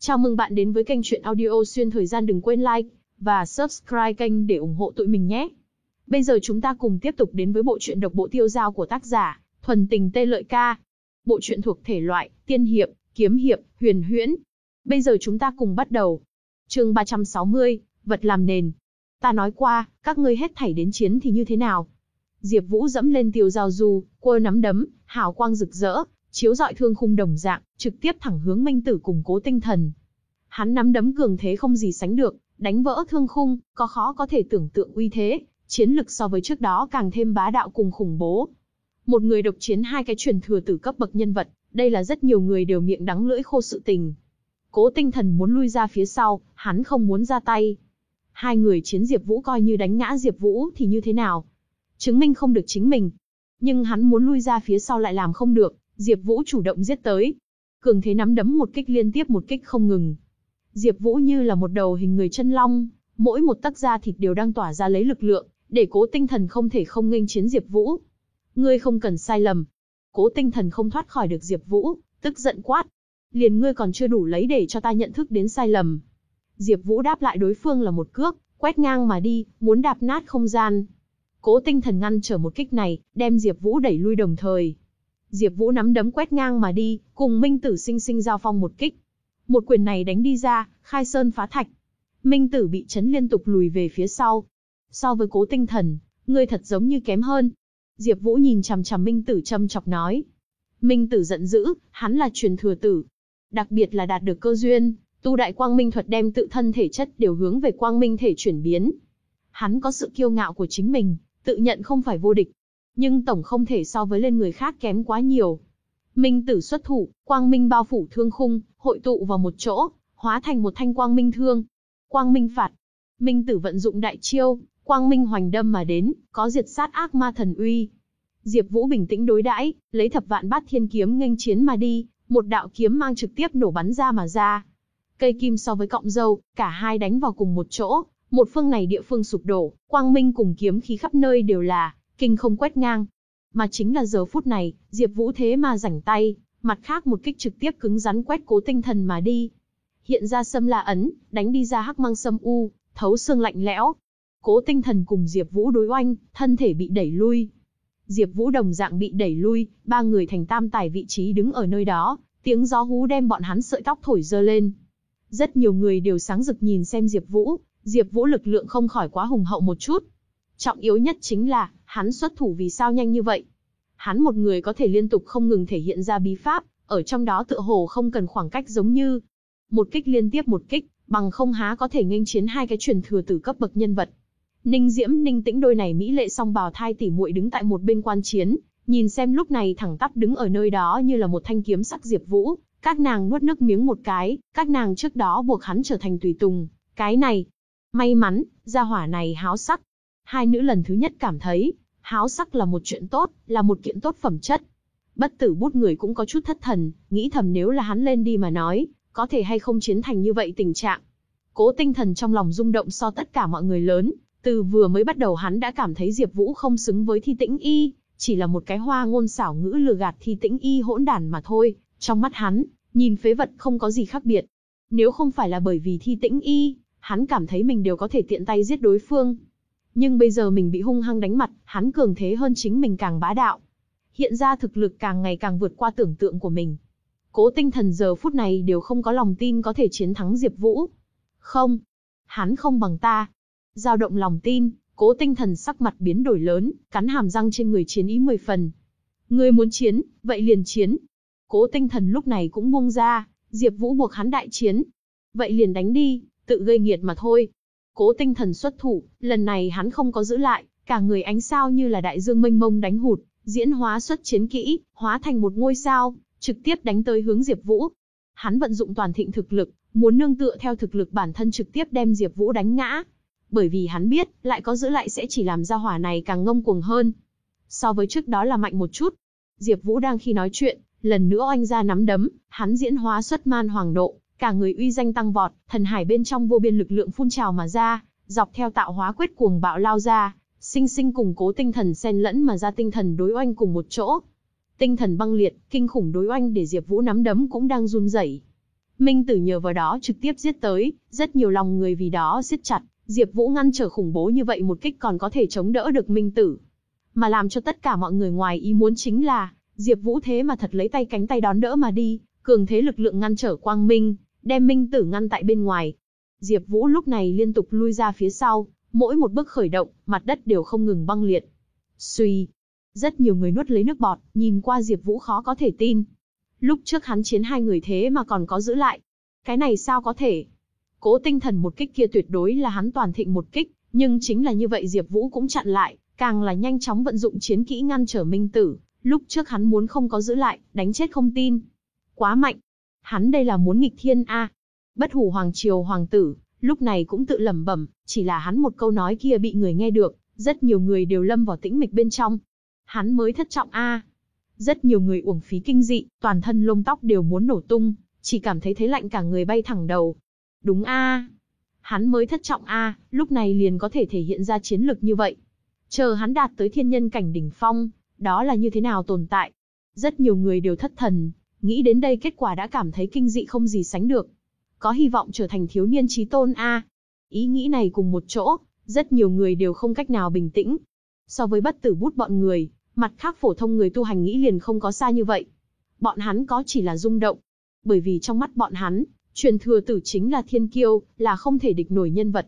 Chào mừng bạn đến với kênh truyện audio xuyên thời gian đừng quên like và subscribe kênh để ủng hộ tụi mình nhé. Bây giờ chúng ta cùng tiếp tục đến với bộ truyện độc bộ tiêu giao của tác giả Thuần Tình Tê Lợi Ca. Bộ truyện thuộc thể loại tiên hiệp, kiếm hiệp, huyền huyễn. Bây giờ chúng ta cùng bắt đầu. Chương 360, vật làm nền. Ta nói qua, các ngươi hết thảy đến chiến thì như thế nào? Diệp Vũ dẫm lên tiêu giao du, quơ nắm đấm, hào quang rực rỡ, chiếu rọi thương khung đồng dạng, trực tiếp thẳng hướng Minh Tử cùng Cố Tinh Thần. Hắn nắm đấm cường thế không gì sánh được, đánh vỡ thương khung, có khó có thể tưởng tượng uy thế, chiến lực so với trước đó càng thêm bá đạo cùng khủng bố. Một người độc chiến hai cái truyền thừa tử cấp bậc nhân vật, đây là rất nhiều người đều miệng đắng lưỡi khô sự tình. Cố Tinh Thần muốn lui ra phía sau, hắn không muốn ra tay. Hai người chiến Diệp Vũ coi như đánh ngã Diệp Vũ thì như thế nào? Chứng minh không được chính mình. Nhưng hắn muốn lui ra phía sau lại làm không được, Diệp Vũ chủ động giết tới. Cường thế nắm đấm một kích liên tiếp một kích không ngừng. Diệp Vũ như là một đầu hình người chân long, mỗi một tấc da thịt đều đang tỏa ra lấy lực lượng, để Cố Tinh Thần không thể không nghênh chiến Diệp Vũ. Ngươi không cần sai lầm. Cố Tinh Thần không thoát khỏi được Diệp Vũ, tức giận quát. Liền ngươi còn chưa đủ lấy để cho ta nhận thức đến sai lầm. Diệp Vũ đáp lại đối phương là một cước, quét ngang mà đi, muốn đạp nát không gian. Cố Tinh Thần ngăn trở một kích này, đem Diệp Vũ đẩy lui đồng thời. Diệp Vũ nắm đấm quét ngang mà đi, cùng Minh Tử sinh sinh giao phong một kích. Một quyền này đánh đi ra, khai sơn phá thạch. Minh Tử bị chấn liên tục lùi về phía sau. So với Cố Tinh Thần, ngươi thật giống như kém hơn. Diệp Vũ nhìn chằm chằm Minh Tử châm chọc nói. Minh Tử giận dữ, hắn là truyền thừa tử, đặc biệt là đạt được cơ duyên, tu đại quang minh thuật đem tự thân thể chất đều hướng về quang minh thể chuyển biến. Hắn có sự kiêu ngạo của chính mình, tự nhận không phải vô địch, nhưng tổng không thể so với lên người khác kém quá nhiều. Minh tử xuất thủ, quang minh bao phủ thương khung, hội tụ vào một chỗ, hóa thành một thanh quang minh thương. Quang minh phạt. Minh tử vận dụng đại chiêu, quang minh hoành đâm mà đến, có diệt sát ác ma thần uy. Diệp Vũ bình tĩnh đối đãi, lấy thập vạn bát thiên kiếm nghênh chiến mà đi, một đạo kiếm mang trực tiếp nổ bắn ra mà ra. Cây kim so với cọng dâu, cả hai đánh vào cùng một chỗ, một phương này địa phương sụp đổ, quang minh cùng kiếm khí khắp nơi đều là kinh không quét ngang. Mà chính là giờ phút này, Diệp Vũ thế mà rảnh tay, mặt khác một kích trực tiếp cứng rắn quét Cố Tinh Thần mà đi. Hiện ra Sâm La ấn, đánh đi ra hắc mang sâm u, thấu xương lạnh lẽo. Cố Tinh Thần cùng Diệp Vũ đối oanh, thân thể bị đẩy lui. Diệp Vũ đồng dạng bị đẩy lui, ba người thành tam tài vị trí đứng ở nơi đó, tiếng gió hú đem bọn hắn sợi tóc thổi dơ lên. Rất nhiều người đều sáng rực nhìn xem Diệp Vũ, Diệp Vũ lực lượng không khỏi quá hùng hậu một chút. Trọng yếu nhất chính là, hắn xuất thủ vì sao nhanh như vậy. Hắn một người có thể liên tục không ngừng thể hiện ra bí pháp, ở trong đó tựa hồ không cần khoảng cách giống như một kích liên tiếp một kích, bằng không há có thể nghênh chiến hai cái truyền thừa tử cấp bậc nhân vật. Ninh Diễm, Ninh Tĩnh đôi này mỹ lệ song bào thai tỷ muội đứng tại một bên quan chiến, nhìn xem lúc này thẳng tắp đứng ở nơi đó như là một thanh kiếm sắc Diệp Vũ, các nàng nuốt nước miếng một cái, các nàng trước đó buộc hắn trở thành tùy tùng, cái này, may mắn, gia hỏa này háo sắc. Hai nữ lần thứ nhất cảm thấy, háo sắc là một chuyện tốt, là một kiện tốt phẩm chất. Bất tử bút người cũng có chút thất thần, nghĩ thầm nếu là hắn lên đi mà nói, có thể hay không chiến thành như vậy tình trạng. Cố tinh thần trong lòng rung động so tất cả mọi người lớn, từ vừa mới bắt đầu hắn đã cảm thấy Diệp Vũ không xứng với thi tĩnh y, chỉ là một cái hoa ngôn xảo ngữ lừa gạt thi tĩnh y hỗn đản mà thôi, trong mắt hắn, nhìn phế vật không có gì khác biệt. Nếu không phải là bởi vì thi tĩnh y, hắn cảm thấy mình đều có thể tiện tay giết đối phương. Nhưng bây giờ mình bị hung hăng đánh mặt, hắn cường thế hơn chính mình càng bá đạo. Hiện ra thực lực càng ngày càng vượt qua tưởng tượng của mình. Cố tinh thần giờ phút này đều không có lòng tin có thể chiến thắng Diệp Vũ. Không, hắn không bằng ta. Giao động lòng tin, cố tinh thần sắc mặt biến đổi lớn, cắn hàm răng trên người chiến ý mười phần. Ngươi muốn chiến, vậy liền chiến. Cố tinh thần lúc này cũng buông ra, Diệp Vũ buộc hắn đại chiến. Vậy liền đánh đi, tự gây nghiệt mà thôi. Cố tinh thần xuất thủ, lần này hắn không có giữ lại, cả người ánh sao như là đại dương mênh mông đánh hụt, diễn hóa xuất chiến kỹ, hóa thành một ngôi sao, trực tiếp đánh tới hướng Diệp Vũ. Hắn vận dụng toàn thịnh thực lực, muốn nương tựa theo thực lực bản thân trực tiếp đem Diệp Vũ đánh ngã. Bởi vì hắn biết, lại có giữ lại sẽ chỉ làm ra hỏa này càng ngông cuồng hơn. So với trước đó là mạnh một chút. Diệp Vũ đang khi nói chuyện, lần nữa oanh ra nắm đấm, hắn diễn hóa xuất man hoàng độ, cả người uy danh tăng vọt, thần hải bên trong vô biên lực lượng phun trào mà ra, dọc theo tạo hóa quyết cuồng bạo lao ra, sinh sinh củng cố tinh thần xen lẫn mà ra tinh thần đối oanh cùng một chỗ. Tinh thần băng liệt, kinh khủng đối oanh để Diệp Vũ nắm đấm cũng đang run rẩy. Minh Tử nhờ vào đó trực tiếp giết tới, rất nhiều lòng người vì đó giết chặt, Diệp Vũ ngăn trở khủng bố như vậy một kích còn có thể chống đỡ được Minh Tử. Mà làm cho tất cả mọi người ngoài ý muốn chính là, Diệp Vũ thế mà thật lấy tay cánh tay đón đỡ mà đi, cường thế lực lượng ngăn trở Quang Minh, đem Minh Tử ngăn tại bên ngoài. Diệp Vũ lúc này liên tục lui ra phía sau, mỗi một bước khởi động, mặt đất đều không ngừng băng liệt. Suy, rất nhiều người nuốt lấy nước bọt, nhìn qua Diệp Vũ khó có thể tin. Lúc trước hắn chiến hai người thế mà còn có giữ lại. Cái này sao có thể? Cố tinh thần một kích kia tuyệt đối là hắn toàn thịnh một kích, nhưng chính là như vậy Diệp Vũ cũng chặn lại, càng là nhanh chóng vận dụng chiến kỹ ngăn trở Minh Tử, lúc trước hắn muốn không có giữ lại, đánh chết không tin. Quá mạnh. Hắn đây là muốn nghịch thiên a. Bất Hủ Hoàng triều hoàng tử, lúc này cũng tự lẩm bẩm, chỉ là hắn một câu nói kia bị người nghe được, rất nhiều người đều lâm vào tĩnh mịch bên trong. Hắn mới thất trọng a. Rất nhiều người uổng phí kinh dị, toàn thân lông tóc đều muốn nổ tung, chỉ cảm thấy thấy lạnh cả người bay thẳng đầu. Đúng a. Hắn mới thất trọng a, lúc này liền có thể thể hiện ra chiến lực như vậy. Chờ hắn đạt tới thiên nhân cảnh đỉnh phong, đó là như thế nào tồn tại. Rất nhiều người đều thất thần, nghĩ đến đây kết quả đã cảm thấy kinh dị không gì sánh được. Có hy vọng trở thành thiếu niên trí tôn a. Ý nghĩ này cùng một chỗ, rất nhiều người đều không cách nào bình tĩnh. So với bất tử bút bọn người, mặt khác phổ thông người tu hành nghĩ liền không có xa như vậy. Bọn hắn có chỉ là rung động. Bởi vì trong mắt bọn hắn, truyền thừa tử chính là thiên kiêu, là không thể địch nổi nhân vật.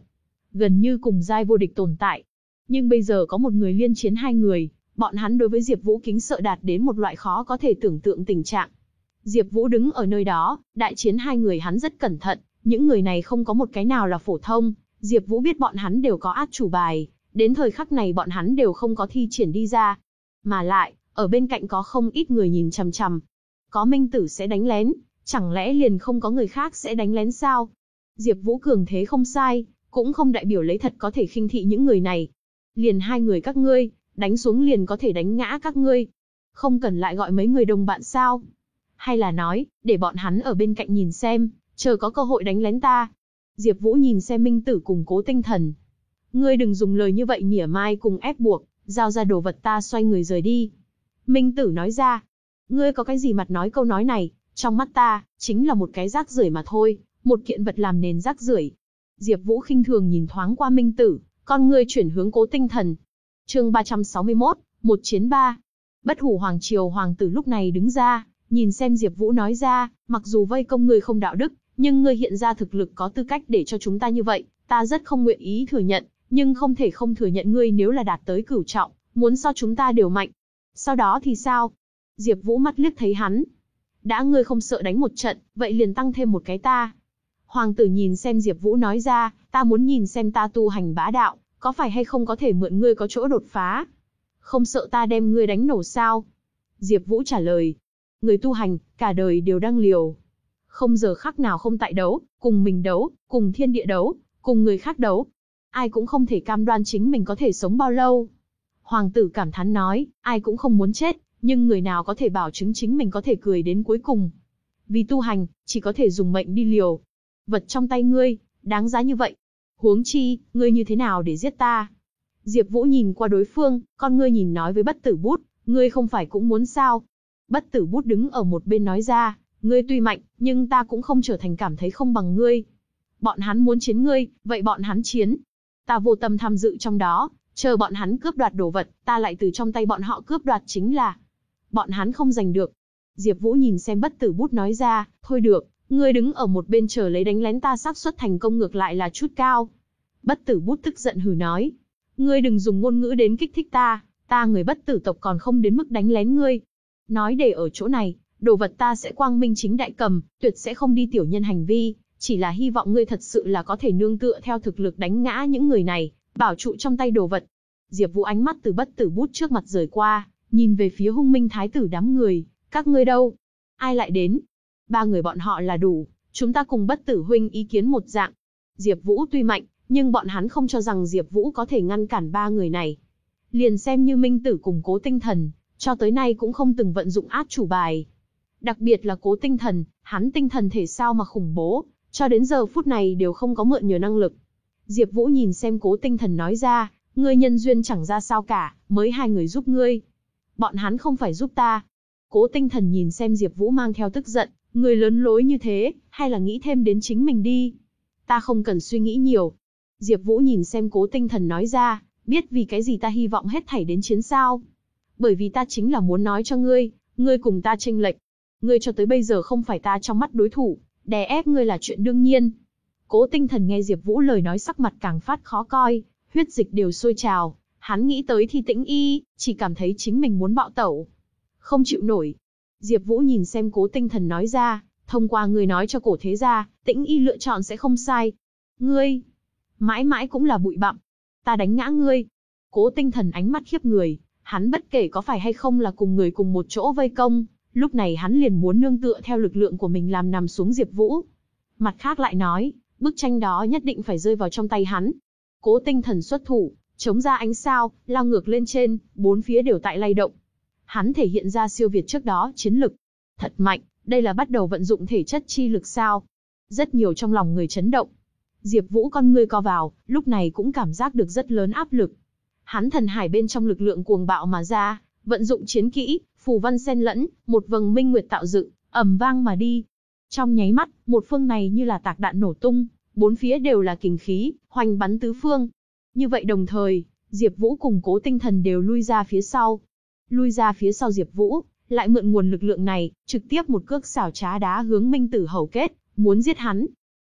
Gần như cùng giai vô địch tồn tại. Nhưng bây giờ có một người liên chiến hai người, bọn hắn đối với Diệp Vũ kính sợ đạt đến một loại khó có thể tưởng tượng tình trạng. Diệp Vũ đứng ở nơi đó, đại chiến hai người hắn rất cẩn thận, những người này không có một cái nào là phổ thông, Diệp Vũ biết bọn hắn đều có át chủ bài, đến thời khắc này bọn hắn đều không có thi triển đi ra. Mà lại, ở bên cạnh có không ít người nhìn chằm chằm. Có Minh Tử sẽ đánh lén, chẳng lẽ liền không có người khác sẽ đánh lén sao? Diệp Vũ cường thế không sai, cũng không đại biểu lấy thật có thể khinh thị những người này. Liền hai người các ngươi, đánh xuống liền có thể đánh ngã các ngươi. Không cần lại gọi mấy người đồng bạn sao? Hay là nói, để bọn hắn ở bên cạnh nhìn xem, chờ có cơ hội đánh lén ta. Diệp Vũ nhìn xem Minh Tử cùng Cố Tinh Thần. Ngươi đừng dùng lời như vậy mỉa mai cùng ép buộc, giao ra đồ vật ta xoay người rời đi. Minh Tử nói ra, ngươi có cái gì mặt nói câu nói này, trong mắt ta, chính là một cái rác rưởi mà thôi, một kiện vật làm nền rác rưởi. Diệp Vũ khinh thường nhìn thoáng qua Minh Tử, con ngươi chuyển hướng Cố Tinh Thần. Chương 361, một chiến ba. Bất Hủ Hoàng triều hoàng tử lúc này đứng ra, nhìn xem Diệp Vũ nói ra, mặc dù vây công ngươi không đạo đức, nhưng ngươi hiện ra thực lực có tư cách để cho chúng ta như vậy, ta rất không nguyện ý thừa nhận, nhưng không thể không thừa nhận ngươi nếu là đạt tới cửu trọng, muốn so chúng ta đều mạnh. Sau đó thì sao? Diệp Vũ mắt liếc thấy hắn. Đã ngươi không sợ đánh một trận, vậy liền tăng thêm một cái ta. Hoàng tử nhìn xem Diệp Vũ nói ra, ta muốn nhìn xem ta tu hành bá đạo, có phải hay không có thể mượn ngươi có chỗ đột phá. Không sợ ta đem ngươi đánh nổ sao? Diệp Vũ trả lời. Người tu hành, cả đời đều đang liều. Không giờ khắc nào không tại đấu, cùng mình đấu, cùng thiên địa đấu, cùng người khác đấu. Ai cũng không thể cam đoan chính mình có thể sống bao lâu. Hoàng tử cảm thán nói, ai cũng không muốn chết, nhưng người nào có thể bảo chứng chính mình có thể cười đến cuối cùng. Vì tu hành, chỉ có thể dùng mệnh đi liều. Vật trong tay ngươi, đáng giá như vậy. Huống chi, ngươi như thế nào để giết ta? Diệp Vũ nhìn qua đối phương, con ngươi nhìn nói với bất tử bút, ngươi không phải cũng muốn sao? Bất tử bút đứng ở một bên nói ra, ngươi tuy mạnh, nhưng ta cũng không trở thành cảm thấy không bằng ngươi. Bọn hắn muốn chiến ngươi, vậy bọn hắn chiến. Ta vô tâm tham dự trong đó, chờ bọn hắn cướp đoạt đồ vật, ta lại từ trong tay bọn họ cướp đoạt chính là. Bọn hắn không giành được. Diệp Vũ nhìn xem bất tử bút nói ra, thôi được, ngươi đứng ở một bên chờ lấy đánh lén ta xác suất thành công ngược lại là chút cao. Bất tử bút tức giận hừ nói, ngươi đừng dùng ngôn ngữ đến kích thích ta, ta người bất tử tộc còn không đến mức đánh lén ngươi. Nói để ở chỗ này, đồ vật ta sẽ quang minh chính đại cầm, tuyệt sẽ không đi tiểu nhân hành vi, chỉ là hy vọng ngươi thật sự là có thể nương tựa theo thực lực đánh ngã những người này, bảo trụ trong tay đồ vật. Diệp Vũ ánh mắt từ bất tử bút trước mặt rời qua, nhìn về phía hung minh thái tử đám người, các ngươi đâu? Ai lại đến? Ba người bọn họ là đủ, chúng ta cùng bất tử huynh ý kiến một dạng. Diệp Vũ tuy mạnh, nhưng bọn hắn không cho rằng Diệp Vũ có thể ngăn cản ba người này. Liền xem như minh tử cùng cố tinh thần, cho tới nay cũng không từng vận dụng át chủ bài. Đặc biệt là cố tinh thần, hắn tinh thần thể sao mà khủng bố, cho đến giờ phút này đều không có mượn nhờ năng lực. Diệp Vũ nhìn xem cố tinh thần nói ra, ngươi nhân duyên chẳng ra sao cả, mới hai người giúp ngươi. Bọn hắn không phải giúp ta. Cố tinh thần nhìn xem Diệp Vũ mang theo tức giận, Người lớn lối như thế, hay là nghĩ thêm đến chính mình đi. Ta không cần suy nghĩ nhiều. Diệp Vũ nhìn xem cố tinh thần nói ra, biết vì cái gì ta hy vọng hết thảy đến chiến sao. Bởi vì ta chính là muốn nói cho ngươi, ngươi cùng ta chênh lệch. Ngươi cho tới bây giờ không phải ta trong mắt đối thủ, đè ép ngươi là chuyện đương nhiên. Cố tinh thần nghe Diệp Vũ lời nói sắc mặt càng phát khó coi, huyết dịch đều sôi trào, hắn nghĩ tới thi tĩnh y, chỉ cảm thấy chính mình muốn bạo tẩu. Không chịu nổi. Diệp Vũ nhìn xem cố tinh thần nói ra, thông qua người nói cho cổ thế gia, tĩnh y lựa chọn sẽ không sai. Ngươi, mãi mãi cũng là bụi bặm. Ta đánh ngã ngươi. Cố tinh thần ánh mắt khiếp người, hắn bất kể có phải hay không là cùng người cùng một chỗ vây công, lúc này hắn liền muốn nương tựa theo lực lượng của mình làm nằm xuống Diệp Vũ. Mặt khác lại nói, bức tranh đó nhất định phải rơi vào trong tay hắn. Cố tinh thần xuất thủ, chống ra ánh sao, lao ngược lên trên, bốn phía đều tại lay động. Hắn thể hiện ra siêu việt trước đó chiến lực. Thật mạnh, đây là bắt đầu vận dụng thể chất chi lực sao. Rất nhiều trong lòng người chấn động. Diệp Vũ con ngươi co vào, lúc này cũng cảm giác được rất lớn áp lực. Hắn thần hải bên trong lực lượng cuồng bạo mà ra, vận dụng chiến kỹ, phù văn xen lẫn, một vầng minh nguyệt tạo dựng, ầm vang mà đi. Trong nháy mắt, một phương này như là tạc đạn nổ tung, bốn phía đều là kình khí, hoành bắn tứ phương. Như vậy đồng thời, Diệp Vũ cùng Cố Tinh Thần đều lui ra phía sau. Lui ra phía sau Diệp Vũ, lại mượn nguồn lực lượng này, trực tiếp một cước xảo trá đá hướng Minh Tử hầu kết, muốn giết hắn.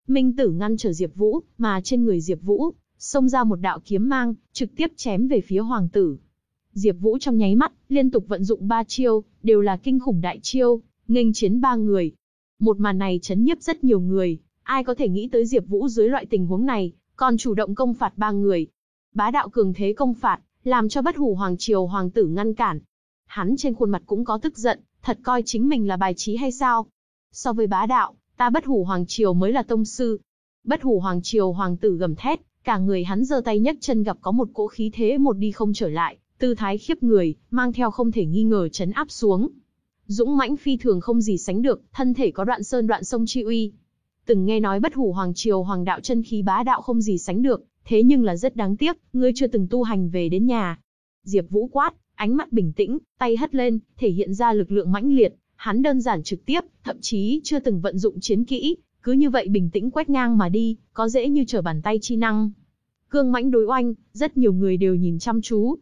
Minh Tử ngăn trở Diệp Vũ, mà trên người Diệp Vũ, xông ra một đạo kiếm mang, trực tiếp chém về phía hoàng tử. Diệp Vũ trong nháy mắt, liên tục vận dụng ba chiêu, đều là kinh khủng đại chiêu, nghênh chiến ba người. Một màn này chấn nhiếp rất nhiều người, ai có thể nghĩ tới Diệp Vũ dưới loại tình huống này, còn chủ động công phạt ba người. Bá đạo cường thế công phạt, làm cho bất hủ hoàng triều hoàng tử ngăn cản. Hắn trên khuôn mặt cũng có tức giận, thật coi chính mình là bài trí hay sao? So với bá đạo, ta bất hủ hoàng triều mới là tông sư. Bất hủ hoàng triều hoàng tử gầm thét, cả người hắn giơ tay nhấc chân gặp có một cỗ khí thế một đi không trở lại, tư thái khiếp người, mang theo không thể nghi ngờ chấn áp xuống. Dũng mãnh phi thường không gì sánh được, thân thể có đoạn sơn đoạn sông chi uy. Từng nghe nói bất hủ hoàng triều hoàng đạo chân khí bá đạo không gì sánh được, thế nhưng là rất đáng tiếc, ngươi chưa từng tu hành về đến nhà. Diệp Vũ quát, ánh mắt bình tĩnh, tay hất lên, thể hiện ra lực lượng mãnh liệt, hắn đơn giản trực tiếp, thậm chí chưa từng vận dụng chiến kỹ, cứ như vậy bình tĩnh quét ngang mà đi, có dễ như trở bàn tay chi năng. Cương mãnh đối oanh, rất nhiều người đều nhìn chăm chú.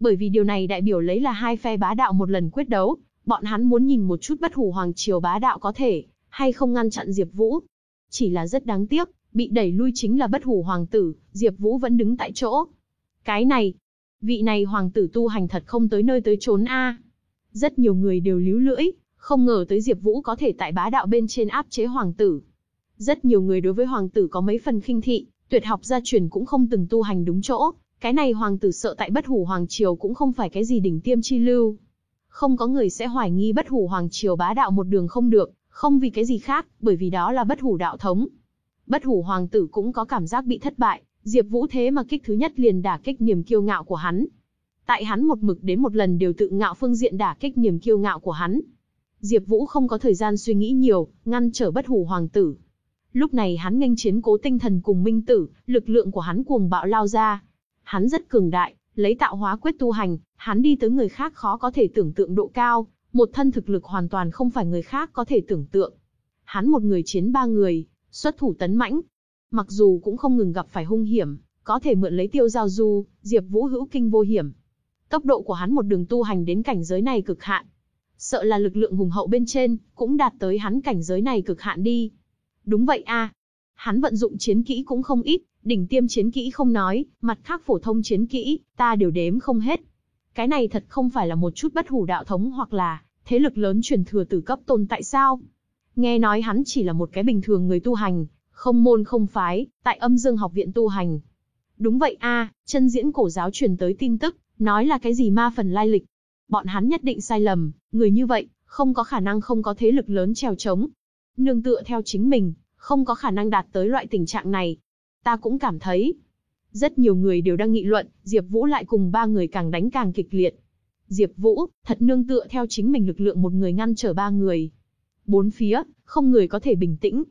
Bởi vì điều này đại biểu lấy là hai phe bá đạo một lần quyết đấu, bọn hắn muốn nhìn một chút bất hủ hoàng triều bá đạo có thể, hay không ngăn chặn Diệp Vũ. Chỉ là rất đáng tiếc, bị đẩy lui chính là bất hủ hoàng tử, Diệp Vũ vẫn đứng tại chỗ. Cái này, vị này hoàng tử tu hành thật không tới nơi tới chốn a. Rất nhiều người đều líu lưỡi, không ngờ tới Diệp Vũ có thể tại bá đạo bên trên áp chế hoàng tử. Rất nhiều người đối với hoàng tử có mấy phần khinh thị, tuyệt học gia truyền cũng không từng tu hành đúng chỗ, cái này hoàng tử sợ tại bất hủ hoàng triều cũng không phải cái gì đỉnh tiêm chi lưu. Không có người sẽ hoài nghi bất hủ hoàng triều bá đạo một đường không được, không vì cái gì khác, bởi vì đó là bất hủ đạo thống. Bất hủ hoàng tử cũng có cảm giác bị thất bại, Diệp Vũ thế mà kích thứ nhất liền đả kích niềm kiêu ngạo của hắn. Tại hắn một mực đến một lần đều tự ngạo phương diện đả kích niềm kiêu ngạo của hắn. Diệp Vũ không có thời gian suy nghĩ nhiều, ngăn trở bất hủ hoàng tử. Lúc này hắn nghênh chiến cố tinh thần cùng minh tử, lực lượng của hắn cuồng bạo lao ra. Hắn rất cường đại, lấy tạo hóa quyết tu hành, hắn đi tới người khác khó có thể tưởng tượng độ cao, một thân thực lực hoàn toàn không phải người khác có thể tưởng tượng. Hắn một người chiến ba người, xuất thủ tấn mãnh. Mặc dù cũng không ngừng gặp phải hung hiểm, có thể mượn lấy tiêu giao du, Diệp Vũ hữu kinh vô hiểm. Tốc độ của hắn một đường tu hành đến cảnh giới này cực hạn. Sợ là lực lượng hùng hậu bên trên, cũng đạt tới hắn cảnh giới này cực hạn đi. Đúng vậy a. Hắn vận dụng chiến kỹ cũng không ít, đỉnh tiêm chiến kỹ không nói, mặt khác phổ thông chiến kỹ, ta đều đếm không hết. Cái này thật không phải là một chút bất hủ đạo thống hoặc là thế lực lớn truyền thừa từ cấp tồn tại sao? Nghe nói hắn chỉ là một cái bình thường người tu hành, không môn không phái, tại âm dương học viện tu hành. Đúng vậy a, chân diễn cổ giáo truyền tới tin tức, nói là cái gì ma phần lai lịch. Bọn hắn nhất định sai lầm, người như vậy, không có khả năng không có thế lực lớn trèo trống. Nương tựa theo chính mình, không có khả năng đạt tới loại tình trạng này. Ta cũng cảm thấy. Rất nhiều người đều đang nghị luận, Diệp Vũ lại cùng ba người càng đánh càng kịch liệt. Diệp Vũ, thật nương tựa theo chính mình lực lượng một người ngăn trở ba người. Bốn phía, không người có thể bình tĩnh.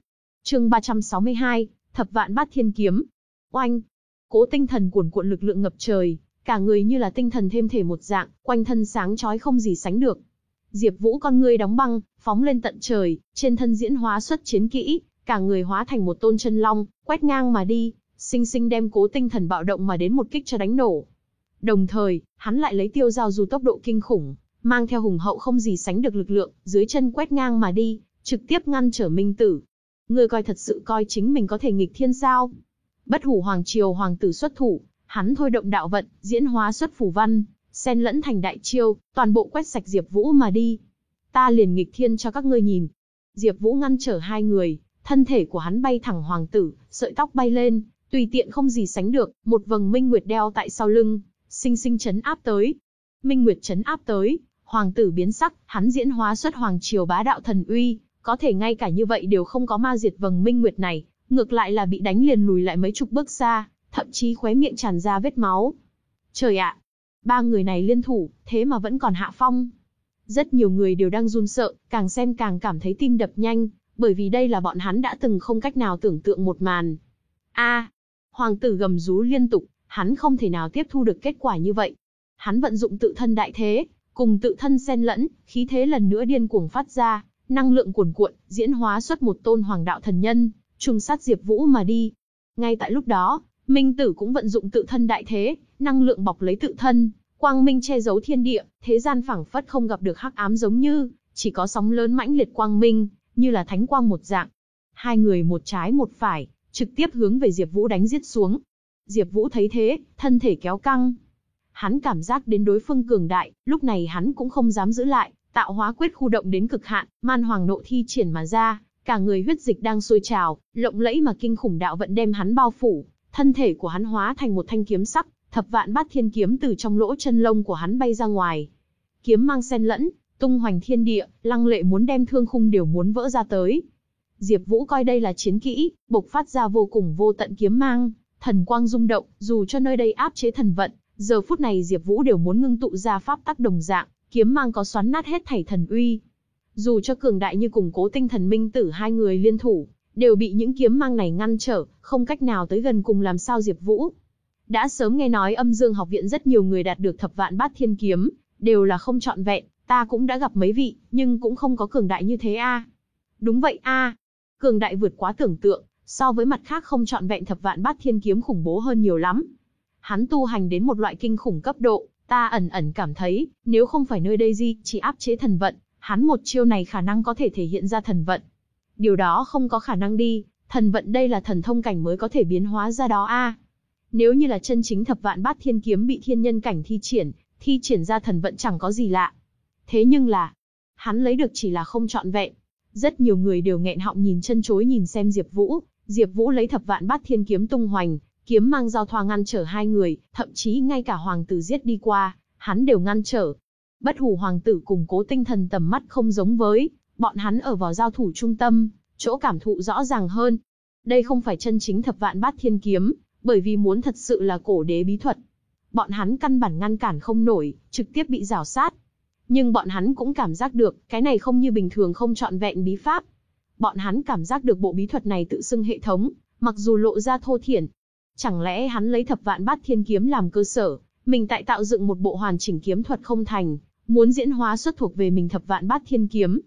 Chương 362, Thập vạn bát thiên kiếm. Oanh! Cố tinh thần cuồn cuộn lực lượng ngập trời, cả người như là tinh thần thêm thể một dạng, quanh thân sáng chói không gì sánh được. Diệp Vũ con ngươi đóng băng, phóng lên tận trời, trên thân diễn hóa xuất chiến kỹ, cả người hóa thành một tôn chân long, quét ngang mà đi, sinh sinh đem Cố Tinh Thần bạo động mà đến một kích cho đánh nổ. Đồng thời, hắn lại lấy tiêu giao du tốc độ kinh khủng, mang theo hùng hậu không gì sánh được lực lượng, dưới chân quét ngang mà đi, trực tiếp ngăn trở Minh Tử. Ngươi coi thật sự coi chính mình có thể nghịch thiên sao? Bất Hủ Hoàng Triều hoàng tử xuất thủ, hắn thôi động đạo vận, diễn hóa xuất phù văn, xen lẫn thành đại chiêu, toàn bộ quét sạch Diệp Vũ mà đi. Ta liền nghịch thiên cho các ngươi nhìn. Diệp Vũ ngăn trở hai người, thân thể của hắn bay thẳng hoàng tử, sợi tóc bay lên, tùy tiện không gì sánh được, một vầng minh nguyệt đeo tại sau lưng, sinh sinh chấn áp tới. Minh nguyệt chấn áp tới, hoàng tử biến sắc, hắn diễn hóa xuất hoàng triều bá đạo thần uy, có thể ngay cả như vậy đều không có ma diệt vầng minh nguyệt này, ngược lại là bị đánh liền lùi lại mấy chục bước xa, thậm chí khóe miệng tràn ra vết máu. Trời ạ, ba người này liên thủ, thế mà vẫn còn hạ phong. Rất nhiều người đều đang run sợ, càng xem càng cảm thấy tim đập nhanh, bởi vì đây là bọn hắn đã từng không cách nào tưởng tượng một màn. A, hoàng tử gầm rú liên tục, hắn không thể nào tiếp thu được kết quả như vậy. Hắn vận dụng tự thân đại thế, cùng tự thân xen lẫn, khí thế lần nữa điên cuồng phát ra, năng lượng cuồn cuộn, diễn hóa xuất một tôn hoàng đạo thần nhân, trùng sát Diệp Vũ mà đi. Ngay tại lúc đó, Minh Tử cũng vận dụng tự thân đại thế, năng lượng bọc lấy tự thân, quang minh che giấu thiên địa, thế gian phảng phất không gặp được hắc ám giống như, chỉ có sóng lớn mãnh liệt quang minh, như là thánh quang một dạng. Hai người một trái một phải, trực tiếp hướng về Diệp Vũ đánh giết xuống. Diệp Vũ thấy thế, thân thể kéo căng. Hắn cảm giác đến đối phương cường đại, lúc này hắn cũng không dám giữ lại, tạo hóa quyết khu động đến cực hạn, man hoàng nộ thi triển mà ra, cả người huyết dịch đang sôi trào, lộng lẫy mà kinh khủng đạo vận đem hắn bao phủ, thân thể của hắn hóa thành một thanh kiếm sắc, thập vạn bát thiên kiếm từ trong lỗ chân lông của hắn bay ra ngoài. Kiếm mang xen lẫn, tung hoành thiên địa, lăng lệ muốn đem thương khung đều muốn vỡ ra tới. Diệp Vũ coi đây là chiến kỹ, bộc phát ra vô cùng vô tận kiếm mang, thần quang rung động, dù cho nơi đây áp chế thần vận, giờ phút này Diệp Vũ đều muốn ngưng tụ ra pháp tắc đồng dạng, kiếm mang có xoắn nát hết thảy thần uy. Dù cho cường đại như cùng Cố Tinh Thần Minh Tử hai người liên thủ, đều bị những kiếm mang này ngăn trở, không cách nào tới gần cùng làm sao Diệp Vũ. Đã sớm nghe nói Âm Dương học viện rất nhiều người đạt được thập vạn bát thiên kiếm, đều là không chọn vẹn, ta cũng đã gặp mấy vị, nhưng cũng không có cường đại như thế a. Đúng vậy a. Cường đại vượt quá tưởng tượng, so với mặt khác không chọn vẹn thập vạn bát thiên kiếm khủng bố hơn nhiều lắm. Hắn tu hành đến một loại kinh khủng cấp độ, ta ẩn ẩn cảm thấy, nếu không phải nơi đây gì, chỉ áp chế thần vận, hắn một chiêu này khả năng có thể thể hiện ra thần vận. Điều đó không có khả năng đi, thần vận đây là thần thông cảnh mới có thể biến hóa ra đó a. Nếu như là chân chính thập vạn bát thiên kiếm bị thiên nhân cảnh thi triển, thi triển ra thần vận chẳng có gì lạ. Thế nhưng là, hắn lấy được chỉ là không trọn vẹn. Rất nhiều người đều nghẹn họng nhìn chân chối nhìn xem Diệp Vũ, Diệp Vũ lấy thập vạn bát thiên kiếm tung hoành, kiếm mang giao thoa ngăn trở hai người, thậm chí ngay cả hoàng tử giết đi qua, hắn đều ngăn trở. Bất Hủ hoàng tử cùng Cố Tinh Thần tầm mắt không giống với, bọn hắn ở vào giao thủ trung tâm, chỗ cảm thụ rõ ràng hơn. Đây không phải chân chính thập vạn bát thiên kiếm, bởi vì muốn thật sự là cổ đế bí thuật. Bọn hắn căn bản ngăn cản không nổi, trực tiếp bị rào sát. Nhưng bọn hắn cũng cảm giác được, cái này không như bình thường không trọn vẹn bí pháp. Bọn hắn cảm giác được bộ bí thuật này tự xưng hệ thống, mặc dù lộ ra thô thiển. Chẳng lẽ hắn lấy thập vạn bát thiên kiếm làm cơ sở, mình tại tạo dựng một bộ hoàn chỉnh kiếm thuật không thành, muốn diễn hóa xuất thuộc về mình thập vạn bát thiên kiếm.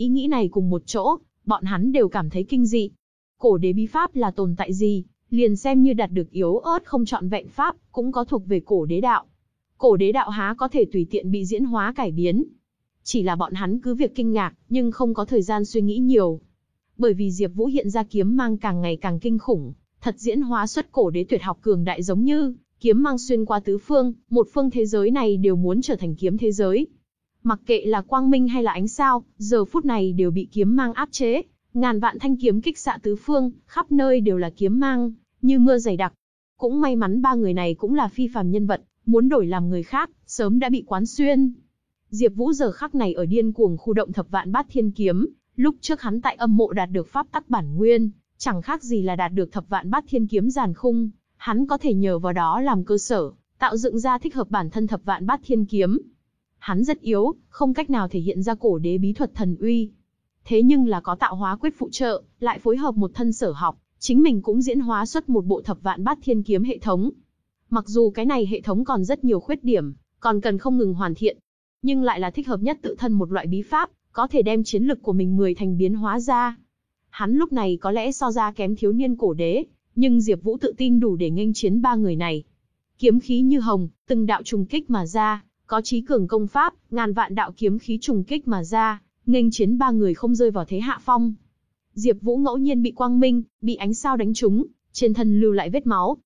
Ý nghĩ này cùng một chỗ, bọn hắn đều cảm thấy kinh dị. Cổ đế bí pháp là tồn tại gì, liền xem như đạt được yếu ớt không chọn vẹn pháp, cũng có thuộc về cổ đế đạo. Cổ đế đạo há có thể tùy tiện bị diễn hóa cải biến. Chỉ là bọn hắn cứ việc kinh ngạc, nhưng không có thời gian suy nghĩ nhiều. Bởi vì Diệp Vũ hiện ra kiếm mang càng ngày càng kinh khủng, thật diễn hóa xuất cổ đế tuyệt học cường đại giống như, kiếm mang xuyên qua tứ phương, một phương thế giới này đều muốn trở thành kiếm thế giới. Mặc kệ là quang minh hay là ánh sao, giờ phút này đều bị kiếm mang áp chế, ngàn vạn thanh kiếm kích xạ tứ phương, khắp nơi đều là kiếm mang, như mưa dày đặc. Cũng may mắn ba người này cũng là phi phàm nhân vật, muốn đổi làm người khác, sớm đã bị quán xuyên. Diệp Vũ giờ khắc này ở điên cuồng khu động thập vạn bát thiên kiếm, lúc trước hắn tại âm mộ đạt được pháp tắc bản nguyên, chẳng khác gì là đạt được thập vạn bát thiên kiếm giàn khung, hắn có thể nhờ vào đó làm cơ sở, tạo dựng ra thích hợp bản thân thập vạn bát thiên kiếm. Hắn rất yếu, không cách nào thể hiện ra cổ đế bí thuật thần uy. Thế nhưng là có tạo hóa quyết phụ trợ, lại phối hợp một thân sở học, chính mình cũng diễn hóa xuất một bộ thập vạn bát thiên kiếm hệ thống. Mặc dù cái này hệ thống còn rất nhiều khuyết điểm, còn cần không ngừng hoàn thiện. nhưng lại là thích hợp nhất tự thân một loại bí pháp, có thể đem chiến lực của mình mười thành biến hóa ra. Hắn lúc này có lẽ so ra kém thiếu niên cổ đế, nhưng Diệp Vũ tự tin đủ để nghênh chiến ba người này. Kiếm khí như hồng, từng đạo trùng kích mà ra, có trí cường công pháp, ngàn vạn đạo kiếm khí trùng kích mà ra, nghênh chiến ba người không rơi vào thế hạ phong. Diệp Vũ ngẫu nhiên bị quang minh, bị ánh sao đánh trúng, trên thân lưu lại vết máu.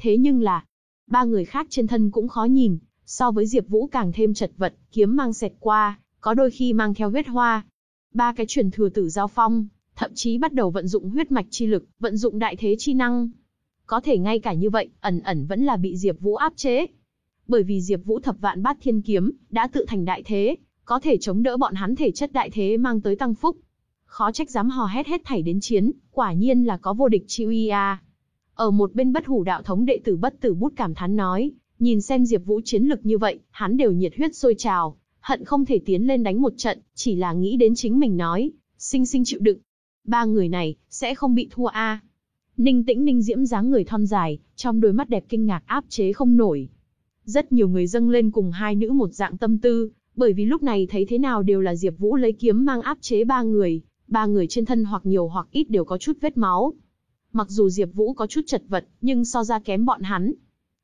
Thế nhưng là, ba người khác trên thân cũng khó nhìn, so với Diệp Vũ càng thêm chật vật, kiếm mang xẹt qua, có đôi khi mang theo huyết hoa. Ba cái truyền thừa tử giao phong, thậm chí bắt đầu vận dụng huyết mạch chi lực, vận dụng đại thế chi năng. Có thể ngay cả như vậy, ẩn ẩn vẫn là bị Diệp Vũ áp chế. Bởi vì Diệp Vũ thập vạn bát thiên kiếm đã tự thành đại thế, có thể chống đỡ bọn hắn thể chất đại thế mang tới tăng phúc. Khó trách dám hò hét hết thảy đến chiến, quả nhiên là có vô địch chi uy a. Ở một bên Bất Hủ đạo thống đệ tử Bất Tử Bút cảm thán nói, nhìn xem Diệp Vũ chiến lực như vậy, hắn đều nhiệt huyết sôi trào, hận không thể tiến lên đánh một trận, chỉ là nghĩ đến chính mình nói, sinh sinh chịu đựng. Ba người này sẽ không bị thua a. Ninh Tĩnh Ninh Diễm dáng người thon dài, trong đôi mắt đẹp kinh ngạc áp chế không nổi. Rất nhiều người dâng lên cùng hai nữ một dạng tâm tư, bởi vì lúc này thấy thế nào đều là Diệp Vũ lấy kiếm mang áp chế ba người, ba người trên thân hoặc nhiều hoặc ít đều có chút vết máu. Mặc dù Diệp Vũ có chút chật vật, nhưng so ra kém bọn hắn.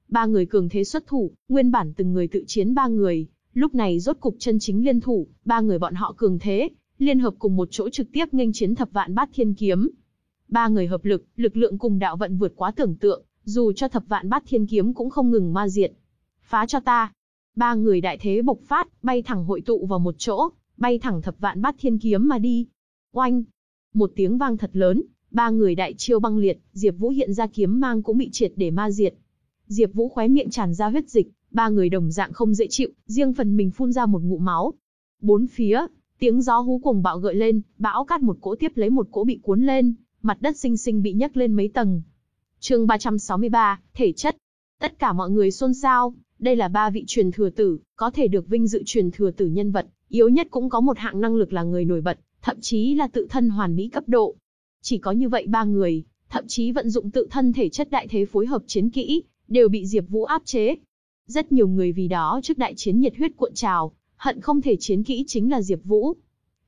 Ba người cường thế xuất thủ, nguyên bản từng người tự chiến ba người, lúc này rốt cục chân chính liên thủ, ba người bọn họ cường thế, liên hợp cùng một chỗ trực tiếp nghênh chiến thập vạn bát thiên kiếm. Ba người hợp lực, lực lượng cùng đạo vận vượt quá tưởng tượng, dù cho thập vạn bát thiên kiếm cũng không ngừng ma diệt. Phá cho ta. Ba người đại thế bộc phát, bay thẳng hội tụ vào một chỗ, bay thẳng thập vạn bát thiên kiếm mà đi. Oanh! Một tiếng vang thật lớn, ba người đại chiêu băng liệt, Diệp Vũ hiện ra kiếm mang cũng bị triệt để ma diệt. Diệp Vũ khóe miệng tràn ra huyết dịch, ba người đồng dạng không dễ chịu, riêng phần mình phun ra một ngụm máu. Bốn phía, tiếng gió hú cuồng bạo gợi lên, bão cát một cỗ tiếp lấy một cỗ bị cuốn lên, mặt đất sinh sinh bị nhấc lên mấy tầng. Chương 363, thể chất. Tất cả mọi người xôn xao, đây là ba vị truyền thừa tử, có thể được vinh dự truyền thừa tử nhân vật, yếu nhất cũng có một hạng năng lực là người nổi bật, thậm chí là tự thân hoàn mỹ cấp độ. Chỉ có như vậy ba người, thậm chí vận dụng tự thân thể chất đại thế phối hợp chiến kỹ, đều bị Diệp Vũ áp chế. Rất nhiều người vì đó trước đại chiến nhiệt huyết cuộn trào, hận không thể chiến kỹ chính là Diệp Vũ.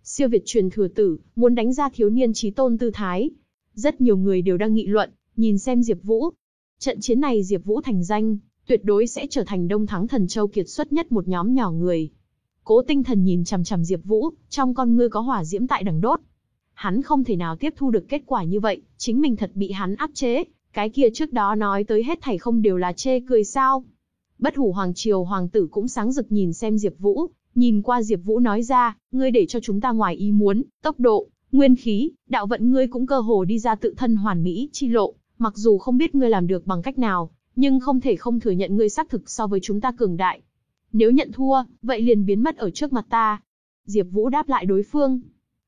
Siêu việt truyền thừa tử, muốn đánh ra thiếu niên chí tôn tư thái. Rất nhiều người đều đang nghị luận, nhìn xem Diệp Vũ. Trận chiến này Diệp Vũ thành danh, tuyệt đối sẽ trở thành Đông Thắng Thần Châu kiệt xuất nhất một nhóm nhỏ người. Cố Tinh Thần nhìn chằm chằm Diệp Vũ, trong con ngươi có hỏa diễm tại đằng đốt. Hắn không thể nào tiếp thu được kết quả như vậy, chính mình thật bị hắn áp chế, cái kia trước đó nói tới hết thảy không đều là chê cười sao? Bất Hủ Hoàng Triều hoàng tử cũng sáng rực nhìn xem Diệp Vũ, nhìn qua Diệp Vũ nói ra, ngươi để cho chúng ta ngoài ý muốn, tốc độ, nguyên khí, đạo vận ngươi cũng cơ hồ đi ra tự thân hoàn mỹ chi lộ, mặc dù không biết ngươi làm được bằng cách nào, nhưng không thể không thừa nhận ngươi xác thực so với chúng ta cường đại. Nếu nhận thua, vậy liền biến mất ở trước mặt ta. Diệp Vũ đáp lại đối phương.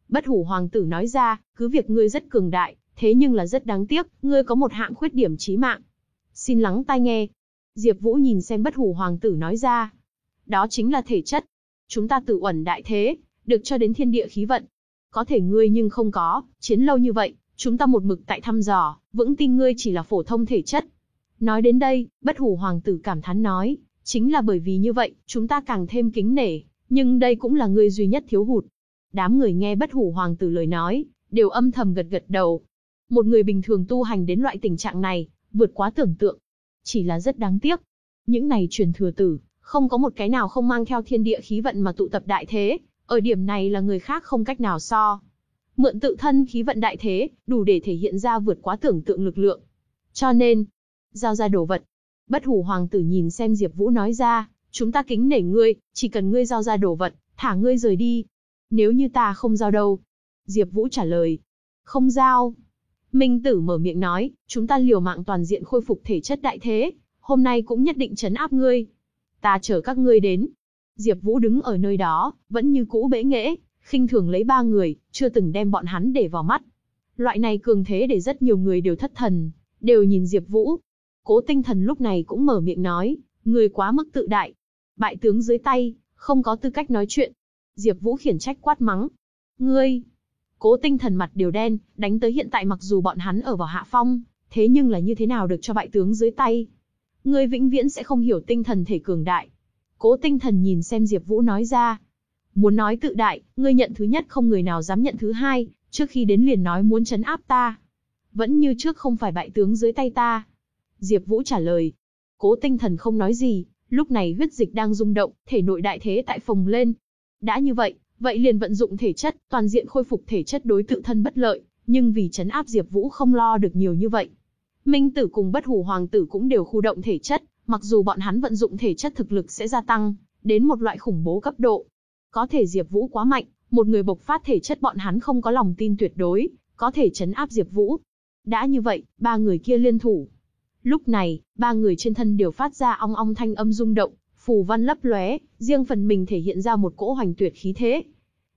Bất Hủ hoàng tử nói ra, cứ việc ngươi rất cường đại, thế nhưng là rất đáng tiếc, ngươi có một hạng khuyết điểm chí mạng. Xin lắng tai nghe. Diệp Vũ nhìn xem Bất Hủ hoàng tử nói ra. Đó chính là thể chất. Chúng ta tự uẩn đại thế, được cho đến thiên địa khí vận. Có thể ngươi nhưng không có, chiến lâu như vậy, chúng ta một mực tại thăm dò, vững tin ngươi chỉ là phổ thông thể chất. Nói đến đây, bất hủ hoàng tử cảm thán nói, chính là bởi vì như vậy, chúng ta càng thêm kính nể, nhưng đây cũng là người duy nhất thiếu hụt. Đám người nghe bất hủ hoàng tử lời nói, đều âm thầm gật gật đầu. Một người bình thường tu hành đến loại tình trạng này, vượt quá tưởng tượng. Chỉ là rất đáng tiếc. Những này truyền thừa tử, không có một cái nào không mang theo thiên địa khí vận mà tụ tập đại thế, ở điểm này là người khác không cách nào so. Mượn tự thân khí vận đại thế, đủ để thể hiện ra vượt quá tưởng tượng lực lượng. Cho nên, giao ra đồ vật. Bất hủ hoàng tử nhìn xem Diệp Vũ nói ra, chúng ta kính nể ngươi, chỉ cần ngươi giao ra đồ vật, thả ngươi rời đi. Nếu như ta không giao đâu? Diệp Vũ trả lời, không giao. Minh tử mở miệng nói, chúng ta liều mạng toàn diện khôi phục thể chất đại thế, hôm nay cũng nhất định trấn áp ngươi. Ta chờ các ngươi đến. Diệp Vũ đứng ở nơi đó, vẫn như cũ bẽ nghệ, khinh thường lấy ba người, chưa từng đem bọn hắn để vào mắt. Loại này cường thế để rất nhiều người đều thất thần, đều nhìn Diệp Vũ, Cố tinh thần lúc này cũng mở miệng nói, người quá mức tự đại. Bại tướng dưới tay, không có tư cách nói chuyện. Diệp Vũ khiển trách quát mắng. Ngươi! Cố tinh thần mặt đều đen, đánh tới hiện tại mặc dù bọn hắn ở vào hạ phong, thế nhưng là như thế nào được cho bại tướng dưới tay. Ngươi vĩnh viễn sẽ không hiểu tinh thần thể cường đại. Cố tinh thần nhìn xem Diệp Vũ nói ra. Muốn nói tự đại, ngươi nhận thứ nhất không người nào dám nhận thứ hai, trước khi đến liền nói muốn trấn áp ta. Vẫn như trước không phải bại tướng dưới tay ta. Diệp Vũ trả lời. Cố tinh thần không nói gì, lúc này huyết dịch đang rung động, thể nội đại thế tại phồng lên. Đã như vậy, vậy liền vận dụng thể chất, toàn diện khôi phục thể chất đối tự thân bất lợi, nhưng vì trấn áp Diệp Vũ không lo được nhiều như vậy. Minh Tử cùng Bất Hủ Hoàng tử cũng đều khu động thể chất, mặc dù bọn hắn vận dụng thể chất thực lực sẽ gia tăng đến một loại khủng bố cấp độ. Có thể Diệp Vũ quá mạnh, một người bộc phát thể chất bọn hắn không có lòng tin tuyệt đối, có thể trấn áp Diệp Vũ. Đã như vậy, ba người kia liên thủ. Lúc này, ba người trên thân đều phát ra ong ong thanh âm rung động, phù văn lấp lóe, riêng phần mình thể hiện ra một cỗ hoành tuyệt khí thế.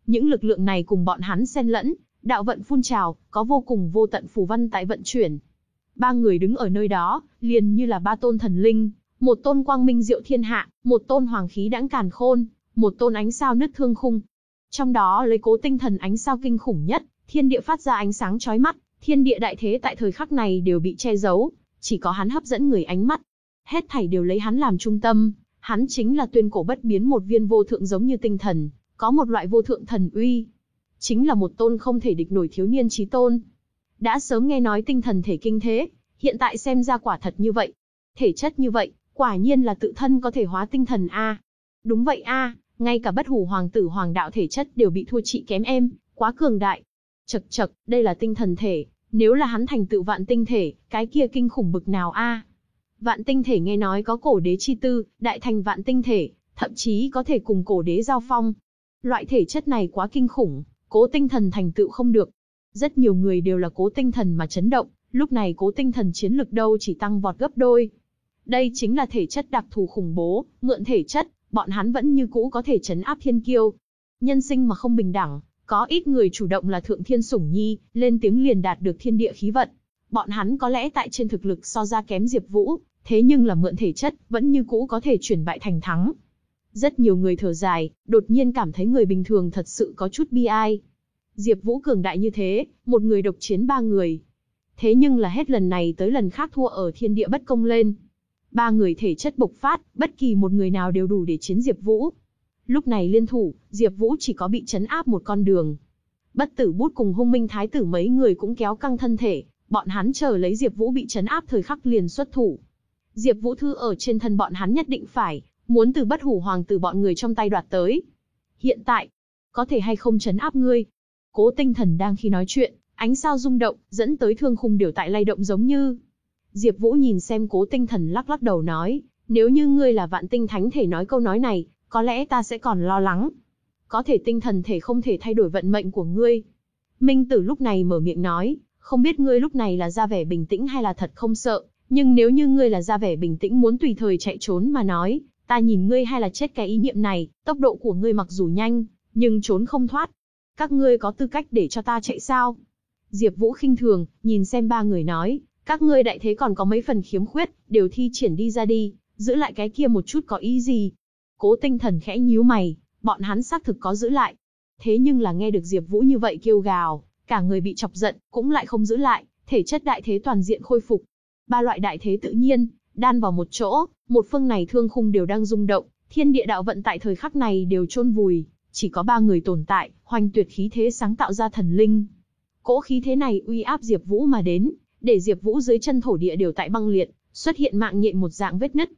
Những lực lượng này cùng bọn hắn xen lẫn, đạo vận phun trào, có vô cùng vô tận phù văn tại vận chuyển. Ba người đứng ở nơi đó, liền như là ba tôn thần linh, một tôn quang minh diệu thiên hạ, một tôn hoàng khí đãng càn khôn, một tôn ánh sao nứt thương khung. Trong đó lấy cố tinh thần ánh sao kinh khủng nhất, thiên địa phát ra ánh sáng chói mắt, thiên địa đại thế tại thời khắc này đều bị che giấu, chỉ có hắn hấp dẫn người ánh mắt. Hết thảy đều lấy hắn làm trung tâm, hắn chính là tuyên cổ bất biến một viên vô thượng giống như tinh thần, có một loại vô thượng thần uy. Chính là một tôn không thể địch nổi thiếu niên trí tôn. Đã sớm nghe nói tinh thần thể kinh thế, hiện tại xem ra quả thật như vậy. Thể chất như vậy, quả nhiên là tự thân có thể hóa tinh thần A. Đúng vậy A, ngay cả bất hủ hoàng tử hoàng đạo thể chất đều bị thua trị kém em, quá cường đại. Chật chật, đây là tinh thần thể, nếu là hắn thành tựu vạn tinh thể, cái kia kinh khủng bực nào a? Vạn tinh thể nghe nói có cổ đế chi tư, đại thành vạn tinh thể, thậm chí có thể cùng cổ đế giao phong. Loại thể chất này quá kinh khủng, cố tinh thần thành tựu không được. Rất nhiều người đều là cố tinh thần mà chấn động, lúc này cố tinh thần chiến lực đâu chỉ tăng vọt gấp đôi. Đây chính là thể chất đặc thù khủng bố, mượn thể chất, bọn hắn vẫn như cũ có thể chấn áp thiên kiêu. Nhân sinh mà không bình đẳng, có ít người chủ động là thượng thiên sủng nhi, lên tiếng liền đạt được thiên địa khí vận. Bọn hắn có lẽ tại trên thực lực so ra kém Diệp Vũ, thế nhưng là mượn thể chất, vẫn như cũ có thể chuyển bại thành thắng. Rất nhiều người thở dài, đột nhiên cảm thấy người bình thường thật sự có chút bi ai. Diệp Vũ cường đại như thế, một người độc chiến ba người. Thế nhưng là hết lần này tới lần khác thua ở thiên địa bất công lên. Ba người thể chất bộc phát, bất kỳ một người nào đều đủ để chiến Diệp Vũ. Lúc này liên thủ, Diệp Vũ chỉ có bị chấn áp một con đường. Bất tử bút cùng hung minh thái tử mấy người cũng kéo căng thân thể, bọn hắn chờ lấy Diệp Vũ bị chấn áp thời khắc liền xuất thủ. Diệp Vũ thư ở trên thân bọn hắn nhất định phải, muốn từ bất hủ hoàng tử bọn người trong tay đoạt tới. Hiện tại, có thể hay không chấn áp ngươi? Cố Tinh Thần đang khi nói chuyện, ánh sao rung động, dẫn tới thương khung điều tại lay động giống như. Diệp Vũ nhìn xem Cố Tinh Thần lắc lắc đầu nói, nếu như ngươi là Vạn Tinh Thánh thể nói câu nói này, có lẽ ta sẽ còn lo lắng. Có thể tinh thần thể không thể thay đổi vận mệnh của ngươi. Minh Tử lúc này mở miệng nói, không biết ngươi lúc này là ra vẻ bình tĩnh hay là thật không sợ, nhưng nếu như ngươi là ra vẻ bình tĩnh muốn tùy thời chạy trốn mà nói, ta nhìn ngươi hay là chết cái ý niệm này, tốc độ của ngươi mặc dù nhanh, nhưng trốn không thoát. Các ngươi có tư cách để cho ta chạy sao? Diệp Vũ khinh thường, nhìn xem ba người nói, các ngươi đại thế còn có mấy phần khiếm khuyết, đều thi triển đi ra đi, giữ lại cái kia một chút có ý gì, Cố tinh thần khẽ nhíu mày, bọn hắn xác thực có giữ lại. Thế nhưng là nghe được Diệp Vũ như vậy kêu gào, cả người bị chọc giận, cũng lại không giữ lại, thể chất đại thế toàn diện khôi phục. Ba loại đại thế tự nhiên, đan vào một chỗ, một phương này thương khung đều đang rung động, thiên địa đạo vận tại thời khắc này đều chôn vùi, chỉ có ba người tồn tại, hoành tuyệt khí thế sáng tạo ra thần linh. Cỗ khí thế này uy áp Diệp Vũ mà đến, để Diệp Vũ dưới chân thổ địa đều tại băng liệt, xuất hiện mạng nhện một dạng vết nứt,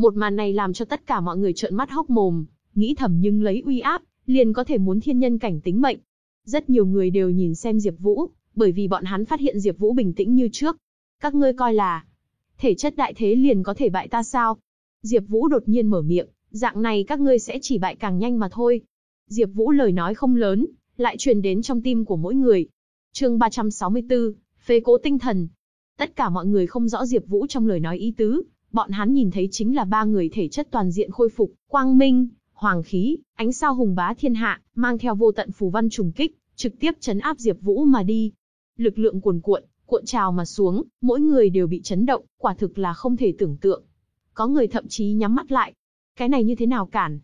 một màn này làm cho tất cả mọi người trợn mắt hốc mồm, nghĩ thầm nhưng lấy uy áp, liền có thể muốn thiên nhân cảnh tính mệnh. Rất nhiều người đều nhìn xem Diệp Vũ, bởi vì bọn hắn phát hiện Diệp Vũ bình tĩnh như trước. Các ngươi coi là, thể chất đại thế liền có thể bại ta sao? Diệp Vũ đột nhiên mở miệng, dạng này các ngươi sẽ chỉ bại càng nhanh mà thôi. Diệp Vũ lời nói không lớn, lại truyền đến trong tim của mỗi người. Chương 364, phế cố tinh thần. Tất cả mọi người không rõ Diệp Vũ trong lời nói ý tứ, Bọn hắn nhìn thấy chính là ba người thể chất toàn diện khôi phục, quang minh, hoàng khí, ánh sao hùng bá thiên hạ, mang theo vô tận phù văn trùng kích, trực tiếp chấn áp Diệp Vũ mà đi. Lực lượng cuồn cuộn, cuộn trào mà xuống, mỗi người đều bị chấn động, quả thực là không thể tưởng tượng. Có người thậm chí nhắm mắt lại. Cái này như thế nào cản?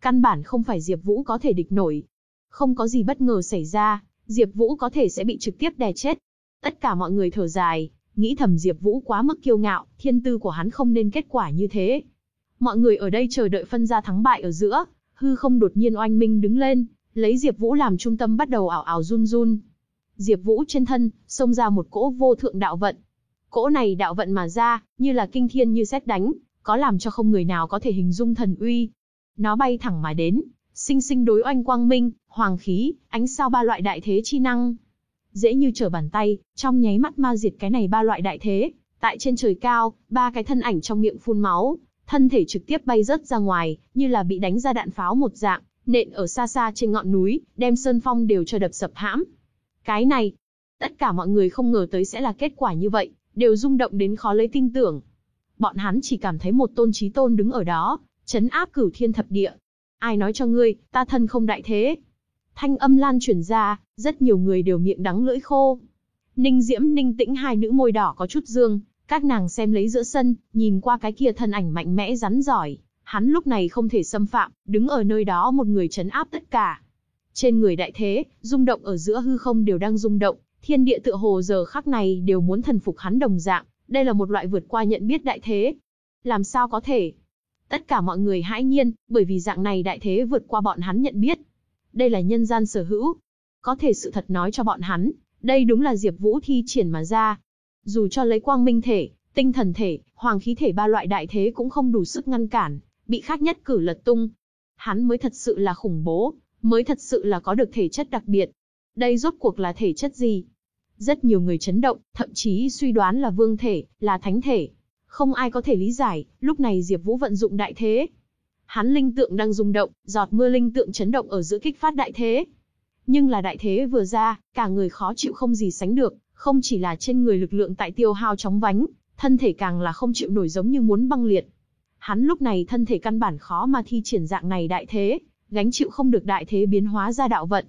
Căn bản không phải Diệp Vũ có thể địch nổi. Không có gì bất ngờ xảy ra, Diệp Vũ có thể sẽ bị trực tiếp đè chết. Tất cả mọi người thở dài, nghĩ thầm Diệp Vũ quá mức kiêu ngạo, thiên tư của hắn không nên kết quả như thế. Mọi người ở đây chờ đợi phân ra thắng bại ở giữa, hư không đột nhiên oanh minh đứng lên, lấy Diệp Vũ làm trung tâm bắt đầu ảo ảo run run. Diệp Vũ trên thân, xông ra một cỗ vô thượng đạo vận. Cỗ này đạo vận mà ra, như là kinh thiên như sét đánh, có làm cho không người nào có thể hình dung thần uy. Nó bay thẳng mà đến, sinh sinh đối oanh quang minh, hoàng khí, ánh sao ba loại đại thế chi năng. Dễ như trở bàn tay, trong nháy mắt ma diệt cái này ba loại đại thế, tại trên trời cao, ba cái thân ảnh trong miệng phun máu, thân thể trực tiếp bay rớt ra ngoài, như là bị đánh ra đạn pháo một dạng, nện ở xa xa trên ngọn núi, đem sơn phong đều cho đập sập hãm. Cái này, tất cả mọi người không ngờ tới sẽ là kết quả như vậy, đều rung động đến khó lấy tin tưởng. Bọn hắn chỉ cảm thấy một tôn trí tôn đứng ở đó, chấn áp cửu thiên thập địa. Ai nói cho ngươi, ta thân không đại thế. Thanh âm lan truyền ra, rất nhiều người đều miệng đắng lưỡi khô. Ninh Diễm Ninh Tĩnh hai nữ môi đỏ có chút dương, các nàng xem lấy giữa sân, nhìn qua cái kia thân ảnh mạnh mẽ rắn giỏi, hắn lúc này không thể xâm phạm, đứng ở nơi đó một người chấn áp tất cả. Trên người đại thế, rung động ở giữa hư không đều đang rung động, thiên địa tựa hồ giờ khắc này đều muốn thần phục hắn đồng dạng, đây là một loại vượt qua nhận biết đại thế. Làm sao có thể? Tất cả mọi người hãi nhiên, bởi vì dạng này đại thế vượt qua bọn hắn nhận biết. Đây là nhân gian sở hữu. Có thể sự thật nói cho bọn hắn, đây đúng là Diệp Vũ thi triển mà ra. Dù cho lấy quang minh thể, tinh thần thể, hoàng khí thể ba loại đại thế cũng không đủ sức ngăn cản, bị khác nhất cử lật tung. Hắn mới thật sự là khủng bố, mới thật sự là có được thể chất đặc biệt. Đây rốt cuộc là thể chất gì? Rất nhiều người chấn động, thậm chí suy đoán là vương thể, là thánh thể. Không ai có thể lý giải, lúc này Diệp Vũ vận dụng đại thế. Hắn linh tượng đang rung động, giọt mưa linh tượng chấn động ở giữa kích phát đại thế. Nhưng là đại thế vừa ra, cả người khó chịu không gì sánh được, không chỉ là trên người lực lượng tại tiêu hao chóng vánh, thân thể càng là không chịu nổi giống như muốn băng liệt. Hắn lúc này thân thể căn bản khó mà thi triển dạng này đại thế, gánh chịu không được đại thế biến hóa ra đạo vận.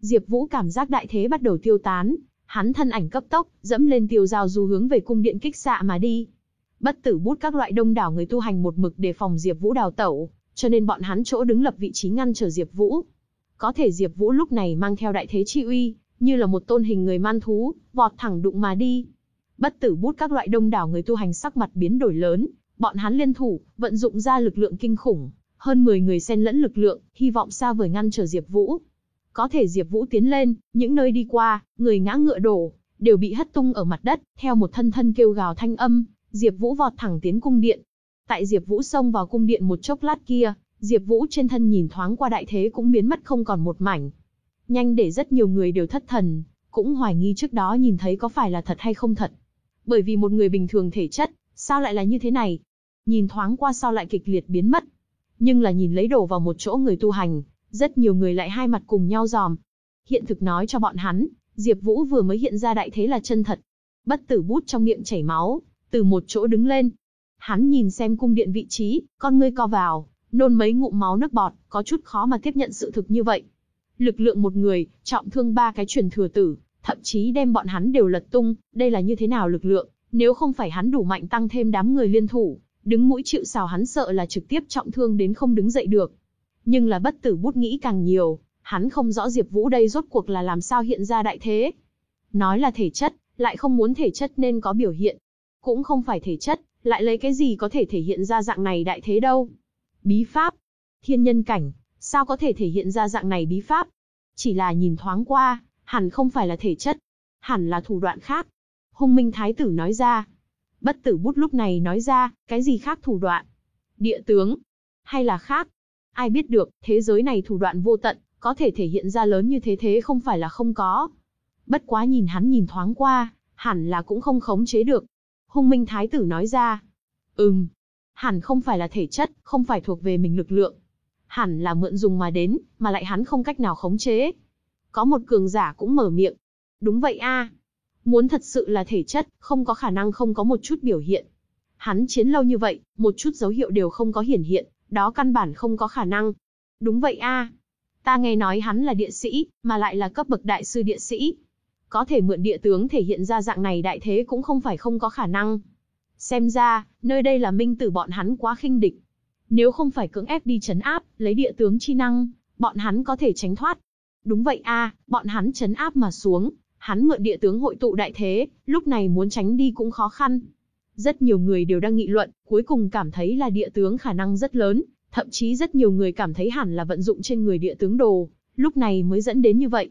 Diệp Vũ cảm giác đại thế bắt đầu tiêu tán, hắn thân ảnh cấp tốc, dẫm lên tiêu giao du hướng về cung điện kích xạ mà đi. Bất tử bút các loại đông đảo người tu hành một mực đề phòng Diệp Vũ đào tẩu, cho nên bọn hắn chỗ đứng lập vị trí ngăn trở Diệp Vũ. Có thể Diệp Vũ lúc này mang theo đại thế chi uy, như là một tôn hình người man thú, vọt thẳng đụng mà đi. Bất tử bút các loại đông đảo người tu hành sắc mặt biến đổi lớn, bọn hắn liên thủ, vận dụng ra lực lượng kinh khủng, hơn 10 người xen lẫn lực lượng, hy vọng xa vời ngăn trở Diệp Vũ. Có thể Diệp Vũ tiến lên, những nơi đi qua, người ngã ngựa đổ, đều bị hất tung ở mặt đất, theo một thân thân kêu gào thanh âm, Diệp Vũ vọt thẳng tiến cung điện. Tại Diệp Vũ xông vào cung điện một chốc lát kia, Diệp Vũ trên thân nhìn thoáng qua đại thế cũng biến mất không còn một mảnh. Nhanh để rất nhiều người đều thất thần, cũng hoài nghi trước đó nhìn thấy có phải là thật hay không thật. Bởi vì một người bình thường thể chất, sao lại là như thế này? Nhìn thoáng qua sao lại kịch liệt biến mất. Nhưng là nhìn lấy đổ vào một chỗ người tu hành, rất nhiều người lại hai mặt cùng nhau giòm. Hiện thực nói cho bọn hắn, Diệp Vũ vừa mới hiện ra đại thế là chân thật. Bất tử bút trong miệng chảy máu, từ một chỗ đứng lên. Hắn nhìn xem cung điện vị trí, con ngươi co vào, nôn mấy ngụm máu nước bọt, có chút khó mà tiếp nhận sự thực như vậy. Lực lượng một người, trọng thương ba cái truyền thừa tử, thậm chí đem bọn hắn đều lật tung, đây là như thế nào lực lượng, nếu không phải hắn đủ mạnh tăng thêm đám người liên thủ, đứng mũi chịu sào hắn sợ là trực tiếp trọng thương đến không đứng dậy được. Nhưng là bất tử bút nghĩ càng nhiều, hắn không rõ Diệp Vũ đây rốt cuộc là làm sao hiện ra đại thế. Nói là thể chất, lại không muốn thể chất nên có biểu hiện. Cũng không phải thể chất, lại lấy cái gì có thể thể hiện ra dạng này đại thế đâu. Bí pháp, thiên nhân cảnh, sao có thể thể hiện ra dạng này bí pháp? Chỉ là nhìn thoáng qua, hẳn không phải là thể chất, hẳn là thủ đoạn khác. Hung Minh Thái tử nói ra. Bất tử bút lúc này nói ra, cái gì khác thủ đoạn? Địa tướng? Hay là khác? Ai biết được, thế giới này thủ đoạn vô tận, có thể thể hiện ra lớn như thế thế không phải là không có. Bất quá nhìn hắn nhìn thoáng qua, hẳn là cũng không khống chế được. Hung Minh Thái tử nói ra. Ừm, hẳn không phải là thể chất, không phải thuộc về mình lực lượng. Hẳn là mượn dùng mà đến, mà lại hắn không cách nào khống chế. Có một cường giả cũng mở miệng. Đúng vậy a, Muốn thật sự là thể chất, không có khả năng không có một chút biểu hiện. Hắn chiến lâu như vậy, một chút dấu hiệu đều không có hiển hiện, đó căn bản không có khả năng. Đúng vậy a, Ta nghe nói hắn là địa sĩ, mà lại là cấp bậc đại sư địa sĩ. Có thể mượn địa tướng thể hiện ra dạng này đại thế cũng không phải không có khả năng. Xem ra, nơi đây là minh tử bọn hắn quá khinh địch. Nếu không phải cưỡng ép đi chấn áp, lấy địa tướng chi năng, bọn hắn có thể tránh thoát. Đúng vậy a, bọn hắn chấn áp mà xuống, hắn mượn địa tướng hội tụ đại thế, lúc này muốn tránh đi cũng khó khăn. Rất nhiều người đều đang nghị luận, cuối cùng cảm thấy là địa tướng khả năng rất lớn, thậm chí rất nhiều người cảm thấy hẳn là vận dụng trên người địa tướng đồ, lúc này mới dẫn đến như vậy.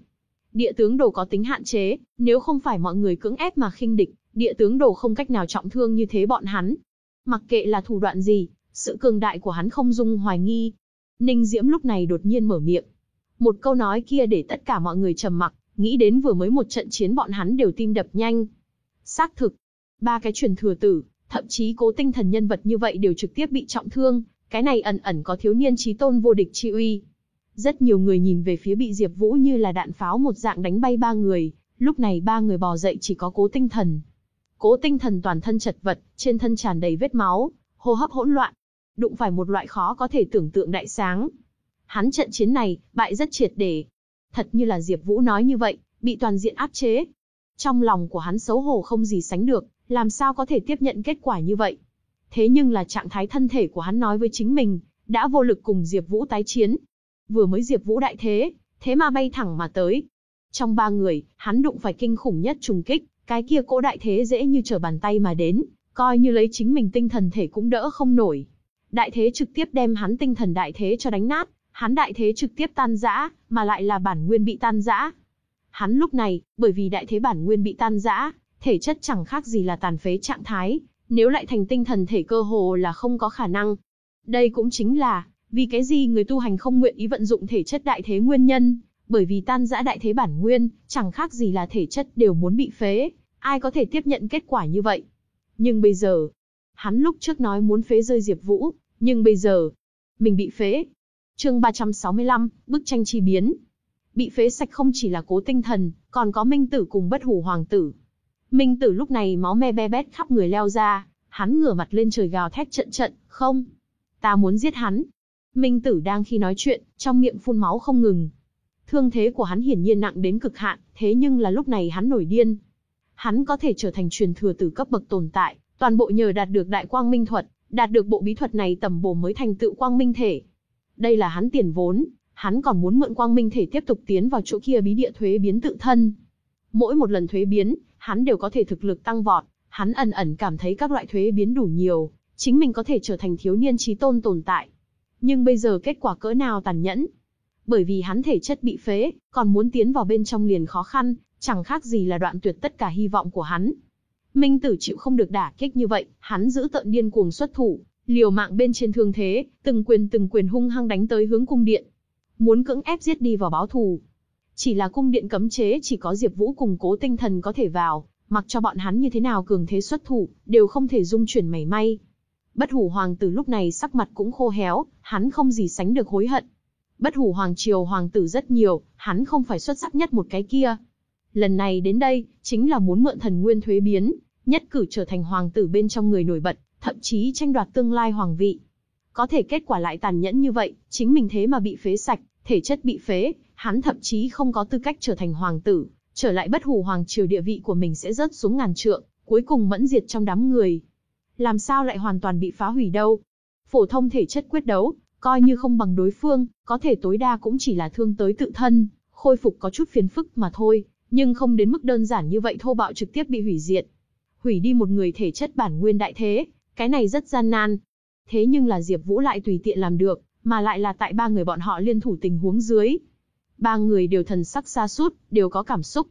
Địa tướng đồ có tính hạn chế, nếu không phải mọi người cưỡng ép mà khinh địch, địa tướng đồ không cách nào trọng thương như thế bọn hắn. Mặc kệ là thủ đoạn gì, sự cường đại của hắn không dung hoài nghi. Ninh Diễm lúc này đột nhiên mở miệng. Một câu nói kia để tất cả mọi người trầm mặc, nghĩ đến vừa mới một trận chiến bọn hắn đều tim đập nhanh. Xác thực, ba cái truyền thừa tử, thậm chí cố tinh thần nhân vật như vậy đều trực tiếp bị trọng thương, cái này ẩn ẩn có thiếu niên trí tôn vô địch chi uy. Rất nhiều người nhìn về phía bị Diệp Vũ như là đạn pháo một dạng đánh bay ba người, lúc này ba người bò dậy chỉ có cố tinh thần. Cố tinh thần toàn thân chật vật, trên thân tràn đầy vết máu, hô hấp hỗn loạn. Đụng phải một loại khó có thể tưởng tượng đại sáng. Hắn trận chiến này, bại rất triệt để. Thật như là Diệp Vũ nói như vậy, bị toàn diện áp chế. Trong lòng của hắn xấu hổ không gì sánh được, làm sao có thể tiếp nhận kết quả như vậy. Thế nhưng là trạng thái thân thể của hắn nói với chính mình, đã vô lực cùng Diệp Vũ tái chiến. Vừa mới Diệp Vũ đại thế, thế mà bay thẳng mà tới. Trong ba người, hắn đụng phải kinh khủng nhất trùng kích, cái kia cỗ đại thế dễ như trở bàn tay mà đến, coi như lấy chính mình tinh thần thể cũng đỡ không nổi. Đại thế trực tiếp đem hắn tinh thần đại thế cho đánh nát, hắn đại thế trực tiếp tan rã, mà lại là bản nguyên bị tan rã. Hắn lúc này, bởi vì đại thế bản nguyên bị tan rã, thể chất chẳng khác gì là tàn phế trạng thái, nếu lại thành tinh thần thể cơ hồ là không có khả năng. Đây cũng chính là, vì cái gì người tu hành không nguyện ý vận dụng thể chất đại thế nguyên nhân, bởi vì tan rã đại thế bản nguyên, chẳng khác gì là thể chất đều muốn bị phế, ai có thể tiếp nhận kết quả như vậy. Nhưng bây giờ, hắn lúc trước nói muốn phế rơi Diệp Vũ, nhưng bây giờ, mình bị phế. Chương 365, bức tranh chi biến. Bị phế sạch không chỉ là Cố Tinh Thần, còn có Minh Tử cùng Bất Hủ Hoàng tử. Minh Tử lúc này máu me be bét khắp người leo ra, hắn ngửa mặt lên trời gào thét trận trận, "Không, ta muốn giết hắn." Minh Tử đang khi nói chuyện, trong miệng phun máu không ngừng. Thương thế của hắn hiển nhiên nặng đến cực hạn, thế nhưng là lúc này hắn nổi điên. Hắn có thể trở thành truyền thừa tử cấp bậc tồn tại, toàn bộ nhờ đạt được đại quang minh thuật, đạt được bộ bí thuật này tầm bổ mới thành tựu quang minh thể. Đây là hắn tiền vốn, hắn còn muốn mượn quang minh thể tiếp tục tiến vào chỗ kia bí địa thuế biến tự thân. Mỗi một lần thuế biến, hắn đều có thể thực lực tăng vọt, hắn ẩn ẩn cảm thấy các loại thuế biến đủ nhiều, chính mình có thể trở thành thiếu niên trí tôn tồn tại. Nhưng bây giờ kết quả cỡ nào tàn nhẫn? Bởi vì hắn thể chất bị phế, còn muốn tiến vào bên trong liền khó khăn, chẳng khác gì là đoạn tuyệt tất cả hy vọng của hắn. Minh tử chịu không được đả kích như vậy, hắn giữ tợn điên cuồng xuất thủ, liều mạng bên trên thương thế, từng quyền từng quyền hung hăng đánh tới hướng cung điện. Muốn cưỡng ép giết đi vào báo thù. Chỉ là cung điện cấm chế chỉ có Diệp Vũ cùng cố tinh thần có thể vào, mặc cho bọn hắn như thế nào cường thế xuất thủ, đều không thể dung chuyển mảy may. Bất hủ hoàng tử lúc này sắc mặt cũng khô héo, hắn không gì sánh được hối hận. Bất hủ hoàng triều hoàng tử rất nhiều, hắn không phải xuất sắc nhất một cái kia. Lần này đến đây, chính là muốn mượn thần nguyên thuế biến, nhất cử trở thành hoàng tử bên trong người nổi bật, thậm chí tranh đoạt tương lai hoàng vị. Có thể kết quả lại tàn nhẫn như vậy, chính mình thế mà bị phế sạch, thể chất bị phế, hắn thậm chí không có tư cách trở thành hoàng tử, trở lại bất hủ hoàng triều địa vị của mình sẽ rớt xuống ngàn trượng, cuối cùng mẫn diệt trong đám người. Làm sao lại hoàn toàn bị phá hủy đâu? Phổ thông thể chất quyết đấu, coi như không bằng đối phương, có thể tối đa cũng chỉ là thương tới tự thân, khôi phục có chút phiền phức mà thôi, nhưng không đến mức đơn giản như vậy thô bạo trực tiếp bị hủy diệt. Hủy đi một người thể chất bản nguyên đại thế, cái này rất gian nan. Thế nhưng là Diệp Vũ lại tùy tiện làm được, mà lại là tại ba người bọn họ liên thủ tình huống dưới. Ba người đều thần sắc xa sút, đều có cảm xúc.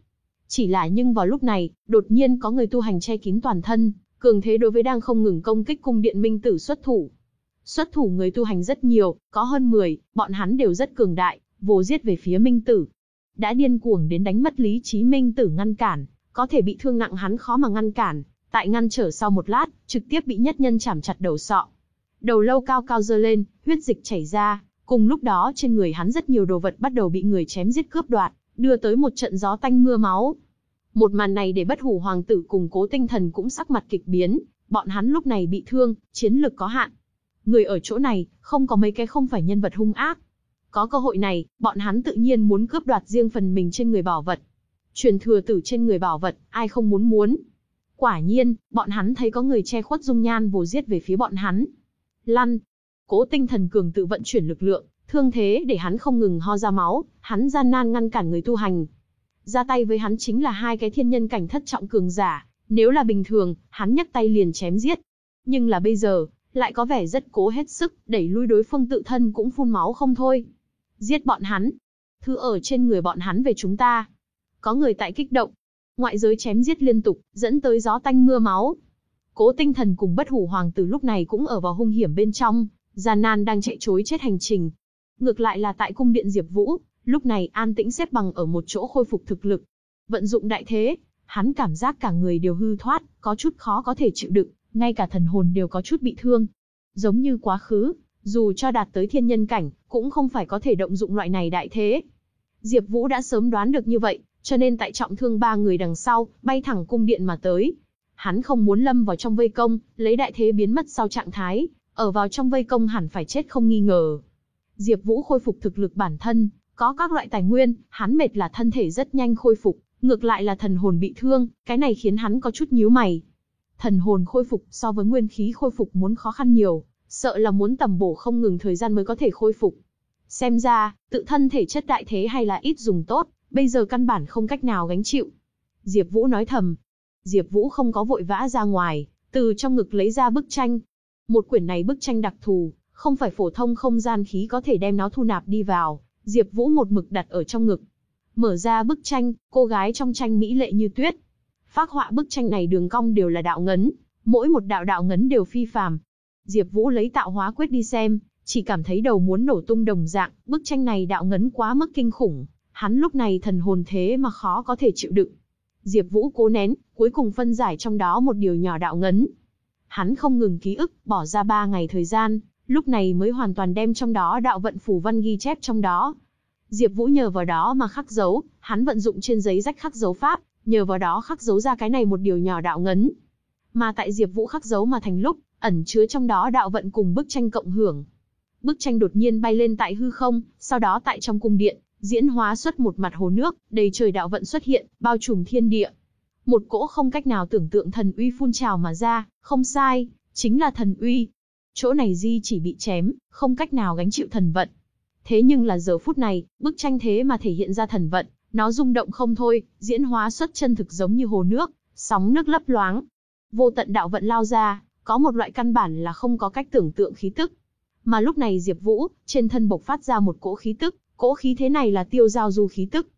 Chỉ là nhưng vào lúc này, đột nhiên có người tu hành che kín toàn thân, cường thế đối với đang không ngừng công kích cung điện minh tử xuất thủ. Xuất thủ người tu hành rất nhiều, có hơn 10, bọn hắn đều rất cường đại, vồ giết về phía minh tử. Đã điên cuồng đến đánh mất lý trí minh tử ngăn cản, có thể bị thương nặng hắn khó mà ngăn cản, tại ngăn trở sau một lát, trực tiếp bị nhất nhân chảm chặt đầu sọ. Đầu lâu cao cao dơ lên, huyết dịch chảy ra, cùng lúc đó trên người hắn rất nhiều đồ vật bắt đầu bị người chém giết cướp đoạt, đưa tới một trận gió tanh mưa máu. Một màn này để bất hủ hoàng tử cùng cố tinh thần cũng sắc mặt kịch biến, bọn hắn lúc này bị thương, chiến lực có hạn. Người ở chỗ này, không có mấy cái không phải nhân vật hung ác. Có cơ hội này, bọn hắn tự nhiên muốn cướp đoạt riêng phần mình trên người bảo vật. Truyền thừa tử trên người bảo vật, ai không muốn muốn. Quả nhiên, bọn hắn thấy có người che khuất dung nhan vồ giết về phía bọn hắn. Lăn. Cố tinh thần cường tự vận chuyển lực lượng, thương thế để hắn không ngừng ho ra máu, hắn gian nan ngăn cản người tu hành. Ra tay với hắn chính là hai cái thiên nhân cảnh thất trọng cường giả, Nếu là bình thường, hắn nhấc tay liền chém giết. Nhưng là bây giờ, lại có vẻ rất cố hết sức, đẩy lui đối phương tự thân cũng phun máu không thôi. Giết bọn hắn. Thứ ở trên người bọn hắn về chúng ta. Có người tại kích động. Ngoại giới chém giết liên tục, dẫn tới gió tanh mưa máu. Cố tinh thần cùng bất hủ hoàng tử lúc này cũng ở vào hung hiểm bên trong, gian nan đang chạy chối chết hành trình. Ngược lại là tại cung điện Diệp Vũ, lúc này an tĩnh xếp bằng ở một chỗ khôi phục thực lực. Vận dụng đại thế, hắn cảm giác cả người đều hư thoát, có chút khó có thể chịu đựng, ngay cả thần hồn đều có chút bị thương. Giống như quá khứ, dù cho đạt tới thiên nhân cảnh, cũng không phải có thể động dụng loại này đại thế. Diệp Vũ đã sớm đoán được như vậy, cho nên tại trọng thương ba người đằng sau, bay thẳng cung điện mà tới. Hắn không muốn lâm vào trong vây công, lấy đại thế biến mất sau trạng thái, ở vào trong vây công hẳn phải chết không nghi ngờ. Diệp Vũ khôi phục thực lực bản thân, có các loại tài nguyên, hắn mệt là thân thể rất nhanh khôi phục, ngược lại là thần hồn bị thương, cái này khiến hắn có chút nhíu mày. Thần hồn khôi phục so với nguyên khí khôi phục muốn khó khăn nhiều, sợ là muốn tầm bổ không ngừng thời gian mới có thể khôi phục. Xem ra, tự thân thể chất đại thế hay là ít dùng tốt, bây giờ căn bản không cách nào gánh chịu. Diệp Vũ nói thầm. Diệp Vũ không có vội vã ra ngoài, từ trong ngực lấy ra bức tranh. Một quyển này bức tranh đặc thù, không phải phổ thông không gian khí có thể đem nó thu nạp đi vào, Diệp Vũ một mực đặt ở trong ngực. Mở ra bức tranh, cô gái trong tranh mỹ lệ như tuyết. Phác họa bức tranh này đường cong đều là đạo ngấn, mỗi một đạo đạo ngấn đều phi phàm. Diệp Vũ lấy tạo hóa quyết đi xem, chỉ cảm thấy đầu muốn nổ tung đồng dạng, bức tranh này đạo ngấn quá mức kinh khủng, hắn lúc này thần hồn thế mà khó có thể chịu đựng. Diệp Vũ cố nén, cuối cùng phân giải trong đó một điều nhỏ đạo ngấn. Hắn không ngừng ký ức, bỏ ra 3 ngày thời gian, lúc này mới hoàn toàn đem trong đó đạo vận phù văn ghi chép trong đó. Diệp Vũ nhờ vào đó mà khắc dấu, hắn vận dụng trên giấy rách khắc dấu pháp, nhờ vào đó khắc dấu ra cái này một điều nhỏ đạo ngấn. Mà tại Diệp Vũ khắc dấu mà thành lúc, ẩn chứa trong đó đạo vận cùng bức tranh cộng hưởng. Bức tranh đột nhiên bay lên tại hư không, sau đó tại trong cung điện, diễn hóa xuất một mặt hồ nước, đầy trời đạo vận xuất hiện, bao trùm thiên địa. Một cỗ không cách nào tưởng tượng thần uy phun trào mà ra, không sai, chính là thần uy. Chỗ này Di chỉ bị chém, không cách nào gánh chịu thần vận. Thế nhưng là giờ phút này, bức tranh thế mà thể hiện ra thần vận, nó rung động không thôi, diễn hóa xuất chân thực giống như hồ nước, sóng nước lấp loáng. Vô tận đạo vận lao ra, có một loại căn bản là không có cách tưởng tượng khí tức. Mà lúc này Diệp Vũ, trên thân bộc phát ra một cỗ khí tức, cỗ khí thế này là tiêu giao du khí tức.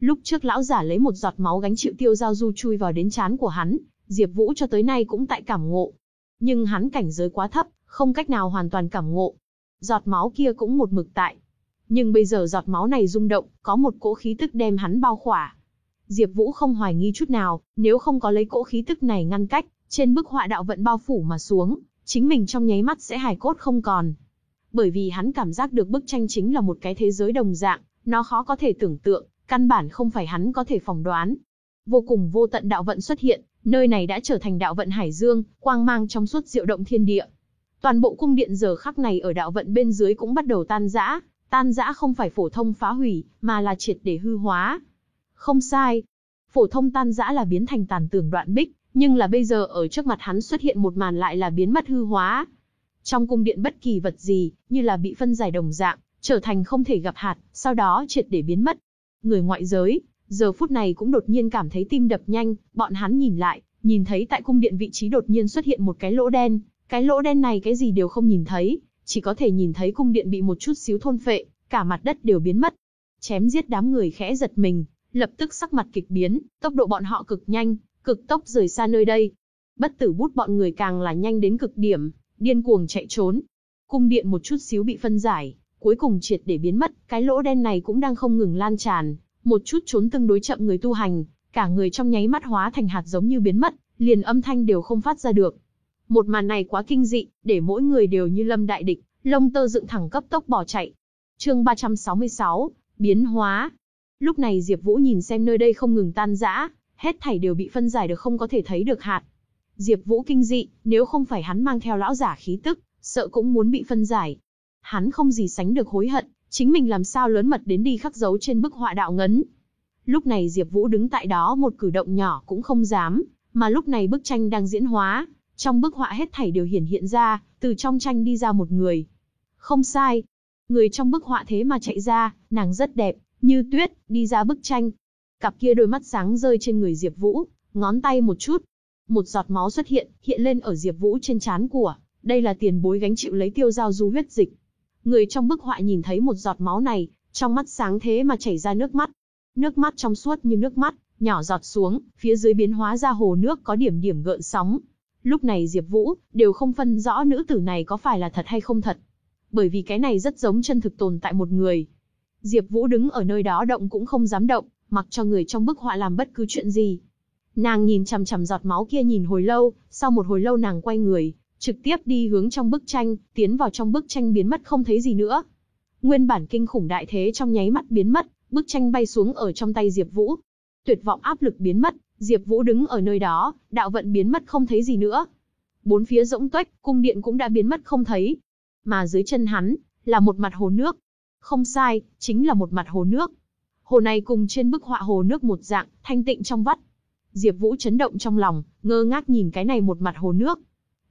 Lúc trước lão giả lấy một giọt máu gánh chịu tiêu giao du chui vào đến trán của hắn, Diệp Vũ cho tới nay cũng tại cảm ngộ. Nhưng hắn cảnh giới quá thấp, không cách nào hoàn toàn cảm ngộ. Giọt máu kia cũng một mực tại. Nhưng bây giờ giọt máu này rung động, có một cỗ khí tức đem hắn bao khỏa. Diệp Vũ không hoài nghi chút nào, nếu không có lấy cỗ khí tức này ngăn cách, trên bức họa đạo vận bao phủ mà xuống, chính mình trong nháy mắt sẽ hài cốt không còn. Bởi vì hắn cảm giác được bức tranh chính là một cái thế giới đồng dạng, nó khó có thể tưởng tượng, căn bản không phải hắn có thể phỏng đoán. Vô cùng vô tận đạo vận xuất hiện, nơi này đã trở thành đạo vận hải dương, quang mang trong suốt diệu động thiên địa. Toàn bộ cung điện giờ khắc này ở đạo vận bên dưới cũng bắt đầu tan rã, tan rã không phải phổ thông phá hủy, mà là triệt để hư hóa. Không sai, phổ thông tan rã là biến thành tàn tưởng đoạn bích, nhưng là bây giờ ở trước mặt hắn xuất hiện một màn lại là biến mất hư hóa. Trong cung điện bất kỳ vật gì, như là bị phân giải đồng dạng, trở thành không thể gặp hạt, sau đó triệt để biến mất. Người ngoại giới, giờ phút này cũng đột nhiên cảm thấy tim đập nhanh, bọn hắn nhìn lại, nhìn thấy tại cung điện vị trí đột nhiên xuất hiện một cái lỗ đen, cái lỗ đen này cái gì đều không nhìn thấy, chỉ có thể nhìn thấy cung điện bị một chút xíu thôn phệ, cả mặt đất đều biến mất. Chém giết đám người khẽ giật mình, lập tức sắc mặt kịch biến, tốc độ bọn họ cực nhanh, cực tốc rời xa nơi đây. Bất tử bút bọn người càng là nhanh đến cực điểm, điên cuồng chạy trốn. Cung điện một chút xíu bị phân giải, cuối cùng triệt để biến mất, cái lỗ đen này cũng đang không ngừng lan tràn, một chút trốn tương đối chậm người tu hành, cả người trong nháy mắt hóa thành hạt giống như biến mất, liền âm thanh đều không phát ra được. Một màn này quá kinh dị, để mỗi người đều như lâm đại địch, lông tơ dựng thẳng cấp tốc bỏ chạy. Chương 366, biến hóa. Lúc này Diệp Vũ nhìn xem nơi đây không ngừng tan rã, hết thảy đều bị phân giải được không có thể thấy được hạt. Diệp Vũ kinh dị, nếu không phải hắn mang theo lão giả khí tức, sợ cũng muốn bị phân giải. Hắn không gì sánh được hối hận, chính mình làm sao lớn mật đến đi khắc dấu trên bức họa đạo ngấn. Lúc này Diệp Vũ đứng tại đó một cử động nhỏ cũng không dám, mà lúc này bức tranh đang diễn hóa, trong bức họa hết thảy đều hiển hiện ra, từ trong tranh đi ra một người. Không sai, người trong bức họa thế mà chạy ra, nàng rất đẹp, như tuyết, đi ra bức tranh. Cặp kia đôi mắt sáng rơi trên người Diệp Vũ, ngón tay một chút, một giọt máu xuất hiện, hiện lên ở Diệp Vũ trên trán của, đây là tiền bối gánh chịu lấy tiêu giao du huyết dịch. Người trong bức họa nhìn thấy một giọt máu này, trong mắt sáng thế mà chảy ra nước mắt. Nước mắt trong suốt như nước mắt, nhỏ giọt xuống, phía dưới biến hóa ra hồ nước có điểm điểm gợn sóng. Lúc này Diệp Vũ đều không phân rõ nữ tử này có phải là thật hay không thật. Bởi vì cái này rất giống chân thực tồn tại một người. Diệp Vũ đứng ở nơi đó động cũng không dám động, mặc cho người trong bức họa làm bất cứ chuyện gì. Nàng nhìn chằm chằm giọt máu kia nhìn hồi lâu, sau một hồi lâu nàng quay người, trực tiếp đi hướng trong bức tranh, tiến vào trong bức tranh biến mất không thấy gì nữa. Nguyên bản kinh khủng đại thế trong nháy mắt biến mất, bức tranh bay xuống ở trong tay Diệp Vũ. Tuyệt vọng áp lực biến mất, Diệp Vũ đứng ở nơi đó, đạo vận biến mất không thấy gì nữa. Bốn phía rỗng tuếch, cung điện cũng đã biến mất không thấy. Mà dưới chân hắn là một mặt hồ nước. Không sai, chính là một mặt hồ nước. Hồ này cùng trên bức họa hồ nước một dạng, thanh tịnh trong vắt. Diệp Vũ chấn động trong lòng, ngơ ngác nhìn cái này một mặt hồ nước.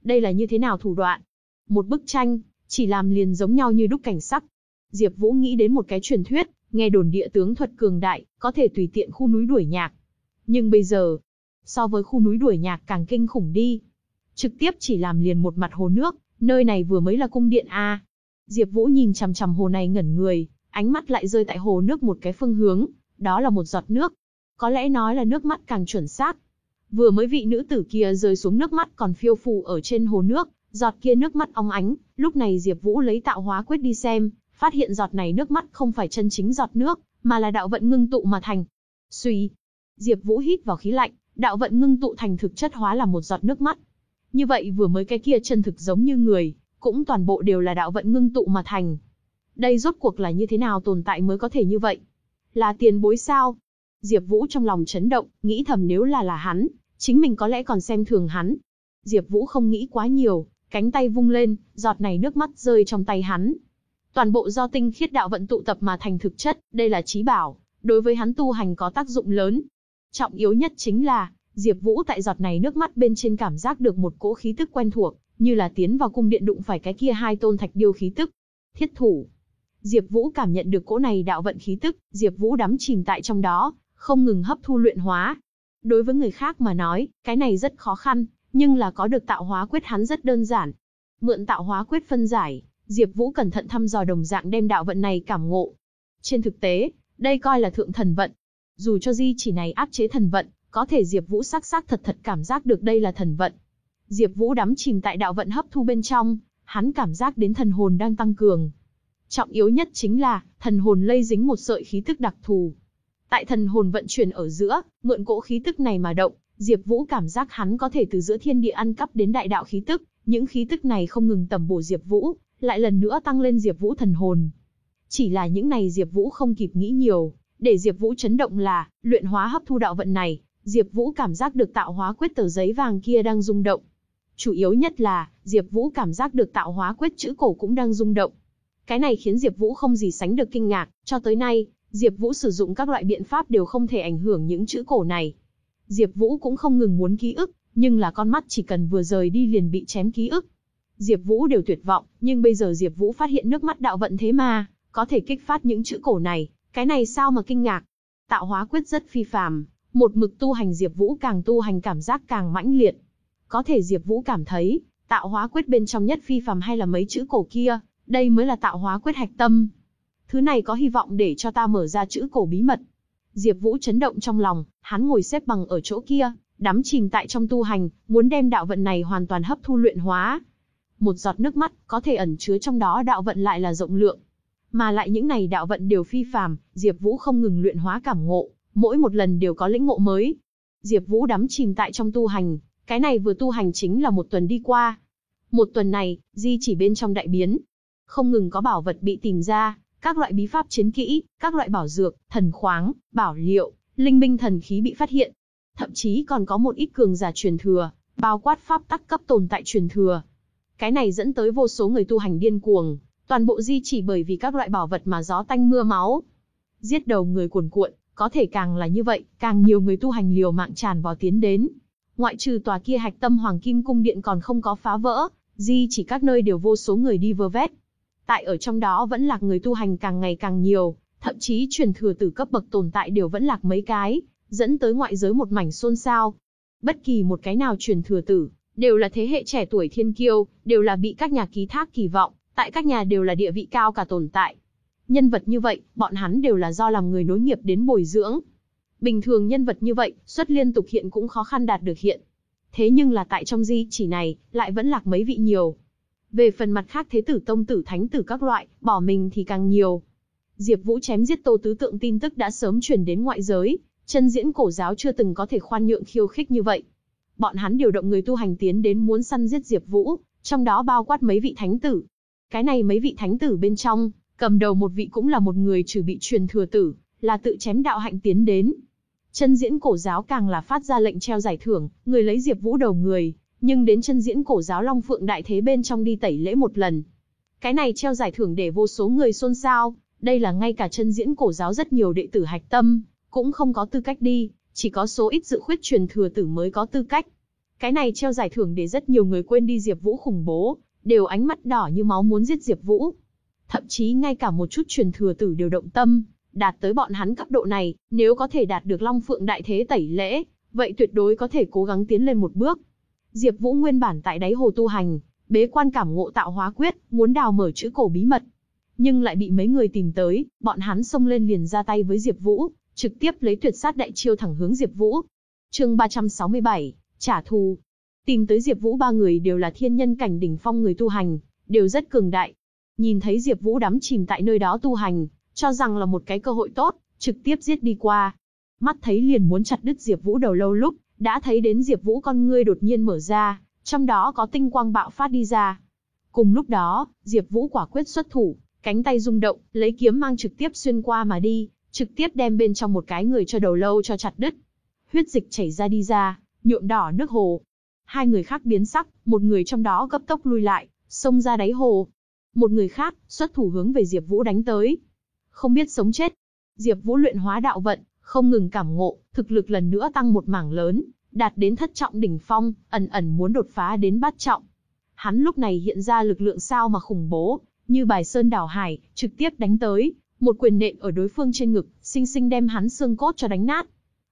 Đây là như thế nào thủ đoạn? Một bức tranh, chỉ làm liền giống nhau như đúc cảnh sắc. Diệp Vũ nghĩ đến một cái truyền thuyết, nghe đồn địa tướng thuật cường đại, có thể tùy tiện khu núi đuổi nhạc. Nhưng bây giờ, so với khu núi đuổi nhạc càng kinh khủng đi. Trực tiếp chỉ làm liền một mặt hồ nước, nơi này vừa mới là cung điện a. Diệp Vũ nhìn chằm chằm hồ này ngẩn người, ánh mắt lại rơi tại hồ nước một cái phương hướng, đó là một giọt nước. Có lẽ nói là nước mắt càng chuẩn xác. Vừa mới vị nữ tử kia rơi xuống nước mắt còn phiêu phù ở trên hồ nước, giọt kia nước mắt óng ánh, lúc này Diệp Vũ lấy tạo hóa quyết đi xem, phát hiện giọt này nước mắt không phải chân chính giọt nước, mà là đạo vận ngưng tụ mà thành. Suy, Diệp Vũ hít vào khí lạnh, đạo vận ngưng tụ thành thực chất hóa là một giọt nước mắt. Như vậy vừa mới cái kia chân thực giống như người, cũng toàn bộ đều là đạo vận ngưng tụ mà thành. Đây rốt cuộc là như thế nào tồn tại mới có thể như vậy? Là tiền bối sao? Diệp Vũ trong lòng chấn động, nghĩ thầm nếu là là hắn, chính mình có lẽ còn xem thường hắn. Diệp Vũ không nghĩ quá nhiều, cánh tay vung lên, giọt này nước mắt rơi trong tay hắn. Toàn bộ do tinh khiết đạo vận tụ tập mà thành thực chất, đây là chí bảo, đối với hắn tu hành có tác dụng lớn. Trọng yếu nhất chính là, Diệp Vũ tại giọt này nước mắt bên trên cảm giác được một cỗ khí tức quen thuộc, như là tiến vào cung điện đụng phải cái kia hai tôn thạch điêu khí tức. Thiết thủ. Diệp Vũ cảm nhận được cỗ này đạo vận khí tức, Diệp Vũ đắm chìm tại trong đó, không ngừng hấp thu luyện hóa. Đối với người khác mà nói, cái này rất khó khăn, nhưng là có được tạo hóa quyết hắn rất đơn giản. Mượn tạo hóa quyết phân giải, Diệp Vũ cẩn thận thăm dò đồng dạng đem đạo vận này cảm ngộ. Trên thực tế, đây coi là thượng thần vận. Dù cho di chỉ này áp chế thần vận, có thể Diệp Vũ sắc sắc thật thật cảm giác được đây là thần vận. Diệp Vũ đắm chìm tại đạo vận hấp thu bên trong, hắn cảm giác đến thần hồn đang tăng cường. Trọng yếu nhất chính là, thần hồn lây dính một sợi khí tức đặc thù. Tại thần hồn vận chuyển ở giữa, mượn cỗ khí tức này mà động, Diệp Vũ cảm giác hắn có thể từ giữa thiên địa ăn cắp đến đại đạo khí tức, những khí tức này không ngừng tầm bổ Diệp Vũ, lại lần nữa tăng lên Diệp Vũ thần hồn. Chỉ là những này Diệp Vũ không kịp nghĩ nhiều, để Diệp Vũ chấn động là, luyện hóa hấp thu đạo vận này, Diệp Vũ cảm giác được tạo hóa quyết tờ giấy vàng kia đang rung động. Chủ yếu nhất là, Diệp Vũ cảm giác được tạo hóa quyết chữ cổ cũng đang rung động. Cái này khiến Diệp Vũ không gì sánh được kinh ngạc, cho tới nay, Diệp Vũ sử dụng các loại biện pháp đều không thể ảnh hưởng những chữ cổ này. Diệp Vũ cũng không ngừng muốn ký ức, nhưng là con mắt chỉ cần vừa rời đi liền bị chém ký ức. Diệp Vũ đều tuyệt vọng, nhưng bây giờ Diệp Vũ phát hiện nước mắt đạo vận thế mà, có thể kích phát những chữ cổ này, cái này sao mà kinh ngạc. Tạo hóa quyết rất phi phàm, một mực tu hành Diệp Vũ càng tu hành cảm giác càng mãnh liệt. Có thể Diệp Vũ cảm thấy, tạo hóa quyết bên trong nhất phi phàm hay là mấy chữ cổ kia, đây mới là tạo hóa quyết hạch tâm. Thứ này có hy vọng để cho ta mở ra chữ cổ bí mật. Diệp Vũ chấn động trong lòng, hắn ngồi xếp bằng ở chỗ kia, đắm chìm tại trong tu hành, muốn đem đạo vận này hoàn toàn hấp thu luyện hóa. Một giọt nước mắt, có thể ẩn chứa trong đó đạo vận lại là rộng lượng. Mà lại những này đạo vận đều phi phàm, Diệp Vũ không ngừng luyện hóa cảm ngộ, mỗi một lần đều có lĩnh ngộ mới. Diệp Vũ đắm chìm tại trong tu hành, cái này vừa tu hành chính là một tuần đi qua. Một tuần này, di chỉ bên trong đại biến, không ngừng có bảo vật bị tìm ra, các loại bí pháp chiến kỹ, các loại bảo dược, thần khoáng, bảo liệu, linh binh thần khí bị phát hiện. Thậm chí còn có một ít cường giả truyền thừa, bao quát pháp tắc cấp tồn tại truyền thừa. Cái này dẫn tới vô số người tu hành điên cuồng, toàn bộ di chỉ bởi vì các loại bảo vật mà gió tanh mưa máu. Giết đầu người cuồn cuộn, có thể càng là như vậy, càng nhiều người tu hành liều mạng tràn vào tiến đến. Ngoại trừ tòa kia hạch tâm hoàng kim cung điện còn không có phá vỡ, di chỉ các nơi đều vô số người đi vơ vét. Tại ở trong đó vẫn lạc người tu hành càng ngày càng nhiều, thậm chí truyền thừa từ cấp bậc tồn tại đều vẫn lạc mấy cái, dẫn tới ngoại giới một mảnh xôn xao. Bất kỳ một cái nào truyền thừa tử, đều là thế hệ trẻ tuổi thiên kiêu, đều là bị các nhà ký thác kỳ vọng, tại các nhà đều là địa vị cao cả tồn tại. Nhân vật như vậy, bọn hắn đều là do làm người nối nghiệp đến bồi dưỡng. Bình thường nhân vật như vậy, xuất liên tục hiện cũng khó khăn đạt được hiện. Thế nhưng là tại trong di chỉ này, lại vẫn lạc mấy vị nhiều. Về phần mặt khác thế tử tông tử thánh tử các loại, bỏ mình thì càng nhiều. Diệp Vũ chém giết Tô Tứ Tượng tin tức đã sớm truyền đến ngoại giới, chân diễn cổ giáo chưa từng có thể khoan nhượng khiêu khích như vậy. Bọn hắn điều động người tu hành tiến đến muốn săn giết Diệp Vũ, trong đó bao quát mấy vị thánh tử. Cái này mấy vị thánh tử bên trong, cầm đầu một vị cũng là một người trừ bị truyền thừa tử, là tự chém đạo hạnh tiến đến. Chân diễn cổ giáo càng là phát ra lệnh treo giải thưởng, người lấy Diệp Vũ đầu người, nhưng đến chân diễn cổ giáo Long Phượng Đại Thế bên trong đi tẩy lễ một lần. Cái này treo giải thưởng để vô số người xôn xao, đây là ngay cả chân diễn cổ giáo rất nhiều đệ tử hạch tâm, cũng không có tư cách đi, chỉ có số ít dự khuyết truyền thừa tử mới có tư cách. Cái này treo giải thưởng để rất nhiều người quên đi Diệp Vũ khủng bố, đều ánh mắt đỏ như máu muốn giết Diệp Vũ. Thậm chí ngay cả một chút truyền thừa tử đều động tâm, đạt tới bọn hắn cấp độ này, nếu có thể đạt được Long Phượng Đại Thế tẩy lễ, vậy tuyệt đối có thể cố gắng tiến lên một bước. Diệp Vũ nguyên bản tại đáy hồ tu hành, bế quan cảm ngộ tạo hóa quyết, muốn đào mở chữ cổ bí mật. Nhưng lại bị mấy người tìm tới, bọn hắn xông lên liền ra tay với Diệp Vũ, trực tiếp lấy tuyệt sát đại chiêu thẳng hướng Diệp Vũ. Chương 367, trả thù. Tìm tới Diệp Vũ ba người đều là thiên nhân cảnh đỉnh phong người tu hành, đều rất cường đại. Nhìn thấy Diệp Vũ đắm chìm tại nơi đó tu hành, cho rằng là một cái cơ hội tốt, trực tiếp giết đi qua. Mắt thấy liền muốn chặt đứt Diệp Vũ đầu lâu lúc, đã thấy đến Diệp Vũ con ngươi đột nhiên mở ra, trong đó có tinh quang bạo phát đi ra. Cùng lúc đó, Diệp Vũ quả quyết xuất thủ, cánh tay rung động, lấy kiếm mang trực tiếp xuyên qua mà đi, trực tiếp đem bên trong một cái người cho đầu lâu cho chặt đứt. Huyết dịch chảy ra đi ra, nhuộm đỏ nước hồ. Hai người khác biến sắc, một người trong đó gấp tốc lui lại, xông ra đáy hồ. Một người khác, xuất thủ hướng về Diệp Vũ đánh tới. Không biết sống chết. Diệp Vũ luyện hóa đạo vận, không ngừng cảm ngộ, thực lực lần nữa tăng một mảng lớn, đạt đến thất trọng đỉnh phong, ẩn ẩn muốn đột phá đến bát trọng. Hắn lúc này hiện ra lực lượng sao mà khủng bố, như bài sơn đảo hải, trực tiếp đánh tới, một quyền nện ở đối phương trên ngực, sinh sinh đem hắn xương cốt cho đánh nát.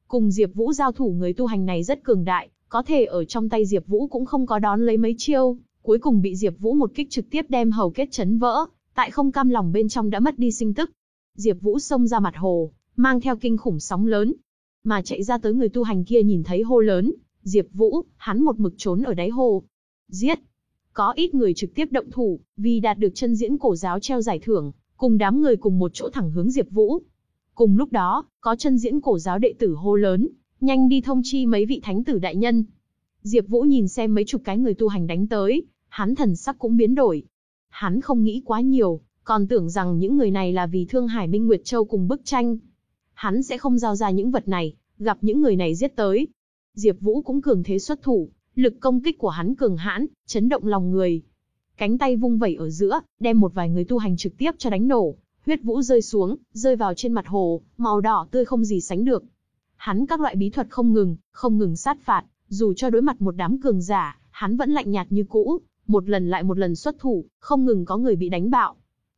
Cùng Diệp Vũ giao thủ người tu hành này rất cường đại, có thể ở trong tay Diệp Vũ cũng không có đón lấy mấy chiêu, cuối cùng bị Diệp Vũ một kích trực tiếp đem hầu kết chấn vỡ, tại không cam lòng bên trong đã mất đi sinh tức. Diệp Vũ xông ra mặt hồ, mang theo kinh khủng sóng lớn. Mà chạy ra tới người tu hành kia nhìn thấy hô lớn, Diệp Vũ, hắn một mực trốn ở đáy hồ. Giết! Có ít người trực tiếp động thủ, vì đạt được chân diễn cổ giáo treo giải thưởng, cùng đám người cùng một chỗ thẳng hướng Diệp Vũ. Cùng lúc đó, có chân diễn cổ giáo đệ tử hô lớn, nhanh đi thông chi mấy vị thánh tử đại nhân. Diệp Vũ nhìn xem mấy chục cái người tu hành đánh tới, hắn thần sắc cũng biến đổi. Hắn không nghĩ quá nhiều, còn tưởng rằng những người này là vì Thương Hải Minh Nguyệt Châu cùng bức tranh. Hắn sẽ không giao ra những vật này, gặp những người này giết tới. Diệp Vũ cũng cường thế xuất thủ, lực công kích của hắn cường hãn, chấn động lòng người. Cánh tay vung vẩy ở giữa, đem một vài người tu hành trực tiếp cho đánh nổ, huyết vũ rơi xuống, rơi vào trên mặt hồ, màu đỏ tươi không gì sánh được. Hắn các loại bí thuật không ngừng, không ngừng sát phạt, dù cho đối mặt một đám cường giả, hắn vẫn lạnh nhạt như cũ, một lần lại một lần xuất thủ, không ngừng có người bị đánh bạo.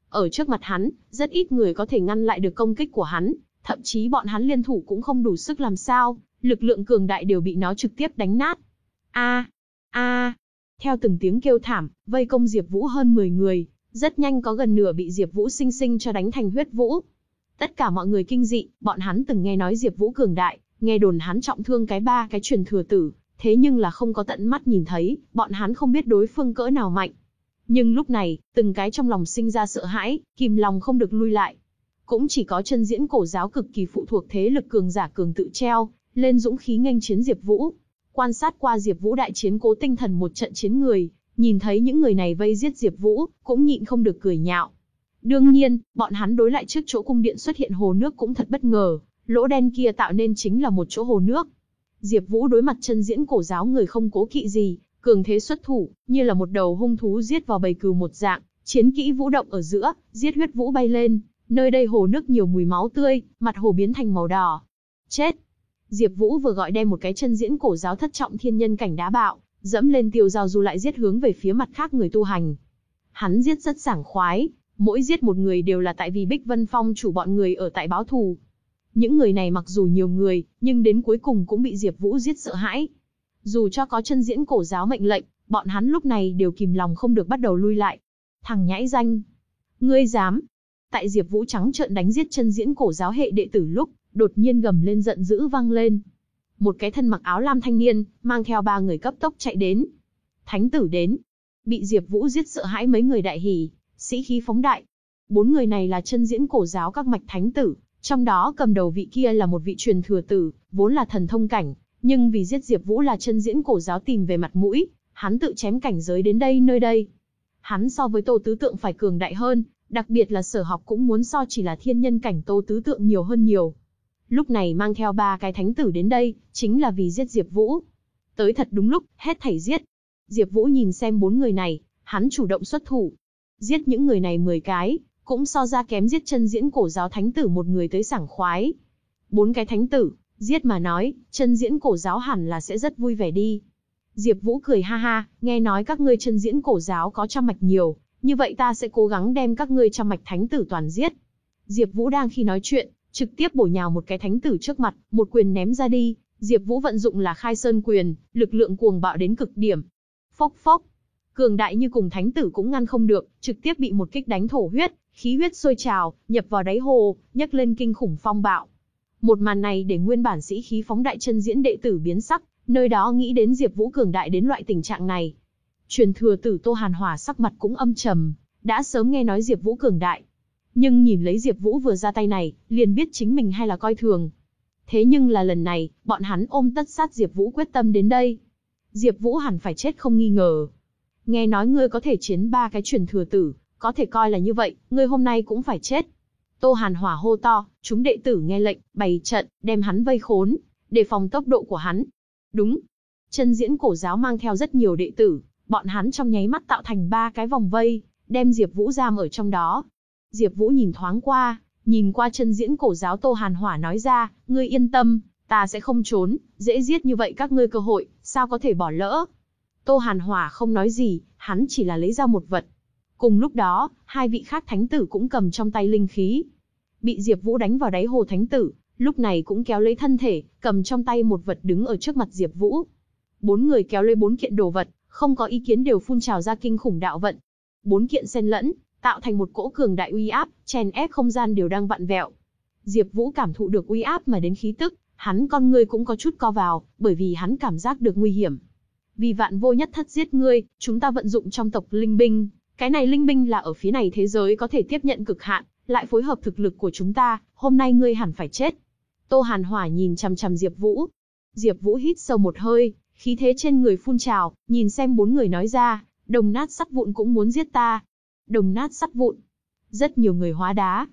Ở trước mặt hắn, rất ít người có thể ngăn lại được công kích của hắn, thậm chí bọn hắn liên thủ cũng không đủ sức làm sao, lực lượng cường đại đều bị nó trực tiếp đánh nát. A, a. Theo từng tiếng kêu thảm, vây công Diệp Vũ hơn 10 người, rất nhanh có gần nửa bị Diệp Vũ sinh sinh cho đánh thành huyết vũ. Tất cả mọi người kinh dị, bọn hắn từng nghe nói Diệp Vũ cường đại, nghe đồn hắn trọng thương cái ba cái truyền thừa tử, thế nhưng là không có tận mắt nhìn thấy, bọn hắn không biết đối phương cỡ nào mạnh. Nhưng lúc này, từng cái trong lòng sinh ra sợ hãi, kìm lòng không được lui lại. Cũng chỉ có chân diễn cổ giáo cực kỳ phụ thuộc thế lực cường giả cường tự treo, lên dũng khí nghênh chiến Diệp Vũ. Quan sát qua Diệp Vũ đại chiến cố tinh thần một trận chiến người, nhìn thấy những người này vây giết Diệp Vũ, cũng nhịn không được cười nhạo. Đương nhiên, bọn hắn đối lại trước chỗ cung điện xuất hiện hồ nước cũng thật bất ngờ, lỗ đen kia tạo nên chính là một chỗ hồ nước. Diệp Vũ đối mặt chân diễn cổ giáo người không cố kỵ gì, cường thế xuất thủ, như là một đầu hung thú giết vào bầy cừu một dạng, chiến kỹ vũ động ở giữa, giết huyết vũ bay lên, nơi đây hồ nước nhiều mùi máu tươi, mặt hồ biến thành màu đỏ. Chết! Diệp Vũ vừa gọi đem một cái chân diễn cổ giáo thất trọng thiên nhân cảnh đá bạo, dẫm lên tiêu giao du lại giết hướng về phía mặt khác người tu hành. Hắn giết rất sảng khoái, mỗi giết một người đều là tại vì Bích Vân Phong chủ bọn người ở tại báo thù. Những người này mặc dù nhiều người, nhưng đến cuối cùng cũng bị Diệp Vũ giết sợ hãi. Dù cho có chân diễn cổ giáo mệnh lệnh, bọn hắn lúc này đều kìm lòng không được bắt đầu lui lại. Thằng nhãi danh. Ngươi dám. Tại Diệp Vũ trắng trợn đánh giết chân diễn cổ giáo hệ đệ tử lúc, đột nhiên gầm lên giận dữ vang lên. Một cái thân mặc áo lam thanh niên, mang theo ba người cấp tốc chạy đến. Thánh tử đến. Bị Diệp Vũ giết sợ hãi mấy người đại hỉ, sĩ khí phóng đại. Bốn người này là chân diễn cổ giáo các mạch thánh tử, trong đó cầm đầu vị kia là một vị truyền thừa tử, vốn là thần thông cảnh, nhưng vì giết Diệp Vũ là chân diễn cổ giáo tìm về mặt mũi, hắn tự chém cảnh giới đến đây nơi đây. Hắn so với Tô Tứ Tượng phải cường đại hơn, đặc biệt là sở học cũng muốn so chỉ là thiên nhân cảnh Tô Tứ Tượng nhiều hơn nhiều. Lúc này mang theo ba cái thánh tử đến đây, chính là vì giết Diệp Vũ. Tới thật đúng lúc, hết thảy giết. Diệp Vũ nhìn xem bốn người này, hắn chủ động xuất thủ. Giết những người này 10 cái, cũng so ra kém giết chân diễn cổ giáo thánh tử một người tới sảng khoái. Bốn cái thánh tử, giết mà nói, chân diễn cổ giáo hẳn là sẽ rất vui vẻ đi. Diệp Vũ cười ha ha, nghe nói các ngươi chân diễn cổ giáo có trăm mạch nhiều, như vậy ta sẽ cố gắng đem các ngươi trăm mạch thánh tử toàn giết. Diệp Vũ đang khi nói chuyện, trực tiếp bổ nhào một cái thánh tử trước mặt, một quyền ném ra đi, Diệp Vũ vận dụng là Khai Sơn quyền, lực lượng cuồng bạo đến cực điểm. Phốc phốc, cường đại như cùng thánh tử cũng ngăn không được, trực tiếp bị một kích đánh thổ huyết, khí huyết sôi trào, nhập vào đáy hồ, nhấc lên kinh khủng phong bạo. Một màn này để nguyên bản sĩ khí phóng đại chân diễn đệ tử biến sắc, nơi đó nghĩ đến Diệp Vũ cường đại đến loại tình trạng này. Truyền thừa tử Tô Hàn Hỏa sắc mặt cũng âm trầm, đã sớm nghe nói Diệp Vũ cường đại, nhưng nhìn lấy Diệp Vũ vừa ra tay này, liền biết chính mình hay là coi thường. Thế nhưng là lần này, bọn hắn ôm tất sát Diệp Vũ quyết tâm đến đây. Diệp Vũ hẳn phải chết không nghi ngờ. Nghe nói ngươi có thể chiến ba cái truyền thừa tử, có thể coi là như vậy, ngươi hôm nay cũng phải chết. Tô Hàn Hỏa hô to, chúng đệ tử nghe lệnh, bày trận, đem hắn vây khốn, để phòng tốc độ của hắn. Đúng. Chân diễn cổ giáo mang theo rất nhiều đệ tử, bọn hắn trong nháy mắt tạo thành ba cái vòng vây, đem Diệp Vũ giam ở trong đó. Diệp Vũ nhìn thoáng qua, nhìn qua chân diễn cổ giáo Tô Hàn Hỏa nói ra, ngươi yên tâm, ta sẽ không trốn, dễ giết như vậy các ngươi cơ hội, sao có thể bỏ lỡ. Tô Hàn Hỏa không nói gì, hắn chỉ là lấy ra một vật. Cùng lúc đó, hai vị khác thánh tử cũng cầm trong tay linh khí. Bị Diệp Vũ đánh vào đáy hồ thánh tử, lúc này cũng kéo lấy thân thể, cầm trong tay một vật đứng ở trước mặt Diệp Vũ. Bốn người kéo lấy bốn kiện đồ vật, không có ý kiến đều phun trào ra kinh khủng đạo vận. Bốn kiện xen lẫn, tạo thành một cỗ cường đại uy áp, chèn ép không gian đều đang vặn vẹo. Diệp Vũ cảm thụ được uy áp mà đến khí tức, hắn con ngươi cũng có chút co vào, bởi vì hắn cảm giác được nguy hiểm. Vì vạn vô nhất thất giết ngươi, chúng ta vận dụng trong tộc linh binh, cái này linh binh là ở phía này thế giới có thể tiếp nhận cực hạn, lại phối hợp thực lực của chúng ta, hôm nay ngươi hẳn phải chết. Tô Hàn Hỏa nhìn chằm chằm Diệp Vũ. Diệp Vũ hít sâu một hơi, khí thế trên người phun trào, nhìn xem bốn người nói ra, đồng nát sắt vụn cũng muốn giết ta đồng nát sắt vụn. Rất nhiều người hóa đá.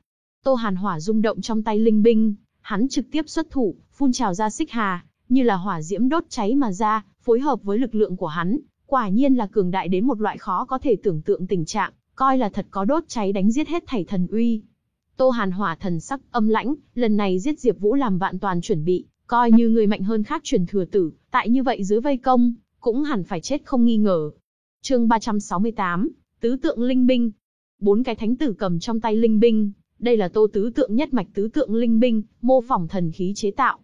Tô Hàn hỏa rung động trong tay linh binh, hắn trực tiếp xuất thủ, phun trào ra xích hà, như là hỏa diễm đốt cháy mà ra, phối hợp với lực lượng của hắn, quả nhiên là cường đại đến một loại khó có thể tưởng tượng tình trạng, coi là thật có đốt cháy đánh giết hết thảy thần uy. Tô Hàn hỏa thần sắc âm lãnh, lần này giết Diệp Vũ làm vạn toàn chuẩn bị, coi như người mạnh hơn khác truyền thừa tử, tại như vậy dưới vây công, cũng hẳn phải chết không nghi ngờ. Chương 368, Tứ tượng linh binh. Bốn cái thánh tử cầm trong tay linh binh, đây là tô tứ tượng nhất mạch tứ tượng linh binh, mô phỏng thần khí chế tạo.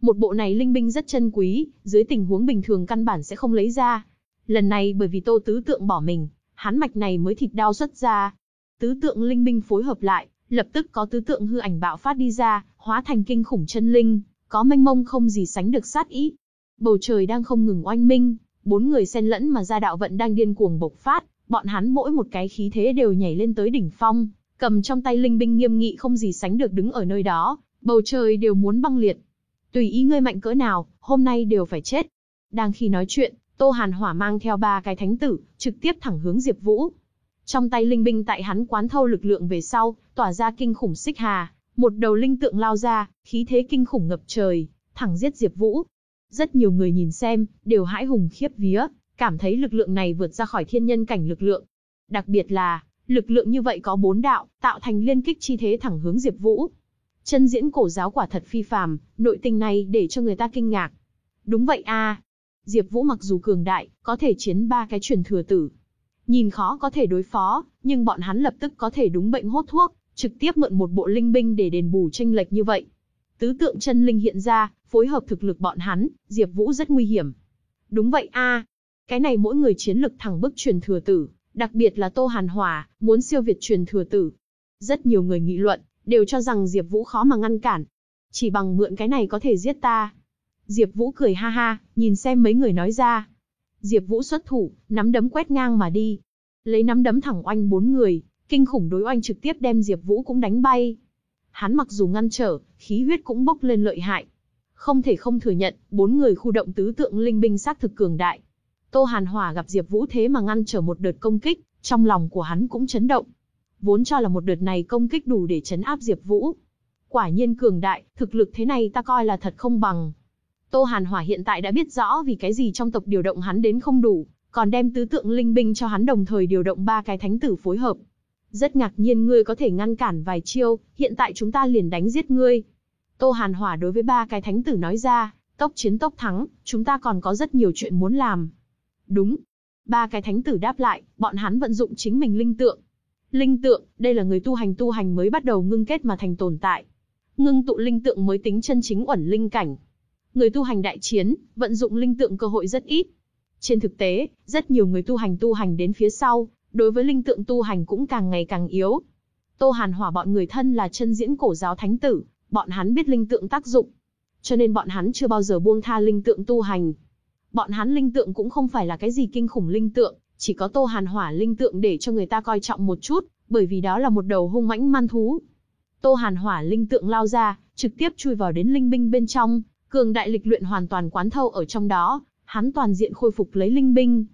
Một bộ này linh binh rất chân quý, dưới tình huống bình thường căn bản sẽ không lấy ra. Lần này bởi vì tô tứ tượng bỏ mình, hắn mạch này mới thịt đao xuất ra. Tứ tượng linh binh phối hợp lại, lập tức có tứ tượng hư ảnh bạo phát đi ra, hóa thành kinh khủng chân linh, có mênh mông không gì sánh được sát ý. Bầu trời đang không ngừng oanh minh, bốn người xen lẫn mà ra đạo vận đang điên cuồng bộc phát, bọn hắn mỗi một cái khí thế đều nhảy lên tới đỉnh phong, cầm trong tay linh binh nghiêm nghị không gì sánh được đứng ở nơi đó, bầu trời đều muốn băng liệt. Tùy ý ngươi mạnh cỡ nào, hôm nay đều phải chết. Đang khi nói chuyện, Tô Hàn Hỏa mang theo ba cái thánh tử, trực tiếp thẳng hướng Diệp Vũ. Trong tay linh binh tại hắn quán thâu lực lượng về sau, tỏa ra kinh khủng xích hà, một đầu linh tượng lao ra, khí thế kinh khủng ngập trời, thẳng giết Diệp Vũ. Rất nhiều người nhìn xem, đều hãi hùng khiếp vía, cảm thấy lực lượng này vượt ra khỏi thiên nhân cảnh lực lượng. Đặc biệt là, lực lượng như vậy có bốn đạo, tạo thành liên kích chi thế thẳng hướng Diệp Vũ. Chân diễn cổ giáo quả thật phi phàm, nội tình này để cho người ta kinh ngạc. Đúng vậy a. Diệp Vũ mặc dù cường đại, có thể chiến ba cái truyền thừa tử. Nhìn khó có thể đối phó, nhưng bọn hắn lập tức có thể đúng bệnh hốt thuốc, trực tiếp mượn một bộ linh binh để đền bù chênh lệch như vậy. Tứ tượng chân linh hiện ra, phối hợp thực lực bọn hắn, Diệp Vũ rất nguy hiểm. Đúng vậy a. Cái này mỗi người chiến lực thẳng bức truyền thừa tử, đặc biệt là Tô Hàn Hỏa, muốn siêu việt truyền thừa tử. Rất nhiều người nghị luận, đều cho rằng Diệp Vũ khó mà ngăn cản. Chỉ bằng mượn cái này có thể giết ta. Diệp Vũ cười ha ha, nhìn xem mấy người nói ra. Diệp Vũ xuất thủ, nắm đấm quét ngang mà đi. Lấy nắm đấm thẳng oanh bốn người, kinh khủng đối oanh trực tiếp đem Diệp Vũ cũng đánh bay. Hắn mặc dù ngăn trở, khí huyết cũng bốc lên lợi hại. Không thể không thừa nhận, bốn người khu động tứ tượng linh binh sát thực cường đại. Tô Hàn Hỏa gặp Diệp Vũ thế mà ngăn trở một đợt công kích, trong lòng của hắn cũng chấn động. Vốn cho là một đợt này công kích đủ để chấn áp Diệp Vũ. Quả nhiên cường đại, thực lực thế này ta coi là thật không bằng. Tô Hàn Hỏa hiện tại đã biết rõ vì cái gì trong tộc điều động hắn đến không đủ, còn đem tứ tượng linh binh cho hắn đồng thời điều động ba cái thánh tử phối hợp. Rất ngạc nhiên ngươi có thể ngăn cản vài chiêu, hiện tại chúng ta liền đánh giết ngươi. Tô Hàn Hỏa đối với ba cái thánh tử nói ra, tốc chiến tốc thắng, chúng ta còn có rất nhiều chuyện muốn làm. Đúng. Ba cái thánh tử đáp lại, bọn hắn vận dụng chính mình linh tượng. Linh tượng, đây là người tu hành tu hành mới bắt đầu ngưng kết mà thành tồn tại. Ngưng tụ linh tượng mới tính chân chính ẩn linh cảnh. Người tu hành đại chiến, vận dụng linh tượng cơ hội rất ít. Trên thực tế, rất nhiều người tu hành tu hành đến phía sau, đối với linh tượng tu hành cũng càng ngày càng yếu. Tô Hàn Hỏa bọn người thân là chân diễn cổ giáo thánh tử, bọn hắn biết linh tượng tác dụng. Cho nên bọn hắn chưa bao giờ buông tha linh tượng tu hành. Bọn hắn linh tượng cũng không phải là cái gì kinh khủng linh tượng, chỉ có Tô Hàn Hỏa linh tượng để cho người ta coi trọng một chút, bởi vì đó là một đầu hung mãnh man thú. Tô Hàn Hỏa linh tượng lao ra, trực tiếp chui vào đến linh binh bên trong, cường đại lịch luyện hoàn toàn quán thâu ở trong đó, hắn toàn diện khôi phục lấy linh binh.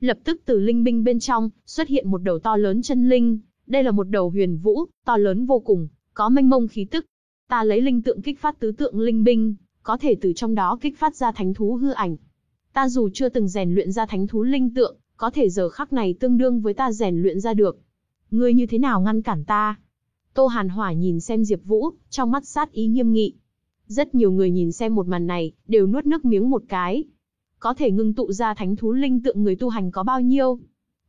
Lập tức từ linh binh bên trong, xuất hiện một đầu to lớn chân linh, đây là một đầu huyền vũ, to lớn vô cùng, có mênh mông khí tức. Ta lấy linh tượng kích phát tứ tượng linh binh, có thể từ trong đó kích phát ra thánh thú hư ảnh. Ta dù chưa từng rèn luyện ra thánh thú linh tượng, có thể giờ khắc này tương đương với ta rèn luyện ra được. Ngươi như thế nào ngăn cản ta? Tô Hàn Hỏa nhìn xem Diệp Vũ, trong mắt sát ý nghiêm nghị. Rất nhiều người nhìn xem một màn này, đều nuốt nước miếng một cái. Có thể ngưng tụ ra thánh thú linh tượng người tu hành có bao nhiêu?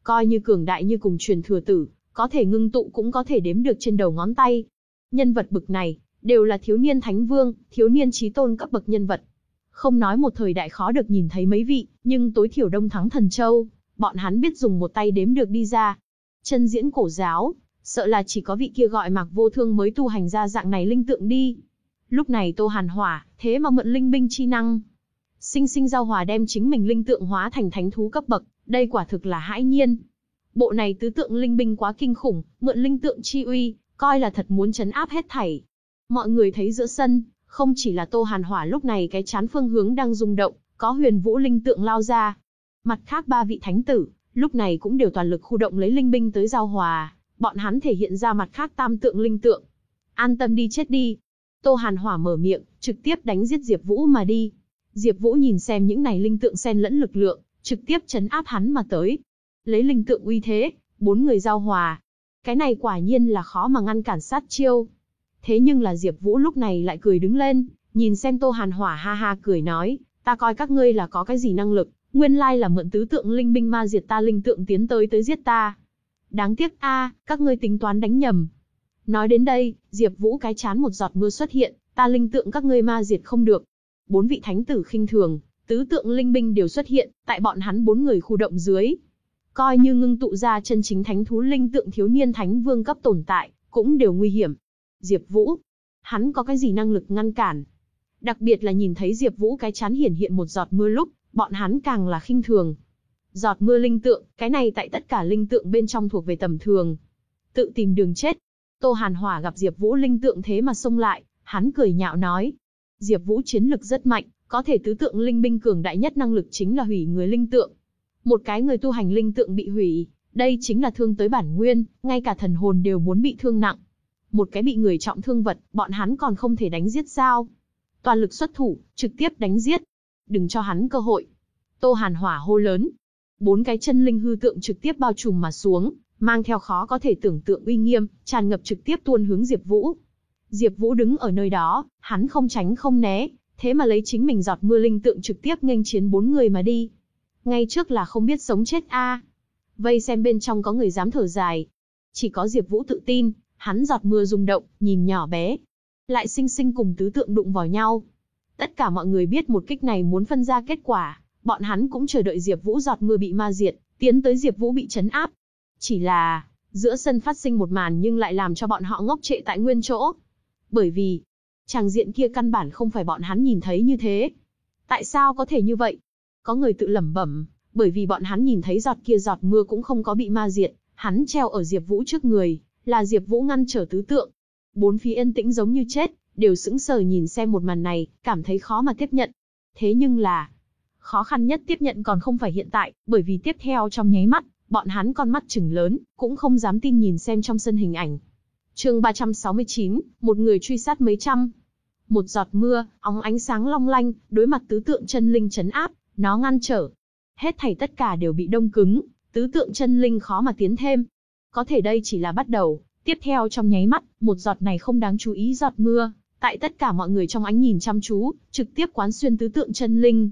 Coi như cường đại như cùng truyền thừa tử, có thể ngưng tụ cũng có thể đếm được trên đầu ngón tay. Nhân vật bực này, đều là thiếu niên thánh vương, thiếu niên chí tôn cấp bậc nhân vật. Không nói một thời đại khó được nhìn thấy mấy vị, nhưng tối thiểu đông thắng thần châu, bọn hắn biết dùng một tay đếm được đi ra. Chân diễn cổ giáo, sợ là chỉ có vị kia gọi mạc vô thương mới tu hành ra dạng này linh tượng đi. Lúc này Tô Hàn Hỏa, thế mà mượn linh binh chi năng. Sinh sinh giao hòa đem chính mình linh tượng hóa thành thánh thú cấp bậc, đây quả thực là hãi nhiên. Bộ này tứ tượng linh binh quá kinh khủng, mượn linh tượng chi uy, coi là thật muốn chấn áp hết thảy. Mọi người thấy giữa sân, không chỉ là Tô Hàn Hỏa lúc này cái chán phương hướng đang rung động, có huyền vũ linh tượng lao ra. Mặt khác ba vị thánh tử, lúc này cũng đều toàn lực khu động lấy linh binh tới giao hòa, bọn hắn thể hiện ra mặt khác tam tượng linh tượng. An tâm đi chết đi, Tô Hàn Hỏa mở miệng, trực tiếp đánh giết Diệp Vũ mà đi. Diệp Vũ nhìn xem những này linh tượng xen lẫn lực lượng, trực tiếp chấn áp hắn mà tới. Lấy linh tượng uy thế, bốn người giao hòa. Cái này quả nhiên là khó mà ngăn cản sát chiêu. Thế nhưng là Diệp Vũ lúc này lại cười đứng lên, nhìn xem Tô Hàn Hỏa ha ha cười nói, ta coi các ngươi là có cái gì năng lực, nguyên lai là mượn tứ tượng linh binh ma diệt ta linh tượng tiến tới tới giết ta. Đáng tiếc a, các ngươi tính toán đánh nhầm, Nói đến đây, Diệp Vũ cái chán một giọt mưa xuất hiện, ta linh tượng các ngươi ma diệt không được. Bốn vị thánh tử khinh thường, tứ tượng linh binh đều xuất hiện, tại bọn hắn bốn người khu động dưới. Coi như ngưng tụ ra chân chính thánh thú linh tượng thiếu niên thánh vương cấp tồn tại, cũng đều nguy hiểm. Diệp Vũ, hắn có cái gì năng lực ngăn cản? Đặc biệt là nhìn thấy Diệp Vũ cái chán hiển hiện một giọt mưa lúc, bọn hắn càng là khinh thường. Giọt mưa linh tượng, cái này tại tất cả linh tượng bên trong thuộc về tầm thường. Tự tìm đường chết, Tô Hàn Hỏa gặp Diệp Vũ linh tượng thế mà xông lại, hắn cười nhạo nói. Diệp Vũ chiến lực rất mạnh, có thể tứ tượng linh binh cường đại nhất năng lực chính là hủy người linh tượng. Một cái người tu hành linh tượng bị hủy, đây chính là thương tới bản nguyên, ngay cả thần hồn đều muốn bị thương nặng. Một cái bị người trọng thương vật, bọn hắn còn không thể đánh giết sao? Toàn lực xuất thủ, trực tiếp đánh giết. Đừng cho hắn cơ hội. Tô Hàn Hỏa hô lớn. Bốn cái chân linh hư tượng trực tiếp bao trùm mà xuống, mang theo khó có thể tưởng tượng uy nghiêm, tràn ngập trực tiếp tuôn hướng Diệp Vũ. Diệp Vũ đứng ở nơi đó, hắn không tránh không né, thế mà lấy chính mình giọt mưa linh tượng trực tiếp nghênh chiến bốn người mà đi. Ngay trước là không biết sống chết a. Vây xem bên trong có người dám thở dài. Chỉ có Diệp Vũ tự tin, hắn giọt mưa rung động, nhìn nhỏ bé, lại sinh sinh cùng tứ tượng đụng vào nhau. Tất cả mọi người biết một kích này muốn phân ra kết quả, Bọn hắn cũng chờ đợi Diệp Vũ giọt mưa bị ma diệt, tiến tới Diệp Vũ bị trấn áp. Chỉ là, giữa sân phát sinh một màn nhưng lại làm cho bọn họ ngốc trệ tại nguyên chỗ. Bởi vì, tràng diện kia căn bản không phải bọn hắn nhìn thấy như thế. Tại sao có thể như vậy? Có người tự lẩm bẩm, bởi vì bọn hắn nhìn thấy giọt kia giọt mưa cũng không có bị ma diệt, hắn treo ở Diệp Vũ trước người, là Diệp Vũ ngăn trở tứ tượng. Bốn phía yên tĩnh giống như chết, đều sững sờ nhìn xem một màn này, cảm thấy khó mà tiếp nhận. Thế nhưng là, khó khăn nhất tiếp nhận còn không phải hiện tại, bởi vì tiếp theo trong nháy mắt, bọn hắn con mắt trừng lớn, cũng không dám tin nhìn xem trong sân hình ảnh. Chương 369, một người truy sát mấy trăm. Một giọt mưa, óng ánh sáng long lanh, đối mặt tứ tượng chân linh chấn áp, nó ngăn trở. Hết thảy tất cả đều bị đông cứng, tứ tượng chân linh khó mà tiến thêm. Có thể đây chỉ là bắt đầu, tiếp theo trong nháy mắt, một giọt này không đáng chú ý giọt mưa, tại tất cả mọi người trong ánh nhìn chăm chú, trực tiếp quán xuyên tứ tượng chân linh.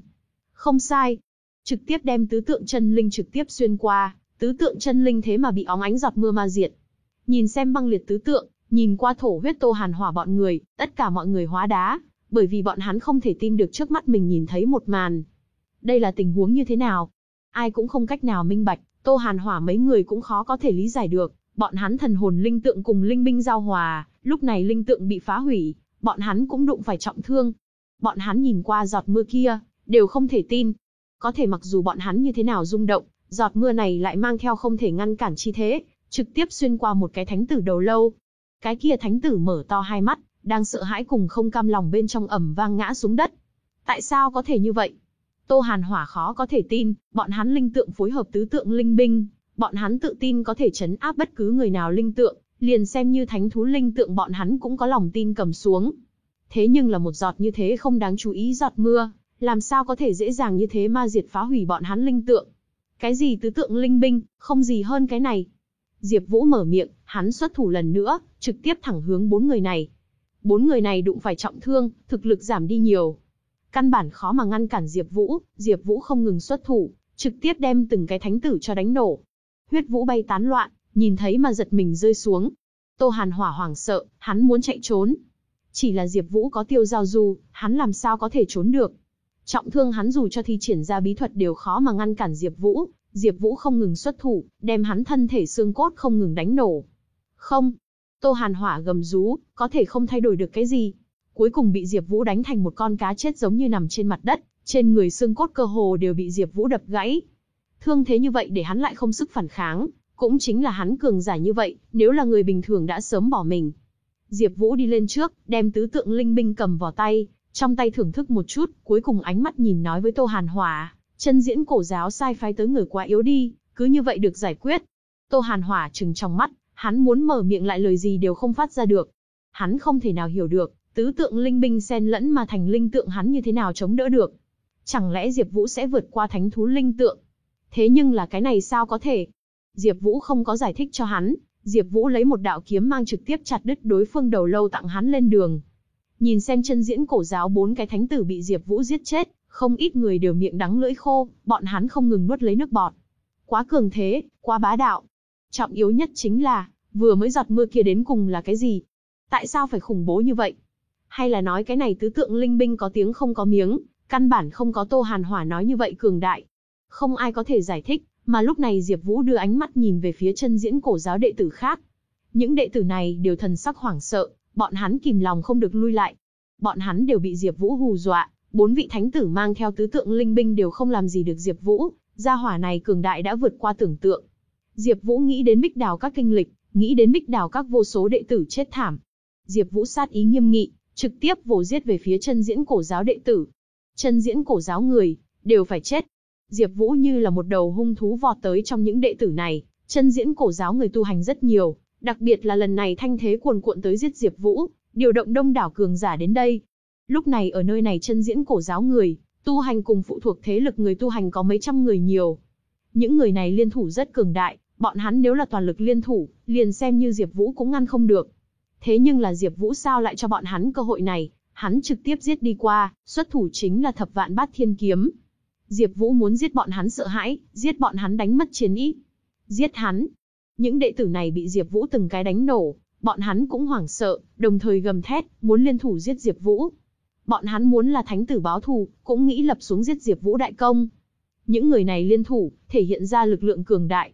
Không sai, trực tiếp đem tứ tượng chân linh trực tiếp xuyên qua, tứ tượng chân linh thế mà bị óng ánh giọt mưa ma diệt. Nhìn xem băng liệt tứ tượng, nhìn qua thổ huyết tô hàn hỏa bọn người, tất cả mọi người hóa đá, bởi vì bọn hắn không thể tin được trước mắt mình nhìn thấy một màn. Đây là tình huống như thế nào? Ai cũng không cách nào minh bạch, tô hàn hỏa mấy người cũng khó có thể lý giải được, bọn hắn thần hồn linh tượng cùng linh binh giao hòa, lúc này linh tượng bị phá hủy, bọn hắn cũng đụng phải trọng thương. Bọn hắn nhìn qua giọt mưa kia, đều không thể tin. Có thể mặc dù bọn hắn như thế nào rung động, giọt mưa này lại mang theo không thể ngăn cản chi thế, trực tiếp xuyên qua một cái thánh tử đầu lâu. Cái kia thánh tử mở to hai mắt, đang sợ hãi cùng không cam lòng bên trong ẩm vang ngã xuống đất. Tại sao có thể như vậy? Tô Hàn Hỏa khó có thể tin, bọn hắn linh tượng phối hợp tứ tượng linh binh, bọn hắn tự tin có thể chấn áp bất cứ người nào linh tượng, liền xem như thánh thú linh tượng bọn hắn cũng có lòng tin cầm xuống. Thế nhưng là một giọt như thế không đáng chú ý giọt mưa, làm sao có thể dễ dàng như thế ma diệt phá hủy bọn hắn linh tượng. Cái gì tứ tượng linh binh, không gì hơn cái này. Diệp Vũ mở miệng, hắn xuất thủ lần nữa, trực tiếp thẳng hướng bốn người này. Bốn người này đụng phải trọng thương, thực lực giảm đi nhiều. Căn bản khó mà ngăn cản Diệp Vũ, Diệp Vũ không ngừng xuất thủ, trực tiếp đem từng cái thánh tử cho đánh nổ. Huyết vũ bay tán loạn, nhìn thấy mà giật mình rơi xuống. Tô Hàn hỏa hoảng sợ, hắn muốn chạy trốn. Chỉ là Diệp Vũ có tiêu giao du, hắn làm sao có thể trốn được. Trọng thương hắn dù cho thi triển ra bí thuật đều khó mà ngăn cản Diệp Vũ, Diệp Vũ không ngừng xuất thủ, đem hắn thân thể xương cốt không ngừng đánh nổ. Không, Tô Hàn hỏa gầm rú, có thể không thay đổi được cái gì. Cuối cùng bị Diệp Vũ đánh thành một con cá chết giống như nằm trên mặt đất, trên người xương cốt cơ hồ đều bị Diệp Vũ đập gãy. Thương thế như vậy để hắn lại không sức phản kháng, cũng chính là hắn cường giả như vậy, nếu là người bình thường đã sớm bỏ mình. Diệp Vũ đi lên trước, đem tứ tượng linh binh cầm vào tay, trong tay thưởng thức một chút, cuối cùng ánh mắt nhìn nói với Tô Hàn Hỏa, chân diễn cổ giáo sai phái tới người quá yếu đi, cứ như vậy được giải quyết. Tô Hàn Hỏa trừng trong mắt, hắn muốn mở miệng lại lời gì đều không phát ra được. Hắn không thể nào hiểu được, tứ tượng linh binh xen lẫn mà thành linh tượng hắn như thế nào chống đỡ được. Chẳng lẽ Diệp Vũ sẽ vượt qua thánh thú linh tượng? Thế nhưng là cái này sao có thể? Diệp Vũ không có giải thích cho hắn, Diệp Vũ lấy một đạo kiếm mang trực tiếp chặt đứt đối phương đầu lâu tặng hắn lên đường. Nhìn xem chân diễn cổ giáo bốn cái thánh tử bị Diệp Vũ giết chết, không ít người đều miệng đắng lưỡi khô, bọn hắn không ngừng nuốt lấy nước bọt. Quá cường thế, quá bá đạo. Trọng yếu nhất chính là, vừa mới giọt mưa kia đến cùng là cái gì? Tại sao phải khủng bố như vậy? Hay là nói cái này tứ tượng linh binh có tiếng không có miếng, căn bản không có Tô Hàn Hỏa nói như vậy cường đại. Không ai có thể giải thích, mà lúc này Diệp Vũ đưa ánh mắt nhìn về phía chân diễn cổ giáo đệ tử khác. Những đệ tử này đều thần sắc hoảng sợ, bọn hắn kìm lòng không được lui lại. Bọn hắn đều bị Diệp Vũ hù dọa, bốn vị thánh tử mang theo tứ tượng linh binh đều không làm gì được Diệp Vũ, gia hỏa này cường đại đã vượt qua tưởng tượng. Diệp Vũ nghĩ đến Bích Đào các kinh lịch, nghĩ đến Bích Đào các vô số đệ tử chết thảm. Diệp Vũ sát ý nghiêm nghị, trực tiếp vồ giết về phía chân diễn cổ giáo đệ tử. Chân diễn cổ giáo người đều phải chết. Diệp Vũ như là một đầu hung thú vọt tới trong những đệ tử này, chân diễn cổ giáo người tu hành rất nhiều, đặc biệt là lần này thanh thế cuồn cuộn tới giết Diệp Vũ, điều động đông đảo cường giả đến đây. Lúc này ở nơi này chân diễn cổ giáo người, tu hành cùng phụ thuộc thế lực người tu hành có mấy trăm người nhiều. Những người này liên thủ rất cường đại, bọn hắn nếu là toàn lực liên thủ, liền xem như Diệp Vũ cũng ngăn không được. Thế nhưng là Diệp Vũ sao lại cho bọn hắn cơ hội này, hắn trực tiếp giết đi qua, xuất thủ chính là Thập Vạn Bát Thiên kiếm. Diệp Vũ muốn giết bọn hắn sợ hãi, giết bọn hắn đánh mất chiến ý. Giết hắn. Những đệ tử này bị Diệp Vũ từng cái đánh nổ, bọn hắn cũng hoảng sợ, đồng thời gầm thét, muốn liên thủ giết Diệp Vũ. Bọn hắn muốn là thánh tử báo thù, cũng nghĩ lập xuống giết Diệp Vũ đại công. Những người này liên thủ, thể hiện ra lực lượng cường đại.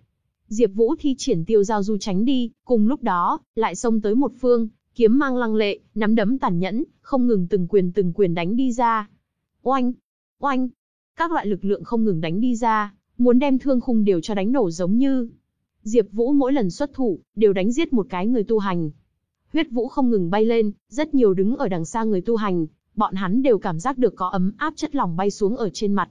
Diệp Vũ thi triển tiêu giao du tránh đi, cùng lúc đó, lại xông tới một phương, kiếm mang lăng lệ, nắm đấm tàn nhẫn, không ngừng từng quyền từng quyền đánh đi ra. Oanh, oanh, các loại lực lượng không ngừng đánh đi ra, muốn đem thương khung đều cho đánh nổ giống như. Diệp Vũ mỗi lần xuất thủ, đều đánh giết một cái người tu hành. Huyết vũ không ngừng bay lên, rất nhiều đứng ở đằng xa người tu hành, bọn hắn đều cảm giác được có ấm áp chất lỏng bay xuống ở trên mặt.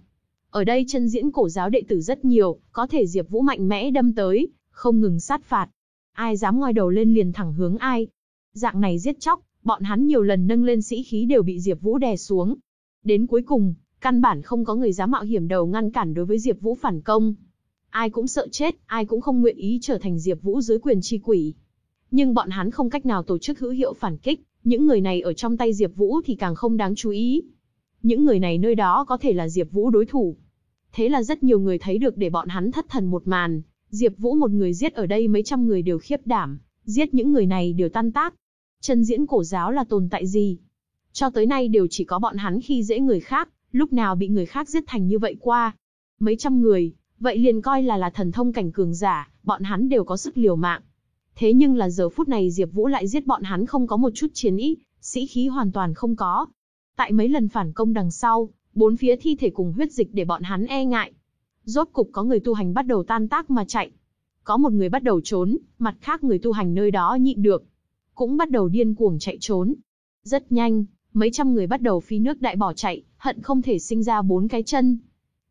Ở đây chân diễn cổ giáo đệ tử rất nhiều, có thể Diệp Vũ mạnh mẽ đâm tới, không ngừng sát phạt. Ai dám ngoi đầu lên liền thẳng hướng ai. Dạng này giết chóc, bọn hắn nhiều lần nâng lên sĩ khí đều bị Diệp Vũ đè xuống. Đến cuối cùng, căn bản không có người dám mạo hiểm đầu ngăn cản đối với Diệp Vũ phản công. Ai cũng sợ chết, ai cũng không nguyện ý trở thành Diệp Vũ dưới quyền chi quỷ. Nhưng bọn hắn không cách nào tổ chức hữu hiệu phản kích, những người này ở trong tay Diệp Vũ thì càng không đáng chú ý. Những người này nơi đó có thể là Diệp Vũ đối thủ. Thế là rất nhiều người thấy được để bọn hắn thất thần một màn, Diệp Vũ một người giết ở đây mấy trăm người đều khiếp đảm, giết những người này đều tan tác. Chân diễn cổ giáo là tồn tại gì? Cho tới nay đều chỉ có bọn hắn khi dễ người khác, lúc nào bị người khác giết thành như vậy qua. Mấy trăm người, vậy liền coi là là thần thông cảnh cường giả, bọn hắn đều có sức liều mạng. Thế nhưng là giờ phút này Diệp Vũ lại giết bọn hắn không có một chút chiến ý, sĩ khí hoàn toàn không có. Tại mấy lần phản công đằng sau, bốn phía thi thể cùng huyết dịch để bọn hắn e ngại. Rốt cục có người tu hành bắt đầu tan tác mà chạy. Có một người bắt đầu trốn, mặt khác người tu hành nơi đó nhịn được. Cũng bắt đầu điên cuồng chạy trốn. Rất nhanh, mấy trăm người bắt đầu phi nước đại bỏ chạy, hận không thể sinh ra bốn cái chân.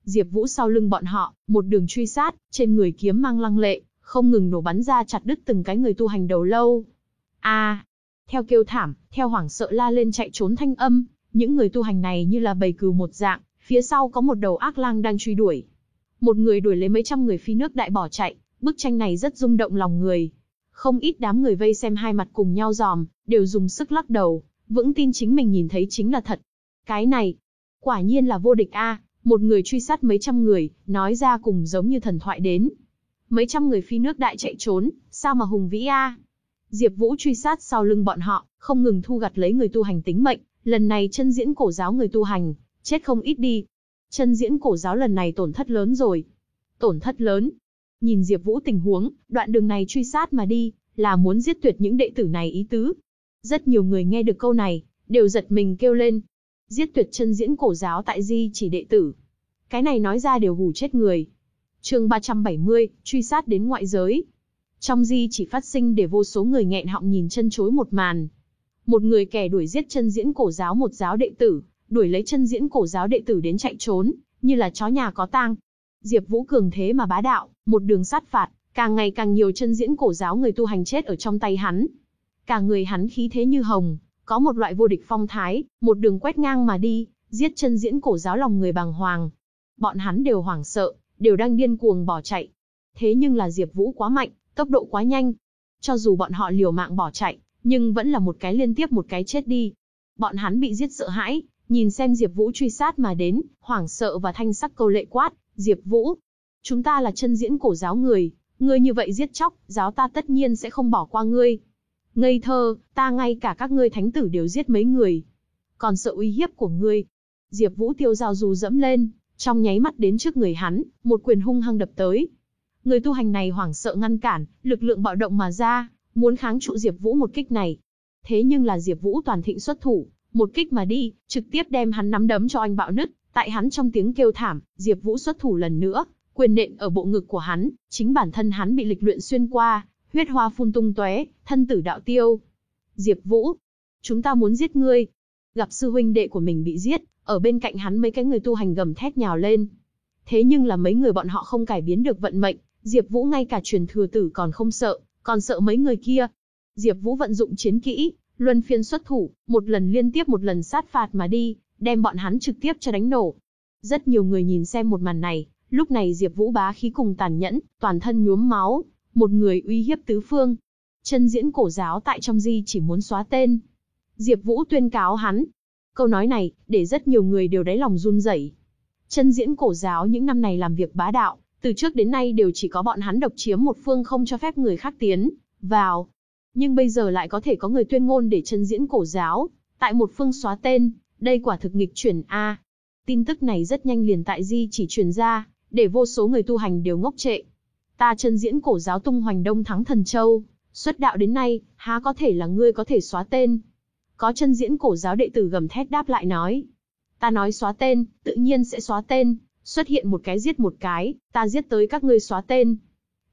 Diệp Vũ sau lưng bọn họ, một đường truy sát, trên người kiếm mang lăng lệ, không ngừng nổ bắn ra chặt đứt từng cái người tu hành đầu lâu. A! theo kêu thảm, theo hoảng sợ la lên chạy trốn thanh âm, những người tu hành này như là bầy cừu một dạng, phía sau có một đầu ác lang đang truy đuổi. Một người đuổi lấy mấy trăm người phi nước đại bỏ chạy, bức tranh này rất rung động lòng người. Không ít đám người vây xem hai mặt cùng nhau giòm, đều dùng sức lắc đầu, vững tin chính mình nhìn thấy chính là thật. Cái này, quả nhiên là vô địch a, một người truy sát mấy trăm người, nói ra cùng giống như thần thoại đến. Mấy trăm người phi nước đại chạy trốn, sao mà hùng vĩ a? Diệp Vũ truy sát sau lưng bọn họ, không ngừng thu gặt lấy người tu hành tính mệnh, lần này chân diễn cổ giáo người tu hành, chết không ít đi. Chân diễn cổ giáo lần này tổn thất lớn rồi. Tổn thất lớn. Nhìn Diệp Vũ tình huống, đoạn đường này truy sát mà đi, là muốn giết tuyệt những đệ tử này ý tứ. Rất nhiều người nghe được câu này, đều giật mình kêu lên. Giết tuyệt chân diễn cổ giáo tại di chỉ đệ tử. Cái này nói ra đều hù chết người. chương 370, truy sát đến ngoại giới. Trong di chỉ phát sinh để vô số người nghẹn họng nhìn chân chối một màn. Một người kẻ đuổi giết chân diễn cổ giáo một giáo đệ tử, đuổi lấy chân diễn cổ giáo đệ tử đến chạy trốn, như là chó nhà có tang. Diệp Vũ cường thế mà bá đạo, một đường sát phạt, càng ngày càng nhiều chân diễn cổ giáo người tu hành chết ở trong tay hắn. Cả người hắn khí thế như hồng, có một loại vô địch phong thái, một đường quét ngang mà đi, giết chân diễn cổ giáo lòng người bàng hoàng. Bọn hắn đều hoảng sợ, đều đang điên cuồng bỏ chạy. Thế nhưng là Diệp Vũ quá mạnh, tốc độ quá nhanh. Cho dù bọn họ liều mạng bỏ chạy, nhưng vẫn là một cái liên tiếp một cái chết đi. Bọn hắn bị giết sợ hãi, nhìn xem Diệp Vũ truy sát mà đến, hoảng sợ và thanh sắc câu lệ quát, "Diệp Vũ, chúng ta là chân diễn cổ giáo người, ngươi như vậy giết chóc, giáo ta tất nhiên sẽ không bỏ qua ngươi." Ngây thơ, ta ngay cả các ngươi thánh tử đều giết mấy người. Còn sợ uy hiếp của ngươi. Diệp Vũ tiêu dao dù dẫm lên, trong nháy mắt đến trước người hắn, một quyền hung hăng đập tới. Người tu hành này hoảng sợ ngăn cản, lực lượng bạo động mà ra, muốn kháng trụ Diệp Vũ một kích này. Thế nhưng là Diệp Vũ toàn thịnh xuất thủ, một kích mà đi, trực tiếp đem hắn nắm đấm cho anh bạo nứt, tại hắn trong tiếng kêu thảm, Diệp Vũ xuất thủ lần nữa, quyền nện ở bộ ngực của hắn, chính bản thân hắn bị lịch luyện xuyên qua, huyết hoa phun tung tóe, thân tử đạo tiêu. Diệp Vũ, chúng ta muốn giết ngươi. Gặp sư huynh đệ của mình bị giết, ở bên cạnh hắn mấy cái người tu hành gầm thét nhào lên. Thế nhưng là mấy người bọn họ không cải biến được vận mệnh, Diệp Vũ ngay cả truyền thừa tử còn không sợ, còn sợ mấy người kia. Diệp Vũ vận dụng chiến kỹ, luân phiên xuất thủ, một lần liên tiếp một lần sát phạt mà đi, đem bọn hắn trực tiếp cho đánh nổ. Rất nhiều người nhìn xem một màn này, lúc này Diệp Vũ bá khí cùng tàn nhẫn, toàn thân nhuốm máu, một người uy hiếp tứ phương. Chân diễn cổ giáo tại trong di chỉ muốn xóa tên. Diệp Vũ tuyên cáo hắn. Câu nói này, để rất nhiều người đều đáy lòng run rẩy. Chân diễn cổ giáo những năm này làm việc bá đạo, từ trước đến nay đều chỉ có bọn hắn độc chiếm một phương không cho phép người khác tiến vào. Nhưng bây giờ lại có thể có người tuyên ngôn để chân diễn cổ giáo, tại một phương xóa tên, đây quả thực nghịch chuyển a. Tin tức này rất nhanh liền tại Di chỉ truyền ra, để vô số người tu hành đều ngốc trệ. Ta chân diễn cổ giáo tung hoành đông thắng thần châu, xuất đạo đến nay, há có thể là ngươi có thể xóa tên. Có chân diễn cổ giáo đệ tử gầm thét đáp lại nói. Ta nói xóa tên, tự nhiên sẽ xóa tên, xuất hiện một cái giết một cái, ta giết tới các ngươi xóa tên.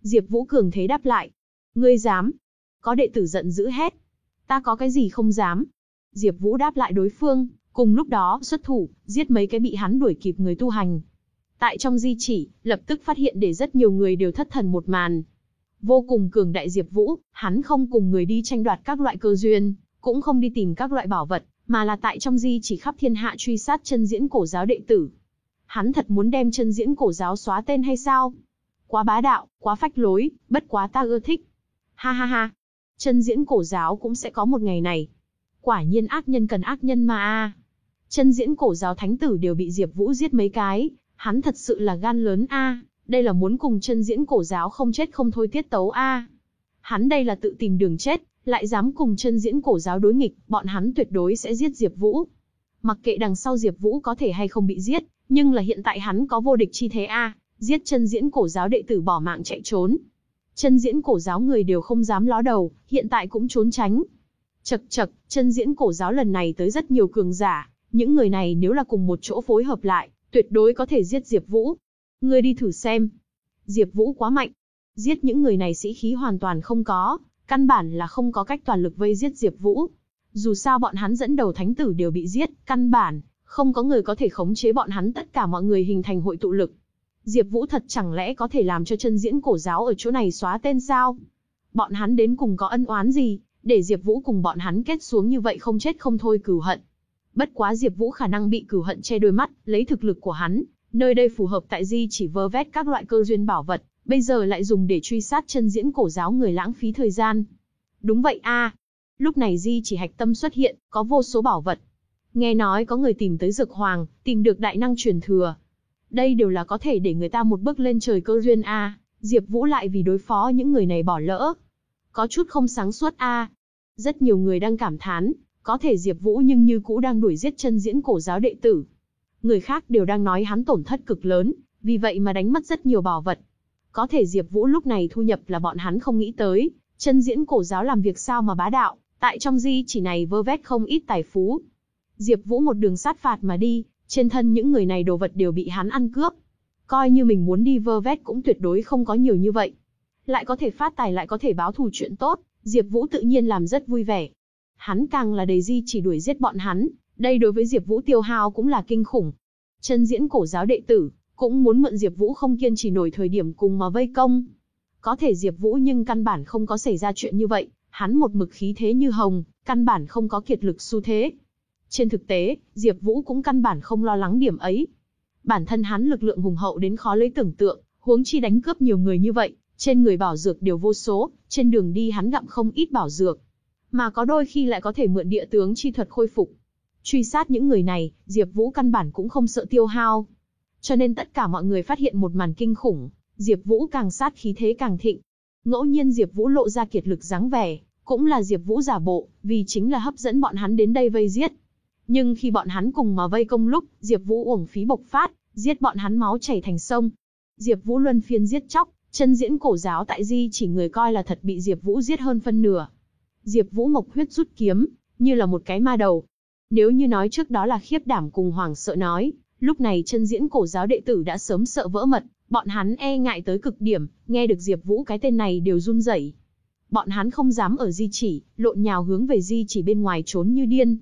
Diệp Vũ cường thế đáp lại. Ngươi dám? Có đệ tử giận dữ hét. Ta có cái gì không dám? Diệp Vũ đáp lại đối phương, cùng lúc đó xuất thủ, giết mấy cái bị hắn đuổi kịp người tu hành. Tại trong di chỉ, lập tức phát hiện để rất nhiều người đều thất thần một màn. Vô cùng cường đại Diệp Vũ, hắn không cùng người đi tranh đoạt các loại cơ duyên, cũng không đi tìm các loại bảo vật, mà là tại trong di chỉ khắp thiên hạ truy sát chân diễn cổ giáo đệ tử. Hắn thật muốn đem chân diễn cổ giáo xóa tên hay sao? Quá bá đạo, quá phách lối, bất quá ta ưa thích. Ha ha ha, chân diễn cổ giáo cũng sẽ có một ngày này. Quả nhiên ác nhân cần ác nhân mà a. Chân diễn cổ giáo thánh tử đều bị Diệp Vũ giết mấy cái, hắn thật sự là gan lớn a, đây là muốn cùng chân diễn cổ giáo không chết không thôi tiết tấu a. Hắn đây là tự tìm đường chết, lại dám cùng chân diễn cổ giáo đối nghịch, bọn hắn tuyệt đối sẽ giết Diệp Vũ. Mặc kệ đằng sau Diệp Vũ có thể hay không bị giết, nhưng là hiện tại hắn có vô địch chi thế a, giết chân diễn cổ giáo đệ tử bỏ mạng chạy trốn. Chân diễn cổ giáo người đều không dám ló đầu, hiện tại cũng trốn tránh. Chậc chậc, chân diễn cổ giáo lần này tới rất nhiều cường giả, những người này nếu là cùng một chỗ phối hợp lại, tuyệt đối có thể giết Diệp Vũ. Ngươi đi thử xem. Diệp Vũ quá mạnh. Giết những người này sĩ khí hoàn toàn không có, căn bản là không có cách toàn lực vây giết Diệp Vũ. Dù sao bọn hắn dẫn đầu thánh tử đều bị giết, căn bản không có người có thể khống chế bọn hắn tất cả mọi người hình thành hội tụ lực. Diệp Vũ thật chẳng lẽ có thể làm cho chân diễn cổ giáo ở chỗ này xóa tên sao? Bọn hắn đến cùng có ân oán gì, để Diệp Vũ cùng bọn hắn kết xuống như vậy không chết không thôi cừu hận. Bất quá Diệp Vũ khả năng bị cửu hận che đôi mắt, lấy thực lực của hắn, nơi đây phù hợp tại di chỉ vơ vét các loại cơ duyên bảo vật, bây giờ lại dùng để truy sát chân diễn cổ giáo người lãng phí thời gian. Đúng vậy a. Lúc này di chỉ hạch tâm xuất hiện, có vô số bảo vật. Nghe nói có người tìm tới Dực Hoàng, tìm được đại năng truyền thừa. Đây đều là có thể để người ta một bước lên trời cơ duyên a. Diệp Vũ lại vì đối phó những người này bỏ lỡ. Có chút không sáng suốt a. Rất nhiều người đang cảm thán, có thể Diệp Vũ nhưng như cũ đang đuổi giết chân diễn cổ giáo đệ tử. Người khác đều đang nói hắn tổn thất cực lớn, vì vậy mà đánh mất rất nhiều bảo vật. Có thể Diệp Vũ lúc này thu nhập là bọn hắn không nghĩ tới, chân diễn cổ giáo làm việc sao mà bá đạo, tại trong di chỉ này vơ vét không ít tài phú. Diệp Vũ một đường sát phạt mà đi, trên thân những người này đồ vật đều bị hắn ăn cướp. Coi như mình muốn đi vơ vét cũng tuyệt đối không có nhiều như vậy. Lại có thể phát tài lại có thể báo thù chuyện tốt, Diệp Vũ tự nhiên làm rất vui vẻ. Hắn càng là đầy di chỉ đuổi giết bọn hắn, đây đối với Diệp Vũ tiêu hao cũng là kinh khủng. Chân diễn cổ giáo đệ tử, cũng muốn mượn Diệp Vũ không kiên trì nổi thời điểm cùng mà vây công. Có thể Diệp Vũ nhưng căn bản không có xảy ra chuyện như vậy, hắn một mực khí thế như hồng, căn bản không có kiệt lực xu thế. Trên thực tế, Diệp Vũ cũng căn bản không lo lắng điểm ấy. Bản thân hắn lực lượng hùng hậu đến khó lấy tưởng tượng, huống chi đánh cướp nhiều người như vậy, trên người bảo dược đều vô số, trên đường đi hắn gặm không ít bảo dược, mà có đôi khi lại có thể mượn địa tướng chi thuật khôi phục. Truy sát những người này, Diệp Vũ căn bản cũng không sợ tiêu hao. Cho nên tất cả mọi người phát hiện một màn kinh khủng, Diệp Vũ càng sát khí thế càng thịnh. Ngẫu nhiên Diệp Vũ lộ ra kiệt lực dáng vẻ, cũng là Diệp Vũ giả bộ, vì chính là hấp dẫn bọn hắn đến đây vây giết. Nhưng khi bọn hắn cùng mà vây công lúc, Diệp Vũ uổng phí bộc phát, giết bọn hắn máu chảy thành sông. Diệp Vũ luân phiên giết chóc, chân diễn cổ giáo tại Di chỉ người coi là thật bị Diệp Vũ giết hơn phân nửa. Diệp Vũ mộc huyết rút kiếm, như là một cái ma đầu. Nếu như nói trước đó là khiếp đảm cùng hoàng sợ nói, lúc này chân diễn cổ giáo đệ tử đã sớm sợ vỡ mật, bọn hắn e ngại tới cực điểm, nghe được Diệp Vũ cái tên này đều run rẩy. Bọn hắn không dám ở di chỉ, lộn nhào hướng về di chỉ bên ngoài trốn như điên.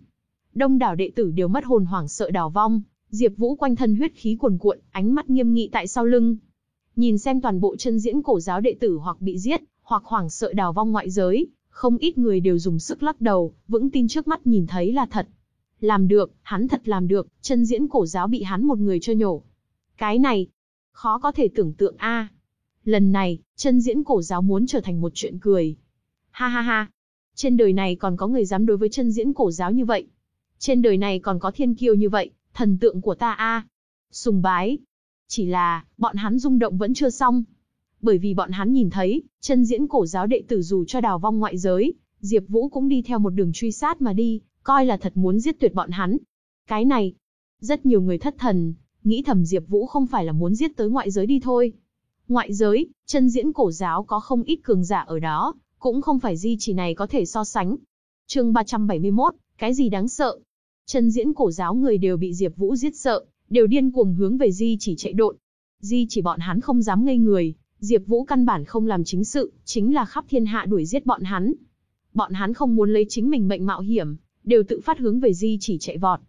Đông đảo đệ tử đều mất hồn hoảng sợ đảo vong, Diệp Vũ quanh thân huyết khí cuồn cuộn, ánh mắt nghiêm nghị tại sau lưng. Nhìn xem toàn bộ chân diễn cổ giáo đệ tử hoặc bị giết, hoặc hoảng sợ đào vong ngoại giới, không ít người đều dùng sức lắc đầu, vững tin trước mắt nhìn thấy là thật. Làm được, hắn thật làm được, chân diễn cổ giáo bị hắn một người cho nhổ. Cái này, khó có thể tưởng tượng a. Lần này, chân diễn cổ giáo muốn trở thành một chuyện cười. Ha ha ha, trên đời này còn có người dám đối với chân diễn cổ giáo như vậy. Trên đời này còn có thiên kiêu như vậy, thần tượng của ta a. Sùng bái. Chỉ là, bọn hắn rung động vẫn chưa xong bởi vì bọn hắn nhìn thấy, chân diễn cổ giáo đệ tử dù cho đào vong ngoại giới, Diệp Vũ cũng đi theo một đường truy sát mà đi, coi là thật muốn giết tuyệt bọn hắn. Cái này, rất nhiều người thất thần, Nghĩ thầm Diệp Vũ không phải là muốn giết tới ngoại giới đi thôi. Ngoại giới, chân diễn cổ giáo có không ít cường giả ở đó, cũng không phải di chỉ này có thể so sánh. Chương 371, cái gì đáng sợ? Chân diễn cổ giáo người đều bị Diệp Vũ giết sợ, đều điên cuồng hướng về di chỉ chạy độn. Di chỉ bọn hắn không dám ngây người, Diệp Vũ căn bản không làm chính sự, chính là khắp thiên hạ đuổi giết bọn hắn. Bọn hắn không muốn lấy chính mình mệnh mạo hiểm, đều tự phát hướng về di chỉ chạy vọt.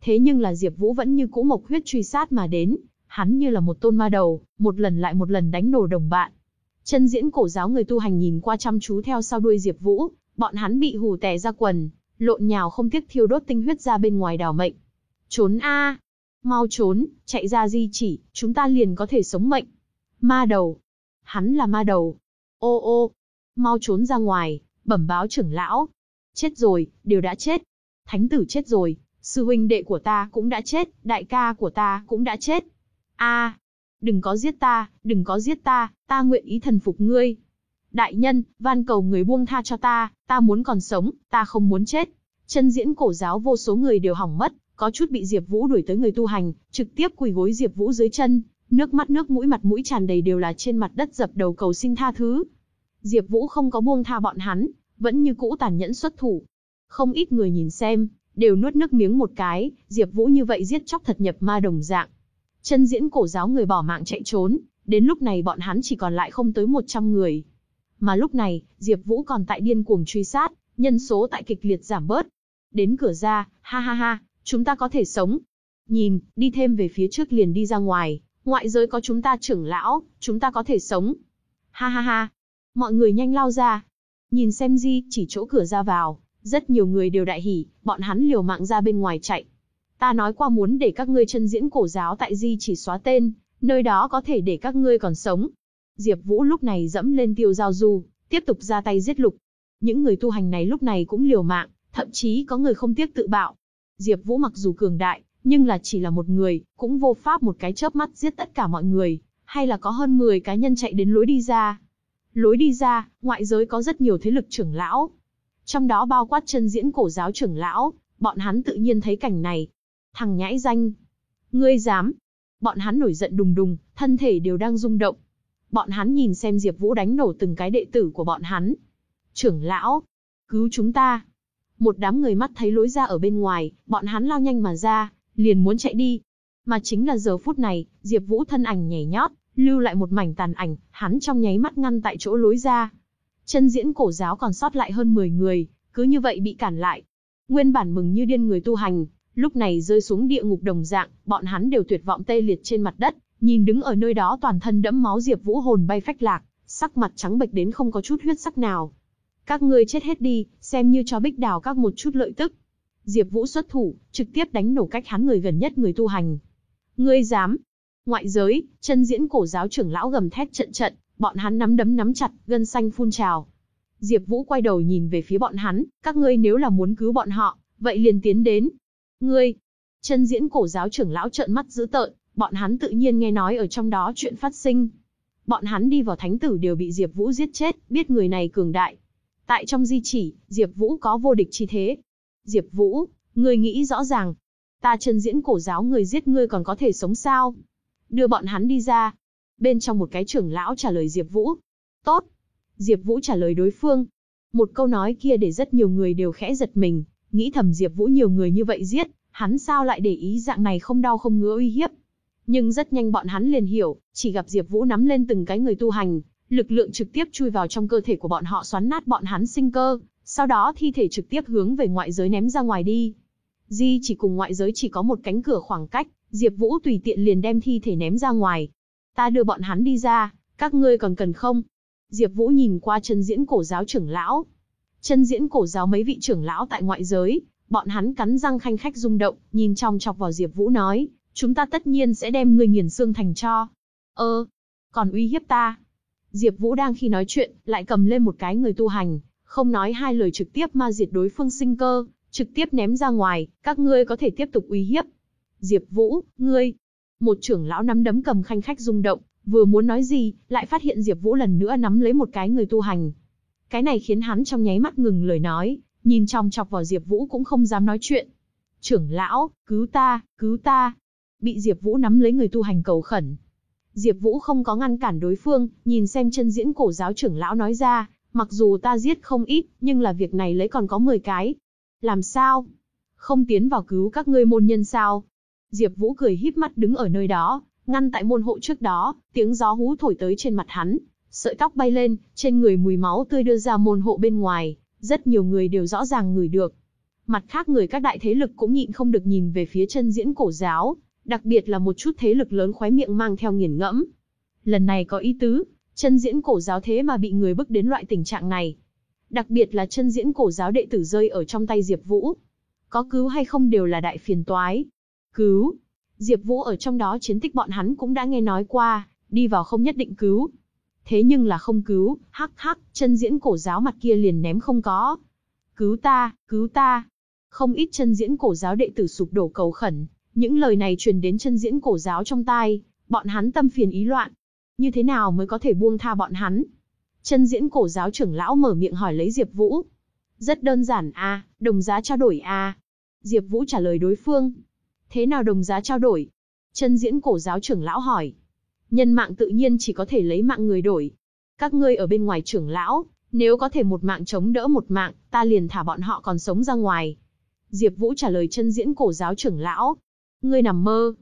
Thế nhưng là Diệp Vũ vẫn như cũ mộc huyết truy sát mà đến, hắn như là một tôn ma đầu, một lần lại một lần đánh nổ đồng bạn. Chân diễn cổ giáo người tu hành nhìn qua chăm chú theo sau đuôi Diệp Vũ, bọn hắn bị hù tè ra quần, lộn nhào không tiếc thiêu đốt tinh huyết ra bên ngoài đảo mệnh. Trốn a, mau trốn, chạy ra di chỉ, chúng ta liền có thể sống mệnh. Ma đầu, hắn là ma đầu. Ô ô, mau trốn ra ngoài, bẩm báo trưởng lão. Chết rồi, đều đã chết. Thánh tử chết rồi, sư huynh đệ của ta cũng đã chết, đại ca của ta cũng đã chết. A, đừng có giết ta, đừng có giết ta, ta nguyện ý thần phục ngươi. Đại nhân, van cầu người buông tha cho ta, ta muốn còn sống, ta không muốn chết. Chân diễn cổ giáo vô số người đều hỏng mất, có chút bị Diệp Vũ đuổi tới người tu hành, trực tiếp quỳ gối Diệp Vũ dưới chân, nước mắt nước mũi mặt mũi tràn đầy đều là trên mặt đất dập đầu cầu xin tha thứ. Diệp Vũ không có buông tha bọn hắn, vẫn như cũ tàn nhẫn xuất thủ. Không ít người nhìn xem, đều nuốt nước miếng một cái, Diệp Vũ như vậy giết chóc thật nhập ma đồng dạng. Chân diễn cổ giáo người bỏ mạng chạy trốn, đến lúc này bọn hắn chỉ còn lại không tới 100 người. Mà lúc này, Diệp Vũ còn tại điên cuồng truy sát, nhân số tại kịch liệt giảm bớt. Đến cửa ra, ha ha ha, chúng ta có thể sống. Nhìn, đi thêm về phía trước liền đi ra ngoài, ngoại giới có chúng ta trưởng lão, chúng ta có thể sống. Ha ha ha. Mọi người nhanh lao ra. Nhìn xem Di, chỉ chỗ cửa ra vào, rất nhiều người đều đại hỉ, bọn hắn liều mạng ra bên ngoài chạy. Ta nói qua muốn để các ngươi chân diễn cổ giáo tại Di chỉ xóa tên, nơi đó có thể để các ngươi còn sống. Diệp Vũ lúc này dẫm lên tiêu giao du, tiếp tục ra tay giết lục. Những người tu hành này lúc này cũng liều mạng, thậm chí có người không tiếc tự bạo. Diệp Vũ mặc dù cường đại, nhưng là chỉ là một người, cũng vô pháp một cái chớp mắt giết tất cả mọi người, hay là có hơn 10 cá nhân chạy đến lối đi ra. Lối đi ra, ngoại giới có rất nhiều thế lực trưởng lão. Trong đó bao quát chân diễn cổ giáo trưởng lão, bọn hắn tự nhiên thấy cảnh này. Thằng nhãi danh. Ngươi dám. Bọn hắn nổi giận đùng đùng, thân thể đều đang rung động. Bọn hắn nhìn xem Diệp Vũ đánh nổ từng cái đệ tử của bọn hắn. Trưởng lão, cứu chúng ta. Một đám người mắt thấy lối ra ở bên ngoài, bọn hắn lao nhanh mà ra, liền muốn chạy đi. Mà chính là giờ phút này, Diệp Vũ thân ảnh nhảy nhót, lưu lại một mảnh tàn ảnh, hắn trong nháy mắt ngăn tại chỗ lối ra. Chân diễn cổ giáo còn sót lại hơn 10 người, cứ như vậy bị cản lại. Nguyên bản mừng như điên người tu hành, lúc này rơi xuống địa ngục đồng dạng, bọn hắn đều tuyệt vọng tê liệt trên mặt đất, nhìn đứng ở nơi đó toàn thân đẫm máu Diệp Vũ hồn bay phách lạc, sắc mặt trắng bệch đến không có chút huyết sắc nào. Các ngươi chết hết đi, xem như cho Bích Đào các một chút lợi tức. Diệp Vũ xuất thủ, trực tiếp đánh nổ cách hắn người gần nhất người tu hành. Ngươi dám? Ngoại giới, chân diễn cổ giáo trưởng lão gầm thét trận trận, bọn hắn nắm đấm nắm chặt, gân xanh phun trào. Diệp Vũ quay đầu nhìn về phía bọn hắn, các ngươi nếu là muốn cứu bọn họ, vậy liền tiến đến. Ngươi? Chân diễn cổ giáo trưởng lão trợn mắt dữ tợn, bọn hắn tự nhiên nghe nói ở trong đó chuyện phát sinh. Bọn hắn đi vào thánh tử đều bị Diệp Vũ giết chết, biết người này cường đại. Tại trong di chỉ, Diệp Vũ có vô địch chi thế, Diệp Vũ, ngươi nghĩ rõ ràng, ta chân diễn cổ giáo người giết ngươi còn có thể sống sao? Đưa bọn hắn đi ra. Bên trong một cái trưởng lão trả lời Diệp Vũ. Tốt. Diệp Vũ trả lời đối phương. Một câu nói kia để rất nhiều người đều khẽ giật mình, nghĩ thầm Diệp Vũ nhiều người như vậy giết, hắn sao lại để ý dạng này không đau không ngứa uy hiếp. Nhưng rất nhanh bọn hắn liền hiểu, chỉ gặp Diệp Vũ nắm lên từng cái người tu hành, lực lượng trực tiếp chui vào trong cơ thể của bọn họ xoắn nát bọn hắn sinh cơ, sau đó thi thể trực tiếp hướng về ngoại giới ném ra ngoài đi. Di chỉ cùng ngoại giới chỉ có một cánh cửa khoảng cách, Diệp Vũ tùy tiện liền đem thi thể ném ra ngoài. Ta đưa bọn hắn đi ra, các ngươi còn cần không? Diệp Vũ nhìn qua chân diễn cổ giáo trưởng lão. Chân diễn cổ giáo mấy vị trưởng lão tại ngoại giới, bọn hắn cắn răng khanh khách rung động, nhìn trong chọc vào Diệp Vũ nói, chúng ta tất nhiên sẽ đem ngươi nghiền xương thành cho. Ơ, còn uy hiếp ta. Diệp Vũ đang khi nói chuyện, lại cầm lên một cái người tu hành, không nói hai lời trực tiếp ma diệt đối phương sinh cơ, trực tiếp ném ra ngoài, các ngươi có thể tiếp tục uy hiếp. Diệp Vũ, ngươi. Một trưởng lão nắm đấm cầm khanh khách rung động, vừa muốn nói gì, lại phát hiện Diệp Vũ lần nữa nắm lấy một cái người tu hành. Cái này khiến hắn trong nháy mắt ngừng lời nói, nhìn chòng chọc vào Diệp Vũ cũng không dám nói chuyện. "Trưởng lão, cứu ta, cứu ta." bị Diệp Vũ nắm lấy người tu hành cầu khẩn. Diệp Vũ không có ngăn cản đối phương, nhìn xem chân diễn cổ giáo trưởng lão nói ra, mặc dù ta giết không ít, nhưng là việc này lấy còn có 10 cái. Làm sao? Không tiến vào cứu các ngươi môn nhân sao? Diệp Vũ cười híp mắt đứng ở nơi đó, ngăn tại môn hộ trước đó, tiếng gió hú thổi tới trên mặt hắn, sợi tóc bay lên, trên người mùi máu tươi đưa ra môn hộ bên ngoài, rất nhiều người đều rõ ràng ngửi được. Mặt khác người các đại thế lực cũng nhịn không được nhìn về phía chân diễn cổ giáo, đặc biệt là một chút thế lực lớn khóe miệng mang theo nghiền ngẫm. Lần này có ý tứ, chân diễn cổ giáo thế mà bị người bức đến loại tình trạng này. Đặc biệt là chân diễn cổ giáo đệ tử rơi ở trong tay Diệp Vũ. Có cứu hay không đều là đại phiền toái. Cứu. Diệp Vũ ở trong đó chiến tích bọn hắn cũng đã nghe nói qua, đi vào không nhất định cứu. Thế nhưng là không cứu, hắc hắc, chân diễn cổ giáo mặt kia liền ném không có. Cứu ta, cứu ta. Không ít chân diễn cổ giáo đệ tử sụp đổ cầu khẩn, những lời này truyền đến chân diễn cổ giáo trong tai, bọn hắn tâm phiền ý loạn. Như thế nào mới có thể buông tha bọn hắn? Chân diễn cổ giáo trưởng lão mở miệng hỏi lấy Diệp Vũ. Rất đơn giản a, đồng giá trao đổi a. Diệp Vũ trả lời đối phương. Thế nào đồng giá trao đổi? Chân diễn cổ giáo trưởng lão hỏi. Nhân mạng tự nhiên chỉ có thể lấy mạng người đổi. Các ngươi ở bên ngoài trưởng lão, nếu có thể một mạng chống đỡ một mạng, ta liền thả bọn họ còn sống ra ngoài. Diệp Vũ trả lời chân diễn cổ giáo trưởng lão. Ngươi nằm mơ.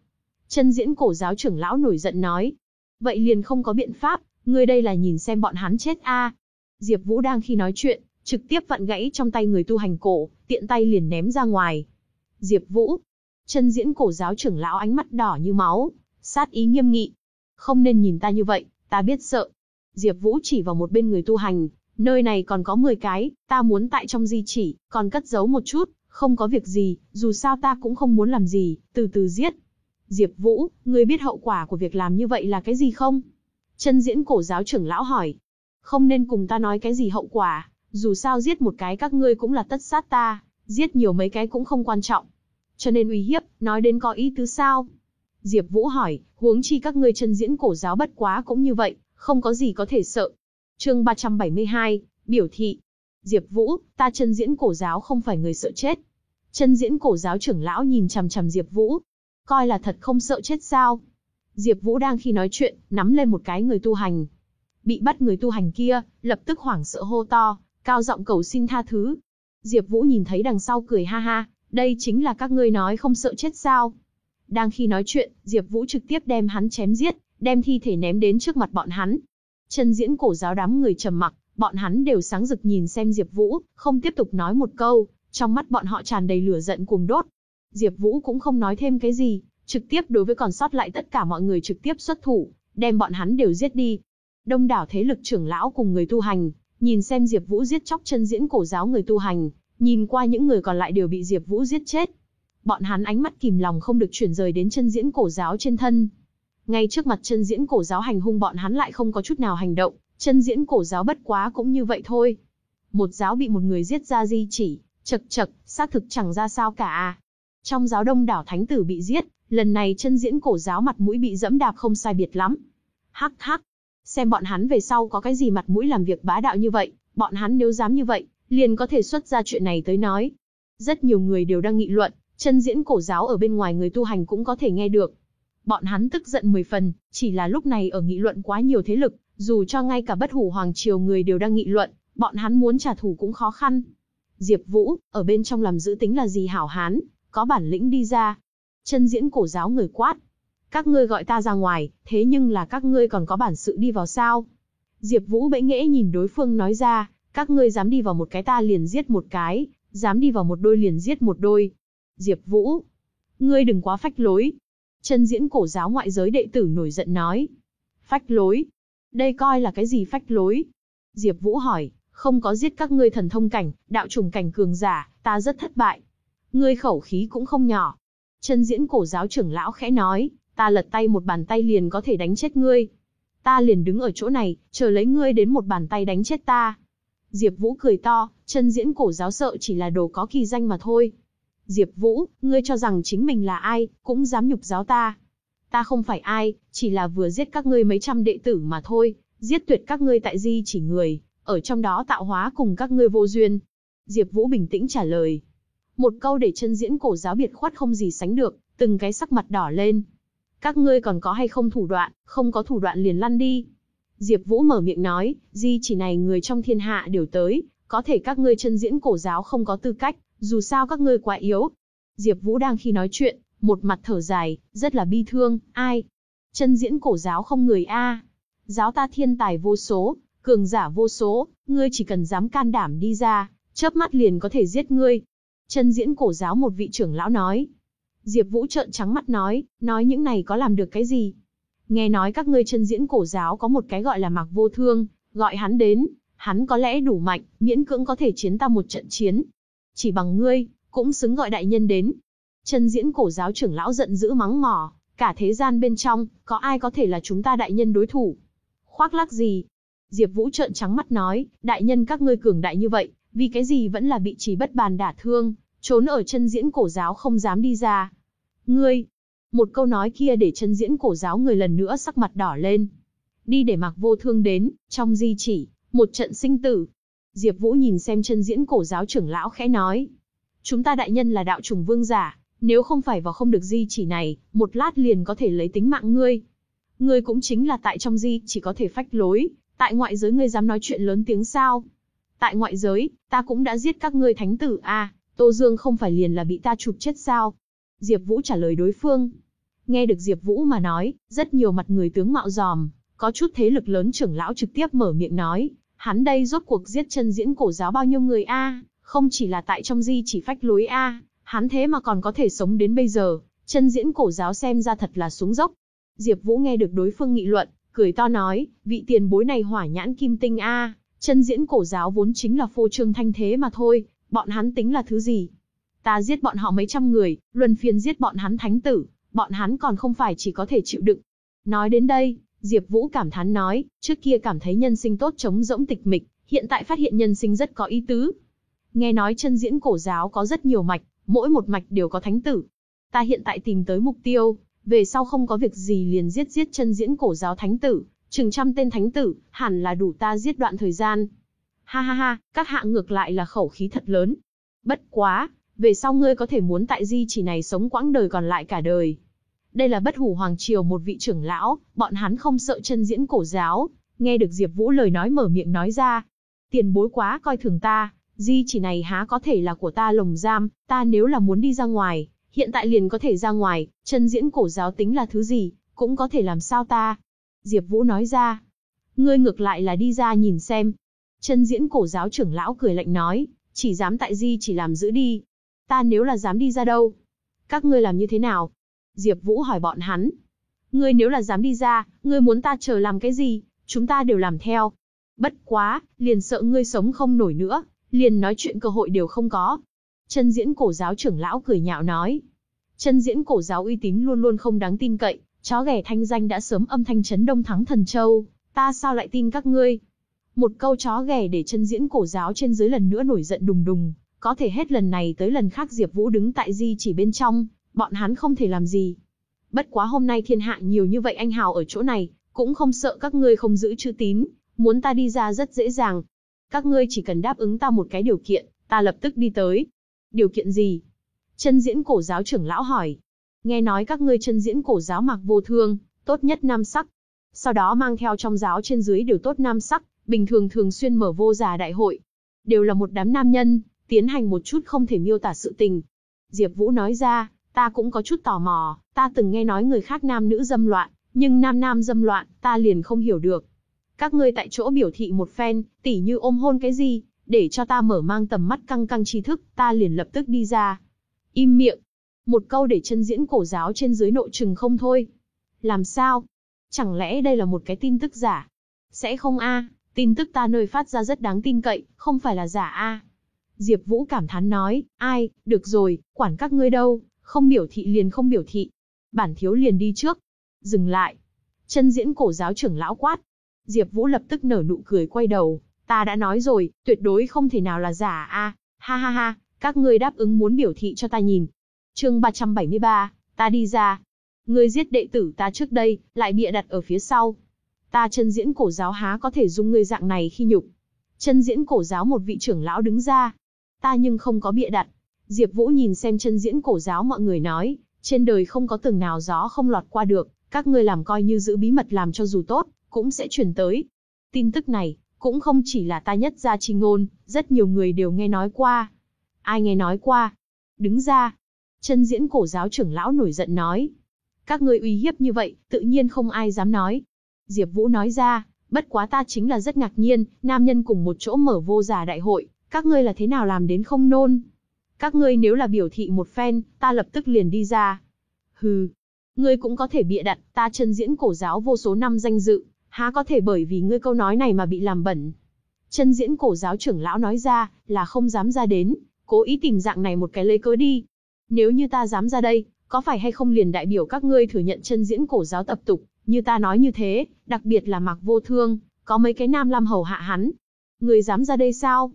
Chân diễn cổ giáo trưởng lão nổi giận nói. Vậy liền không có biện pháp, ngươi đây là nhìn xem bọn hắn chết a. Diệp Vũ đang khi nói chuyện, trực tiếp vặn gãy trong tay người tu hành cổ, tiện tay liền ném ra ngoài. Diệp Vũ, chân diễn cổ giáo trưởng lão ánh mắt đỏ như máu, sát ý nghiêm nghị. Không nên nhìn ta như vậy, ta biết sợ. Diệp Vũ chỉ vào một bên người tu hành, nơi này còn có 10 cái, ta muốn tại trong di chỉ, còn cất giấu một chút, không có việc gì, dù sao ta cũng không muốn làm gì, từ từ giết. Diệp Vũ, ngươi biết hậu quả của việc làm như vậy là cái gì không? Chân diễn cổ giáo trưởng lão hỏi. Không nên cùng ta nói cái gì hậu quả, dù sao giết một cái các ngươi cũng là tất sát ta, giết nhiều mấy cái cũng không quan trọng. Cho nên uy hiếp, nói đến có ý tứ sao? Diệp Vũ hỏi, huống chi các ngươi chân diễn cổ giáo bất quá cũng như vậy, không có gì có thể sợ. Chương 372, biểu thị. Diệp Vũ, ta chân diễn cổ giáo không phải người sợ chết. Chân diễn cổ giáo trưởng lão nhìn chằm chằm Diệp Vũ, coi là thật không sợ chết sao? Diệp Vũ đang khi nói chuyện, nắm lên một cái người tu hành. Bị bắt người tu hành kia, lập tức hoảng sợ hô to, cao giọng cầu xin tha thứ. Diệp Vũ nhìn thấy đằng sau cười ha ha, đây chính là các ngươi nói không sợ chết sao? Đang khi nói chuyện, Diệp Vũ trực tiếp đem hắn chém giết, đem thi thể ném đến trước mặt bọn hắn. Chân diễn cổ giáo đám người trầm mặc, bọn hắn đều sáng rực nhìn xem Diệp Vũ, không tiếp tục nói một câu, trong mắt bọn họ tràn đầy lửa giận cuồng đốt. Diệp Vũ cũng không nói thêm cái gì, trực tiếp đối với còn sót lại tất cả mọi người trực tiếp xuất thủ, đem bọn hắn đều giết đi. Đông đảo thế lực trưởng lão cùng người tu hành, nhìn xem Diệp Vũ giết chóc chân diễn cổ giáo người tu hành, nhìn qua những người còn lại đều bị Diệp Vũ giết chết. Bọn hắn ánh mắt kìm lòng không được chuyển rời đến chân diễn cổ giáo trên thân. Ngay trước mặt chân diễn cổ giáo hành hung bọn hắn lại không có chút nào hành động, chân diễn cổ giáo bất quá cũng như vậy thôi. Một giáo bị một người giết ra di chỉ, chật chật, xác thực chẳng ra sao cả. À. Trong giáo đông đảo thánh tử bị giết, lần này chân diễn cổ giáo mặt mũi bị dẫm đạp không sai biệt lắm. Hắc hắc, xem bọn hắn về sau có cái gì mặt mũi làm việc bá đạo như vậy, bọn hắn nếu dám như vậy, liền có thể xuất ra chuyện này tới nói. Rất nhiều người đều đang nghị luận, chân diễn cổ giáo ở bên ngoài người tu hành cũng có thể nghe được. Bọn hắn tức giận 10 phần, chỉ là lúc này ở nghị luận quá nhiều thế lực, dù cho ngay cả bất hủ hoàng triều người đều đang nghị luận, bọn hắn muốn trả thù cũng khó khăn. Diệp Vũ, ở bên trong làm giữ tính là gì hảo hán, có bản lĩnh đi ra. Chân diễn cổ giáo người quát. Các ngươi gọi ta ra ngoài, thế nhưng là các ngươi còn có bản sự đi vào sao? Diệp Vũ bẽ nghễ nhìn đối phương nói ra, các ngươi dám đi vào một cái ta liền giết một cái, dám đi vào một đôi liền giết một đôi. Diệp Vũ, ngươi đừng quá phách lối. Chân diễn cổ giáo ngoại giới đệ tử nổi giận nói. Phách lối? Đây coi là cái gì phách lối? Diệp Vũ hỏi, không có giết các ngươi thần thông cảnh, đạo trùng cảnh cường giả, ta rất thất bại. Ngươi khẩu khí cũng không nhỏ. Chân diễn cổ giáo trưởng lão khẽ nói, ta lật tay một bàn tay liền có thể đánh chết ngươi. Ta liền đứng ở chỗ này, chờ lấy ngươi đến một bàn tay đánh chết ta. Diệp Vũ cười to, chân diễn cổ giáo sợ chỉ là đồ có kỳ danh mà thôi. Diệp Vũ, ngươi cho rằng chính mình là ai, cũng dám nhục giáo ta. Ta không phải ai, chỉ là vừa giết các ngươi mấy trăm đệ tử mà thôi, giết tuyệt các ngươi tại di chỉ người, ở trong đó tạo hóa cùng các ngươi vô duyên. Diệp Vũ bình tĩnh trả lời. Một câu để chân diễn cổ giáo biệt khoát không gì sánh được, từng cái sắc mặt đỏ lên. Các ngươi còn có hay không thủ đoạn, không có thủ đoạn liền lăn đi. Diệp Vũ mở miệng nói, di chỉ này người trong thiên hạ đều tới, có thể các ngươi chân diễn cổ giáo không có tư cách, dù sao các ngươi quá yếu. Diệp Vũ đang khi nói chuyện, một mặt thở dài, rất là bi thương, ai? Chân diễn cổ giáo không người a. Giáo ta thiên tài vô số, cường giả vô số, ngươi chỉ cần dám can đảm đi ra, chớp mắt liền có thể giết ngươi. Chân diễn cổ giáo một vị trưởng lão nói. Diệp Vũ trợn trắng mắt nói, nói những này có làm được cái gì? Nghe nói các ngươi chân diễn cổ giáo có một cái gọi là Mạc Vô Thương, gọi hắn đến, hắn có lẽ đủ mạnh, miễn cưỡng có thể chiến ta một trận chiến. Chỉ bằng ngươi, cũng xứng gọi đại nhân đến. Chân diễn cổ giáo trưởng lão giận dữ mắng mỏ, cả thế gian bên trong, có ai có thể là chúng ta đại nhân đối thủ? Khoác lác gì? Diệp Vũ trợn trắng mắt nói, đại nhân các ngươi cường đại như vậy, vì cái gì vẫn là bị chỉ bất bàn đả thương, trốn ở chân diễn cổ giáo không dám đi ra. Ngươi, một câu nói kia để chân diễn cổ giáo người lần nữa sắc mặt đỏ lên. Đi để mặc vô thương đến, trong di chỉ, một trận sinh tử. Diệp Vũ nhìn xem chân diễn cổ giáo trưởng lão khẽ nói. Chúng ta đại nhân là đạo trùng vương giả, nếu không phải vào không được di chỉ này, một lát liền có thể lấy tính mạng ngươi. Ngươi cũng chính là tại trong di chỉ có thể phách lối, tại ngoại giới ngươi dám nói chuyện lớn tiếng sao? Tại ngoại giới, ta cũng đã giết các ngươi thánh tử a, Tô Dương không phải liền là bị ta chụp chết sao? Diệp Vũ trả lời đối phương. Nghe được Diệp Vũ mà nói, rất nhiều mặt người tướng mạo giòm, có chút thế lực lớn trưởng lão trực tiếp mở miệng nói, hắn đây rốt cuộc giết chân diễn cổ giáo bao nhiêu người a, không chỉ là tại trong di chỉ phách lối a, hắn thế mà còn có thể sống đến bây giờ, chân diễn cổ giáo xem ra thật là xuống dốc. Diệp Vũ nghe được đối phương nghị luận, cười to nói, vị tiền bối này hỏa nhãn kim tinh a, chân diễn cổ giáo vốn chính là phô trương thanh thế mà thôi, bọn hắn tính là thứ gì? Ta giết bọn họ mấy trăm người, luân phiên giết bọn hắn thánh tử, bọn hắn còn không phải chỉ có thể chịu đựng. Nói đến đây, Diệp Vũ cảm thán nói, trước kia cảm thấy nhân sinh tốt chống rỗng tịch mịch, hiện tại phát hiện nhân sinh rất có ý tứ. Nghe nói chân diễn cổ giáo có rất nhiều mạch, mỗi một mạch đều có thánh tử. Ta hiện tại tìm tới mục tiêu, về sau không có việc gì liền giết giết chân diễn cổ giáo thánh tử, chừng trăm tên thánh tử, hẳn là đủ ta giết đoạn thời gian. Ha ha ha, các hạ ngược lại là khẩu khí thật lớn. Bất quá, về sau ngươi có thể muốn tại di chỉ này sống quãng đời còn lại cả đời. Đây là bất hủ hoàng triều một vị trưởng lão, bọn hắn không sợ chân diễn cổ giáo, nghe được Diệp Vũ lời nói mở miệng nói ra. Tiền bối quá coi thường ta, di chỉ này há có thể là của ta lồng giam, ta nếu là muốn đi ra ngoài, hiện tại liền có thể ra ngoài, chân diễn cổ giáo tính là thứ gì, cũng có thể làm sao ta. Diệp Vũ nói ra, ngươi ngược lại là đi ra nhìn xem. Chân diễn cổ giáo trưởng lão cười lạnh nói, chỉ dám tại di chỉ làm giữ đi. Ta nếu là dám đi ra đâu? Các ngươi làm như thế nào? Diệp Vũ hỏi bọn hắn. Ngươi nếu là dám đi ra, ngươi muốn ta chờ làm cái gì, chúng ta đều làm theo. Bất quá, liền sợ ngươi sống không nổi nữa, liền nói chuyện cơ hội đều không có. Chân diễn cổ giáo trưởng lão cười nhạo nói. Chân diễn cổ giáo uy tín luôn luôn không đáng tin cậy, chó ghẻ thanh danh đã sớm âm thanh chấn đông thắng thần châu, ta sao lại tin các ngươi? Một câu chó ghẻ để chân diễn cổ giáo trên dưới lần nữa nổi giận đùng đùng, có thể hết lần này tới lần khác Diệp Vũ đứng tại di chỉ bên trong, bọn hắn không thể làm gì. Bất quá hôm nay thiên hạ nhiều như vậy anh hào ở chỗ này, cũng không sợ các ngươi không giữ chữ tín, muốn ta đi ra rất dễ dàng. Các ngươi chỉ cần đáp ứng ta một cái điều kiện, ta lập tức đi tới. Điều kiện gì? Chân diễn cổ giáo trưởng lão hỏi. Nghe nói các ngươi chân diễn cổ giáo mặc vô thương, tốt nhất nam sắc. Sau đó mang theo trong giáo trên dưới đều tốt nam sắc, bình thường thường xuyên mở vô già đại hội. Đều là một đám nam nhân, tiến hành một chút không thể miêu tả sự tình. Diệp Vũ nói ra, ta cũng có chút tò mò, ta từng nghe nói người khác nam nữ dâm loạn, nhưng nam nam dâm loạn, ta liền không hiểu được. Các ngươi tại chỗ biểu thị một phen, tỉ như ôm hôn cái gì, để cho ta mở mang tầm mắt căng căng tri thức, ta liền lập tức đi ra. Im miệng. Một câu để chân diễn cổ giáo trên dưới nội trừng không thôi. Làm sao? Chẳng lẽ đây là một cái tin tức giả? Sẽ không a, tin tức ta nơi phát ra rất đáng tin cậy, không phải là giả a. Diệp Vũ cảm thán nói, ai, được rồi, quản các ngươi đâu, không biểu thị liền không biểu thị. Bản thiếu liền đi trước. Dừng lại. Chân diễn cổ giáo trưởng lão quát. Diệp Vũ lập tức nở nụ cười quay đầu. Ta đã nói rồi, tuyệt đối không thể nào là giả a. Ha ha ha, các ngươi đáp ứng muốn biểu thị cho ta nhìn. Chương 373, ta đi ra. Ngươi giết đệ tử ta trước đây, lại bịa đặt ở phía sau. Ta chân diễn cổ giáo há có thể dung ngươi dạng này khi nhục. Chân diễn cổ giáo một vị trưởng lão đứng ra. Ta nhưng không có bịa đặt. Diệp Vũ nhìn xem chân diễn cổ giáo mọi người nói, Trên đời không có tường nào gió không lọt qua được, các ngươi làm coi như giữ bí mật làm cho dù tốt, cũng sẽ truyền tới. Tin tức này, cũng không chỉ là ta nhất gia chi ngôn, rất nhiều người đều nghe nói qua. Ai nghe nói qua? Đứng ra. Chân diễn cổ giáo trưởng lão nổi giận nói. Các ngươi uy hiếp như vậy, tự nhiên không ai dám nói. Diệp Vũ nói ra, bất quá ta chính là rất ngạc nhiên, nam nhân cùng một chỗ mở vô giả đại hội, các ngươi là thế nào làm đến không nôn? Các ngươi nếu là biểu thị một phen, ta lập tức liền đi ra. Hừ, ngươi cũng có thể bịa đặt, ta chân diễn cổ giáo vô số năm danh dự, há có thể bởi vì ngươi câu nói này mà bị làm bẩn. Chân diễn cổ giáo trưởng lão nói ra, là không dám ra đến, cố ý tìm dạng này một cái lấy cớ đi. Nếu như ta dám ra đây, có phải hay không liền đại biểu các ngươi thừa nhận chân diễn cổ giáo tập tục, như ta nói như thế, đặc biệt là mặc vô thương, có mấy cái nam lam hầu hạ hắn. Người dám ra đây sao?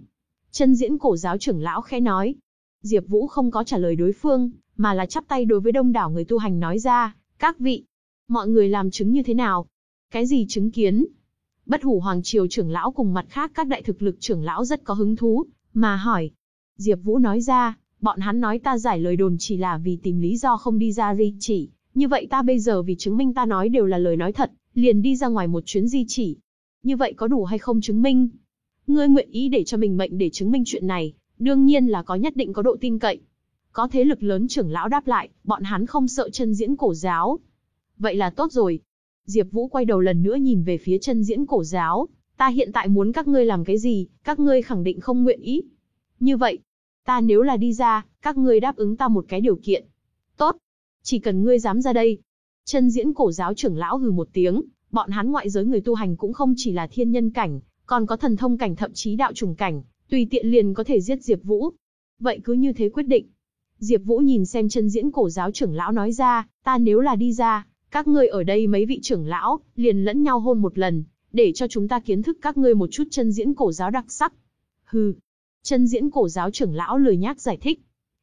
Chân diễn cổ giáo trưởng lão khẽ nói. Diệp Vũ không có trả lời đối phương, mà là chắp tay đối với đông đảo người tu hành nói ra, các vị, mọi người làm chứng như thế nào? Cái gì chứng kiến? Bất hủ Hoàng Triều trưởng lão cùng mặt khác các đại thực lực trưởng lão rất có hứng thú, mà hỏi. Diệp Vũ nói ra, bọn hắn nói ta giải lời đồn chỉ là vì tìm lý do không đi ra di chỉ, như vậy ta bây giờ vì chứng minh ta nói đều là lời nói thật, liền đi ra ngoài một chuyến di chỉ. Như vậy có đủ hay không chứng minh? Ngươi nguyện ý để cho mình mệnh để chứng minh chuyện này, đương nhiên là có nhất định có độ tin cậy. Có thế lực lớn trưởng lão đáp lại, bọn hắn không sợ chân diễn cổ giáo. Vậy là tốt rồi. Diệp Vũ quay đầu lần nữa nhìn về phía chân diễn cổ giáo, ta hiện tại muốn các ngươi làm cái gì, các ngươi khẳng định không nguyện ý. Như vậy, ta nếu là đi ra, các ngươi đáp ứng ta một cái điều kiện. Tốt, chỉ cần ngươi dám ra đây. Chân diễn cổ giáo trưởng lão hừ một tiếng, bọn hắn ngoại giới người tu hành cũng không chỉ là thiên nhân cảnh, còn có thần thông cảnh thậm chí đạo trùng cảnh, tùy tiện liền có thể giết Diệp Vũ. Vậy cứ như thế quyết định. Diệp Vũ nhìn xem chân diễn cổ giáo trưởng lão nói ra, ta nếu là đi ra, các ngươi ở đây mấy vị trưởng lão, liền lẫn nhau hôn một lần, để cho chúng ta kiến thức các ngươi một chút chân diễn cổ giáo đặc sắc. Hừ. Chân diễn cổ giáo trưởng lão lười nhác giải thích.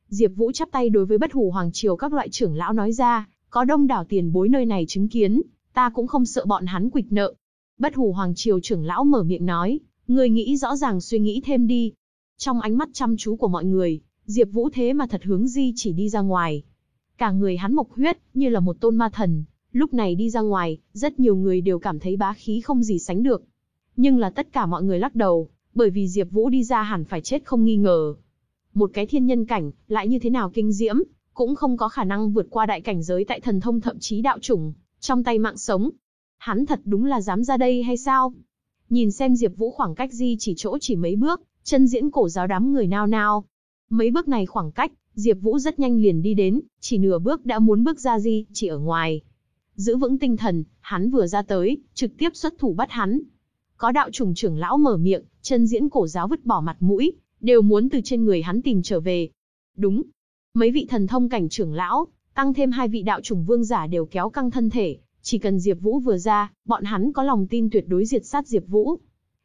Diệp Vũ chắp tay đối với bất hủ hoàng triều các loại trưởng lão nói ra, có đông đảo tiền bối nơi này chứng kiến, ta cũng không sợ bọn hắn quỵt nợ. Bất hủ hoàng triều trưởng lão mở miệng nói, người nghĩ rõ ràng suy nghĩ thêm đi. Trong ánh mắt chăm chú của mọi người, Diệp Vũ thế mà thật hướng di chỉ đi ra ngoài. Cả người hắn mộc huyết, như là một tôn ma thần, lúc này đi ra ngoài, rất nhiều người đều cảm thấy bá khí không gì sánh được. Nhưng là tất cả mọi người lắc đầu, bởi vì Diệp Vũ đi ra hẳn phải chết không nghi ngờ. Một cái thiên nhân cảnh, lại như thế nào kinh diễm, cũng không có khả năng vượt qua đại cảnh giới tại thần thông thậm chí đạo chủng, trong tay mạng sống. Hắn thật đúng là dám ra đây hay sao? Nhìn xem Diệp Vũ khoảng cách di chỉ chỗ chỉ mấy bước, chân diễn cổ giáo đám người nao nao. Mấy bước này khoảng cách, Diệp Vũ rất nhanh liền đi đến, chỉ nửa bước đã muốn bước ra di, chỉ ở ngoài. Giữ vững tinh thần, hắn vừa ra tới, trực tiếp xuất thủ bắt hắn. Có đạo trùng trưởng lão mở miệng, chân diễn cổ giáo vứt bỏ mặt mũi, đều muốn từ trên người hắn tìm trở về. Đúng. Mấy vị thần thông cảnh trưởng lão, tăng thêm hai vị đạo trùng vương giả đều kéo căng thân thể, chỉ cần Diệp Vũ vừa ra, bọn hắn có lòng tin tuyệt đối diệt sát Diệp Vũ.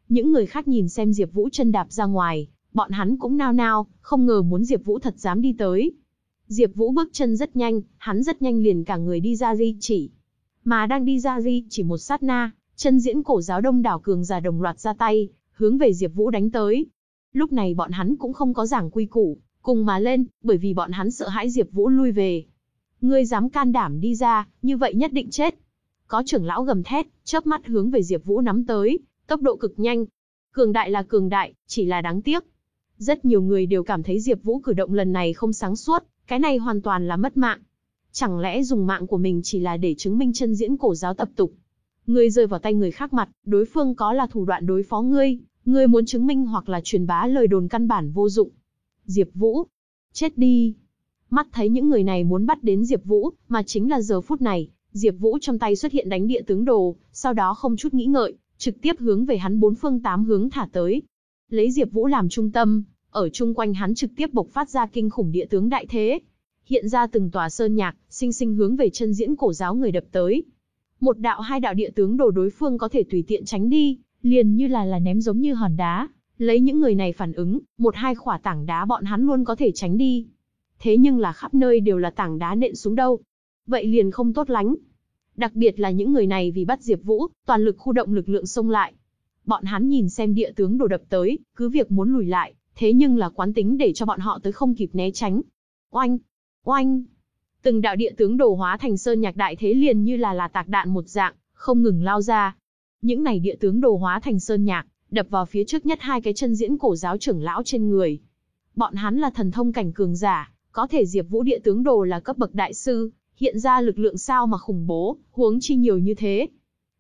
Những người khác nhìn xem Diệp Vũ chân đạp ra ngoài, bọn hắn cũng nao nao, không ngờ muốn Diệp Vũ thật dám đi tới. Diệp Vũ bước chân rất nhanh, hắn rất nhanh liền cả người đi ra di chỉ. Mà đang đi ra di chỉ một sát na, chân diễn cổ giáo đông đảo cường giả đồng loạt ra tay, hướng về Diệp Vũ đánh tới. Lúc này bọn hắn cũng không có giảng quy củ, cùng mà lên, bởi vì bọn hắn sợ hãi Diệp Vũ lui về. Ngươi dám can đảm đi ra, như vậy nhất định chết. Có trưởng lão gầm thét, chớp mắt hướng về Diệp Vũ nắm tới, tốc độ cực nhanh. Cường đại là cường đại, chỉ là đáng tiếc. Rất nhiều người đều cảm thấy Diệp Vũ cử động lần này không sáng suốt, cái này hoàn toàn là mất mạng. Chẳng lẽ dùng mạng của mình chỉ là để chứng minh chân diễn cổ giáo tập tục? Ngươi rơi vào tay người khác mặt, đối phương có là thủ đoạn đối phó ngươi, ngươi muốn chứng minh hoặc là truyền bá lời đồn căn bản vô dụng. Diệp Vũ, chết đi. Mắt thấy những người này muốn bắt đến Diệp Vũ, mà chính là giờ phút này, Diệp Vũ trong tay xuất hiện đánh địa tướng đồ, sau đó không chút nghĩ ngợi, trực tiếp hướng về hắn bốn phương tám hướng thả tới. Lấy Diệp Vũ làm trung tâm, ở chung quanh hắn trực tiếp bộc phát ra kinh khủng địa tướng đại thế. Hiện ra từng tòa sơn nhạc, sinh sinh hướng về chân diễn cổ giáo người đập tới. Một đạo hai đạo địa tướng đồ đối phương có thể tùy tiện tránh đi, liền như là là ném giống như hòn đá. Lấy những người này phản ứng, một hai khỏa tảng đá bọn hắn luôn có thể tránh đi. Thế nhưng là khắp nơi đều là tảng đá nện xuống đâu. Vậy liền không tốt lánh. Đặc biệt là những người này vì bắt Diệp Vũ, toàn lực khu động lực lượng xông lại. Bọn hắn nhìn xem địa tướng đồ đập tới, cứ việc muốn lùi lại, thế nhưng là quán tính để cho bọn họ tới không kịp né tránh. Oanh! Oanh! Từng đạo địa tướng đồ hóa thành sơn nhạc đại thế liền như là là tạc đạn một dạng, không ngừng lao ra. Những này địa tướng đồ hóa thành sơn nhạc, đập vào phía trước nhất hai cái chân diễn cổ giáo trưởng lão trên người. Bọn hắn là thần thông cảnh cường giả, có thể Diệp Vũ địa tướng đồ là cấp bậc đại sư, hiện ra lực lượng sao mà khủng bố, huống chi nhiều như thế.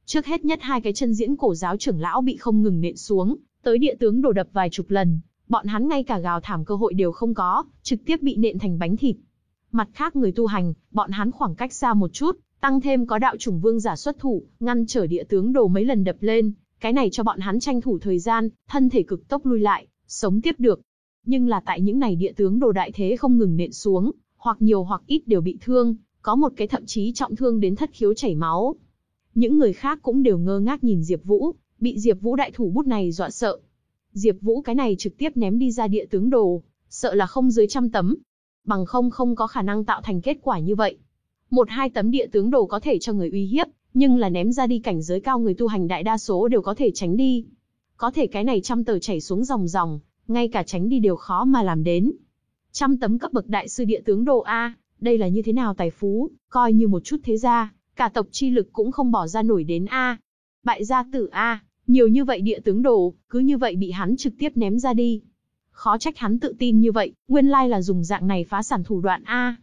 Trước hết nhất hai cái chân diễn cổ giáo trưởng lão bị không ngừng nện xuống, tới địa tướng đồ đập vài chục lần, bọn hắn ngay cả gào thảm cơ hội đều không có, trực tiếp bị nện thành bánh thịt. Mặt khác người tu hành, bọn hắn khoảng cách xa một chút, tăng thêm có đạo chủng vương giả xuất thủ, ngăn trở địa tướng đồ mấy lần đập lên, cái này cho bọn hắn tranh thủ thời gian, thân thể cực tốc lui lại, sống tiếp được. Nhưng là tại những này địa tướng đồ đại thế không ngừng nện xuống, hoặc nhiều hoặc ít đều bị thương, có một cái thậm chí trọng thương đến thất khiếu chảy máu. Những người khác cũng đều ngơ ngác nhìn Diệp Vũ, bị Diệp Vũ đại thủ bút này dọa sợ. Diệp Vũ cái này trực tiếp ném đi ra địa tướng đồ, sợ là không dưới trăm tấm. Bằng không không có khả năng tạo thành kết quả như vậy. Một hai tấm địa tướng đồ có thể cho người uy hiếp, nhưng là ném ra đi cảnh giới cao người tu hành đại đa số đều có thể tránh đi. Có thể cái này trăm tờ chảy xuống dòng dòng, ngay cả tránh đi đều khó mà làm đến. Trăm tấm cấp bậc đại sư địa tướng đồ A, đây là như thế nào tài phú, coi như một chút thế gia, cả tộc chi lực cũng không bỏ ra nổi đến A. Bại gia tử A, nhiều như vậy địa tướng đồ, cứ như vậy bị hắn trực tiếp ném ra đi. Khó trách hắn tự tin như vậy, nguyên lai là dùng dạng này phá sản thủ đoạn A.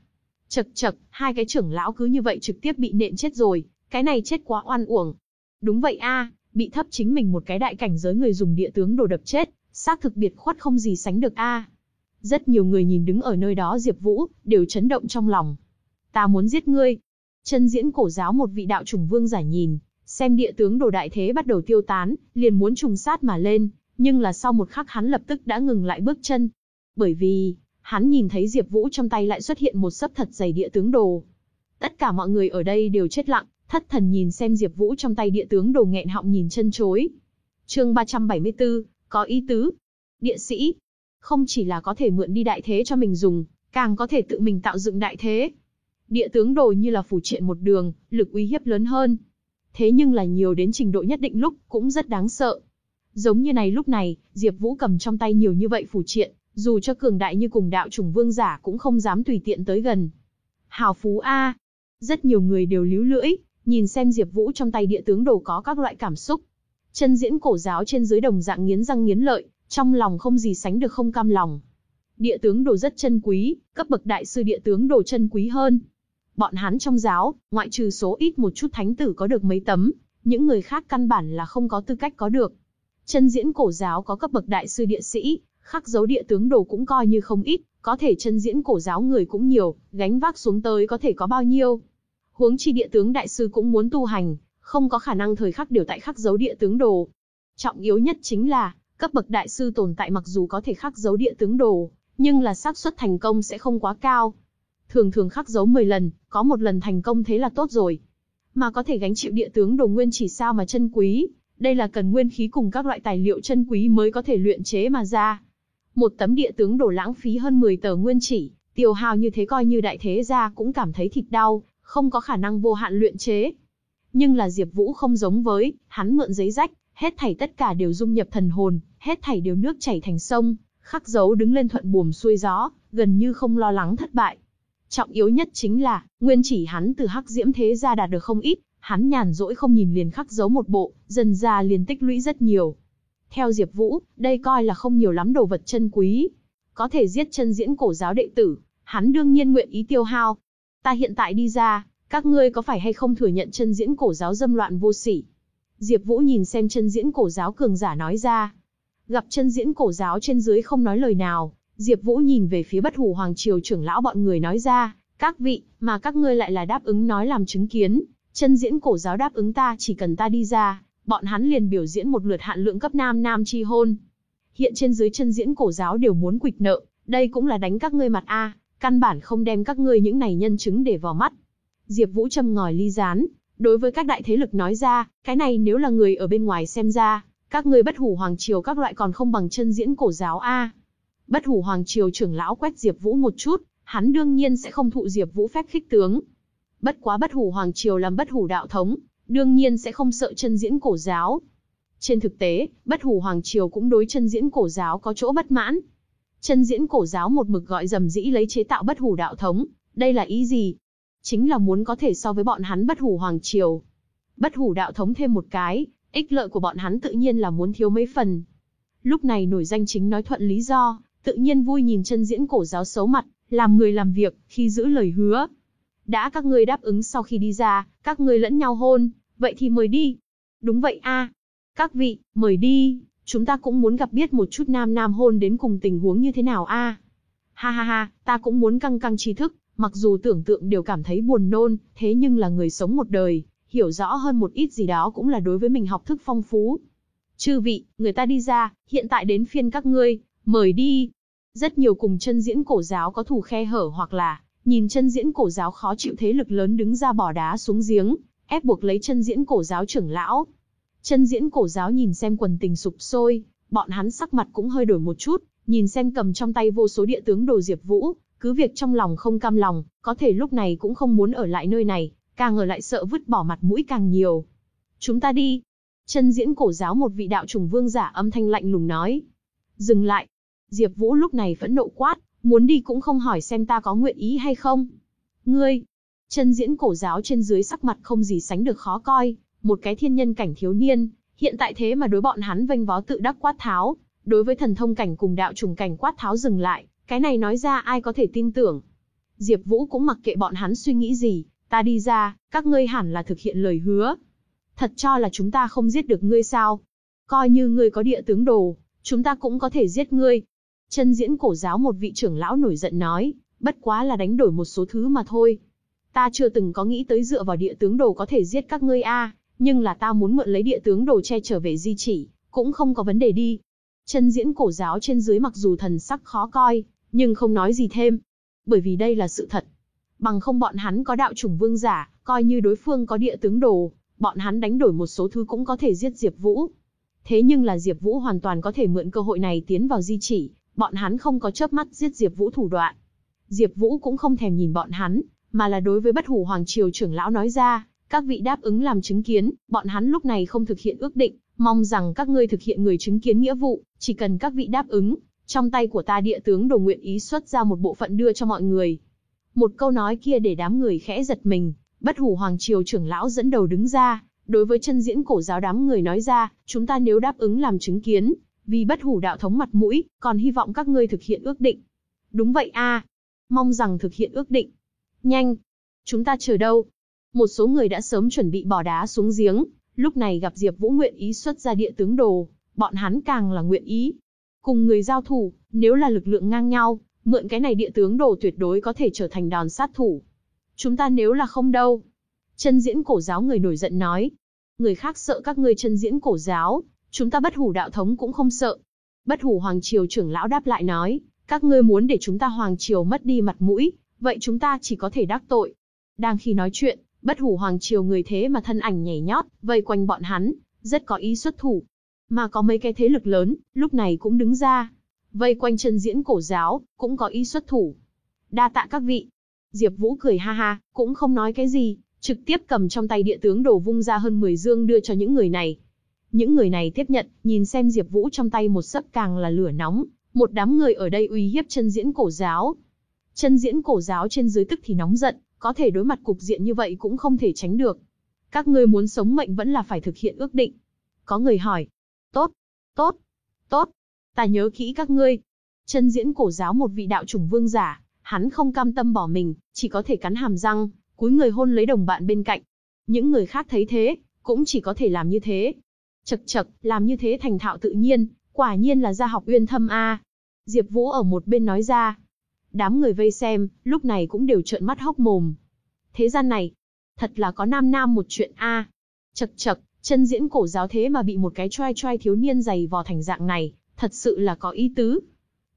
Chật chật, hai cái trưởng lão cứ như vậy trực tiếp bị nện chết rồi, cái này chết quá oan uổng. Đúng vậy A, bị thấp chính mình một cái đại cảnh giới người dùng địa tướng đồ đập chết, xác thực biệt khuất không gì sánh được A. Rất nhiều người nhìn đứng ở nơi đó Diệp Vũ, đều chấn động trong lòng. Ta muốn giết ngươi. Chân diễn cổ giáo một vị đạo trùng vương giả nhìn, xem địa tướng đồ đại thế bắt đầu tiêu tán, liền muốn trùng sát mà lên, nhưng là sau một khắc hắn lập tức đã ngừng lại bước chân. Bởi vì, hắn nhìn thấy Diệp Vũ trong tay lại xuất hiện một sấp thật dày địa tướng đồ. Tất cả mọi người ở đây đều chết lặng, thất thần nhìn xem Diệp Vũ trong tay địa tướng đồ nghẹn họng nhìn chân chối. Chương 374, có ý tứ. Địa sĩ, không chỉ là có thể mượn đi đại thế cho mình dùng, càng có thể tự mình tạo dựng đại thế. Địa tướng đồ như là phủ triện một đường, lực uy hiếp lớn hơn. Thế nhưng là nhiều đến trình độ nhất định lúc cũng rất đáng sợ. Giống như này lúc này, Diệp Vũ cầm trong tay nhiều như vậy phủ triện, dù cho cường đại như cùng đạo trùng vương giả cũng không dám tùy tiện tới gần. Hào phú a. Rất nhiều người đều líu lưỡi, nhìn xem Diệp Vũ trong tay địa tướng đồ có các loại cảm xúc. Chân diễn cổ giáo trên dưới đồng dạng nghiến răng nghiến lợi, trong lòng không gì sánh được không cam lòng. Địa tướng đồ rất chân quý, cấp bậc đại sư địa tướng đồ chân quý hơn. Bọn hắn trong giáo, ngoại trừ số ít một chút thánh tử có được mấy tấm, những người khác căn bản là không có tư cách có được. Chân diễn cổ giáo có cấp bậc đại sư địa sĩ, khắc dấu địa tướng đồ cũng coi như không ít, có thể chân diễn cổ giáo người cũng nhiều, gánh vác xuống tới có thể có bao nhiêu. Huống chi địa tướng đại sư cũng muốn tu hành, không có khả năng thời khắc đều tại khắc dấu địa tướng đồ. Trọng yếu nhất chính là, cấp bậc đại sư tồn tại mặc dù có thể khắc dấu địa tướng đồ, nhưng là xác suất thành công sẽ không quá cao. Thường thường khắc dấu 10 lần, có một lần thành công thế là tốt rồi. Mà có thể gánh chịu địa tướng đồ nguyên chỉ sao mà chân quý, đây là cần nguyên khí cùng các loại tài liệu chân quý mới có thể luyện chế mà ra. Một tấm địa tướng đồ lãng phí hơn 10 tờ nguyên chỉ, tiêu hao như thế coi như đại thế gia cũng cảm thấy thịt đau, không có khả năng vô hạn luyện chế. Nhưng là Diệp Vũ không giống với, hắn mượn giấy rách, hết thảy tất cả đều dung nhập thần hồn, hết thảy đều nước chảy thành sông, khắc dấu đứng lên thuận buồm xuôi gió, gần như không lo lắng thất bại. Trọng yếu nhất chính là, nguyên chỉ hắn từ hắc diễm thế gia đạt được không ít, hắn nhàn rỗi không nhìn liền khắc dấu một bộ, dần ra liền tích lũy rất nhiều. Theo Diệp Vũ, đây coi là không nhiều lắm đồ vật chân quý. Có thể giết chân diễn cổ giáo đệ tử, hắn đương nhiên nguyện ý tiêu hao. Ta hiện tại đi ra, các ngươi có phải hay không thừa nhận chân diễn cổ giáo dâm loạn vô sỉ? Diệp Vũ nhìn xem chân diễn cổ giáo cường giả nói ra. Gặp chân diễn cổ giáo trên dưới không nói lời nào, Diệp Vũ nhìn về phía Bất Hủ Hoàng triều trưởng lão bọn người nói ra, "Các vị, mà các ngươi lại là đáp ứng nói làm chứng kiến, chân diễn cổ giáo đáp ứng ta chỉ cần ta đi ra, bọn hắn liền biểu diễn một lượt hạn lượng cấp nam nam chi hôn. Hiện trên dưới chân diễn cổ giáo đều muốn quỵt nợ, đây cũng là đánh các ngươi mặt a, căn bản không đem các ngươi những này nhân chứng để vào mắt." Diệp Vũ châm ngòi ly gián, đối với các đại thế lực nói ra, cái này nếu là người ở bên ngoài xem ra, các ngươi bất hủ hoàng triều các loại còn không bằng chân diễn cổ giáo a. Bất hủ hoàng triều trưởng lão quét Diệp Vũ một chút, hắn đương nhiên sẽ không thụ Diệp Vũ phép khích tướng. Bất quá bất hủ hoàng triều làm bất hủ đạo thống, đương nhiên sẽ không sợ chân diễn cổ giáo. Trên thực tế, bất hủ hoàng triều cũng đối chân diễn cổ giáo có chỗ bất mãn. Chân diễn cổ giáo một mực gọi dầm dĩ lấy chế tạo bất hủ đạo thống, đây là ý gì? chính là muốn có thể so với bọn hắn bất hủ hoàng triều. Bất hủ đạo thống thêm một cái, ích lợi của bọn hắn tự nhiên là muốn thiếu mấy phần. Lúc này nổi danh chính nói thuận lý do, tự nhiên vui nhìn chân diễn cổ giáo xấu mặt, làm người làm việc, khi giữ lời hứa. Đã các ngươi đáp ứng sau khi đi ra, các ngươi lẫn nhau hôn, vậy thì mời đi. Đúng vậy a, Các vị, mời đi, chúng ta cũng muốn gặp biết một chút nam nam hôn đến cùng tình huống như thế nào a. Ha ha ha, ta cũng muốn căng căng tri thức, mặc dù tưởng tượng đều cảm thấy buồn nôn, thế nhưng là người sống một đời, hiểu rõ hơn một ít gì đó cũng là đối với mình học thức phong phú. Chư vị, người ta đi ra, hiện tại đến phiên các ngươi, mời đi. Rất nhiều cùng chân diễn cổ giáo có thù khe hở hoặc là, nhìn chân diễn cổ giáo khó chịu thế lực lớn đứng ra bỏ đá xuống giếng, ép buộc lấy chân diễn cổ giáo trưởng lão. Chân diễn cổ giáo nhìn xem quần tình sụp sôi, bọn hắn sắc mặt cũng hơi đổi một chút, nhìn xem cầm trong tay vô số địa tướng đồ Diệp Vũ, cứ việc trong lòng không cam lòng, có thể lúc này cũng không muốn ở lại nơi này, càng ở lại sợ vứt bỏ mặt mũi càng nhiều. Chúng ta đi. Chân diễn cổ giáo một vị đạo trùng vương giả âm thanh lạnh lùng nói. Dừng lại. Diệp Vũ lúc này phẫn nộ quát, muốn đi cũng không hỏi xem ta có nguyện ý hay không. Ngươi. Chân diễn cổ giáo trên dưới sắc mặt không gì sánh được khó coi, một cái thiên nhân cảnh thiếu niên, hiện tại thế mà đối bọn hắn vênh vó tự đắc quát tháo, đối với thần thông cảnh cùng đạo trùng cảnh quát tháo dừng lại, cái này nói ra ai có thể tin tưởng. Diệp Vũ cũng mặc kệ bọn hắn suy nghĩ gì, ta đi ra, các ngươi hẳn là thực hiện lời hứa. Thật cho là chúng ta không giết được ngươi sao? Coi như ngươi có địa tướng đồ, chúng ta cũng có thể giết ngươi. Chân diễn cổ giáo một vị trưởng lão nổi giận nói, bất quá là đánh đổi một số thứ mà thôi. Ta chưa từng có nghĩ tới dựa vào địa tướng đồ có thể giết các ngươi a, nhưng là ta muốn mượn lấy địa tướng đồ che trở về di chỉ, cũng không có vấn đề đi. Chân diễn cổ giáo trên dưới mặc dù thần sắc khó coi, nhưng không nói gì thêm. Bởi vì đây là sự thật. Bằng không bọn hắn có đạo chủng vương giả, coi như đối phương có địa tướng đồ, bọn hắn đánh đổi một số thứ cũng có thể giết Diệp Vũ. Thế nhưng là Diệp Vũ hoàn toàn có thể mượn cơ hội này tiến vào di chỉ, bọn hắn không có chớp mắt giết Diệp Vũ thủ đoạn. Diệp Vũ cũng không thèm nhìn bọn hắn, mà là đối với Bất Hủ Hoàng triều trưởng lão nói ra, các vị đáp ứng làm chứng kiến, bọn hắn lúc này không thực hiện ước định, mong rằng các ngươi thực hiện người chứng kiến nghĩa vụ, chỉ cần các vị đáp ứng, trong tay của ta địa tướng đồ nguyện ý xuất ra một bộ phận đưa cho mọi người. Một câu nói kia để đám người khẽ giật mình, bất hủ hoàng triều trưởng lão dẫn đầu đứng ra, đối với chân diễn cổ giáo đám người nói ra, chúng ta nếu đáp ứng làm chứng kiến, vì bất hủ đạo thống mặt mũi, còn hy vọng các ngươi thực hiện ước định. Đúng vậy a, mong rằng thực hiện ước định. Nhanh, chúng ta chờ đâu? Một số người đã sớm chuẩn bị bỏ đá xuống giếng, lúc này gặp Diệp Vũ nguyện ý xuất ra địa tướng đồ, bọn hắn càng là nguyện ý. Cùng người giao thủ, nếu là lực lượng ngang nhau, mượn cái này địa tướng đồ tuyệt đối có thể trở thành đòn sát thủ. Chúng ta nếu là không đâu. Chân diễn cổ giáo người nổi giận nói. Người khác sợ các ngươi chân diễn cổ giáo, chúng ta bất hủ đạo thống cũng không sợ. Bất hủ hoàng triều trưởng lão đáp lại nói, các ngươi muốn để chúng ta hoàng triều mất đi mặt mũi, vậy chúng ta chỉ có thể đắc tội. Đang khi nói chuyện, bất hủ hoàng triều người thế mà thân ảnh nhảy nhót, vây quanh bọn hắn, rất có ý xuất thủ. Mà có mấy cái thế lực lớn, lúc này cũng đứng ra, vây quanh chân diễn cổ giáo, cũng có ý xuất thủ. Đa tạ các vị. Diệp Vũ cười ha ha, cũng không nói cái gì, trực tiếp cầm trong tay địa tướng đồ vung ra hơn 10 dương đưa cho những người này. Những người này tiếp nhận, nhìn xem Diệp Vũ trong tay một sấp càng là lửa nóng, một đám người ở đây uy hiếp chân diễn cổ giáo. Chân diễn cổ giáo trên dưới tức thì nóng giận, có thể đối mặt cục diện như vậy cũng không thể tránh được. Các ngươi muốn sống mệnh vẫn là phải thực hiện ước định. Có người hỏi. Tốt, tốt, tốt, ta nhớ kỹ các ngươi. Chân diễn cổ giáo một vị đạo chủng vương giả, hắn không cam tâm bỏ mình, chỉ có thể cắn hàm răng, cúi người hôn lấy đồng bạn bên cạnh. Những người khác thấy thế, cũng chỉ có thể làm như thế. Chật chật, làm như thế thành thạo tự nhiên, quả nhiên là gia học uyên thâm a. Diệp Vũ ở một bên nói ra. Đám người vây xem, lúc này cũng đều trợn mắt hốc mồm. Thế gian này, thật là có nam nam một chuyện a. Chật chật, chân diễn cổ giáo thế mà bị một cái trai trai thiếu niên dày vò thành dạng này, thật sự là có ý tứ.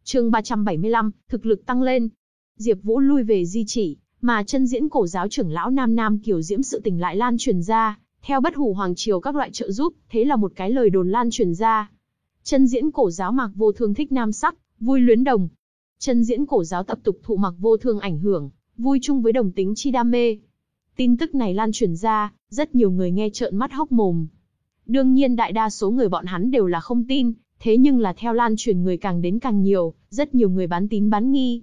chương 375, thực lực tăng lên. Diệp Vũ lui về di chỉ, mà chân diễn cổ giáo trưởng lão Nam Nam kiểu diễm sự tình lại lan truyền ra, theo bất hủ hoàng triều các loại trợ giúp, thế là một cái lời đồn lan truyền ra. Chân diễn cổ giáo Mạc Vô Thương thích nam sắc, vui luyến đồng. Chân diễn cổ giáo tập tục thụ Mạc Vô Thương ảnh hưởng, vui chung với đồng tính chi đam mê. Tin tức này lan truyền ra, rất nhiều người nghe trợn mắt hốc mồm. Đương nhiên đại đa số người bọn hắn đều là không tin, Thế nhưng là theo lan truyền người càng đến càng nhiều, rất nhiều người bán tín bán nghi.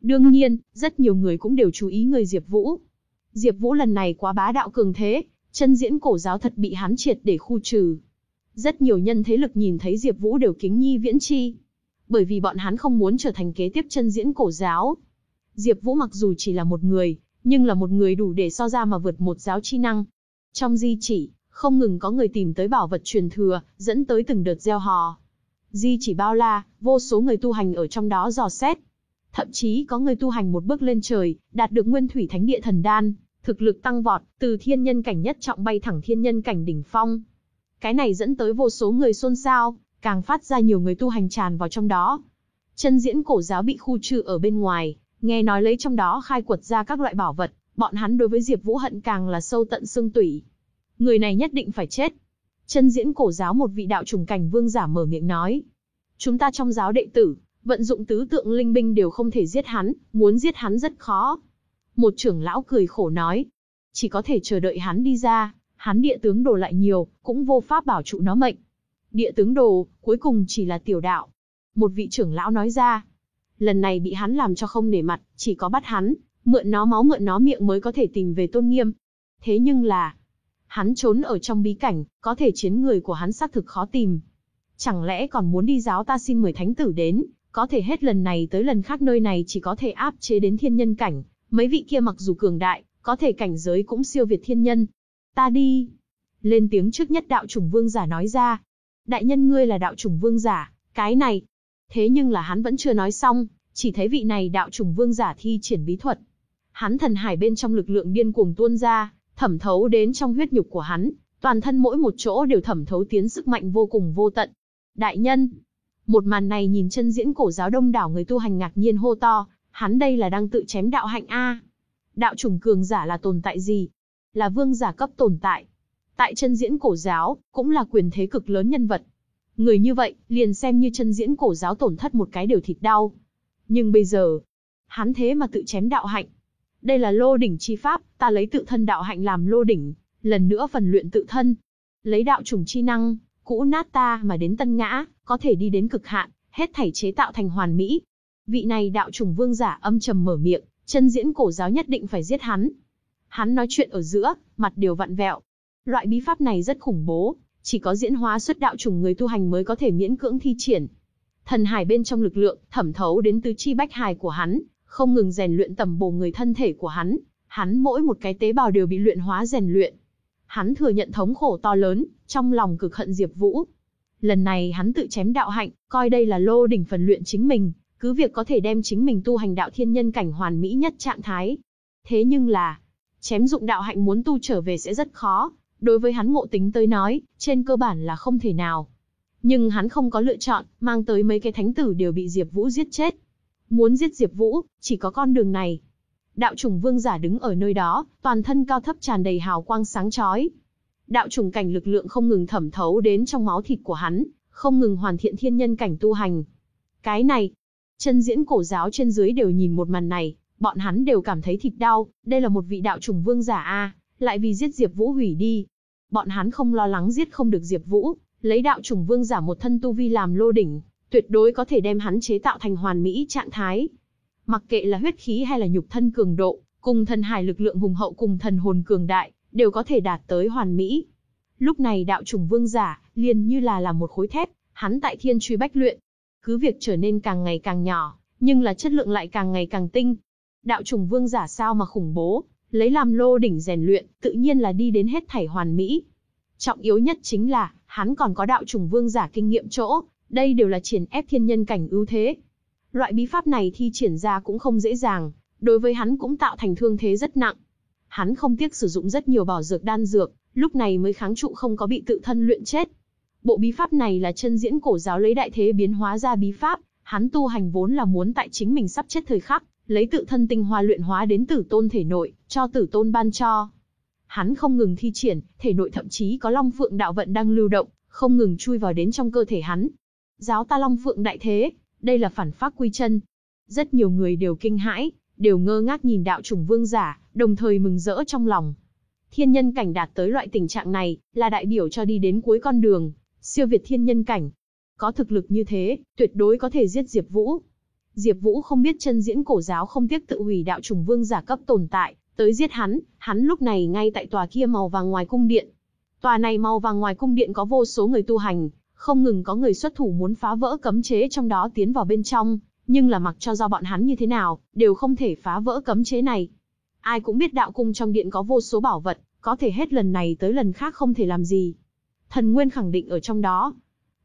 Đương nhiên, rất nhiều người cũng đều chú ý người Diệp Vũ. Diệp Vũ lần này quá bá đạo cường thế, chân diễn cổ giáo thật bị hắn triệt để khu trừ. Rất nhiều nhân thế lực nhìn thấy Diệp Vũ đều kính nhi viễn chi, bởi vì bọn hắn không muốn trở thành kế tiếp chân diễn cổ giáo. Diệp Vũ mặc dù chỉ là một người, nhưng là một người đủ để so ra mà vượt một giáo chi năng. Trong di chỉ, không ngừng có người tìm tới bảo vật truyền thừa, dẫn tới từng đợt gieo hò. Di chỉ bao la, vô số người tu hành ở trong đó dò xét. Thậm chí có người tu hành một bước lên trời, đạt được nguyên thủy thánh địa thần đan, thực lực tăng vọt, từ thiên nhân cảnh nhất trọng bay thẳng thiên nhân cảnh đỉnh phong. Cái này dẫn tới vô số người xôn xao, càng phát ra nhiều người tu hành tràn vào trong đó. Chân diễn cổ giáo bị khu trừ ở bên ngoài, nghe nói lấy trong đó khai quật ra các loại bảo vật, bọn hắn đối với Diệp Vũ hận càng là sâu tận xương tủy. Người này nhất định phải chết. Chân diễn cổ giáo một vị đạo trùng cảnh vương giả mở miệng nói. Chúng ta trong giáo đệ tử, vận dụng tứ tượng linh binh đều không thể giết hắn, muốn giết hắn rất khó. Một trưởng lão cười khổ nói. Chỉ có thể chờ đợi hắn đi ra, hắn địa tướng đồ lại nhiều, cũng vô pháp bảo trụ nó mệnh. Địa tướng đồ, cuối cùng chỉ là tiểu đạo. Một vị trưởng lão nói ra. Lần này bị hắn làm cho không nể mặt, chỉ có bắt hắn, mượn nó máu mượn nó miệng mới có thể tìm về tôn nghiêm. Thế nhưng là, hắn trốn ở trong bí cảnh, có thể chiến người của hắn xác thực khó tìm. Chẳng lẽ còn muốn đi giáo ta xin mời thánh tử đến, có thể hết lần này tới lần khác nơi này chỉ có thể áp chế đến thiên nhân cảnh, mấy vị kia mặc dù cường đại, có thể cảnh giới cũng siêu việt thiên nhân. Ta đi. Lên tiếng trước nhất đạo trùng vương giả nói ra. Đại nhân ngươi là đạo trùng vương giả, cái này. Thế nhưng là hắn vẫn chưa nói xong, chỉ thấy vị này đạo trùng vương giả thi triển bí thuật. Hắn thần hải bên trong lực lượng điên cuồng tuôn ra, thẩm thấu đến trong huyết nhục của hắn, toàn thân mỗi một chỗ đều thẩm thấu tiến sức mạnh vô cùng vô tận. Đại nhân, một màn này nhìn chân diễn cổ giáo đông đảo người tu hành ngạc nhiên hô to, hắn đây là đang tự chém đạo hạnh a. Đạo chủng cường giả là tồn tại gì? Là vương giả cấp tồn tại. Tại chân diễn cổ giáo, cũng là quyền thế cực lớn nhân vật. Người như vậy, liền xem như chân diễn cổ giáo tổn thất một cái đều thịt đau. Nhưng bây giờ, hắn thế mà tự chém đạo hạnh. Đây là lô đỉnh chi pháp, ta lấy tự thân đạo hạnh làm lô đỉnh, lần nữa phần luyện tự thân. Lấy đạo chủng chi năng, cũ nát ta mà đến tân ngã, có thể đi đến cực hạn, hết thảy chế tạo thành hoàn mỹ. Vị này đạo chủng vương giả âm trầm mở miệng, chân diễn cổ giáo nhất định phải giết hắn. Hắn nói chuyện ở giữa, mặt đều vặn vẹo. Loại bí pháp này rất khủng bố, chỉ có diễn hóa xuất đạo chủng người tu hành mới có thể miễn cưỡng thi triển. Thần hải bên trong lực lượng, thẩm thấu đến tứ chi bách hài của hắn, không ngừng rèn luyện tầm bổ người thân thể của hắn, hắn mỗi một cái tế bào đều bị luyện hóa rèn luyện. Hắn thừa nhận thống khổ to lớn, trong lòng cực hận Diệp Vũ. Lần này hắn tự chém đạo hạnh, coi đây là lô đỉnh phần luyện chính mình, cứ việc có thể đem chính mình tu hành đạo thiên nhân cảnh hoàn mỹ nhất trạng thái. Thế nhưng là, chém dụng đạo hạnh muốn tu trở về sẽ rất khó, đối với hắn ngộ tính tới nói, trên cơ bản là không thể nào. Nhưng hắn không có lựa chọn, mang tới mấy cái thánh tử đều bị Diệp Vũ giết chết. Muốn giết Diệp Vũ, chỉ có con đường này. Đạo trùng vương giả đứng ở nơi đó, toàn thân cao thấp tràn đầy hào quang sáng chói. Đạo trùng cảnh lực lượng không ngừng thẩm thấu đến trong máu thịt của hắn, không ngừng hoàn thiện thiên nhân cảnh tu hành. Cái này, chân diễn cổ giáo trên dưới đều nhìn một màn này, bọn hắn đều cảm thấy thịt đau, đây là một vị đạo trùng vương giả a, lại vì giết Diệp Vũ hủy đi. Bọn hắn không lo lắng giết không được Diệp Vũ, lấy đạo trùng vương giả một thân tu vi làm lô đỉnh, tuyệt đối có thể đem hắn chế tạo thành hoàn mỹ trạng thái. Mặc kệ là huyết khí hay là nhục thân cường độ, cùng thần hải lực lượng hùng hậu cùng thần hồn cường đại, đều có thể đạt tới hoàn mỹ. Lúc này đạo trùng vương giả, liền như là làm một khối thép, hắn tại thiên truy bách luyện. Cứ việc trở nên càng ngày càng nhỏ, nhưng là chất lượng lại càng ngày càng tinh. Đạo trùng vương giả sao mà khủng bố, lấy làm lô đỉnh rèn luyện, tự nhiên là đi đến hết thảy hoàn mỹ. Trọng yếu nhất chính là, hắn còn có đạo trùng vương giả kinh nghiệm chỗ, đây đều là triển ép thiên nhân cảnh ưu thế. Loại bí pháp này thi triển ra cũng không dễ dàng, đối với hắn cũng tạo thành thương thế rất nặng. Hắn không tiếc sử dụng rất nhiều bảo dược đan dược, lúc này mới kháng trụ không có bị tự thân luyện chết. Bộ bí pháp này là chân diễn cổ giáo lấy đại thế biến hóa ra bí pháp, hắn tu hành vốn là muốn tại chính mình sắp chết thời khắc, lấy tự thân tinh hoa luyện hóa đến tử tôn thể nội, cho tử tôn ban cho. Hắn không ngừng thi triển, thể nội thậm chí có long phượng đạo vận đang lưu động, không ngừng chui vào đến trong cơ thể hắn. Giáo ta long phượng đại thế, đây là phản pháp quy chân. Rất nhiều người đều kinh hãi, đều ngơ ngác nhìn đạo trùng vương giả, đồng thời mừng rỡ trong lòng. Thiên nhân cảnh đạt tới loại tình trạng này, là đại biểu cho đi đến cuối con đường, siêu việt thiên nhân cảnh. Có thực lực như thế, tuyệt đối có thể giết Diệp Vũ. Diệp Vũ không biết chân diễn cổ giáo không tiếc tự hủy đạo trùng vương giả cấp tồn tại, tới giết hắn, hắn lúc này ngay tại tòa kia màu vàng ngoài cung điện. Tòa này màu vàng ngoài cung điện có vô số người tu hành, không ngừng có người xuất thủ muốn phá vỡ cấm chế trong đó tiến vào bên trong, nhưng là mặc cho do bọn hắn như thế nào, đều không thể phá vỡ cấm chế này. Ai cũng biết đạo cung trong điện có vô số bảo vật, có thể hết lần này tới lần khác không thể làm gì. Thần Nguyên khẳng định ở trong đó.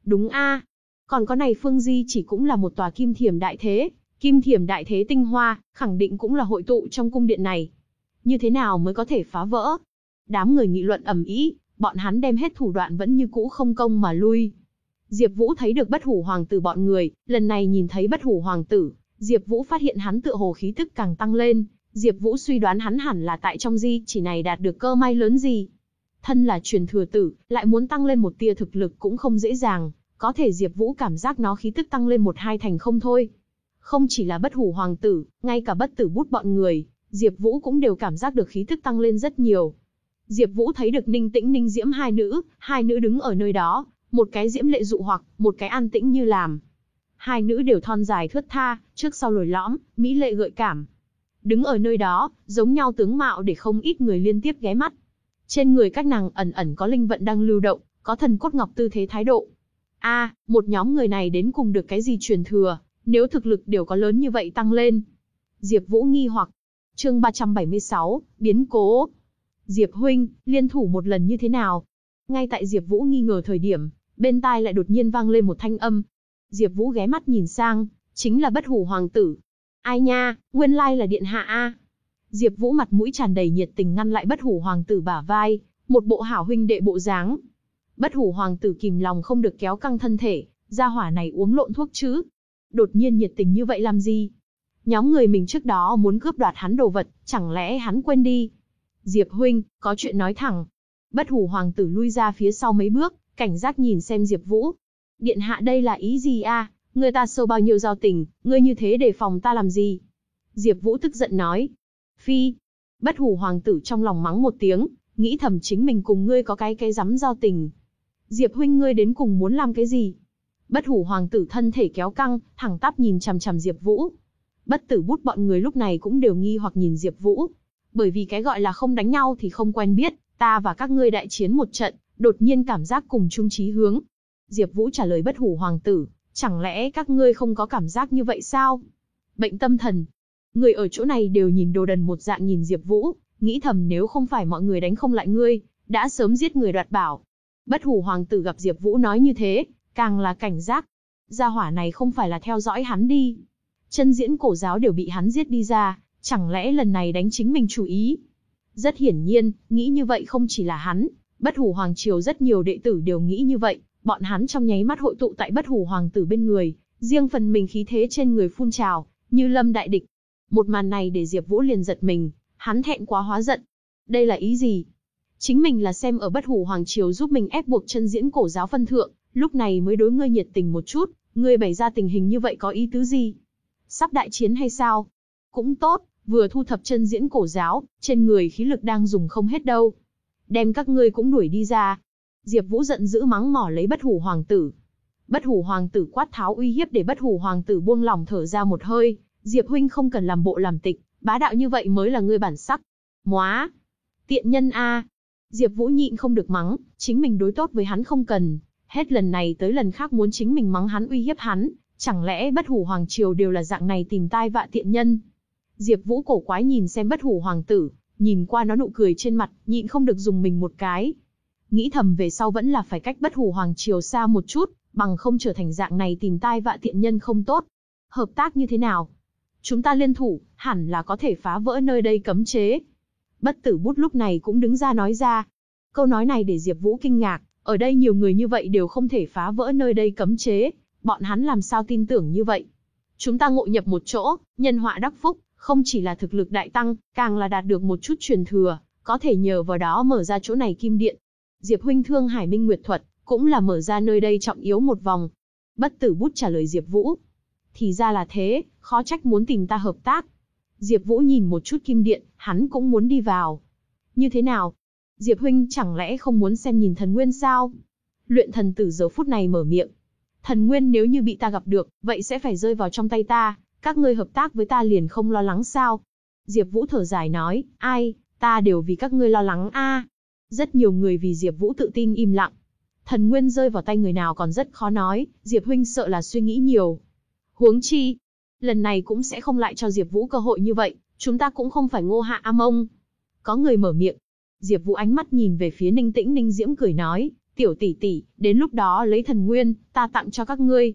Đúng a, Còn có này Phương Di chỉ cũng là một tòa kim thiểm đại thế, kim thiểm đại thế tinh hoa, khẳng định cũng là hội tụ trong cung điện này. Như thế nào mới có thể phá vỡ? Đám người nghị luận ầm ĩ, bọn hắn đem hết thủ đoạn vẫn như cũ không công mà lui. Diệp Vũ thấy được bất hủ hoàng tử bọn người, lần này nhìn thấy bất hủ hoàng tử, Diệp Vũ phát hiện hắn tựa hồ khí tức càng tăng lên, Diệp Vũ suy đoán hắn hẳn là tại trong di chỉ này đạt được cơ may lớn gì. Thân là truyền thừa tử, lại muốn tăng lên một tia thực lực cũng không dễ dàng, có thể Diệp Vũ cảm giác nó khí tức tăng lên một hai thành không thôi. Không chỉ là bất hủ hoàng tử, ngay cả bất tử bút bọn người, Diệp Vũ cũng đều cảm giác được khí tức tăng lên rất nhiều. Diệp Vũ thấy được Ninh Tĩnh Ninh Diễm hai nữ, hai nữ đứng ở nơi đó, một cái diễm lệ dụ hoặc, một cái an tĩnh như làm. Hai nữ đều thon dài thướt tha, trước sau lồi lõm, mỹ lệ gợi cảm. Đứng ở nơi đó, giống nhau tướng mạo để không ít người liên tiếp ghé mắt. Trên người các nàng ẩn ẩn có linh vận đang lưu động, có thần cốt ngọc tư thế thái độ. A, một nhóm người này đến cùng được cái gì truyền thừa, nếu thực lực đều có lớn như vậy tăng lên. Diệp Vũ nghi hoặc. Chương 376, biến cố. Diệp huynh, liên thủ một lần như thế nào? Ngay tại Diệp Vũ nghi ngờ thời điểm, bên tai lại đột nhiên vang lên một thanh âm. Diệp Vũ ghé mắt nhìn sang, chính là Bất Hủ hoàng tử. Ai nha, nguyên lai là điện hạ a. Diệp Vũ mặt mũi tràn đầy nhiệt tình ngăn lại Bất Hủ hoàng tử bả vai, một bộ hảo huynh đệ bộ dáng. Bất Hủ hoàng tử kìm lòng không được kéo căng thân thể, gia hỏa này uống lộn thuốc chứ? Đột nhiên nhiệt tình như vậy làm gì? Nhóm người mình trước đó muốn cướp đoạt hắn đồ vật, chẳng lẽ hắn quên đi? Diệp huynh, có chuyện nói thẳng. Bất hủ hoàng tử lui ra phía sau mấy bước, cảnh giác nhìn xem Diệp Vũ. Điện hạ đây là ý gì a? Người ta sâu bao nhiêu giao tình, ngươi như thế để phòng ta làm gì? Diệp Vũ tức giận nói. Phi. Bất hủ hoàng tử trong lòng mắng một tiếng, nghĩ thầm chính mình cùng ngươi có cái cái rắm giao tình. Diệp huynh ngươi đến cùng muốn làm cái gì? Bất hủ hoàng tử thân thể kéo căng, thẳng tắp nhìn chằm chằm Diệp Vũ. Bất tử bút bọn người lúc này cũng đều nghi hoặc nhìn Diệp Vũ. Bởi vì cái gọi là không đánh nhau thì không quen biết, ta và các ngươi đại chiến một trận, đột nhiên cảm giác cùng chung chí hướng. Diệp Vũ trả lời bất hủ hoàng tử, chẳng lẽ các ngươi không có cảm giác như vậy sao? Bệnh tâm thần. Người ở chỗ này đều nhìn đồ đần một dạng nhìn Diệp Vũ, nghĩ thầm nếu không phải mọi người đánh không lại ngươi, đã sớm giết người đoạt bảo. Bất hủ hoàng tử gặp Diệp Vũ nói như thế, càng là cảnh giác. Gia hỏa này không phải là theo dõi hắn đi. Chân diễn cổ giáo đều bị hắn giết đi ra, chẳng lẽ lần này đánh chính mình chủ ý? Rất hiển nhiên, nghĩ như vậy không chỉ là hắn, bất hủ hoàng triều rất nhiều đệ tử đều nghĩ như vậy, bọn hắn trong nháy mắt hội tụ tại bất hủ hoàng tử bên người, riêng phần mình khí thế trên người phun trào, như lâm đại địch. Một màn này để Diệp Vũ liền giật mình, hắn thẹn quá hóa giận. Đây là ý gì? Chính mình là xem ở bất hủ hoàng triều giúp mình ép buộc chân diễn cổ giáo phân thượng, lúc này mới đối ngươi nhiệt tình một chút, ngươi bày ra tình hình như vậy có ý tứ gì? Sắp đại chiến hay sao? Cũng tốt, vừa thu thập chân diễn cổ giáo, trên người khí lực đang dùng không hết đâu. Đem các ngươi cũng đuổi đi ra. Diệp Vũ giận dữ mắng mỏ lấy bất hủ hoàng tử. Bất hủ hoàng tử quát tháo uy hiếp để bất hủ hoàng tử buông lòng thở ra một hơi. Diệp huynh không cần làm bộ làm tịch, bá đạo như vậy mới là ngươi bản sắc. Móa! Tiện nhân a. Diệp Vũ nhịn không được mắng, chính mình đối tốt với hắn không cần, hết lần này tới lần khác muốn chính mình mắng hắn uy hiếp hắn, chẳng lẽ bất hủ hoàng triều đều là dạng này tìm tai vạ tiện nhân? Diệp Vũ cổ quái nhìn xem bất hủ hoàng tử, nhìn qua nó nụ cười trên mặt, nhịn không được dùng mình một cái. Nghĩ thầm về sau vẫn là phải cách bất hủ hoàng triều xa một chút, bằng không trở thành dạng này tìm tai vạ tiện nhân không tốt. Hợp tác như thế nào? Chúng ta liên thủ, hẳn là có thể phá vỡ nơi đây cấm chế. Bất tử bút lúc này cũng đứng ra nói ra. Câu nói này để Diệp Vũ kinh ngạc, ở đây nhiều người như vậy đều không thể phá vỡ nơi đây cấm chế, bọn hắn làm sao tin tưởng như vậy? Chúng ta ngộ nhập một chỗ, nhân họa đắc phúc, không chỉ là thực lực đại tăng, càng là đạt được một chút truyền thừa, có thể nhờ vào đó mở ra chỗ này kim điện. Diệp huynh thương Hải Minh Nguyệt thuật, cũng là mở ra nơi đây trọng yếu một vòng. Bất tử bút trả lời Diệp Vũ. Thì ra là thế, khó trách muốn tìm ta hợp tác. Diệp Vũ nhìn một chút kim điện, hắn cũng muốn đi vào. Như thế nào? Diệp huynh chẳng lẽ không muốn xem nhìn thần nguyên sao? Luyện thần tử giờ phút này mở miệng. Thần nguyên nếu như bị ta gặp được, vậy sẽ phải rơi vào trong tay ta, các ngươi hợp tác với ta liền không lo lắng sao? Diệp Vũ thở dài nói, ai, ta đều vì các ngươi lo lắng a. Rất nhiều người vì Diệp Vũ tự tin im lặng. Thần nguyên rơi vào tay người nào còn rất khó nói, Diệp huynh sợ là suy nghĩ nhiều. Huống chi, lần này cũng sẽ không lại cho Diệp Vũ cơ hội như vậy, chúng ta cũng không phải Ngô Hạ A Mông. Có người mở miệng. Diệp Vũ ánh mắt nhìn về phía Ninh Tĩnh Ninh Diễm cười nói, "Tiểu tỷ tỷ, đến lúc đó lấy thần nguyên, ta tặng cho các ngươi."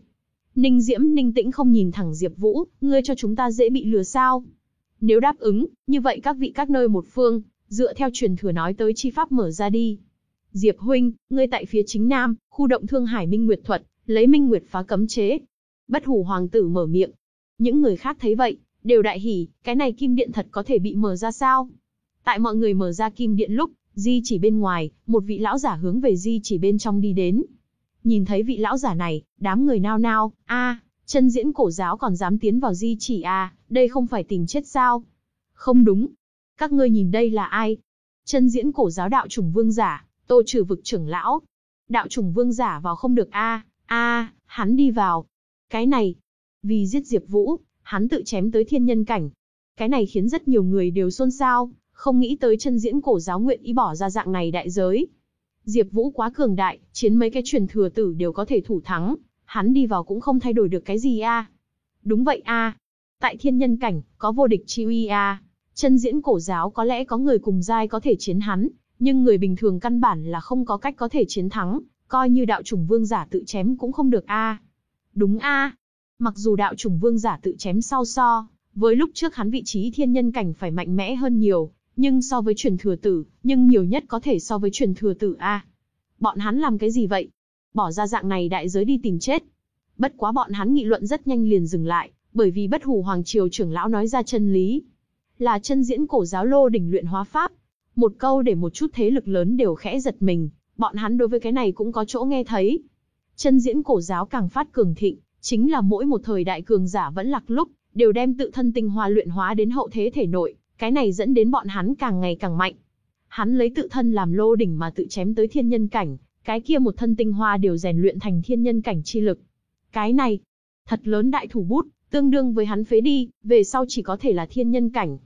Ninh Diễm Ninh Tĩnh không nhìn thẳng Diệp Vũ, "Ngươi cho chúng ta dễ bị lừa sao?" Nếu đáp ứng, như vậy các vị các nơi một phương, dựa theo truyền thừa nói tới chi pháp mở ra đi. Diệp huynh, ngươi tại phía chính nam, khu động Thương Hải Minh Nguyệt thuật, lấy Minh Nguyệt phá cấm chế. Bất Hủ hoàng tử mở miệng. Những người khác thấy vậy, đều đại hỉ, cái này kim điện thật có thể bị mở ra sao? Tại mọi người mở ra kim điện lúc, di chỉ bên ngoài, một vị lão giả hướng về di chỉ bên trong đi đến. Nhìn thấy vị lão giả này, đám người nao nao, a, chân diễn cổ giáo còn dám tiến vào di chỉ a, đây không phải tìm chết sao? Không đúng. Các ngươi nhìn đây là ai? Chân diễn cổ giáo đạo trùng vương giả, tô trừ vực trưởng lão. Đạo trùng vương giả vào không được a, a, hắn đi vào. Cái này, vì giết Diệp Vũ, hắn tự chém tới thiên nhân cảnh. Cái này khiến rất nhiều người đều xôn xao, không nghĩ tới chân diễn cổ giáo nguyện ý bỏ ra dạng này đại giới. Diệp Vũ quá cường đại, chiến mấy cái truyền thừa tử đều có thể thủ thắng, hắn đi vào cũng không thay đổi được cái gì a. Đúng vậy a. Tại thiên nhân cảnh, có vô địch chi uy a. Chân diễn cổ giáo có lẽ có người cùng giai có thể chiến hắn, nhưng người bình thường căn bản là không có cách có thể chiến thắng, coi như đạo chủng vương giả tự chém cũng không được a. Đúng a. Mặc dù đạo chủng vương giả tự chém sau so, với lúc trước hắn vị trí thiên nhân cảnh phải mạnh mẽ hơn nhiều, nhưng so với truyền thừa tử, nhưng nhiều nhất có thể so với truyền thừa tử a. Bọn hắn làm cái gì vậy? Bỏ ra dạng này đại giới đi tìm chết. Bất quá bọn hắn nghị luận rất nhanh liền dừng lại, bởi vì bất hủ hoàng triều trưởng lão nói ra chân lý. Là chân diễn cổ giáo lô đỉnh luyện hóa pháp. Một câu để một chút thế lực lớn đều khẽ giật mình, bọn hắn đối với cái này cũng có chỗ nghe thấy. Chân diễn cổ giáo càng phát cường thịnh, chính là mỗi một thời đại cường giả vẫn lạc lúc, đều đem tự thân tinh hoa luyện hóa đến hậu thế thể nội, cái này dẫn đến bọn hắn càng ngày càng mạnh. Hắn lấy tự thân làm lô đỉnh mà tự chém tới thiên nhân cảnh, cái kia một thân tinh hoa đều rèn luyện thành thiên nhân cảnh chi lực. Cái này, thật lớn đại thủ bút, tương đương với hắn phế đi, về sau chỉ có thể là thiên nhân cảnh.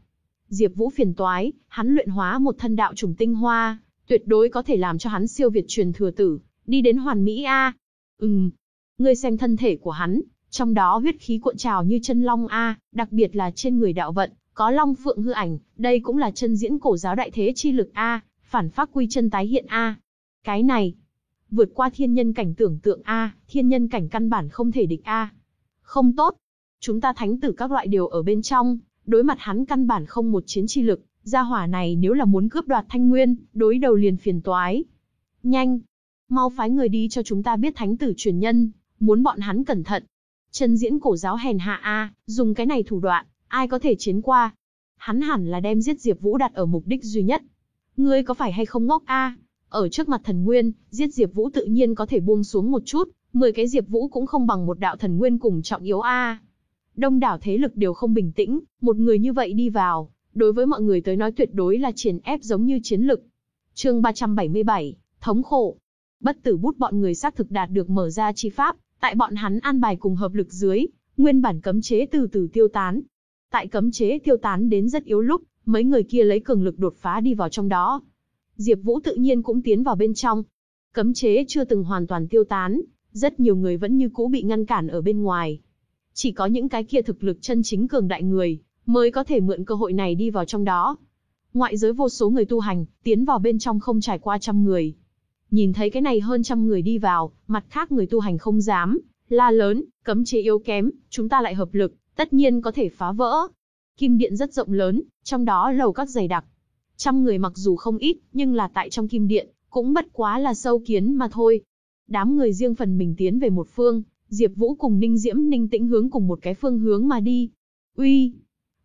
Diệp Vũ phiền toái, hắn luyện hóa một thân đạo trùng tinh hoa, tuyệt đối có thể làm cho hắn siêu việt truyền thừa tử, đi đến hoàn mỹ a. Ừm, ngươi xem thân thể của hắn, trong đó huyết khí cuộn trào như chân long a, đặc biệt là trên người đạo vận, có long phượng hư ảnh, đây cũng là chân diễn cổ giáo đại thế chi lực a, phản pháp quy chân tái hiện a. Cái này, vượt qua thiên nhân cảnh tưởng tượng a, thiên nhân cảnh căn bản không thể địch a. Không tốt, chúng ta thánh tử các loại đều ở bên trong, đối mặt hắn căn bản không một chiến chi lực, gia hỏa này nếu là muốn cướp đoạt thanh nguyên, đối đầu liền phiền toái. Nhanh, mau phái người đi cho chúng ta biết thánh tử truyền nhân, muốn bọn hắn cẩn thận. Chân diễn cổ giáo hèn hạ a, dùng cái này thủ đoạn, ai có thể chiến qua? Hắn hẳn là đem giết Diệp Vũ đặt ở mục đích duy nhất. Ngươi có phải hay không ngốc a? Ở trước mặt thần nguyên, giết Diệp Vũ tự nhiên có thể buông xuống một chút, 10 cái Diệp Vũ cũng không bằng một đạo thần nguyên cùng trọng yếu a. Đông đảo thế lực đều không bình tĩnh, một người như vậy đi vào, đối với mọi người tới nói tuyệt đối là triển ép giống như chiến lực. Chương 377, thống khổ. Bất tử bút bọn người xác thực đạt được mở ra chi pháp, tại bọn hắn an bài cùng hợp lực dưới, nguyên bản cấm chế từ từ tiêu tán, Tại cấm chế tiêu tán đến rất yếu lúc, mấy người kia lấy cường lực đột phá đi vào trong đó. Diệp Vũ tự nhiên cũng tiến vào bên trong. Cấm chế chưa từng hoàn toàn tiêu tán, rất nhiều người vẫn như cũ bị ngăn cản ở bên ngoài. Chỉ có những cái kia thực lực chân chính cường đại người, mới có thể mượn cơ hội này đi vào trong đó. Ngoại giới vô số người tu hành, tiến vào bên trong không trải qua trăm người. Nhìn thấy cái này hơn trăm người đi vào, mặt khác người tu hành không dám, la lớn, cấm chế yếu kém, chúng ta lại hợp lực, tất nhiên có thể phá vỡ. Kim điện rất rộng lớn, trong đó lầu các dày đặc. Trăm người mặc dù không ít, nhưng là tại trong kim điện, cũng bất quá là sâu kiến mà thôi. Đám người riêng phần mình tiến về một phương, Diệp Vũ cùng Ninh Diễm Ninh Tĩnh hướng cùng một cái phương hướng mà đi. Uy,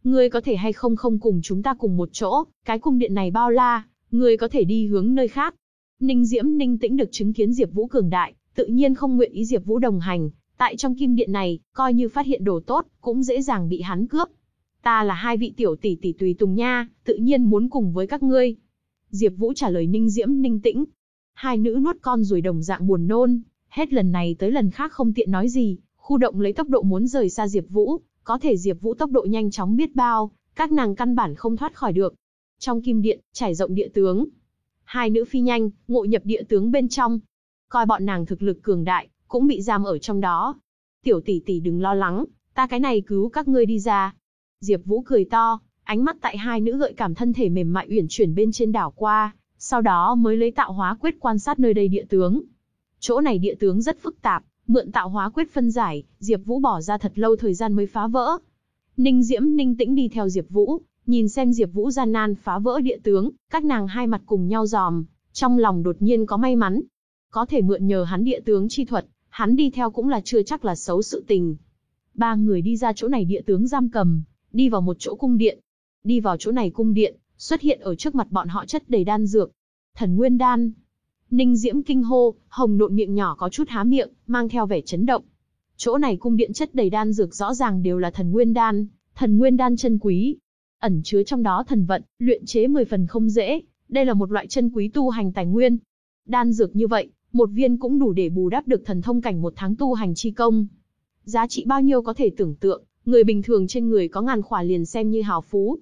ngươi có thể hay không không cùng chúng ta cùng một chỗ, cái cung điện này bao la, ngươi có thể đi hướng nơi khác. Ninh Diễm Ninh Tĩnh được chứng kiến Diệp Vũ cường đại, tự nhiên không nguyện ý Diệp Vũ đồng hành, Tại trong kim điện này, coi như phát hiện đồ tốt, cũng dễ dàng bị hắn cướp. Ta là hai vị tiểu tỷ tỷ tùy tùng nha, tự nhiên muốn cùng với các ngươi. Diệp Vũ trả lời ninh diễm ninh tĩnh. Hai nữ nuốt con rồi đồng dạng buồn nôn, hết lần này tới lần khác không tiện nói gì, khu động lấy tốc độ muốn rời xa Diệp Vũ, có thể Diệp Vũ tốc độ nhanh chóng biết bao, các nàng căn bản không thoát khỏi được. Trong kim điện, trải rộng địa tướng. Hai nữ phi nhanh, ngộ nhập địa tướng bên trong. Coi bọn nàng thực lực cường đại, cũng bị giam ở trong đó. Tiểu tỷ tỷ đừng lo lắng, ta cái này cứu các ngươi đi ra. Diệp Vũ cười to, ánh mắt tại hai nữ gợi cảm thân thể mềm mại uyển chuyển bên trên đảo qua, sau đó mới lấy tạo hóa quyết quan sát nơi đây địa tướng. Chỗ này địa tướng rất phức tạp, mượn tạo hóa quyết phân giải, Diệp Vũ bỏ ra thật lâu thời gian mới phá vỡ. Ninh Diễm Ninh Tĩnh đi theo Diệp Vũ, nhìn xem Diệp Vũ gian nan phá vỡ địa tướng, các nàng hai mặt cùng nhau giòm, trong lòng đột nhiên có may mắn. Có thể mượn nhờ hắn địa tướng chi thuật, hắn đi theo cũng là chưa chắc là xấu sự tình. Ba người đi ra chỗ này địa tướng giam cầm, đi vào một chỗ cung điện. Đi vào chỗ này cung điện, xuất hiện ở trước mặt bọn họ chất đầy đan dược. Thần Nguyên đan. Ninh Diễm kinh hô, hồng nộn miệng nhỏ có chút há miệng, mang theo vẻ chấn động. Chỗ này cung điện chất đầy đan dược rõ ràng đều là thần nguyên đan, thần nguyên đan chân quý, ẩn chứa trong đó thần vận, luyện chế 10 phần không dễ, đây là một loại chân quý tu hành tài nguyên. Đan dược như vậy, một viên cũng đủ để bù đắp được thần thông cảnh một tháng tu hành chi công. Giá trị bao nhiêu có thể tưởng tượng, người bình thường trên người có ngàn khỏa liền xem như hào phú.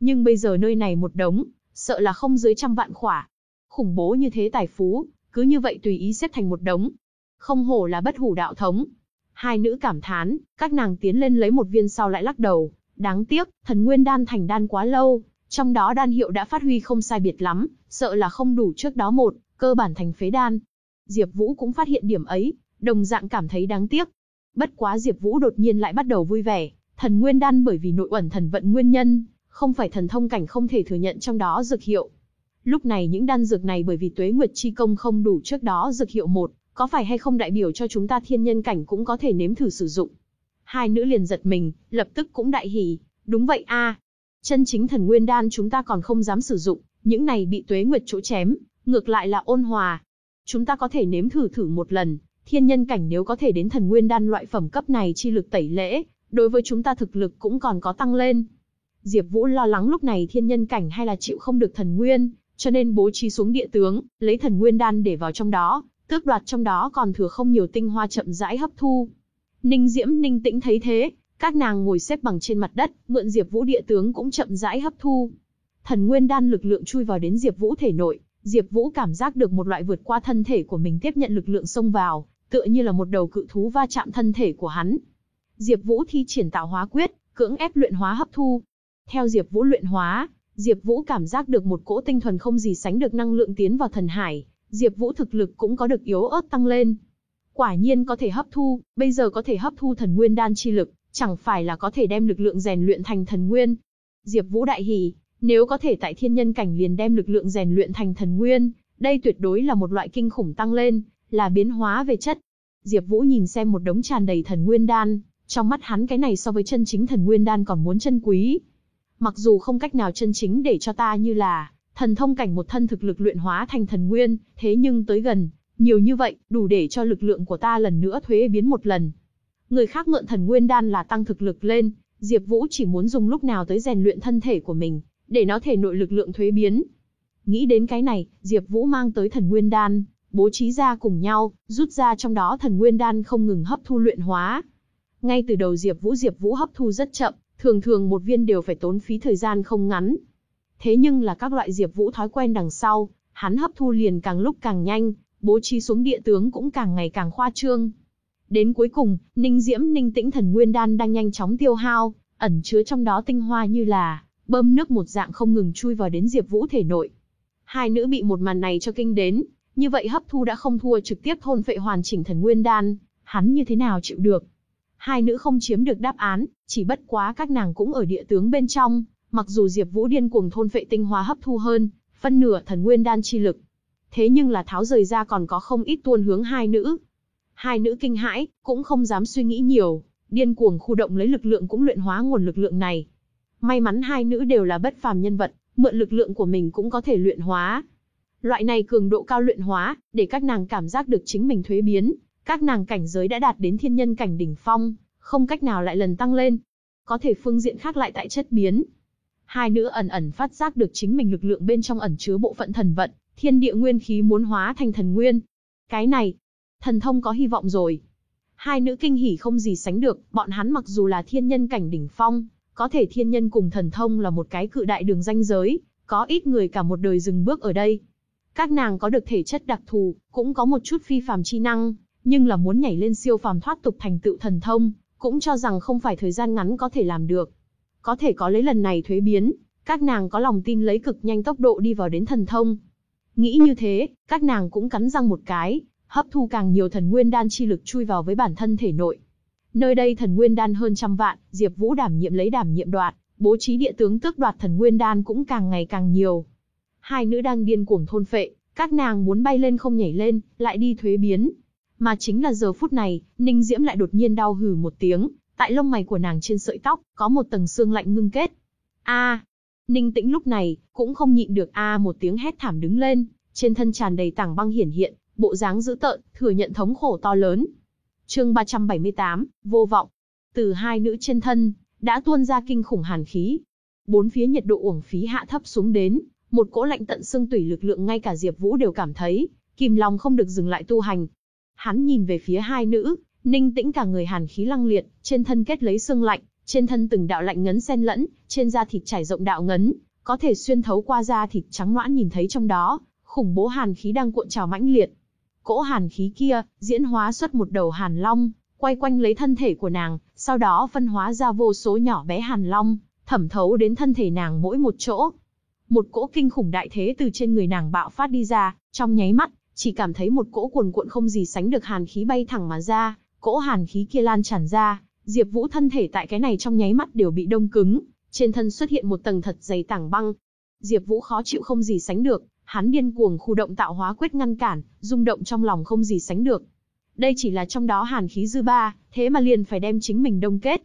Nhưng bây giờ nơi này một đống, sợ là không dưới trăm vạn khỏa. Khủng bố như thế tài phú, cứ như vậy tùy ý xếp thành một đống. Không hổ là bất hủ đạo thống. Hai nữ cảm thán, các nàng tiến lên lấy một viên sau lại lắc đầu. Đáng tiếc, thần nguyên đan thành đan quá lâu, trong đó đan hiệu đã phát huy không sai biệt lắm, sợ là không đủ trước đó một, cơ bản thành phế đan. Diệp Vũ cũng phát hiện điểm ấy, đồng dạng cảm thấy đáng tiếc. Bất quá Diệp Vũ đột nhiên lại bắt đầu vui vẻ, thần nguyên đan bởi vì nội ẩn thần vận nguyên nhân, không phải thần thông cảnh không thể thừa nhận trong đó dược hiệu. Lúc này những đan dược này bởi vì tuế nguyệt chi công không đủ trước đó dược hiệu một, có phải hay không đại biểu cho chúng ta thiên nhân cảnh cũng có thể nếm thử sử dụng. Hai nữ liền giật mình, lập tức cũng đại hỉ, đúng vậy a, chân chính thần nguyên đan chúng ta còn không dám sử dụng, những này bị tuế nguyệt chỗ chém, ngược lại là ôn hòa. Chúng ta có thể nếm thử thử một lần, thiên nhân cảnh nếu có thể đến thần nguyên đan loại phẩm cấp này chi lực tẩy lễ, đối với chúng ta thực lực cũng còn có tăng lên. Diệp Vũ lo lắng lúc này thiên nhân cảnh hay là chịu không được thần nguyên, cho nên bố trí xuống địa tướng, lấy thần nguyên đan để vào trong đó, tước đoạt trong đó còn thừa không nhiều tinh hoa chậm rãi hấp thu. Ninh Diễm Ninh Tĩnh thấy thế, các nàng ngồi xếp bằng trên mặt đất, mượn Diệp Vũ địa tướng cũng chậm rãi hấp thu. Thần nguyên đan lực lượng chui vào đến Diệp Vũ thể nội, Diệp Vũ cảm giác được một loại vượt qua thân thể của mình tiếp nhận lực lượng xông vào, tựa như là một đầu cự thú va chạm thân thể của hắn. Diệp Vũ thi triển tạo hóa quyết, cưỡng ép luyện hóa hấp thu. Theo Diệp Vũ luyện hóa, Diệp Vũ cảm giác được một cỗ tinh thuần không gì sánh được năng lượng tiến vào thần hải, Diệp Vũ thực lực cũng có được yếu ớt tăng lên. Quả nhiên có thể hấp thu, bây giờ có thể hấp thu thần nguyên đan chi lực, chẳng phải là có thể đem lực lượng rèn luyện thành thần nguyên. Diệp Vũ đại hỉ, nếu có thể tại thiên nhân cảnh liền đem lực lượng rèn luyện thành thần nguyên, đây tuyệt đối là một loại kinh khủng tăng lên, là biến hóa về chất. Diệp Vũ nhìn xem một đống tràn đầy thần nguyên đan, trong mắt hắn cái này so với chân chính thần nguyên đan còn muốn chân quý. Mặc dù không cách nào chân chính để cho ta như là thần thông cảnh một thân thực lực luyện hóa thành thần nguyên, thế nhưng tới gần, nhiều như vậy, đủ để cho lực lượng của ta lần nữa thuế biến một lần. Người khác mượn thần nguyên đan là tăng thực lực lên, Diệp Vũ chỉ muốn dùng lúc nào tới rèn luyện thân thể của mình, để nó thể nội lực lượng thuế biến. Nghĩ đến cái này, Diệp Vũ mang tới thần nguyên đan, bố trí ra cùng nhau, rút ra trong đó thần nguyên đan không ngừng hấp thu luyện hóa. Ngay từ đầu Diệp Vũ Diệp Vũ hấp thu rất chậm, thường thường một viên đều phải tốn phí thời gian không ngắn. Thế nhưng là các loại Diệp Vũ thói quen đằng sau, hắn hấp thu liền càng lúc càng nhanh, bố trí xuống địa tướng cũng càng ngày càng khoa trương. Đến cuối cùng, Ninh Diễm Ninh Tĩnh Thần Nguyên Đan đang nhanh chóng tiêu hao, ẩn chứa trong đó tinh hoa như là bơm nước một dạng không ngừng chui vào đến Diệp Vũ thể nội. Hai nữ bị một màn này cho kinh đến, như vậy hấp thu đã không thua trực tiếp thôn phệ hoàn chỉnh Thần Nguyên Đan, hắn như thế nào chịu được? Hai nữ không chiếm được đáp án, chỉ bất quá các nàng cũng ở địa tướng bên trong, mặc dù Diệp Vũ điên cuồng thôn phệ tinh hoa hấp thu hơn, phân nửa thần nguyên đan chi lực. Thế nhưng là tháo rời ra còn có không ít tuôn hướng hai nữ. Hai nữ kinh hãi, cũng không dám suy nghĩ nhiều, điên cuồng khu động lấy lực lượng cũng luyện hóa nguồn lực lượng này. May mắn hai nữ đều là bất phàm nhân vật, mượn lực lượng của mình cũng có thể luyện hóa. Loại này cường độ cao luyện hóa, để các nàng cảm giác được chính mình thuế biến, các nàng cảnh giới đã đạt đến thiên nhân cảnh đỉnh phong, không cách nào lại lần tăng lên. Có thể phương diện khác lại tại chất biến. Hai nữ ẩn ẩn phát giác được chính mình lực lượng bên trong ẩn chứa bộ phận thần vận, thiên địa nguyên khí muốn hóa thành thần nguyên. Cái này, thần thông có hy vọng rồi. Hai nữ kinh hỉ không gì sánh được, bọn hắn mặc dù là thiên nhân cảnh đỉnh phong, có thể thiên nhân cùng thần thông là một cái cự đại đường ranh giới, có ít người cả một đời dừng bước ở đây. Các nàng có được thể chất đặc thù, cũng có một chút phi phàm chi năng, nhưng là muốn nhảy lên siêu phàm thoát tục thành tựu thần thông, cũng cho rằng không phải thời gian ngắn có thể làm được. Có thể có lấy lần này thuế biến, các nàng có lòng tin lấy cực nhanh tốc độ đi vào đến thần thông. Nghĩ như thế, các nàng cũng cắn răng một cái, hấp thu càng nhiều thần nguyên đan chi lực chui vào với bản thân thể nội. Nơi đây thần nguyên đan hơn trăm vạn, Diệp Vũ đảm nhiệm lấy đảm nhiệm đoạt, bố trí địa tướng tước đoạt thần nguyên đan cũng càng ngày càng nhiều. Hai nữ đang điên cuồng thôn phệ, các nàng muốn bay lên không nhảy lên, lại đi thuế biến. Mà chính là giờ phút này, Ninh Diễm lại đột nhiên đau hừ một tiếng, tại lông mày của nàng trên sợi tóc, có một tầng xương lạnh ngưng kết. A! Ninh Tĩnh lúc này, cũng không nhịn được a à một tiếng hét thảm đứng lên, trên thân tràn đầy tảng băng hiển hiện, bộ dáng dữ tợn, thừa nhận thống khổ to lớn. Chương 378, vô vọng. Từ hai nữ trên thân, đã tuôn ra kinh khủng hàn khí. Bốn phía nhiệt độ uổng phí hạ thấp xuống đến, một cỗ lạnh tận xương tủy lực lượng ngay cả Diệp Vũ đều cảm thấy, kìm lòng không được dừng lại tu hành. Hắn nhìn về phía hai nữ, Ninh Tĩnh cả người hàn khí lăng liệt, trên thân kết lấy xương lạnh, trên thân từng đạo lạnh ngấn xen lẫn, trên da thịt trải rộng đạo ngấn, có thể xuyên thấu qua da thịt trắng nõn nhìn thấy trong đó, khủng bố hàn khí đang cuộn trào mãnh liệt. Cỗ hàn khí kia, diễn hóa xuất một đầu hàn long, quay quanh lấy thân thể của nàng, sau đó phân hóa ra vô số nhỏ bé hàn long, thẩm thấu đến thân thể nàng mỗi một chỗ. Một cỗ kinh khủng đại thế từ trên người nàng bạo phát đi ra, trong nháy mắt, chỉ cảm thấy một cỗ cuồn cuộn không gì sánh được hàn khí bay thẳng mà ra, cỗ hàn khí kia lan tràn ra, Diệp Vũ thân thể tại cái này trong nháy mắt đều bị đông cứng, trên thân xuất hiện một tầng thật dày tảng băng. Diệp Vũ khó chịu không gì sánh được, hắn điên cuồng khu động tạo hóa quyết ngăn cản, rung động trong lòng không gì sánh được. Đây chỉ là trong đó hàn khí dư ba, thế mà liền phải đem chính mình đông kết.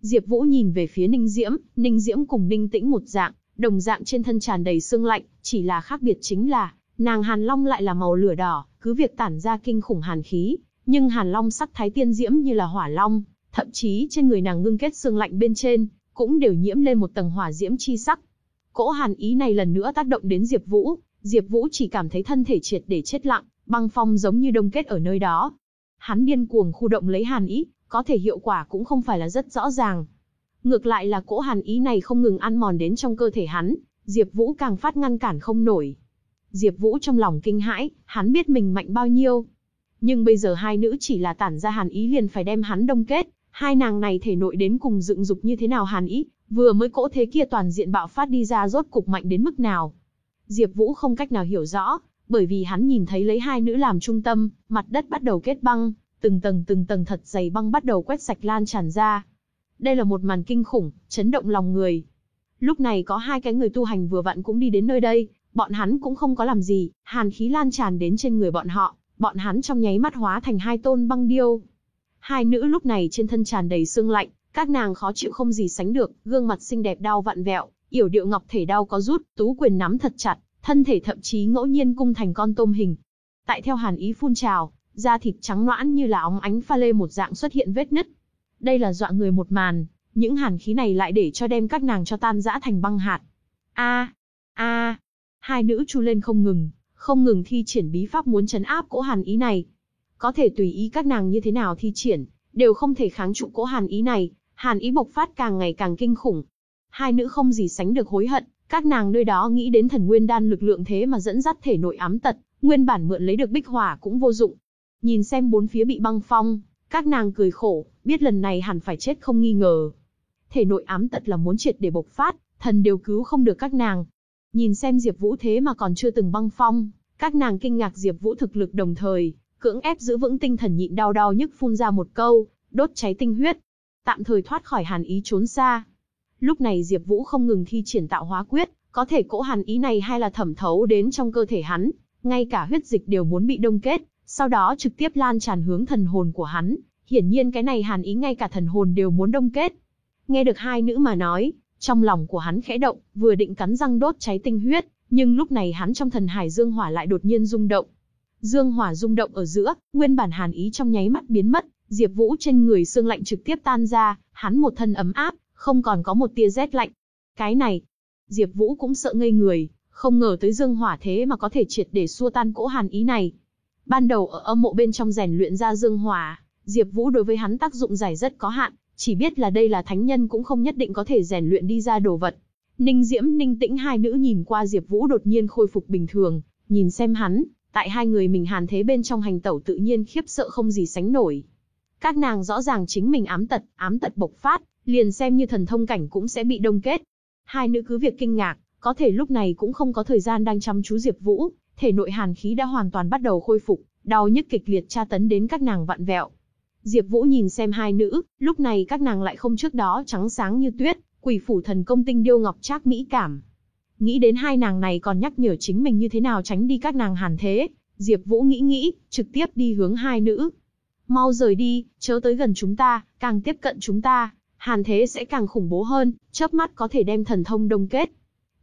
Diệp Vũ nhìn về phía Ninh Diễm, Ninh Diễm cùng Ninh Tĩnh một dạng, đồng dạng trên thân tràn đầy sương lạnh, chỉ là khác biệt chính là, nàng Hàn Long lại là màu lửa đỏ, cứ việc tản ra kinh khủng hàn khí, nhưng Hàn Long sắc thái tiên diễm như là hỏa long, thậm chí trên người nàng ngưng kết xương lạnh bên trên, cũng đều nhiễm lên một tầng hỏa diễm chi sắc. Cỗ hàn ý này lần nữa tác động đến Diệp Vũ, Diệp Vũ chỉ cảm thấy thân thể triệt để chết lặng, băng phong giống như đông kết ở nơi đó. Hắn điên cuồng khu động lấy hàn ý, có thể hiệu quả cũng không phải là rất rõ ràng. Ngược lại là cỗ hàn ý này không ngừng ăn mòn đến trong cơ thể hắn, Diệp Vũ càng phát ngăn cản không nổi. Diệp Vũ trong lòng kinh hãi, hắn biết mình mạnh bao nhiêu. Nhưng bây giờ hai nữ chỉ là tản ra hàn ý liền phải đem hắn đông kết, hai nàng này thể nội đến cùng dựng dục như thế nào hàn ý, vừa mới cỗ thế kia toàn diện bạo phát đi ra rốt cục mạnh đến mức nào. Diệp Vũ không cách nào hiểu rõ, bởi vì hắn nhìn thấy lấy hai nữ làm trung tâm, mặt đất bắt đầu kết băng, từng tầng từng tầng thật dày băng bắt đầu quét sạch lan tràn ra. Đây là một màn kinh khủng, chấn động lòng người. Lúc này có hai cái người tu hành vừa vặn cũng đi đến nơi đây, bọn hắn cũng không có làm gì, hàn khí lan tràn đến trên người bọn họ, bọn hắn trong nháy mắt hóa thành hai tôn băng điêu. Hai nữ lúc này trên thân tràn đầy sương lạnh, các nàng khó chịu không gì sánh được, gương mặt xinh đẹp đau vặn vẹo, yểu điệu ngọc thể đau có rút, tú quyền nắm thật chặt, thân thể thậm chí ngẫu nhiên cung thành con tôm hình. Tại theo hàn ý phun trào, da thịt trắng noãn như là óng ánh pha lê một dạng xuất hiện vết nứt. Đây là dọa người một màn, những hàn khí này lại để cho đem các nàng cho tan rã thành băng hạt. A, a, hai nữ chu lên không ngừng, không ngừng thi triển bí pháp muốn chấn áp cỗ hàn ý này. Có thể tùy ý các nàng như thế nào thi triển, đều không thể kháng trụ cỗ hàn ý này, hàn ý bộc phát càng ngày càng kinh khủng. Hai nữ không gì sánh được hối hận, các nàng nơi đó nghĩ đến thần nguyên đan lực lượng thế mà dẫn dắt thể nội ám tật, nguyên bản mượn lấy được bích hỏa cũng vô dụng. Nhìn xem bốn phía bị băng phong, các nàng cười khổ, biết lần này hẳn phải chết không nghi ngờ. Thể nội ám tật là muốn triệt để bộc phát, thần đều cứu không được các nàng. Nhìn xem Diệp Vũ thế mà còn chưa từng băng phong, các nàng kinh ngạc Diệp Vũ thực lực đồng thời, cưỡng ép giữ vững tinh thần nhịn đau đau nhức phun ra một câu, đốt cháy tinh huyết, tạm thời thoát khỏi hàn ý trốn xa. Lúc này Diệp Vũ không ngừng thi triển tạo hóa quyết, có thể cỗ hàn ý này hay là thẩm thấu đến trong cơ thể hắn, ngay cả huyết dịch đều muốn bị đông kết, sau đó trực tiếp lan tràn hướng thần hồn của hắn, hiển nhiên cái này hàn ý ngay cả thần hồn đều muốn đông kết. Nghe được hai nữ mà nói, trong lòng của hắn khẽ động, vừa định cắn răng đốt cháy tinh huyết, nhưng lúc này hắn trong thần hải dương hỏa lại đột nhiên rung động. Dương hỏa rung động ở giữa, nguyên bản hàn ý trong nháy mắt biến mất, Diệp Vũ trên người xương lạnh trực tiếp tan ra, hắn một thân ấm áp, không còn có một tia rét lạnh. Cái này, Diệp Vũ cũng sợ ngây người, không ngờ tới dương hỏa thế mà có thể triệt để xua tan cỗ hàn ý này. Ban đầu ở âm mộ bên trong rèn luyện ra dương hỏa, Diệp Vũ đối với hắn tác dụng giải rất có hạn, chỉ biết là đây là thánh nhân cũng không nhất định có thể rèn luyện đi ra đồ vật. Ninh Diễm, Ninh Tĩnh hai nữ nhìn qua Diệp Vũ đột nhiên khôi phục bình thường, nhìn xem hắn, tại hai người mình hàn thế bên trong hành tẩu tự nhiên khiếp sợ không gì sánh nổi. Các nàng rõ ràng chính mình ám tật, ám tật bộc phát, liền xem như thần thông cảnh cũng sẽ bị đông kết. Hai nữ cứ việc kinh ngạc, có thể lúc này cũng không có thời gian đang chăm chú Diệp Vũ, thể nội hàn khí đã hoàn toàn bắt đầu khôi phục, đau nhức kịch liệt tra tấn đến các nàng vặn vẹo. Diệp Vũ nhìn xem hai nữ, lúc này các nàng lại không trước đó trắng sáng như tuyết, quỷ phủ thần công tinh điêu ngọc trác mỹ cảm. Nghĩ đến hai nàng này còn nhắc nhở chính mình như thế nào tránh đi các nàng hàn thế, Diệp Vũ nghĩ nghĩ, trực tiếp đi hướng hai nữ. Mau rời đi, chớ tới gần chúng ta, càng tiếp cận chúng ta, hàn thế sẽ càng khủng bố hơn, chớp mắt có thể đem thần thông đông kết.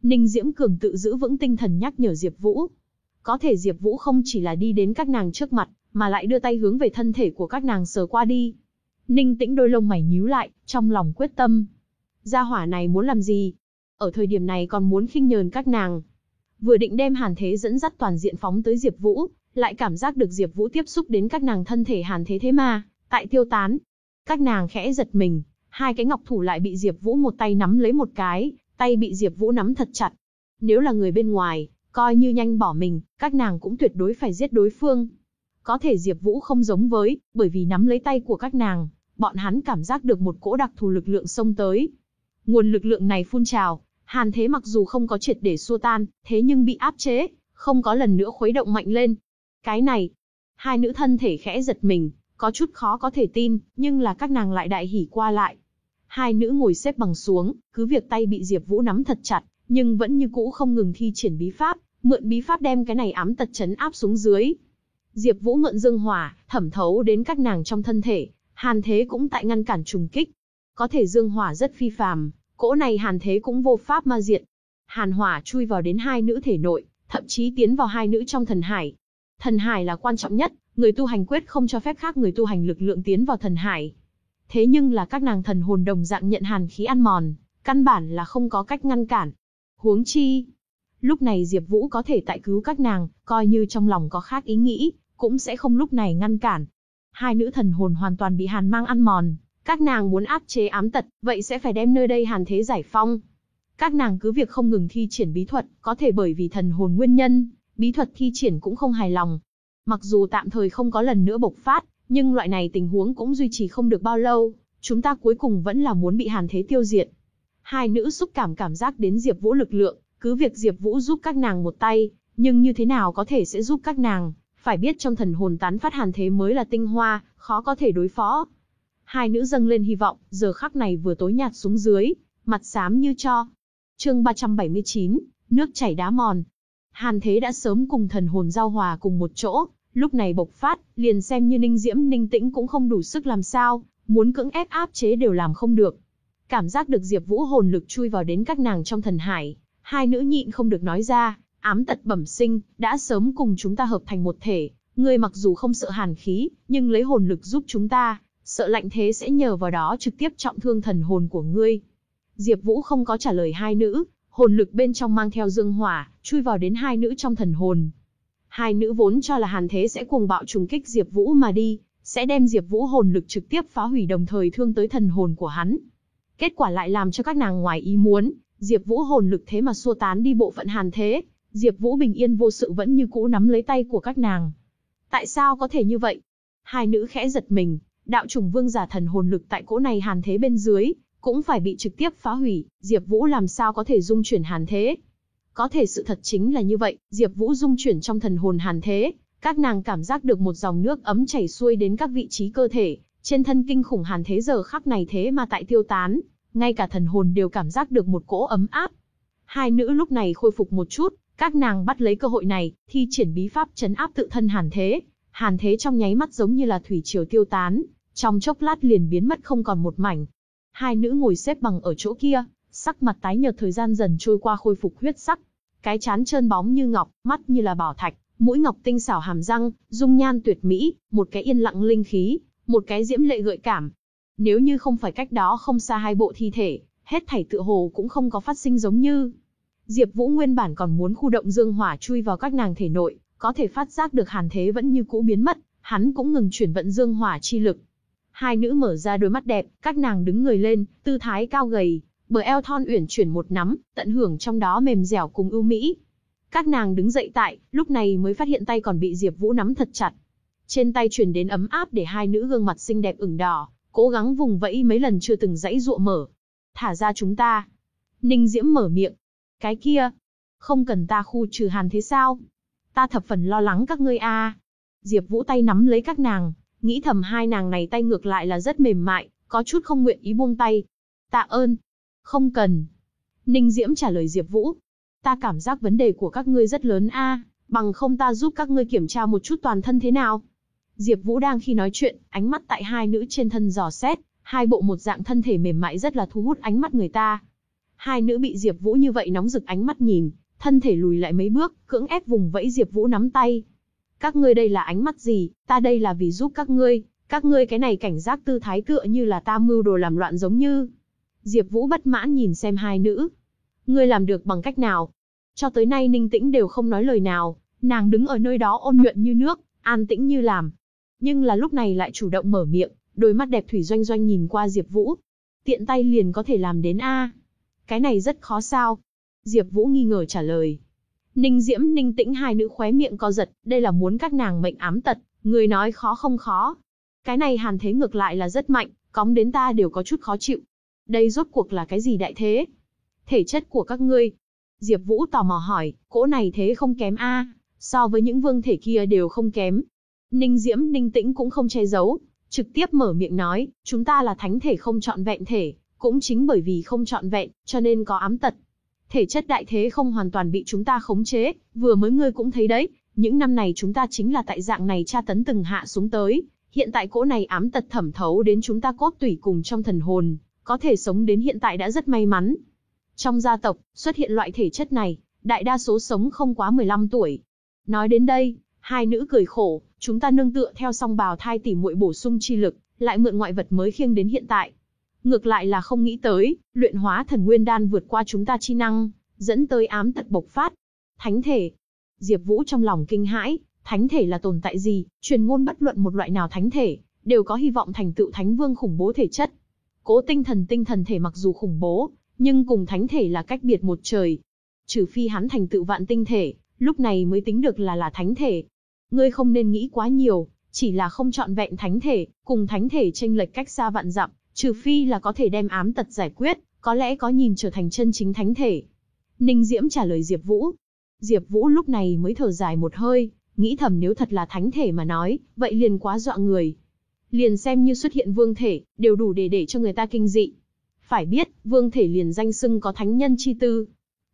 Ninh Diễm Cường tự giữ vững tinh thần nhắc nhở Diệp Vũ. Có thể Diệp Vũ không chỉ là đi đến các nàng trước mặt, mà lại đưa tay hướng về thân thể của các nàng sờ qua đi. Ninh Tĩnh đôi lông mày nhíu lại, trong lòng quyết tâm. Gia hỏa này muốn làm gì? Ở thời điểm này còn muốn khinh nhờn các nàng. Vừa định đem Hàn Thế dẫn dắt toàn diện phóng tới Diệp Vũ, lại cảm giác được Diệp Vũ tiếp xúc đến các nàng thân thể Hàn Thế thế mà, tại tiêu tán. Các nàng khẽ giật mình, hai cái ngọc thủ lại bị Diệp Vũ một tay nắm lấy một cái, tay bị Diệp Vũ nắm thật chặt. Nếu là người bên ngoài, coi như nhanh bỏ mình, các nàng cũng tuyệt đối phải giết đối phương. Có thể Diệp Vũ không giống với, bởi vì nắm lấy tay của các nàng, bọn hắn cảm giác được một cỗ đặc thù lực lượng xông tới. Nguồn lực lượng này phun trào, Hàn Thế mặc dù không có triệt để xua tan, thế nhưng bị áp chế, không có lần nữa khuấy động mạnh lên. Cái này, hai nữ thân thể khẽ giật mình, có chút khó có thể tin, nhưng là các nàng lại đại hỉ qua lại. Hai nữ ngồi xếp bằng xuống, cứ việc tay bị Diệp Vũ nắm thật chặt, nhưng vẫn như cũ không ngừng thi triển bí pháp, mượn bí pháp đem cái này ám tật chấn áp xuống dưới. Diệp Vũ mượn dương hỏa, thẩm thấu đến các nàng trong thân thể, Hàn Thế cũng tại ngăn cản trùng kích. Có thể dương hỏa rất phi phàm, cỗ này Hàn Thế cũng vô pháp ma diệt. Hàn hỏa chui vào đến hai nữ thể nội, thậm chí tiến vào hai nữ trong thần hải. Thần hải là quan trọng nhất, người tu hành quyết không cho phép khác người tu hành lực lượng tiến vào thần hải. Thế nhưng là các nàng thần hồn đồng dạng nhận hàn khí ăn mòn, căn bản là không có cách ngăn cản. Huống chi, lúc này Diệp Vũ có thể tại cứu các nàng, coi như trong lòng có khác ý nghĩ, cũng sẽ không lúc này ngăn cản. Hai nữ thần hồn hoàn toàn bị hàn mang ăn mòn, các nàng muốn áp chế ám tật, vậy sẽ phải đem nơi đây hàn thế giải phong. Các nàng cứ việc không ngừng thi triển bí thuật, có thể bởi vì thần hồn nguyên nhân, bí thuật thi triển cũng không hài lòng. Mặc dù tạm thời không có lần nữa bộc phát, nhưng loại này tình huống cũng duy trì không được bao lâu, chúng ta cuối cùng vẫn là muốn bị hàn thế tiêu diệt. Hai nữ xúc cảm cảm giác đến Diệp Vũ lực lượng, cứ việc Diệp Vũ giúp các nàng một tay, nhưng như thế nào có thể sẽ giúp các nàng, phải biết trong thần hồn tán phát hàn thế mới là tinh hoa, khó có thể đối phó. Hai nữ dâng lên hy vọng, giờ khắc này vừa tối nhạt xuống dưới, mặt xám như cho. Chương 379, nước chảy đá mòn. Hàn thế đã sớm cùng thần hồn giao hòa cùng một chỗ, lúc này bộc phát, liền xem như Ninh Diễm Ninh Tĩnh cũng không đủ sức làm sao, muốn cưỡng ép áp chế đều làm không được. Cảm giác được Diệp Vũ hồn lực chui vào đến các nàng trong thần hải, hai nữ nhịn không được nói ra, ám tật bẩm sinh, đã sớm cùng chúng ta hợp thành một thể, ngươi mặc dù không sợ hàn khí, nhưng lấy hồn lực giúp chúng ta, sợ lạnh thế sẽ nhờ vào đó trực tiếp trọng thương thần hồn của ngươi. Diệp Vũ không có trả lời hai nữ, hồn lực bên trong mang theo dương hỏa, chui vào đến hai nữ trong thần hồn. Hai nữ vốn cho là hàn thế sẽ cuồng bạo trùng kích Diệp Vũ mà đi, sẽ đem Diệp Vũ hồn lực trực tiếp phá hủy đồng thời thương tới thần hồn của hắn. Kết quả lại làm cho các nàng ngoài ý muốn, Diệp Vũ hồn lực thế mà xua tán đi bộ phận hàn thế, Diệp Vũ bình yên vô sự vẫn như cũ nắm lấy tay của các nàng. Tại sao có thể như vậy? Hai nữ khẽ giật mình, đạo trùng vương giả thần hồn lực tại cỗ này hàn thế bên dưới, cũng phải bị trực tiếp phá hủy, Diệp Vũ làm sao có thể dung chuyển hàn thế? Có thể sự thật chính là như vậy, Diệp Vũ dung chuyển trong thần hồn hàn thế, các nàng cảm giác được một dòng nước ấm chảy xuôi đến các vị trí cơ thể, trên thân kinh khủng hàn thế giờ khắc này thế mà tại tiêu tán, ngay cả thần hồn đều cảm giác được một cỗ ấm áp. Hai nữ lúc này khôi phục một chút, các nàng bắt lấy cơ hội này, thi triển bí pháp chấn áp tự thân hàn thế. Hàn thế trong nháy mắt giống như là thủy triều tiêu tán, trong chốc lát liền biến mất không còn một mảnh. Hai nữ ngồi xếp bằng ở chỗ kia, sắc mặt tái nhợt thời gian dần trôi qua khôi phục huyết sắc. Cái chán trơn bóng như ngọc, mắt như là bảo thạch, mũi ngọc tinh xảo hàm răng, dung nhan tuyệt mỹ, một cái yên lặng linh khí, một cái diễm lệ gợi cảm. Nếu như không phải cách đó không xa hai bộ thi thể, hết thảy tựa hồ cũng không có phát sinh giống như. Diệp Vũ nguyên bản còn muốn khu động dương hỏa chui vào các nàng thể nội, có thể phát giác được hàn thế vẫn như cũ biến mất, hắn cũng ngừng chuyển vận dương hỏa chi lực. Hai nữ mở ra đôi mắt đẹp, các nàng đứng người lên, tư thái cao gầy, bờ eo thon uyển chuyển một nắm, tận hưởng trong đó mềm dẻo cùng ưu mỹ. Các nàng đứng dậy tại, lúc này mới phát hiện tay còn bị Diệp Vũ nắm thật chặt. Trên tay truyền đến ấm áp để hai nữ gương mặt xinh đẹp ửng đỏ, cố gắng vùng vẫy mấy lần chưa từng dãy dụa mở. Thả ra chúng ta. Ninh Diễm mở miệng. Cái kia, không cần ta khu trừ hàn thế sao? Ta thập phần lo lắng các ngươi a. Diệp Vũ tay nắm lấy các nàng, nghĩ thầm hai nàng này tay ngược lại là rất mềm mại, có chút không nguyện ý buông tay. Tạ ơn. Không cần. Ninh Diễm trả lời Diệp Vũ. Ta cảm giác vấn đề của các ngươi rất lớn a, bằng không ta giúp các ngươi kiểm tra một chút toàn thân thế nào. Diệp Vũ đang khi nói chuyện, ánh mắt tại hai nữ trên thân dò xét, hai bộ một dạng thân thể mềm mại rất là thu hút ánh mắt người ta. Hai nữ bị Diệp Vũ như vậy nóng rực ánh mắt nhìn, thân thể lùi lại mấy bước, cưỡng ép vùng vẫy Diệp Vũ nắm tay. Các ngươi đây là ánh mắt gì, ta đây là vì giúp các ngươi, các ngươi cái này cảnh giác tư thái tựa như là ta mưu đồ làm loạn giống như. Diệp Vũ bất mãn nhìn xem hai nữ. Ngươi làm được bằng cách nào? Cho tới nay Ninh Tĩnh đều không nói lời nào, nàng đứng ở nơi đó ôn nhuận như nước, an tĩnh như làm. Nhưng là lúc này lại chủ động mở miệng, đôi mắt đẹp thủy doanh doanh nhìn qua Diệp Vũ. Tiện tay liền có thể làm đến a. Cái này rất khó sao? Diệp Vũ nghi ngờ trả lời. Ninh Diễm, Ninh Tĩnh hai nữ khóe miệng co giật, đây là muốn các nàng mệnh ám tật, người nói khó không khó. Cái này hàn thế ngược lại là rất mạnh, cóng đến ta đều có chút khó chịu. Đây rốt cuộc là cái gì đại thế? Thể chất của các ngươi. Diệp Vũ tò mò hỏi, cỗ này thế không kém a, so với những vương thể kia đều không kém. Ninh Diễm, Ninh Tĩnh cũng không che giấu, trực tiếp mở miệng nói, chúng ta là thánh thể không chọn vẹn thể, cũng chính bởi vì không chọn vẹn, cho nên có ám tật. Thể chất đại thế không hoàn toàn bị chúng ta khống chế, vừa mới ngươi cũng thấy đấy, những năm này chúng ta chính là tại dạng này tra tấn từng hạ xuống tới, hiện tại cỗ này ám tật thẩm thấu đến chúng ta cốt tủy cùng trong thần hồn, có thể sống đến hiện tại đã rất may mắn. Trong gia tộc, xuất hiện loại thể chất này, đại đa số sống không quá 15 tuổi. Nói đến đây, hai nữ cười khổ, chúng ta nương tựa theo song bào thai tỉ muội bổ sung chi lực, lại mượn ngoại vật mới khiêng đến hiện tại. Ngược lại là không nghĩ tới, luyện hóa thần nguyên đan vượt qua chúng ta chi năng, dẫn tới ám tật bộc phát. Thánh thể. Diệp Vũ trong lòng kinh hãi, thánh thể là tồn tại gì, truyền ngôn bất luận một loại nào thánh thể, đều có hy vọng thành tựu thánh vương khủng bố thể chất. Cố tinh thần tinh thần thể mặc dù khủng bố, nhưng cùng thánh thể là cách biệt một trời. Trừ phi hắn thành tựu vạn tinh thể, lúc này mới tính được là là thánh thể. Ngươi không nên nghĩ quá nhiều, chỉ là không chọn vẹn thánh thể, cùng thánh thể chênh lệch cách xa vạn dặm, trừ phi là có thể đem ám tật giải quyết, có lẽ có nhìn trở thành chân chính thánh thể. Ninh Diễm trả lời Diệp Vũ. Diệp Vũ lúc này mới thở dài một hơi, nghĩ thầm nếu thật là thánh thể mà nói, vậy liền quá dọa người. Liền xem như xuất hiện vương thể, đều đủ để để cho người ta kinh dị. Phải biết, vương thể liền danh xưng có thánh nhân chi tư.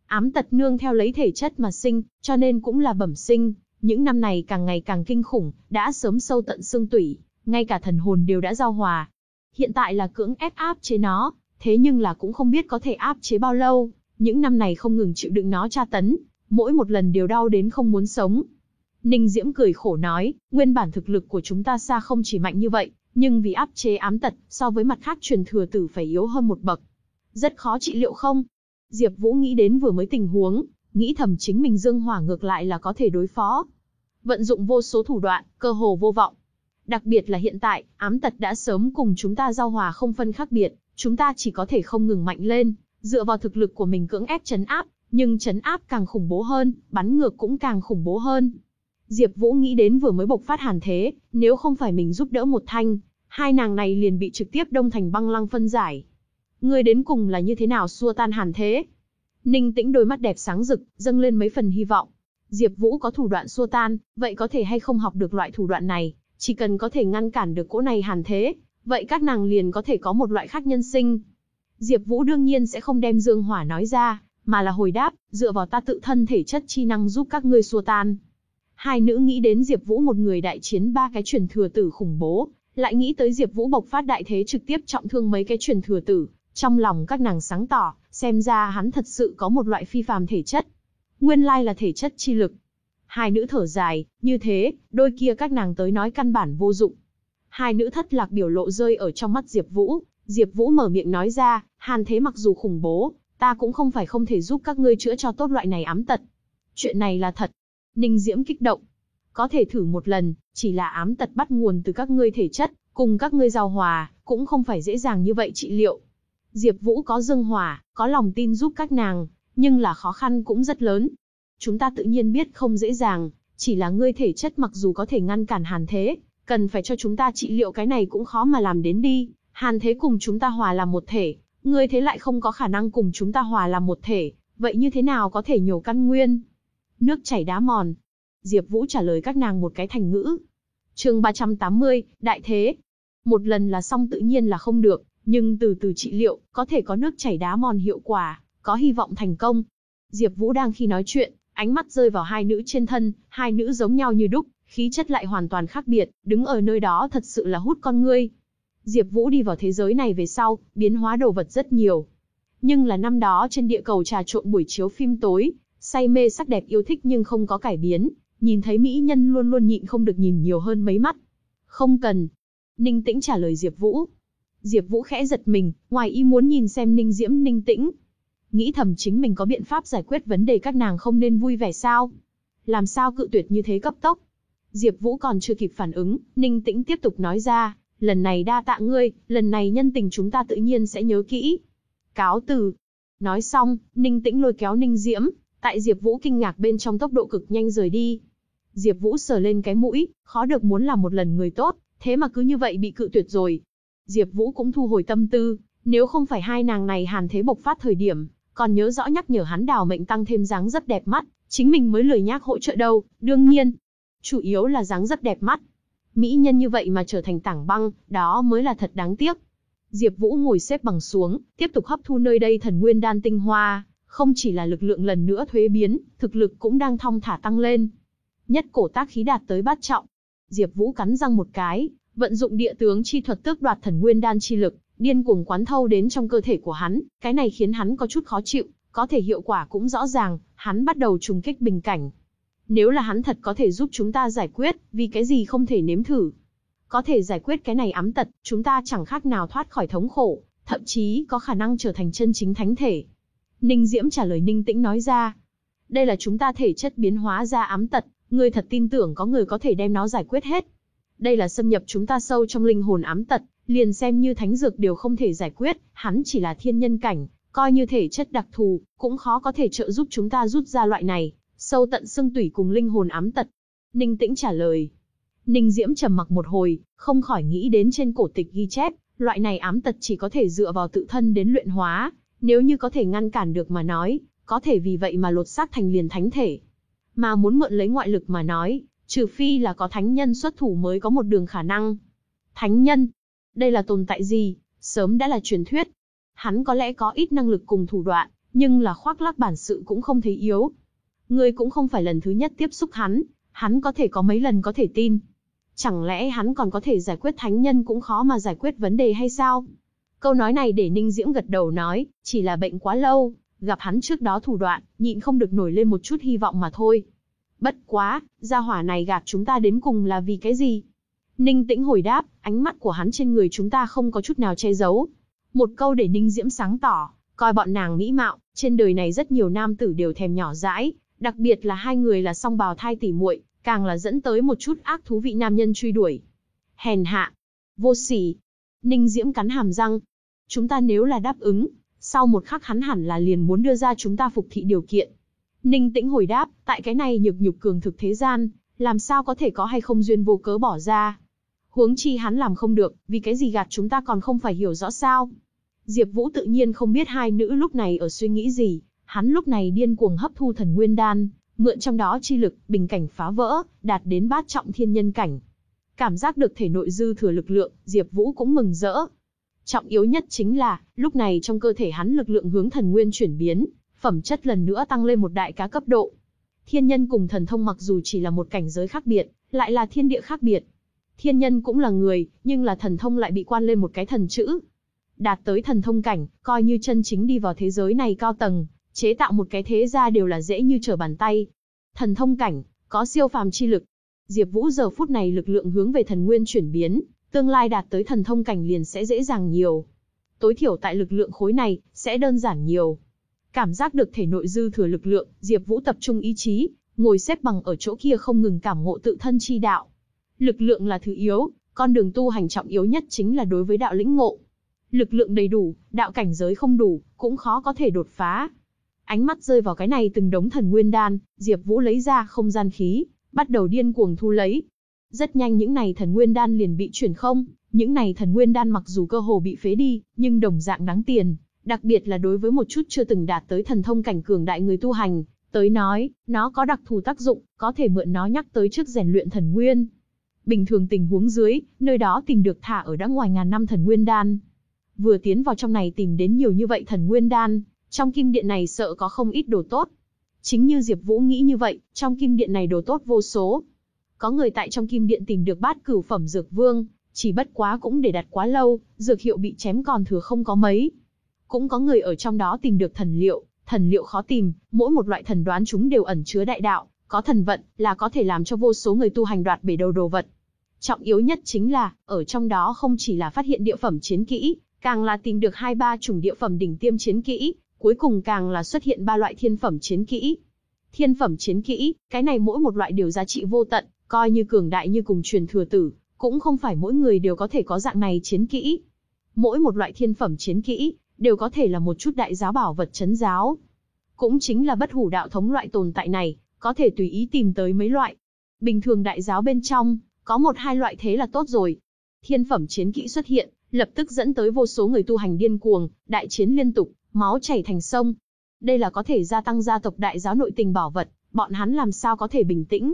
Ám tật nương theo lấy thể chất mà sinh, cho nên cũng là bẩm sinh, những năm này càng ngày càng kinh khủng, đã sớm sâu tận xương tủy, ngay cả thần hồn đều đã giao hòa. Hiện tại là cưỡng ép áp chế nó, thế nhưng là cũng không biết có thể áp chế bao lâu, những năm này không ngừng chịu đựng nó tra tấn, mỗi một lần đều đau đến không muốn sống. Ninh Diễm cười khổ nói, nguyên bản thực lực của chúng ta xa không chỉ mạnh như vậy, nhưng vì áp chế ám tật, so với mặt khác truyền thừa tử phải yếu hơn một bậc. Rất khó trị liệu không? Diệp Vũ nghĩ đến vừa mới tình huống, nghĩ thầm chính mình dương hỏa ngược lại là có thể đối phó. Vận dụng vô số thủ đoạn, cơ hồ vô vọng. Đặc biệt là hiện tại, ám tật đã sớm cùng chúng ta giao hòa không phân khác biệt, chúng ta chỉ có thể không ngừng mạnh lên, dựa vào thực lực của mình cưỡng ép chấn áp, nhưng chấn áp càng khủng bố hơn, bắn ngược cũng càng khủng bố hơn. Diệp Vũ nghĩ đến vừa mới bộc phát hàn thế, nếu không phải mình giúp đỡ một thanh, hai nàng này liền bị trực tiếp đông thành băng lăng phân giải. Ngươi đến cùng là như thế nào xua tan hàn thế? Ninh Tĩnh đôi mắt đẹp sáng rực, dâng lên mấy phần hy vọng. Diệp Vũ có thủ đoạn xua tan, vậy có thể hay không học được loại thủ đoạn này, chỉ cần có thể ngăn cản được cỗ này hàn thế, vậy các nàng liền có thể có một loại khác nhân sinh. Diệp Vũ đương nhiên sẽ không đem Dương Hỏa nói ra, mà là hồi đáp, dựa vào ta tự thân thể chất chi năng giúp các ngươi xua tan. Hai nữ nghĩ đến Diệp Vũ một người đại chiến ba cái truyền thừa tử khủng bố, lại nghĩ tới Diệp Vũ bộc phát đại thế trực tiếp trọng thương mấy cái truyền thừa tử, trong lòng các nàng sáng tỏ, xem ra hắn thật sự có một loại phi phàm thể chất. Nguyên lai là thể chất chi lực. Hai nữ thở dài, như thế, đôi kia các nàng tới nói căn bản vô dụng. Hai nữ thất lạc biểu lộ rơi ở trong mắt Diệp Vũ, Diệp Vũ mở miệng nói ra, Hàn Thế mặc dù khủng bố, ta cũng không phải không thể giúp các ngươi chữa cho tốt loại này ám tật. Chuyện này là thật. Ninh Diễm kích động. Có thể thử một lần, chỉ là ám tật bắt nguồn từ các ngươi thể chất, Cùng các ngươi giao hòa, cũng không phải dễ dàng như vậy trị liệu. Diệp Vũ có dương hỏa, có lòng tin giúp các nàng, nhưng là khó khăn cũng rất lớn. Chúng ta tự nhiên biết không dễ dàng, chỉ là ngươi thể chất mặc dù có thể ngăn cản hàn thế, cần phải cho chúng ta trị liệu cái này cũng khó mà làm đến đi. Hàn thế cùng chúng ta hòa làm một thể, ngươi thế lại không có khả năng cùng chúng ta hòa làm một thể, vậy như thế nào có thể nhổ căn nguyên? Nước chảy đá mòn. Diệp Vũ trả lời các nàng một cái thành ngữ. Chương 380, đại thế. Một lần là xong tự nhiên là không được, nhưng từ từ trị liệu, có thể có nước chảy đá mòn hiệu quả, có hy vọng thành công. Diệp Vũ đang khi nói chuyện, ánh mắt rơi vào hai nữ trên thân, hai nữ giống nhau như đúc, khí chất lại hoàn toàn khác biệt, đứng ở nơi đó thật sự là hút con ngươi. Diệp Vũ đi vào thế giới này về sau, biến hóa đồ vật rất nhiều. Nhưng là năm đó trên địa cầu trà trộn buổi chiếu phim tối, say mê sắc đẹp yêu thích nhưng không có cải biến, nhìn thấy mỹ nhân luôn luôn nhịn không được nhìn nhiều hơn mấy mắt. Không cần. Ninh Tĩnh trả lời Diệp Vũ. Diệp Vũ khẽ giật mình, ngoài ý muốn nhìn xem Ninh Diễm Ninh Tĩnh. Nghĩ thầm chính mình có biện pháp giải quyết vấn đề các nàng không nên vui vẻ sao? Làm sao cự tuyệt như thế cấp tốc? Diệp Vũ còn chưa kịp phản ứng, Ninh Tĩnh tiếp tục nói ra, lần này đa tạ ngươi, lần này nhân tình chúng ta tự nhiên sẽ nhớ kỹ. Cáo từ. Nói xong, Ninh Tĩnh lôi kéo Ninh Diễm, tại Diệp Vũ kinh ngạc bên trong tốc độ cực nhanh rời đi. Diệp Vũ sờ lên cái mũi, khó được muốn làm một lần người tốt, thế mà cứ như vậy bị cự tuyệt rồi. Diệp Vũ cũng thu hồi tâm tư, nếu không phải hai nàng này hàn thế bộc phát thời điểm, còn nhớ rõ nhắc nhở hắn đào mệnh tăng thêm dáng rất đẹp mắt, chính mình mới lười nhác hỗ trợ đâu, đương nhiên. Chủ yếu là dáng rất đẹp mắt. Mỹ nhân như vậy mà trở thành tảng băng, đó mới là thật đáng tiếc. Diệp Vũ ngồi xếp bằng xuống, tiếp tục hấp thu nơi đây thần nguyên đan tinh hoa, không chỉ là lực lượng lần nữa thuế biến, thực lực cũng đang thong thả tăng lên. Nhất cổ tác khí đạt tới bát trọng. Diệp Vũ cắn răng một cái, vận dụng địa tướng chi thuật tước đoạt thần nguyên đan chi lực, điên cuồng quán thâu đến trong cơ thể của hắn, cái này khiến hắn có chút khó chịu, có thể hiệu quả cũng rõ ràng, hắn bắt đầu trùng kích bình cảnh. Nếu là hắn thật có thể giúp chúng ta giải quyết, vì cái gì không thể nếm thử? Có thể giải quyết cái này ám tật, chúng ta chẳng khác nào thoát khỏi thống khổ, thậm chí có khả năng trở thành chân chính thánh thể. Ninh Diễm trả lời Ninh Tĩnh nói ra. Đây là chúng ta thể chất biến hóa ra ám tật, ngươi thật tin tưởng có người có thể đem nó giải quyết hết. Đây là xâm nhập chúng ta sâu trong linh hồn ám tật, liền xem như thánh dược đều không thể giải quyết, hắn chỉ là thiên nhân cảnh, coi như thể chất đặc thù, cũng khó có thể trợ giúp chúng ta rút ra loại này, sâu tận xương tủy cùng linh hồn ám tật. Ninh Tĩnh trả lời. Ninh Diễm trầm mặc một hồi, không khỏi nghĩ đến trên cổ tịch ghi chép, loại này ám tật chỉ có thể dựa vào tự thân đến luyện hóa, nếu như có thể ngăn cản được mà nói, có thể vì vậy mà lột xác thành liền thánh thể. Mà muốn mượn lấy ngoại lực mà nói, trừ phi là có thánh nhân xuất thủ mới có một đường khả năng. Thánh nhân, đây là tồn tại gì, sớm đã là truyền thuyết. Hắn có lẽ có ít năng lực cùng thủ đoạn, nhưng là khoác lác bản sự cũng không thấy yếu. Ngươi cũng không phải lần thứ nhất tiếp xúc hắn, hắn có thể có mấy lần có thể tin. Chẳng lẽ hắn còn có thể giải quyết thánh nhân cũng khó mà giải quyết vấn đề hay sao? Câu nói này để Ninh Diễm gật đầu nói, chỉ là bệnh quá lâu, gặp hắn trước đó thủ đoạn, nhịn không được nổi lên một chút hy vọng mà thôi. Bất quá, gia hỏa này gạt chúng ta đến cùng là vì cái gì? Ninh tĩnh hồi đáp, ánh mắt của hắn trên người chúng ta không có chút nào che giấu. Một câu để Ninh Diễm sáng tỏ, coi bọn nàng mỹ mạo, trên đời này rất nhiều nam tử đều thèm nhỏ dãi, đặc biệt là hai người là song bào thai tỉ muội, càng là dẫn tới một chút ác thú vị nam nhân truy đuổi. Hèn hạ, vô sỉ. Ninh Diễm cắn hàm răng. Chúng ta nếu là đáp ứng, sau một khắc hắn hẳn là liền muốn đưa ra chúng ta phục thị điều kiện. Ninh Tĩnh hồi đáp, tại cái này nhược nhục cường thực thế gian, làm sao có thể có hay không duyên vô cớ bỏ ra. Huống chi hắn làm không được, vì cái gì gạt chúng ta còn không phải hiểu rõ sao. Diệp Vũ tự nhiên không biết hai nữ lúc này ở suy nghĩ gì, hắn lúc này điên cuồng hấp thu thần nguyên đan, mượn trong đó chi lực, bình cảnh phá vỡ, đạt đến bát trọng thiên nhân cảnh. Cảm giác được thể nội dư thừa lực lượng, Diệp Vũ cũng mừng rỡ. Trọng yếu nhất chính là, lúc này trong cơ thể hắn lực lượng hướng thần nguyên chuyển biến, phẩm chất lần nữa tăng lên một đại cá cấp độ. Thiên nhân cùng thần thông mặc dù chỉ là một cảnh giới khác biệt, lại là thiên địa khác biệt. Thiên nhân cũng là người, nhưng là thần thông lại bị quan lên một cái thần chữ. Đạt tới thần thông cảnh, coi như chân chính đi vào thế giới này cao tầng, chế tạo một cái thế gia đều là dễ như trở bàn tay. Thần thông cảnh, có siêu phàm chi lực. Diệp Vũ giờ phút này lực lượng hướng về thần nguyên chuyển biến, tương lai đạt tới thần thông cảnh liền sẽ dễ dàng nhiều. Tối thiểu tại lực lượng khối này, sẽ đơn giản nhiều. Cảm giác được thể nội dư thừa lực lượng, Diệp Vũ tập trung ý chí, ngồi xếp bằng ở chỗ kia không ngừng cảm ngộ tự thân chi đạo. Lực lượng là thứ yếu, Con đường tu hành trọng yếu nhất chính là đối với đạo lĩnh ngộ. Lực lượng đầy đủ, đạo cảnh giới không đủ, cũng khó có thể đột phá. Ánh mắt rơi vào cái này từng đống thần nguyên đan, Diệp Vũ lấy ra không gian khí, bắt đầu điên cuồng thu lấy. Rất nhanh những này thần nguyên đan liền bị chuyển không, những này thần nguyên đan mặc dù cơ hồ bị phế đi, nhưng đồng dạng đáng tiền, đặc biệt là đối với một chút chưa từng đạt tới thần thông cảnh cường đại người tu hành, tới nói, nó có đặc thù tác dụng, có thể mượn nó nhắc tới trước rèn luyện thần nguyên. Bình thường tình huống dưới, nơi đó tìm được thả ở đã ngoài ngàn năm thần nguyên đan. Vừa tiến vào trong này tìm đến nhiều như vậy thần nguyên đan, trong kim điện này sợ có không ít đồ tốt. Chính như Diệp Vũ nghĩ như vậy, trong kim điện này đồ tốt vô số. Có người tại trong kim điện tìm được bát cửu phẩm dược vương, chỉ bất quá cũng để đặt quá lâu, dược hiệu bị chém còn thừa không có mấy. Cũng có người ở trong đó tìm được thần liệu, thần liệu khó tìm, mỗi một loại thần đoán chúng đều ẩn chứa đại đạo, có thần vận, là có thể làm cho vô số người tu hành đoạt bể đầu đồ vật. Trọng yếu nhất chính là, ở trong đó không chỉ là phát hiện địa phẩm chiến kỹ, càng là tìm được hai ba chủng địa phẩm đỉnh tiêm chiến kỹ, cuối cùng càng là xuất hiện ba loại thiên phẩm chiến kỹ. Thiên phẩm chiến kỹ, cái này mỗi một loại đều giá trị vô tận, coi như cường đại như cùng truyền thừa tử, cũng không phải mỗi người đều có thể có dạng này chiến kỹ. Mỗi một loại thiên phẩm chiến kỹ, đều có thể là một chút đại giáo bảo vật chấn giáo. Cũng chính là bất hủ đạo thống loại tồn tại này, có thể tùy ý tìm tới mấy loại. Bình thường đại giáo bên trong, có một hai loại thế là tốt rồi. Thiên phẩm chiến kỹ xuất hiện, lập tức dẫn tới vô số người tu hành điên cuồng, đại chiến liên tục, máu chảy thành sông. Đây là có thể gia tăng gia tộc đại giáo nội tình bảo vật, bọn hắn làm sao có thể bình tĩnh.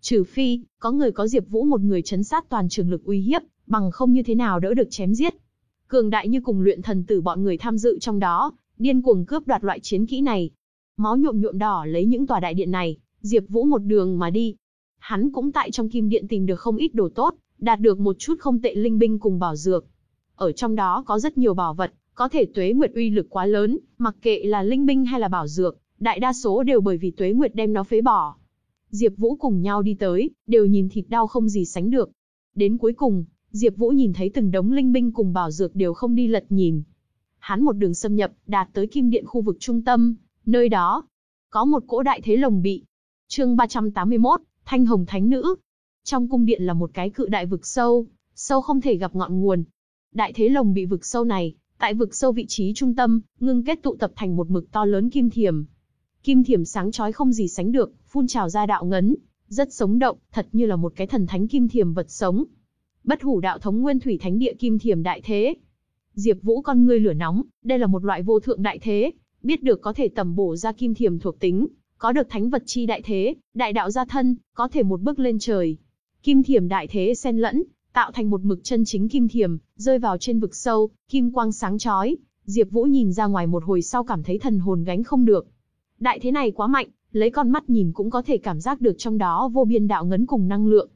Trừ phi, có người có Diệp Vũ một người chấn sát toàn trường lực uy hiếp, bằng không như thế nào đỡ được chém giết. Cường đại như cùng luyện thần tử bọn người tham dự trong đó, điên cuồng cướp đoạt loại chiến kỹ này. Máu nhuộm nhuộm đỏ lấy những tòa đại điện này, Diệp Vũ một đường mà đi. Hắn cũng tại trong kim điện tìm được không ít đồ tốt, đạt được một chút không tệ linh binh cùng bảo dược. Ở trong đó có rất nhiều bảo vật, có thể tuế nguyệt uy lực quá lớn, mặc kệ là linh binh hay là bảo dược, đại đa số đều bởi vì tuế nguyệt đem nó phế bỏ. Diệp Vũ cùng nhau đi tới, đều nhìn thịt đau không gì sánh được. Đến cuối cùng, Diệp Vũ nhìn thấy từng đống linh binh cùng bảo dược đều không đi lật nhìn. Hắn một đường xâm nhập, đạt tới kim điện khu vực trung tâm, nơi đó có một cỗ đại thế lồng bị. Chương 381, Thanh Hồng Thánh Nữ. Trong cung điện là một cái cự đại vực sâu, sâu không thể gặp ngọn nguồn. Đại thế lồng bị vực sâu này, tại vực sâu vị trí trung tâm, ngưng kết tụ tập thành một mực to lớn kim thiềm. Kim thiềm sáng chói không gì sánh được, phun trào ra đạo ngấn, rất sống động, thật như là một cái thần thánh kim thiềm vật sống. Bất hủ đạo thống nguyên thủy thánh địa kim thiềm đại thế. Diệp Vũ con ngươi lửa nóng, đây là một loại vô thượng đại thế, biết được có thể tầm bổ ra kim thiềm thuộc tính, có được thánh vật chi đại thế, đại đạo gia thân, có thể một bước lên trời. Kim thiềm đại thế xen lẫn, tạo thành một mực chân chính kim thiềm, rơi vào trên vực sâu, kim quang sáng chói. Diệp Vũ nhìn ra ngoài một hồi sau cảm thấy thần hồn gánh không được. Đại thế này quá mạnh, lấy con mắt nhìn cũng có thể cảm giác được trong đó vô biên đạo ngấn cùng năng lượng.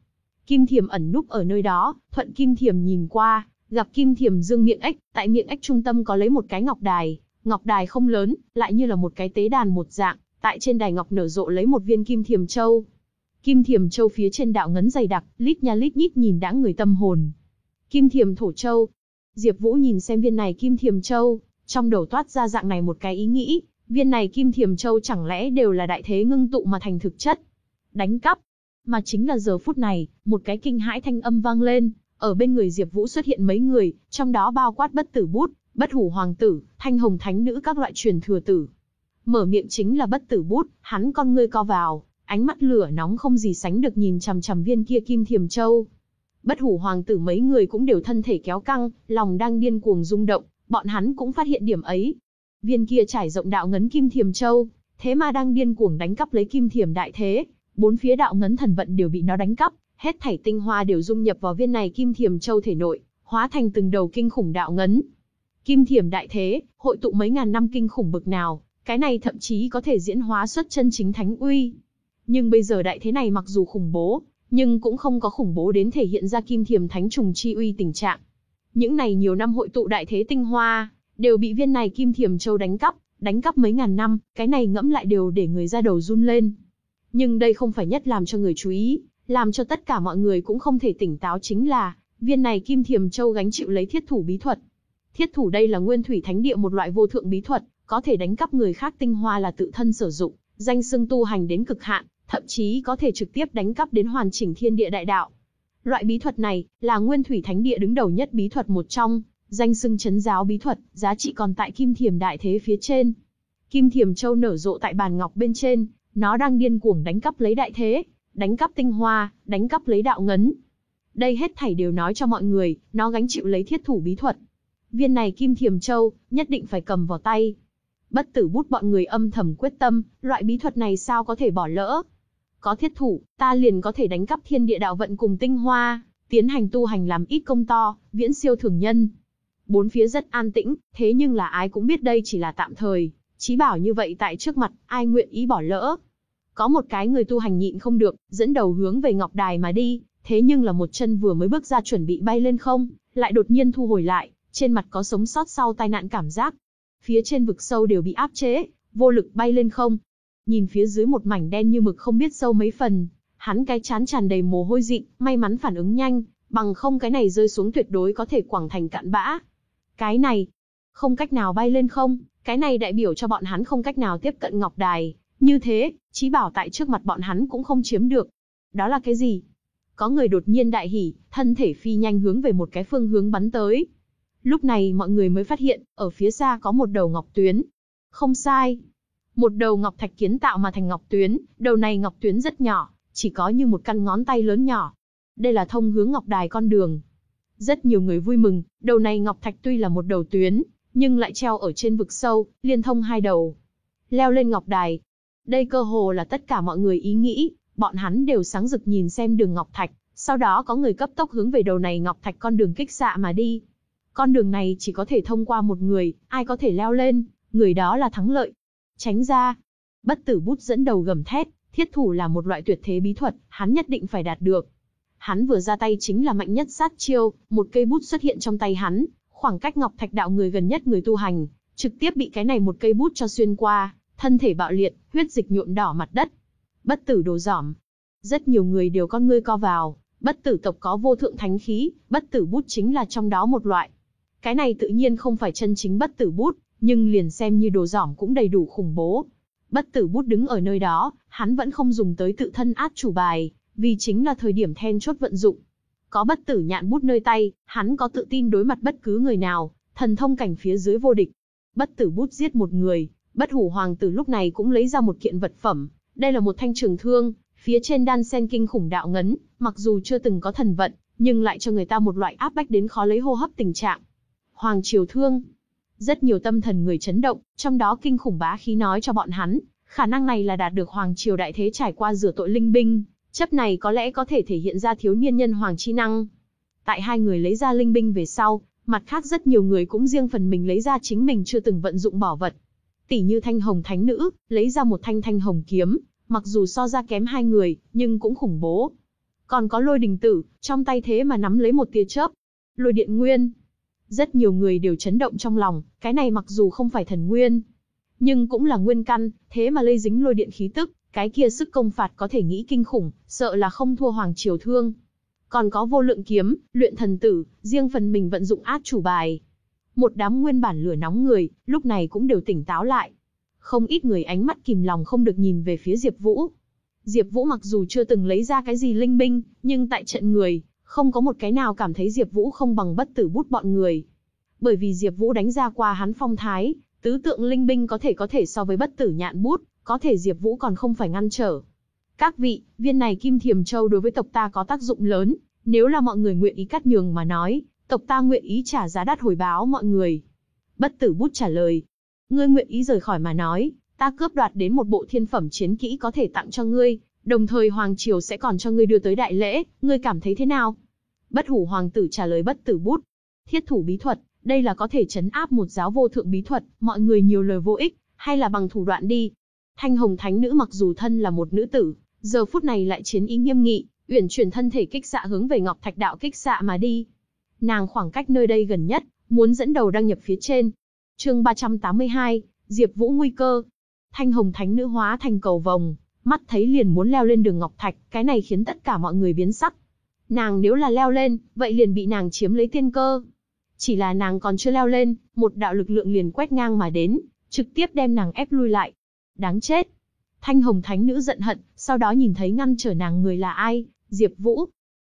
Kim thiềm ẩn núp ở nơi đó, thuận kim thiềm nhìn qua, gặp kim thiềm dương miệng ếch, tại miệng ếch trung tâm có lấy một cái ngọc đài, ngọc đài không lớn, lại như là một cái tế đàn một dạng, tại trên đài ngọc nở rộ lấy một viên kim thiềm châu. Kim thiềm châu phía trên đạo ngấn dày đặc, lít nha lít nhít nhìn đã người tâm hồn. Kim thiềm thổ châu. Diệp Vũ nhìn xem viên này kim thiềm châu, trong đầu toát ra dạng này một cái ý nghĩ, viên này kim thiềm châu chẳng lẽ đều là đại thế ngưng tụ mà thành thực chất. Đánh cắp, mà chính là giờ phút này, một cái kinh hãi thanh âm vang lên, ở bên người Diệp Vũ xuất hiện mấy người, trong đó bao quát bất tử bút, bất hủ hoàng tử, thanh hồng thánh nữ các loại truyền thừa tử. Mở miệng chính là bất tử bút, hắn con ngươi co vào, ánh mắt lửa nóng không gì sánh được nhìn chằm chằm viên kia kim thiềm châu. Bất hủ hoàng tử mấy người cũng đều thân thể kéo căng, lòng đang điên cuồng rung động, bọn hắn cũng phát hiện điểm ấy. Viên kia trải rộng đạo ngấn kim thiềm châu, thế mà đang điên cuồng đánh cắp lấy kim thiềm đại thế, bốn phía đạo ngấn thần vận đều bị nó đánh cắp, hết thảy tinh hoa đều dung nhập vào viên này kim thiềm châu thể nội, hóa thành từng đầu kinh khủng đạo ngấn. Kim thiềm đại thế, hội tụ mấy ngàn năm kinh khủng bực nào, cái này thậm chí có thể diễn hóa xuất chân chính thánh uy. Nhưng bây giờ đại thế này mặc dù khủng bố, nhưng cũng không có khủng bố đến thể hiện ra kim thiềm thánh trùng chi uy tình trạng. Những này nhiều năm hội tụ đại thế tinh hoa, đều bị viên này kim thiềm châu đánh cắp, đánh cắp mấy ngàn năm, cái này ngẫm lại đều để người ra đầu run lên. Nhưng đây không phải nhất làm cho người chú ý, làm cho tất cả mọi người cũng không thể tỉnh táo chính là, viên này kim thiềm châu gánh chịu lấy thiết thủ bí thuật. Thiết thủ đây là nguyên thủy thánh địa một loại vô thượng bí thuật, có thể đánh cắp người khác tinh hoa là tự thân sử dụng, danh xưng tu hành đến cực hạn, thậm chí có thể trực tiếp đánh cắp đến hoàn chỉnh thiên địa đại đạo. Loại bí thuật này là Nguyên Thủy Thánh Địa đứng đầu nhất bí thuật một trong, danh xưng chấn giáo bí thuật, giá trị còn tại Kim Thiềm Đại Thế phía trên. Kim Thiềm Châu nở rộ tại bàn ngọc bên trên, nó đang điên cuồng đánh cắp lấy đại thế, đánh cắp tinh hoa, đánh cắp lấy đạo ngấn. Đây hết thảy đều nói cho mọi người, nó gánh chịu lấy thiết thủ bí thuật. Viên này Kim Thiềm Châu, nhất định phải cầm vào tay. Bất tử bút bọn người âm thầm quyết tâm, loại bí thuật này sao có thể bỏ lỡ. Có thiết thủ, ta liền có thể đánh cắp thiên địa đạo vận cùng tinh hoa, tiến hành tu hành làm ít công to, viễn siêu thường nhân. Bốn phía rất an tĩnh, thế nhưng là ai cũng biết đây chỉ là tạm thời, chí bảo như vậy tại trước mặt, ai nguyện ý bỏ lỡ. Có một cái người tu hành nhịn không được, dẫn đầu hướng về Ngọc Đài mà đi, thế nhưng là một chân vừa mới bước ra chuẩn bị bay lên không, lại đột nhiên thu hồi lại, trên mặt có sống sót sau tai nạn cảm giác. Phía trên vực sâu đều bị áp chế, vô lực bay lên không. Nhìn phía dưới một mảnh đen như mực không biết sâu mấy phần, hắn cái chán tràn đầy mồ hôi dị, may mắn phản ứng nhanh, bằng không cái này rơi xuống tuyệt đối có thể quẳng thành cạn bã. Cái này, không cách nào bay lên không, cái này đại biểu cho bọn hắn không cách nào tiếp cận Ngọc Đài, như thế, trí bảo tại trước mặt bọn hắn cũng không chiếm được. Đó là cái gì? Có người đột nhiên đại hỉ, thân thể phi nhanh hướng về một cái phương hướng bắn tới. Lúc này mọi người mới phát hiện, ở phía xa có một đầu ngọc tuyến. Không sai. Một đầu ngọc thạch kiến tạo mà thành ngọc tuyến, đầu này ngọc tuyến rất nhỏ, chỉ có như một căn ngón tay lớn nhỏ. Đây là thông hướng ngọc đài con đường. Rất nhiều người vui mừng, đầu này ngọc thạch tuy là một đầu tuyến, nhưng lại treo ở trên vực sâu, liên thông hai đầu. Leo lên ngọc đài. Đây cơ hồ là tất cả mọi người ý nghĩ, bọn hắn đều sáng rực nhìn xem đường ngọc thạch, sau đó có người cấp tốc hướng về đầu này ngọc thạch con đường kích xạ mà đi. Con đường này chỉ có thể thông qua một người, ai có thể leo lên, người đó là thắng lợi. Tránh ra. Bất tử bút dẫn đầu gầm thét, thiết thủ là một loại tuyệt thế bí thuật, hắn nhất định phải đạt được. Hắn vừa ra tay chính là mạnh nhất sát chiêu, một cây bút xuất hiện trong tay hắn, khoảng cách Ngọc Thạch đạo người gần nhất người tu hành, trực tiếp bị cái này một cây bút cho xuyên qua, thân thể bạo liệt, huyết dịch nhuộm đỏ mặt đất. Bất tử đồ giỏm. Rất nhiều người đều con ngươi co vào, bất tử tộc có vô thượng thánh khí, bất tử bút chính là trong đó một loại. Cái này tự nhiên không phải chân chính bất tử bút, nhưng liền xem như đồ giỏm cũng đầy đủ khủng bố. Bất tử bút đứng ở nơi đó, hắn vẫn không dùng tới tự thân át chủ bài, vì chính là thời điểm then chốt vận dụng. Có bất tử nhạn bút nơi tay, hắn có tự tin đối mặt bất cứ người nào, thần thông cảnh phía dưới vô địch. Bất tử bút giết một người, bất hủ hoàng tử lúc này cũng lấy ra một kiện vật phẩm. Đây là một thanh trường thương, phía trên đan sen kinh khủng đạo ngấn, mặc dù chưa từng có thần vận, nhưng lại cho người ta một loại áp bách đến khó lấy hô hấp tình trạng. Hoàng triều thương. Rất nhiều tâm thần người chấn động, trong đó kinh khủng bá khí nói cho bọn hắn, khả năng này là đạt được hoàng triều đại thế trải qua rửa tội linh binh, Chấp này có lẽ có thể thể hiện ra thiếu niên nhân hoàng chi năng. Tại hai người lấy ra linh binh về sau, mặt khác rất nhiều người cũng riêng phần mình lấy ra chính mình chưa từng vận dụng bảo vật. Tỷ như thanh hồng thánh nữ, lấy ra một thanh thanh hồng kiếm, mặc dù so ra kém hai người, nhưng cũng khủng bố. Còn có lôi đình tử, trong tay thế mà nắm lấy một tia chớp. Lôi điện nguyên. Rất nhiều người đều chấn động trong lòng, cái này mặc dù không phải thần nguyên, nhưng cũng là nguyên căn, thế mà lây dính lôi điện khí tức, cái kia sức công phạt có thể nghĩ kinh khủng, sợ là không thua Hoàng Triều Thương. Còn có vô lượng kiếm, luyện thần tử, riêng phần mình vận dụng át chủ bài. Một đám nguyên bản lửa nóng người, lúc này cũng đều tỉnh táo lại. Không ít người ánh mắt kìm lòng không được nhìn về phía Diệp Vũ. Diệp Vũ mặc dù chưa từng lấy ra cái gì linh binh, nhưng tại trận người, không có một cái nào cảm thấy Diệp Vũ không bằng bất tử bút bọn người. Bởi vì Diệp Vũ đánh ra qua hắn phong thái, tứ tượng linh binh có thể có thể so với bất tử nhạn bút, có thể Diệp Vũ còn không phải ngăn trở. Các vị, viên này Kim Thiềm Châu đối với tộc ta có tác dụng lớn, nếu là mọi người nguyện ý cắt nhường mà nói, tộc ta nguyện ý trả giá đắt hồi báo mọi người. Bất Tử Bút trả lời, ngươi nguyện ý rời khỏi mà nói, ta cướp đoạt đến một bộ thiên phẩm chiến kỹ có thể tặng cho ngươi, đồng thời hoàng triều sẽ còn cho ngươi đưa tới đại lễ, ngươi cảm thấy thế nào? Bất Hủ hoàng tử trả lời Bất Tử Bút, thiết thủ bí thuật, đây là có thể chấn áp một giáo vô thượng bí thuật, mọi người nhiều lời vô ích, hay là bằng thủ đoạn đi, Thanh Hồng Thánh Nữ mặc dù thân là một nữ tử, giờ phút này lại chiến ý nghiêm nghị, uyển chuyển thân thể kích xạ hướng về Ngọc Thạch Đạo kích xạ mà đi. Nàng khoảng cách nơi đây gần nhất, muốn dẫn đầu đăng nhập phía trên. Chương 382, Diệp Vũ nguy cơ. Thanh Hồng Thánh Nữ hóa thành cầu vồng, mắt thấy liền muốn leo lên đường Ngọc Thạch, cái này khiến tất cả mọi người biến sắc. Nàng nếu là leo lên, vậy liền bị nàng chiếm lấy tiên cơ. Chỉ là nàng còn chưa leo lên, một đạo lực lượng liền quét ngang mà đến, trực tiếp đem nàng ép lui lại. Đáng chết! Thanh hồng thánh nữ giận hận, sau đó nhìn thấy ngăn trở nàng người là ai, Diệp Vũ.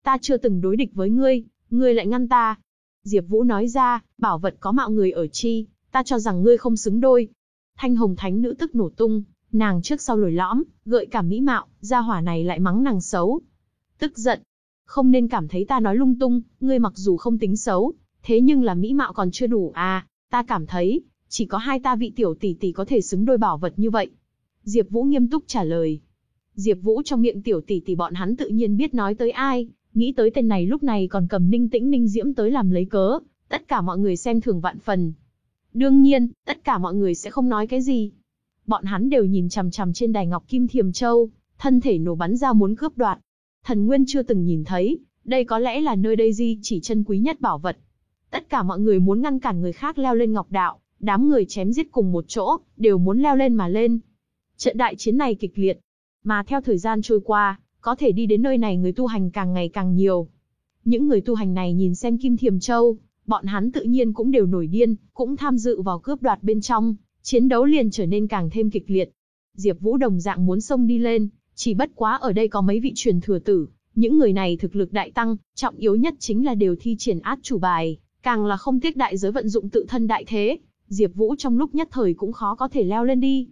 Ta chưa từng đối địch với ngươi, ngươi lại ngăn ta. Diệp Vũ nói ra, bảo vật có mạo người ở chi, ta cho rằng ngươi không xứng đôi. Thanh Hồng Thánh nữ tức nổ tung, nàng trước sau lồi lõm, gợi cảm mỹ mạo, gia hỏa này lại mắng nàng xấu. Tức giận, không nên cảm thấy ta nói lung tung, ngươi mặc dù không tính xấu, thế nhưng là mỹ mạo còn chưa đủ à, ta cảm thấy, chỉ có hai ta vị tiểu tỷ tỷ có thể xứng đôi bảo vật như vậy. Diệp Vũ nghiêm túc trả lời. Diệp Vũ trong miệng tiểu tỷ tỷ bọn hắn tự nhiên biết nói tới ai, nghĩ tới tên này lúc này còn cầm Ninh Tĩnh Ninh Diễm tới làm lấy cớ, tất cả mọi người xem thường vạn phần. Đương nhiên, tất cả mọi người sẽ không nói cái gì. Bọn hắn đều nhìn chằm chằm trên đài ngọc kim thiềm châu, thân thể nổ bắn ra muốn cướp đoạt. Thần Nguyên chưa từng nhìn thấy, đây có lẽ là nơi đây di chỉ chân quý nhất bảo vật. Tất cả mọi người muốn ngăn cản người khác leo lên ngọc đạo, đám người chém giết cùng một chỗ, đều muốn leo lên mà lên. Trận đại chiến này kịch liệt, mà theo thời gian trôi qua, có thể đi đến nơi này người tu hành càng ngày càng nhiều. Những người tu hành này nhìn xem Kim Thiềm Châu, bọn hắn tự nhiên cũng đều nổi điên, cũng tham dự vào cướp đoạt bên trong, chiến đấu liền trở nên càng thêm kịch liệt. Diệp Vũ đồng dạng muốn xông đi lên, chỉ bất quá ở đây có mấy vị truyền thừa tử, những người này thực lực đại tăng, trọng yếu nhất chính là đều thi triển át chủ bài, càng là không tiếc đại giới vận dụng tự thân đại thế, Diệp Vũ trong lúc nhất thời cũng khó có thể leo lên đi.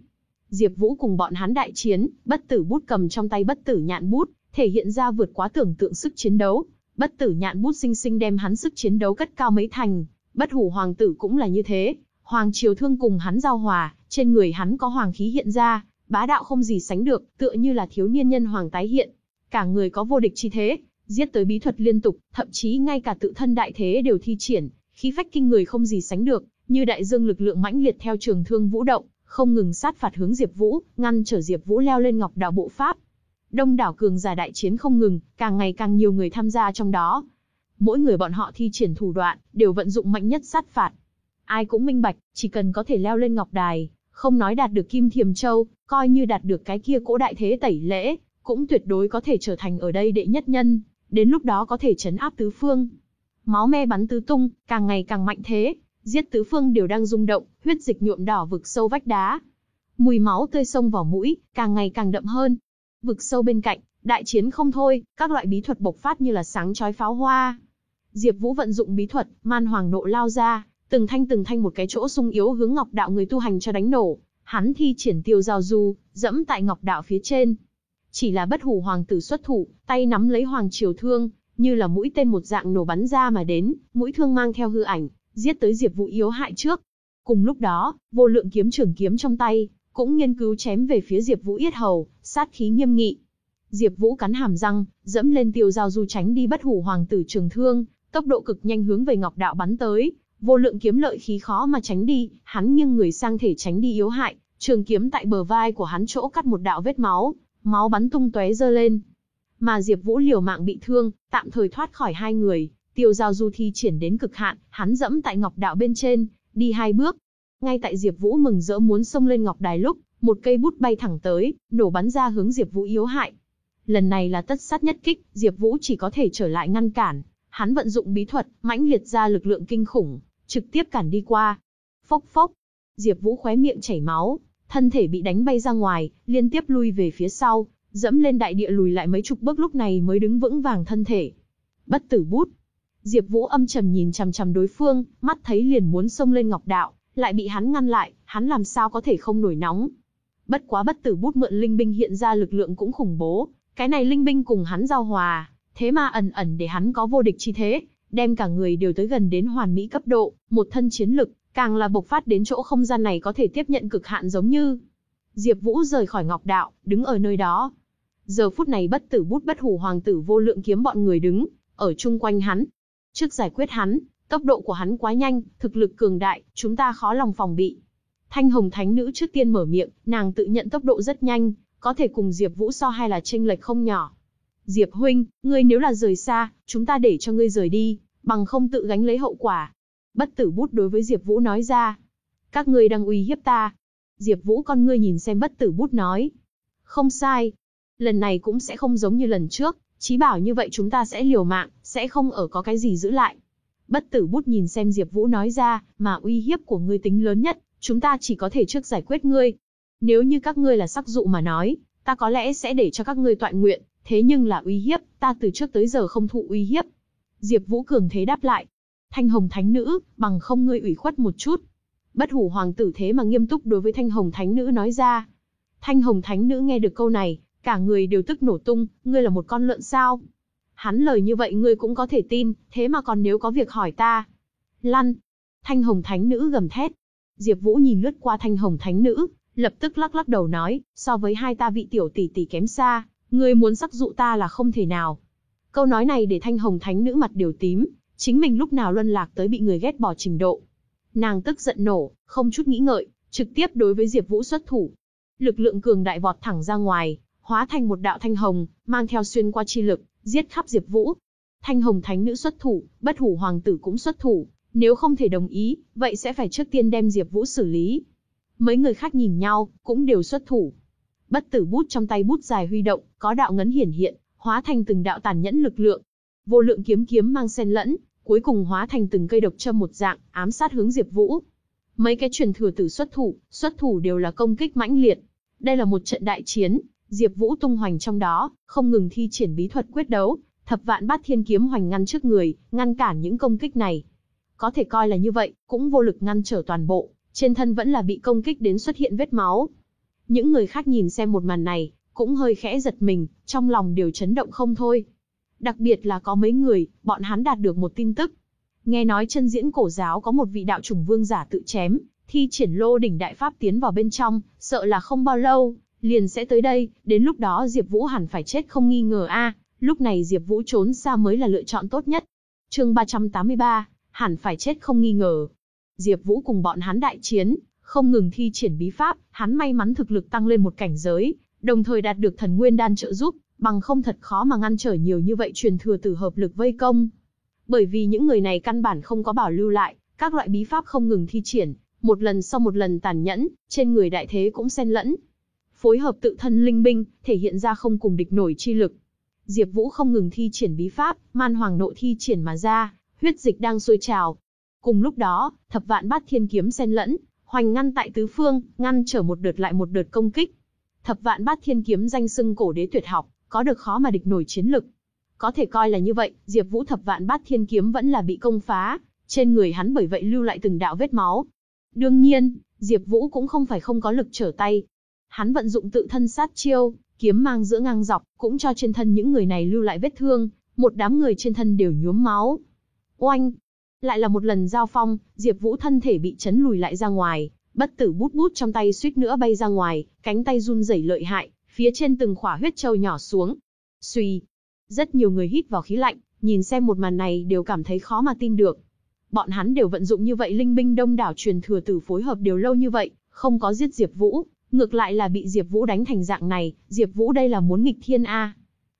Diệp Vũ cùng bọn hắn đại chiến, bất tử bút cầm trong tay bất tử nhạn bút, thể hiện ra vượt quá tưởng tượng sức chiến đấu. Bất tử nhạn bút sinh sinh đem hắn sức chiến đấu cất cao mấy thành, bất hủ hoàng tử cũng là như thế. Hoàng Triều Thương cùng hắn giao hòa, trên người hắn có hoàng khí hiện ra, bá đạo không gì sánh được, tựa như là thiếu niên nhân hoàng tái hiện. Cả người có vô địch chi thế, giết tới bí thuật liên tục, thậm chí ngay cả tự thân đại thế đều thi triển, khí phách kinh người không gì sánh được, như đại dương lực lượng mãnh liệt theo trường thương vũ động, không ngừng sát phạt hướng Diệp Vũ, ngăn trở Diệp Vũ leo lên Ngọc Đạo bộ pháp. Đông đảo cường giả đại chiến không ngừng, càng ngày càng nhiều người tham gia trong đó. Mỗi người bọn họ thi triển thủ đoạn, đều vận dụng mạnh nhất sát phạt. Ai cũng minh bạch, chỉ cần có thể leo lên Ngọc Đài, không nói đạt được Kim Thiềm Châu, coi như đạt được cái kia cỗ đại thế tẩy lễ, cũng tuyệt đối có thể trở thành ở đây đệ nhất nhân, đến lúc đó có thể chấn áp tứ phương. Máu me bắn tứ tung, càng ngày càng mạnh thế, giết tứ phương đều đang rung động, huyết dịch nhuộm đỏ vực sâu vách đá. Mùi máu tươi sông vào mũi, càng ngày càng đậm hơn. Vực sâu bên cạnh, đại chiến không thôi, các loại bí thuật bộc phát như là sáng chói pháo hoa. Diệp Vũ vận dụng bí thuật, man hoàng nộ lao ra, từng thanh từng thanh một cái chỗ sung yếu hướng ngọc đạo người tu hành cho đánh nổ. Hắn thi triển tiêu giao du, dẫm tại ngọc đạo phía trên. Chỉ là bất hủ hoàng tử xuất thủ, tay nắm lấy hoàng triều thương, như là mũi tên một dạng nổ bắn ra mà đến, mũi thương mang theo hư ảnh, giết tới Diệp Vũ yếu hại trước. Cùng lúc đó, vô lượng kiếm trường kiếm trong tay, cũng nghiên cứu chém về phía Diệp Vũ yết hầu, sát khí nghiêm nghị. Diệp Vũ cắn hàm răng, dẫm lên tiêu giao du tránh đi bất hủ hoàng tử trường thương, tốc độ cực nhanh hướng về Ngọc Đạo bắn tới, vô lượng kiếm lợi khí khó mà tránh đi, hắn nghiêng người sang thể tránh đi yếu hại, trường kiếm tại bờ vai của hắn chỗ cắt một đạo vết máu, máu bắn tung tóe dơ lên. Mà Diệp Vũ liều mạng bị thương, tạm thời thoát khỏi hai người, Tiêu giao du thi triển đến cực hạn, hắn dẫm tại ngọc đạo bên trên, đi hai bước. Ngay tại Diệp Vũ mừng rỡ muốn xông lên ngọc đài lúc, một cây bút bay thẳng tới, nổ bắn ra hướng Diệp Vũ yếu hại. Lần này là tất sát nhất kích, Diệp Vũ chỉ có thể trở lại ngăn cản. Hắn vận dụng bí thuật, mãnh liệt ra lực lượng kinh khủng, trực tiếp cản đi qua. Phốc phốc, Diệp Vũ khóe miệng chảy máu, thân thể bị đánh bay ra ngoài, liên tiếp lui về phía sau, dẫm lên đại địa lùi lại mấy chục bước lúc này mới đứng vững vàng thân thể. Bất tử bút, Diệp Vũ âm trầm nhìn chằm chằm đối phương, mắt thấy liền muốn xông lên Ngọc Đạo, lại bị hắn ngăn lại, hắn làm sao có thể không nổi nóng. Bất quá bất tử bút mượn linh binh hiện ra lực lượng cũng khủng bố, cái này linh binh cùng hắn giao hòa, thế mà ẩn ẩn để hắn có vô địch chi thế, đem cả người đều tới gần đến hoàn mỹ cấp độ, một thân chiến lực, càng là bộc phát đến chỗ không gian này có thể tiếp nhận cực hạn giống như. Diệp Vũ rời khỏi Ngọc Đạo, đứng ở nơi đó. Giờ phút này bất tử bút bất hủ hoàng tử vô lượng kiếm bọn người đứng, ở chung quanh hắn, Trước giải quyết hắn, tốc độ của hắn quá nhanh, thực lực cường đại, chúng ta khó lòng phòng bị. Thanh Hồng Thánh Nữ trước tiên mở miệng, nàng tự nhận tốc độ rất nhanh, có thể cùng Diệp Vũ so hay là chênh lệch không nhỏ. Diệp huynh, ngươi nếu là rời xa, chúng ta để cho ngươi rời đi, bằng không tự gánh lấy hậu quả. Bất tử bút đối với Diệp Vũ nói ra. Các ngươi đang uy hiếp ta. Diệp Vũ con ngươi nhìn xem bất tử bút nói. Không sai. Lần này cũng sẽ không giống như lần trước, Chí bảo như vậy chúng ta sẽ liều mạng, sẽ không ở có cái gì giữ lại. Bất tử bút nhìn xem Diệp Vũ nói ra, mà uy hiếp của ngươi tính lớn nhất, chúng ta chỉ có thể trước giải quyết ngươi. Nếu như các ngươi là sắc dụ mà nói, ta có lẽ sẽ để cho các ngươi toại nguyện, Thế nhưng là uy hiếp, ta từ trước tới giờ không thụ uy hiếp. Diệp Vũ cường thế đáp lại. Thanh Hồng Thánh Nữ, bằng không ngươi ủy khuất một chút. Bất hủ hoàng tử thế mà nghiêm túc đối với Thanh Hồng Thánh Nữ nói ra. Thanh Hồng Thánh Nữ nghe được câu này, cả người đều tức nổ tung, ngươi là một con lợn sao? Hắn lời như vậy ngươi cũng có thể tin, thế mà còn nếu có việc hỏi ta. Lăn. Thanh Hồng Thánh Nữ gầm thét. Diệp Vũ nhìn lướt qua Thanh Hồng Thánh Nữ, lập tức lắc lắc đầu nói, so với hai ta vị tiểu tỷ tỷ kém xa, ngươi muốn sắc dụ ta là không thể nào. Câu nói này để Thanh Hồng Thánh Nữ mặt đều tím, chính mình lúc nào luân lạc tới bị người ghét bỏ trình độ. Nàng tức giận nổ, không chút nghĩ ngợi, trực tiếp đối với Diệp Vũ xuất thủ. Lực lượng cường đại vọt thẳng ra ngoài, hóa thành một đạo thanh hồng, mang theo xuyên qua chi lực, giết khắp Diệp Vũ. Thanh hồng thánh nữ xuất thủ, bất hủ hoàng tử cũng xuất thủ, nếu không thể đồng ý, vậy sẽ phải trước tiên đem Diệp Vũ xử lý. Mấy người khác nhìn nhau, cũng đều xuất thủ. Bất tử bút trong tay bút dài huy động, có đạo ngấn hiển hiện, hóa thành từng đạo tàn nhẫn lực lượng. Vô lượng kiếm kiếm mang xen lẫn, cuối cùng hóa thành từng cây độc châm một dạng, ám sát hướng Diệp Vũ. Mấy cái truyền thừa tử xuất thủ, xuất thủ đều là công kích mãnh liệt. Đây là một trận đại chiến, Diệp Vũ tung hoành trong đó, không ngừng thi triển bí thuật quyết đấu, thập vạn bát thiên kiếm hoành ngăn trước người, ngăn cản những công kích này. Có thể coi là như vậy, cũng vô lực ngăn trở toàn bộ, trên thân vẫn là bị công kích đến xuất hiện vết máu. Những người khác nhìn xem một màn này, cũng hơi khẽ giật mình, trong lòng đều chấn động không thôi. Đặc biệt là có mấy người, bọn hắn đạt được một tin tức. Nghe nói chân diễn cổ giáo có một vị đạo trùng vương giả tự chém, thi triển lô đỉnh đại pháp tiến vào bên trong, sợ là không bao lâu, liền sẽ tới đây, đến lúc đó Diệp Vũ hẳn phải chết không nghi ngờ a, lúc này Diệp Vũ trốn xa mới là lựa chọn tốt nhất. Chương 383, hẳn phải chết không nghi ngờ. Diệp Vũ cùng bọn hắn đại chiến, không ngừng thi triển bí pháp, hắn may mắn thực lực tăng lên một cảnh giới, đồng thời đạt được thần nguyên đan trợ giúp, bằng không thật khó mà ngăn trở nhiều như vậy truyền thừa tử hợp lực vây công. Bởi vì những người này căn bản không có bảo lưu lại, các loại bí pháp không ngừng thi triển, một lần sau một lần tàn nhẫn, trên người đại thế cũng xen lẫn. Phối hợp tự thân linh binh, thể hiện ra không cùng địch nổi chi lực. Diệp Vũ không ngừng thi triển bí pháp, man hoàng nộ thi triển mà ra, huyết dịch đang sôi trào. Cùng lúc đó, thập vạn bát thiên kiếm xen lẫn, hoành ngăn tại tứ phương, ngăn trở một đợt lại một đợt công kích. Thập vạn bát thiên kiếm danh xưng cổ đế tuyệt học, có được khó mà địch nổi chiến lực. Có thể coi là như vậy, Diệp Vũ thập vạn bát thiên kiếm vẫn là bị công phá, trên người hắn bởi vậy lưu lại từng đạo vết máu. Đương nhiên, Diệp Vũ cũng không phải không có lực trở tay. Hắn vận dụng tự thân sát chiêu, kiếm mang giữa ngang dọc, cũng cho trên thân những người này lưu lại vết thương, một đám người trên thân đều nhuốm máu. Oanh! Lại là một lần giao phong, Diệp Vũ thân thể bị chấn lùi lại ra ngoài, bất tử bút bút trong tay suýt nữa bay ra ngoài, cánh tay run rẩy lợi hại, phía trên từng khỏa huyết châu nhỏ xuống. Xuy, rất nhiều người hít vào khí lạnh, nhìn xem một màn này đều cảm thấy khó mà tin được. Bọn hắn đều vận dụng như vậy linh binh đông đảo truyền thừa tử phối hợp đều lâu như vậy, không có giết Diệp Vũ, ngược lại là bị Diệp Vũ đánh thành dạng này, Diệp Vũ đây là muốn nghịch thiên a.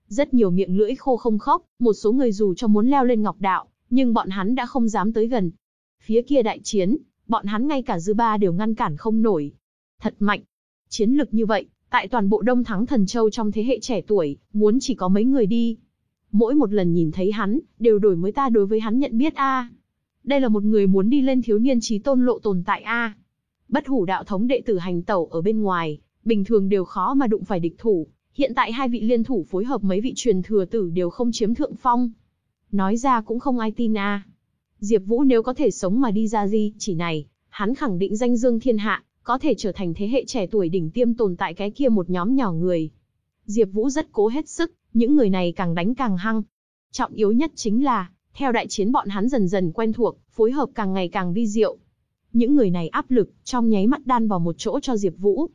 Rất nhiều miệng lưỡi khô không khóc, một số người dù cho muốn leo lên ngọc đạo, nhưng bọn hắn đã không dám tới gần. Phía kia đại chiến, bọn hắn ngay cả dư ba đều ngăn cản không nổi. Thật mạnh. Chiến lực như vậy, Tại toàn bộ Đông Thắng Thần Châu trong thế hệ trẻ tuổi, muốn chỉ có mấy người đi. Mỗi một lần nhìn thấy hắn, đều đổi mới ta đối với hắn nhận biết a. Đây là một người muốn đi lên thiếu niên trí tôn lộ tồn tại a. Bất hủ đạo thống đệ tử hành tẩu ở bên ngoài, bình thường đều khó mà đụng phải địch thủ. Hiện tại hai vị liên thủ phối hợp mấy vị truyền thừa tử đều không chiếm thượng phong. Nói ra cũng không ai tin a. Diệp Vũ nếu có thể sống mà đi ra gì chỉ này, hắn khẳng định danh dương thiên hạ, có thể trở thành thế hệ trẻ tuổi đỉnh tiêm tồn tại cái kia một nhóm nhỏ người. Diệp Vũ rất cố hết sức, những người này càng đánh càng hăng. Trọng yếu nhất chính là, theo đại chiến bọn hắn dần dần quen thuộc, phối hợp càng ngày càng vi diệu. Những người này áp lực, trong nháy mắt đan vào một chỗ cho Diệp Vũ.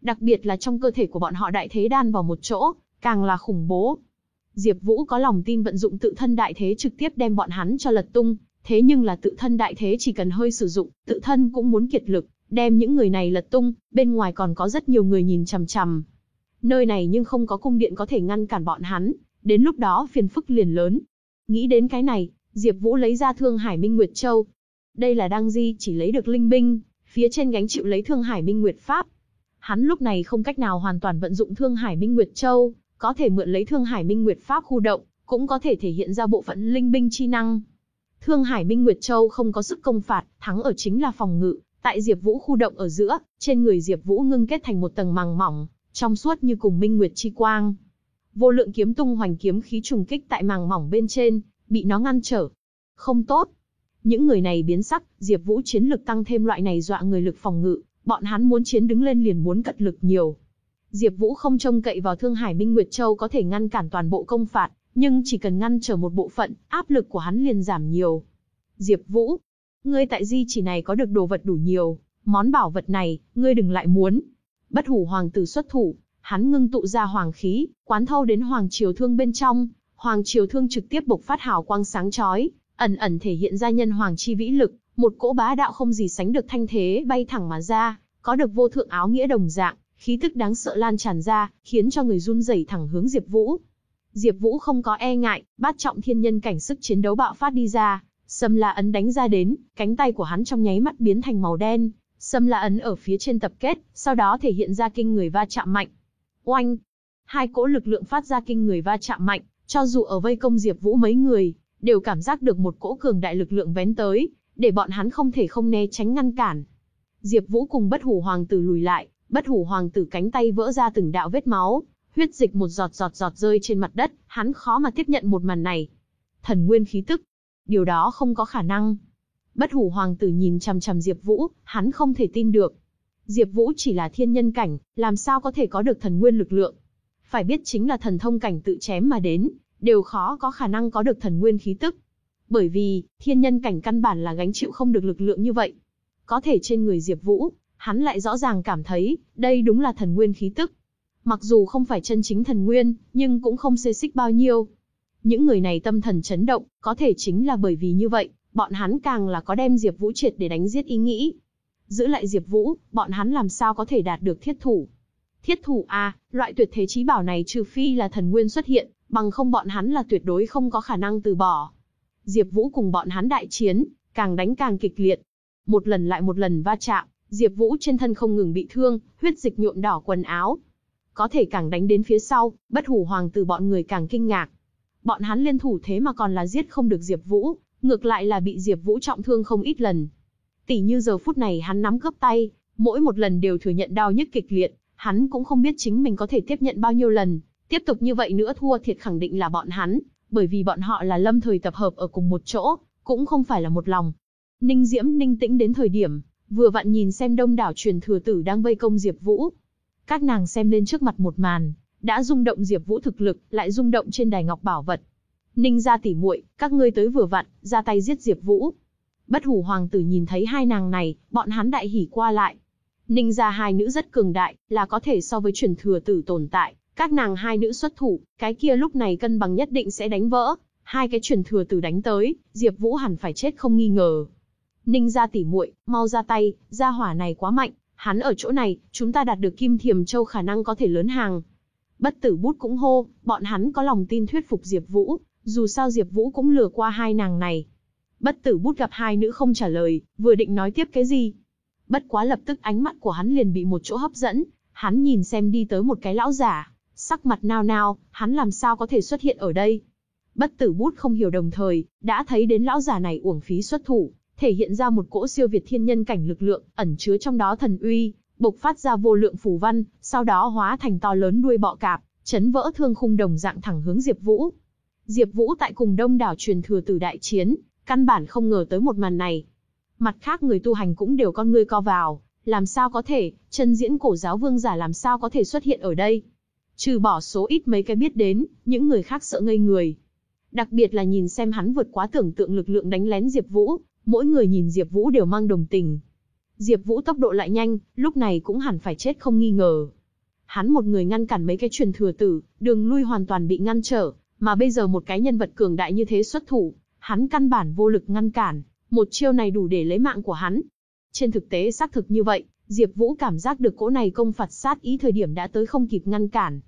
Đặc biệt là trong cơ thể của bọn họ đại thế đan vào một chỗ, càng là khủng bố. Diệp Vũ có lòng tin vận dụng tự thân đại thế trực tiếp đem bọn hắn cho lật tung, thế nhưng là tự thân đại thế chỉ cần hơi sử dụng, tự thân cũng muốn kiệt lực, đem những người này lật tung, bên ngoài còn có rất nhiều người nhìn chằm chằm. Nơi này nhưng không có cung điện có thể ngăn cản bọn hắn, đến lúc đó phiền phức liền lớn. Nghĩ đến cái này, Diệp Vũ lấy ra Thương Hải Minh Nguyệt Châu. Đây là đăng di chỉ lấy được linh binh, phía trên gánh chịu lấy Thương Hải Minh Nguyệt Pháp. Hắn lúc này không cách nào hoàn toàn vận dụng Thương Hải Minh Nguyệt Châu, có thể mượn lấy Thương Hải Minh Nguyệt Pháp khu động, cũng có thể thể hiện ra bộ phận linh binh chi năng. Thương Hải Minh Nguyệt Châu không có sức công phạt, thắng ở chính là phòng ngự, Tại Diệp Vũ khu động ở giữa, trên người Diệp Vũ ngưng kết thành một tầng màng mỏng, trong suốt như cùng minh nguyệt chi quang. vô lượng kiếm tung hoành kiếm khí trùng kích tại màng mỏng bên trên, bị nó ngăn trở. Không tốt. Những người này biến sắc, Diệp Vũ chiến lực tăng thêm loại này dọa người lực phòng ngự, bọn hắn muốn chiến đứng lên liền muốn cật lực nhiều. Diệp Vũ không trông cậy vào Thương Hải Minh Nguyệt Châu có thể ngăn cản toàn bộ công phạt, nhưng chỉ cần ngăn trở một bộ phận, áp lực của hắn liền giảm nhiều. Diệp Vũ, ngươi tại di chỉ này có được đồ vật đủ nhiều, món bảo vật này, ngươi đừng lại muốn. Bất Hủ hoàng tử xuất thủ, hắn ngưng tụ ra hoàng khí, quán thâu đến hoàng triều thương bên trong, hoàng triều thương trực tiếp bộc phát hào quang sáng chói, ẩn ẩn thể hiện ra nhân hoàng chi vĩ lực, một cỗ bá đạo không gì sánh được thanh thế bay thẳng mà ra, có được vô thượng áo nghĩa đồng dạng, khí tức đáng sợ lan tràn ra, khiến cho người run rẩy thẳng hướng Diệp Vũ. Diệp Vũ không có e ngại, bát trọng thiên nhân cảnh sức chiến đấu bạo phát đi ra, Sâm La ấn đánh ra đến, cánh tay của hắn trong nháy mắt biến thành màu đen, Sâm La ấn ở phía trên tập kết, sau đó thể hiện ra kinh người va chạm mạnh. Oanh! Hai cỗ lực lượng phát ra kinh người va chạm mạnh, cho dù ở vây công Diệp Vũ mấy người, đều cảm giác được một cỗ cường đại lực lượng vén tới, để bọn hắn không thể không né tránh ngăn cản. Diệp Vũ cùng Bất Hủ Hoàng tử lùi lại, Bất Hủ Hoàng tử cánh tay vỡ ra từng đạo vết máu, huyết dịch một giọt giọt giọt rơi trên mặt đất, hắn khó mà tiếp nhận một màn này. Thần nguyên khí tức, điều đó không có khả năng. Bất Hủ Hoàng tử nhìn chằm chằm Diệp Vũ, hắn không thể tin được. Diệp Vũ chỉ là thiên nhân cảnh, làm sao có thể có được thần nguyên lực lượng? Phải biết chính là thần thông cảnh tự chém mà đến, đều khó có khả năng có được thần nguyên khí tức. Bởi vì, thiên nhân cảnh căn bản là gánh chịu không được lực lượng như vậy. Có thể trên người Diệp Vũ, hắn lại rõ ràng cảm thấy, đây đúng là thần nguyên khí tức. Mặc dù không phải chân chính thần nguyên, nhưng cũng không xê xích bao nhiêu. Những người này tâm thần chấn động, có thể chính là bởi vì như vậy, bọn hắn càng là có đem Diệp Vũ triệt để đánh giết ý nghĩ. Giữ lại Diệp Vũ, bọn hắn làm sao có thể đạt được thiết thủ. Thiết thủ a, loại tuyệt thế chí bảo này trừ phi là thần nguyên xuất hiện, bằng không bọn hắn là tuyệt đối không có khả năng từ bỏ. Diệp Vũ cùng bọn hắn đại chiến, càng đánh càng kịch liệt. Một lần lại một lần va chạm, Diệp Vũ trên thân không ngừng bị thương, huyết dịch nhuộm đỏ quần áo. Có thể càng đánh đến phía sau, Bất Hủ hoàng tử bọn người càng kinh ngạc. Bọn hắn liên thủ thế mà còn là giết không được Diệp Vũ, ngược lại là bị Diệp Vũ trọng thương không ít lần. Tỷ như giờ phút này hắn nắm cướp tay, mỗi một lần đều thừa nhận đau nhức kịch liệt, hắn cũng không biết chính mình có thể tiếp nhận bao nhiêu lần. Tiếp tục như vậy nữa thua thiệt khẳng định là bọn hắn, bởi vì bọn họ là lâm thời tập hợp ở cùng một chỗ, cũng không phải là một lòng. Ninh Diễm ninh tĩnh đến thời điểm, vừa vặn nhìn xem đông đảo truyền thừa tử đang vây công Diệp Vũ. Các nàng xem lên trước mặt một màn, đã rung động Diệp Vũ thực lực, lại rung động trên đài ngọc bảo vật. Ninh gia tỷ muội, các ngươi tới vừa vặn, ra tay giết Diệp Vũ. Bất Hủ hoàng tử nhìn thấy hai nàng này, bọn hắn đại hỉ qua lại. Ninh gia hai nữ rất cường đại, là có thể so với truyền thừa tử tồn tại, các nàng hai nữ xuất thủ, cái kia lúc này cân bằng nhất định sẽ đánh vỡ. Hai cái truyền thừa tử đánh tới, Diệp Vũ hẳn phải chết không nghi ngờ. Ninh gia tỷ muội, mau ra tay, gia hỏa này quá mạnh, hắn ở chỗ này, chúng ta đạt được Kim Thiềm Châu khả năng có thể lớn hàng. Bất Tử Bút cũng hô, bọn hắn có lòng tin thuyết phục Diệp Vũ, dù sao Diệp Vũ cũng lừa qua hai nàng này. Bất Tử Bút gặp hai nữ không trả lời, vừa định nói tiếp cái gì, bất quá lập tức ánh mắt của hắn liền bị một chỗ hấp dẫn, hắn nhìn xem đi tới một cái lão giả, sắc mặt nao nao, hắn làm sao có thể xuất hiện ở đây. Bất tử bút không hiểu đồng thời, đã thấy đến lão giả này uổng phí xuất thủ, thể hiện ra một cỗ siêu việt thiên nhân cảnh lực lượng, ẩn chứa trong đó thần uy, bộc phát ra vô lượng phù văn, sau đó hóa thành to lớn đuôi bọ cạp, chấn vỡ thương khung đồng dạng thẳng hướng Diệp Vũ. Diệp Vũ tại cùng đông đảo truyền thừa từ đại chiến, căn bản không ngờ tới một màn này. Mặt khác người tu hành cũng đều con ngươi co vào, làm sao có thể, chân diễn cổ giáo vương giả làm sao có thể xuất hiện ở đây. Trừ bỏ số ít mấy cái biết đến, những người khác sợ ngây người. Đặc biệt là nhìn xem hắn vượt quá tưởng tượng lực lượng đánh lén Diệp Vũ, mỗi người nhìn Diệp Vũ đều mang đồng tình. Diệp Vũ tốc độ lại nhanh, lúc này cũng hẳn phải chết không nghi ngờ. Hắn một người ngăn cản mấy cái truyền thừa tử, đường lui hoàn toàn bị ngăn trở, mà bây giờ một cái nhân vật cường đại như thế xuất thủ, hắn căn bản vô lực ngăn cản, một chiêu này đủ để lấy mạng của hắn. Trên thực tế xác thực như vậy, Diệp Vũ cảm giác được cỗ này công phạt sát ý thời điểm đã tới không kịp ngăn cản.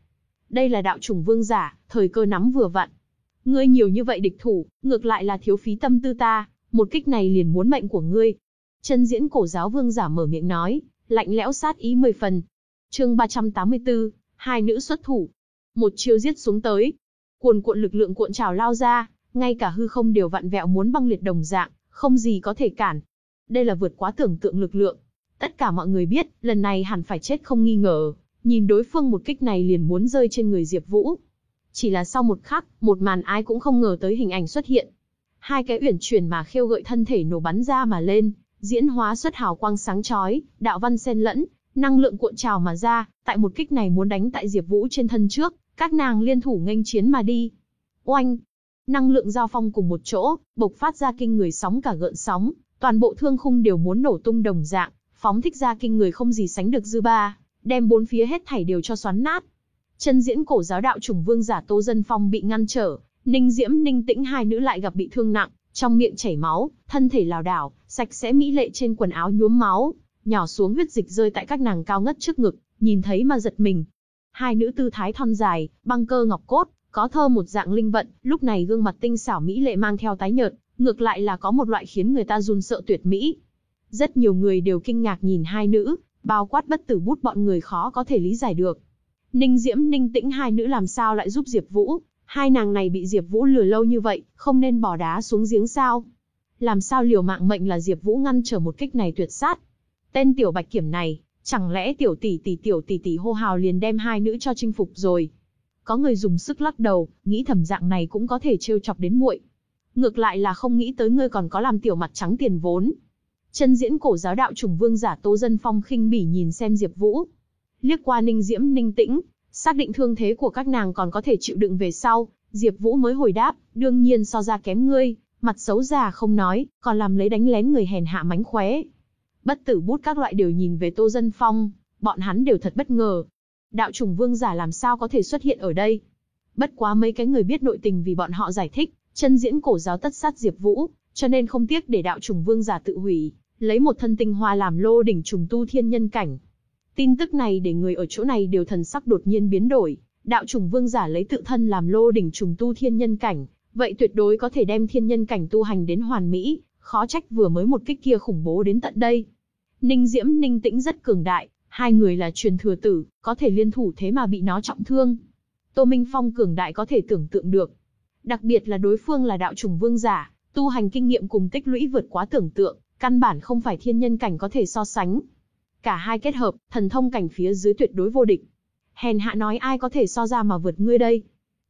Đây là đạo trùng vương giả, thời cơ nắm vừa vặn. Ngươi nhiều như vậy địch thủ, ngược lại là thiếu phí tâm tư ta, một kích này liền muốn mệnh của ngươi. Chân diễn cổ giáo vương giả mở miệng nói, lạnh lẽo sát ý mười phần. Chương 384, hai nữ xuất thủ. Một chiêu giết xuống tới. Cuồn cuộn lực lượng cuộn trào lao ra, ngay cả hư không đều vặn vẹo muốn băng liệt đồng dạng, không gì có thể cản. Đây là vượt quá tưởng tượng lực lượng. Tất cả mọi người biết, lần này hẳn phải chết không nghi ngờ. Nhìn đối phương một kích này liền muốn rơi trên người Diệp Vũ. Chỉ là sau một khắc, một màn ai cũng không ngờ tới hình ảnh xuất hiện. Hai cái uyển chuyển mà khiêu gợi thân thể nổ bắn ra mà lên, diễn hóa xuất hào quang sáng chói, đạo văn xen lẫn, năng lượng cuộn trào mà ra, tại một kích này muốn đánh tại Diệp Vũ trên thân trước, các nàng liên thủ nghênh chiến mà đi. Oanh! Năng lượng giao phong cùng một chỗ, bộc phát ra kinh người sóng cả gợn sóng, toàn bộ thương khung đều muốn nổ tung đồng dạng, phóng thích ra kinh người không gì sánh được dư ba, đem bốn phía hết thảy đều cho xoắn nát. Chân diễn cổ giáo đạo trùng vương giả Tô Dân Phong bị ngăn trở, Ninh Diễm, Ninh Tĩnh hai nữ lại gặp bị thương nặng, trong miệng chảy máu, thân thể lảo đảo, sạch sẽ mỹ lệ trên quần áo nhuốm máu, nhỏ xuống huyết dịch rơi tại các nàng cao ngất trước ngực, nhìn thấy mà giật mình. Hai nữ tư thái thon dài, băng cơ ngọc cốt, có thơ một dạng linh vận, lúc này gương mặt tinh xảo mỹ lệ mang theo tái nhợt, ngược lại là có một loại khiến người ta run sợ tuyệt mỹ. Rất nhiều người đều kinh ngạc nhìn hai nữ, bao quát bất tử bút bọn người khó có thể lý giải được. Ninh Diễm, Ninh Tĩnh hai nữ làm sao lại giúp Diệp Vũ, hai nàng này bị Diệp Vũ lừa lâu như vậy, không nên bỏ đá xuống giếng sao? Làm sao liều mạng mệnh là Diệp Vũ ngăn trở một kích này tuyệt sát? Tên tiểu Bạch Kiểm này, chẳng lẽ tiểu tỷ tỷ tiểu tỷ tỷ hô hào liền đem hai nữ cho chinh phục rồi? Có người dùng sức lắc đầu, nghĩ thầm dạng này cũng có thể trêu chọc đến muội. Ngược lại là không nghĩ tới ngươi còn có làm tiểu mặt trắng tiền vốn. Chân diễn cổ giáo đạo trùng vương giả Tô Dân Phong khinh bỉ nhìn xem Diệp Vũ. Liếc qua Ninh Diễm Ninh Tĩnh, xác định thương thế của các nàng còn có thể chịu đựng về sau, Diệp Vũ mới hồi đáp, đương nhiên so ra kém ngươi, mặt xấu già không nói, còn làm lấy đánh lén người hèn hạ mánh khóe. Bất tử bút các loại đều nhìn về Tô Dân Phong, bọn hắn đều thật bất ngờ. Đạo trùng vương giả làm sao có thể xuất hiện ở đây? Bất quá mấy cái người biết nội tình vì bọn họ giải thích, chân diễn cổ giáo tất sát Diệp Vũ, cho nên không tiếc để đạo trùng vương giả tự hủy, lấy một thân tinh hoa làm lô đỉnh trùng tu thiên nhân cảnh. Tin tức này để người ở chỗ này đều thần sắc đột nhiên biến đổi, đạo trùng vương giả lấy tự thân làm lô đỉnh trùng tu thiên nhân cảnh, vậy tuyệt đối có thể đem thiên nhân cảnh tu hành đến hoàn mỹ, khó trách vừa mới một kích kia khủng bố đến tận đây. Ninh Diễm Ninh Tĩnh rất cường đại, hai người là truyền thừa tử, có thể liên thủ thế mà bị nó trọng thương. Tô Minh Phong cường đại có thể tưởng tượng được. Đặc biệt là đối phương là đạo trùng vương giả, tu hành kinh nghiệm cùng tích lũy vượt quá tưởng tượng, căn bản không phải thiên nhân cảnh có thể so sánh. Cả hai kết hợp, thần thông cảnh phía dưới tuyệt đối vô địch. Hèn hạ nói ai có thể so ra mà vượt ngươi đây.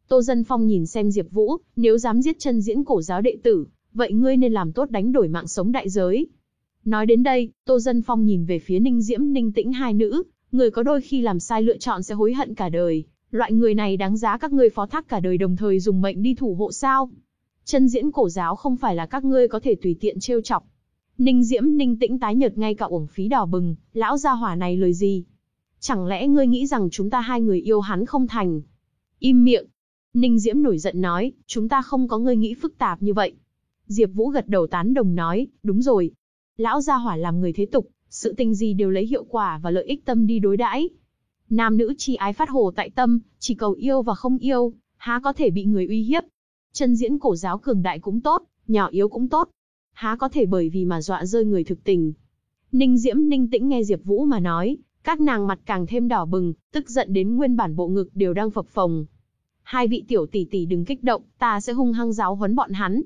Tô Dân Phong nhìn xem Diệp Vũ, nếu dám giết chân diễn cổ giáo đệ tử, vậy ngươi nên làm tốt đánh đổi mạng sống đại giới. Nói đến đây, Tô Dân Phong nhìn về phía Ninh Diễm Ninh Tĩnh hai nữ, người có đôi khi làm sai lựa chọn sẽ hối hận cả đời, loại người này đáng giá các ngươi phó thác cả đời đồng thời dùng mệnh đi thủ hộ sao? Chân diễn cổ giáo không phải là các ngươi có thể tùy tiện trêu chọc. Ninh Diễm Ninh Tĩnh tái nhợt ngay cả uổng phí đỏ bừng, lão gia hỏa này lời gì? Chẳng lẽ ngươi nghĩ rằng chúng ta hai người yêu hắn không thành? Im miệng. Ninh Diễm nổi giận nói, chúng ta không có ngươi nghĩ phức tạp như vậy. Diệp Vũ gật đầu tán đồng nói, đúng rồi. Lão gia hỏa làm người thế tục, sự tình gì đều lấy hiệu quả và lợi ích tâm đi đối đãi. Nam nữ chi ái phát hồ tại tâm, chỉ cầu yêu và không yêu, há có thể bị người uy hiếp. Chân diễn cổ giáo cường đại cũng tốt, nhỏ yếu cũng tốt. Há có thể bởi vì mà dọa rơi người thực tình. Ninh Diễm ninh tĩnh nghe Diệp Vũ mà nói, các nàng mặt càng thêm đỏ bừng, tức giận đến nguyên bản bộ ngực đều đang phập phồng. Hai vị tiểu tỷ tỷ đừng kích động, ta sẽ hung hăng giáo huấn bọn hắn.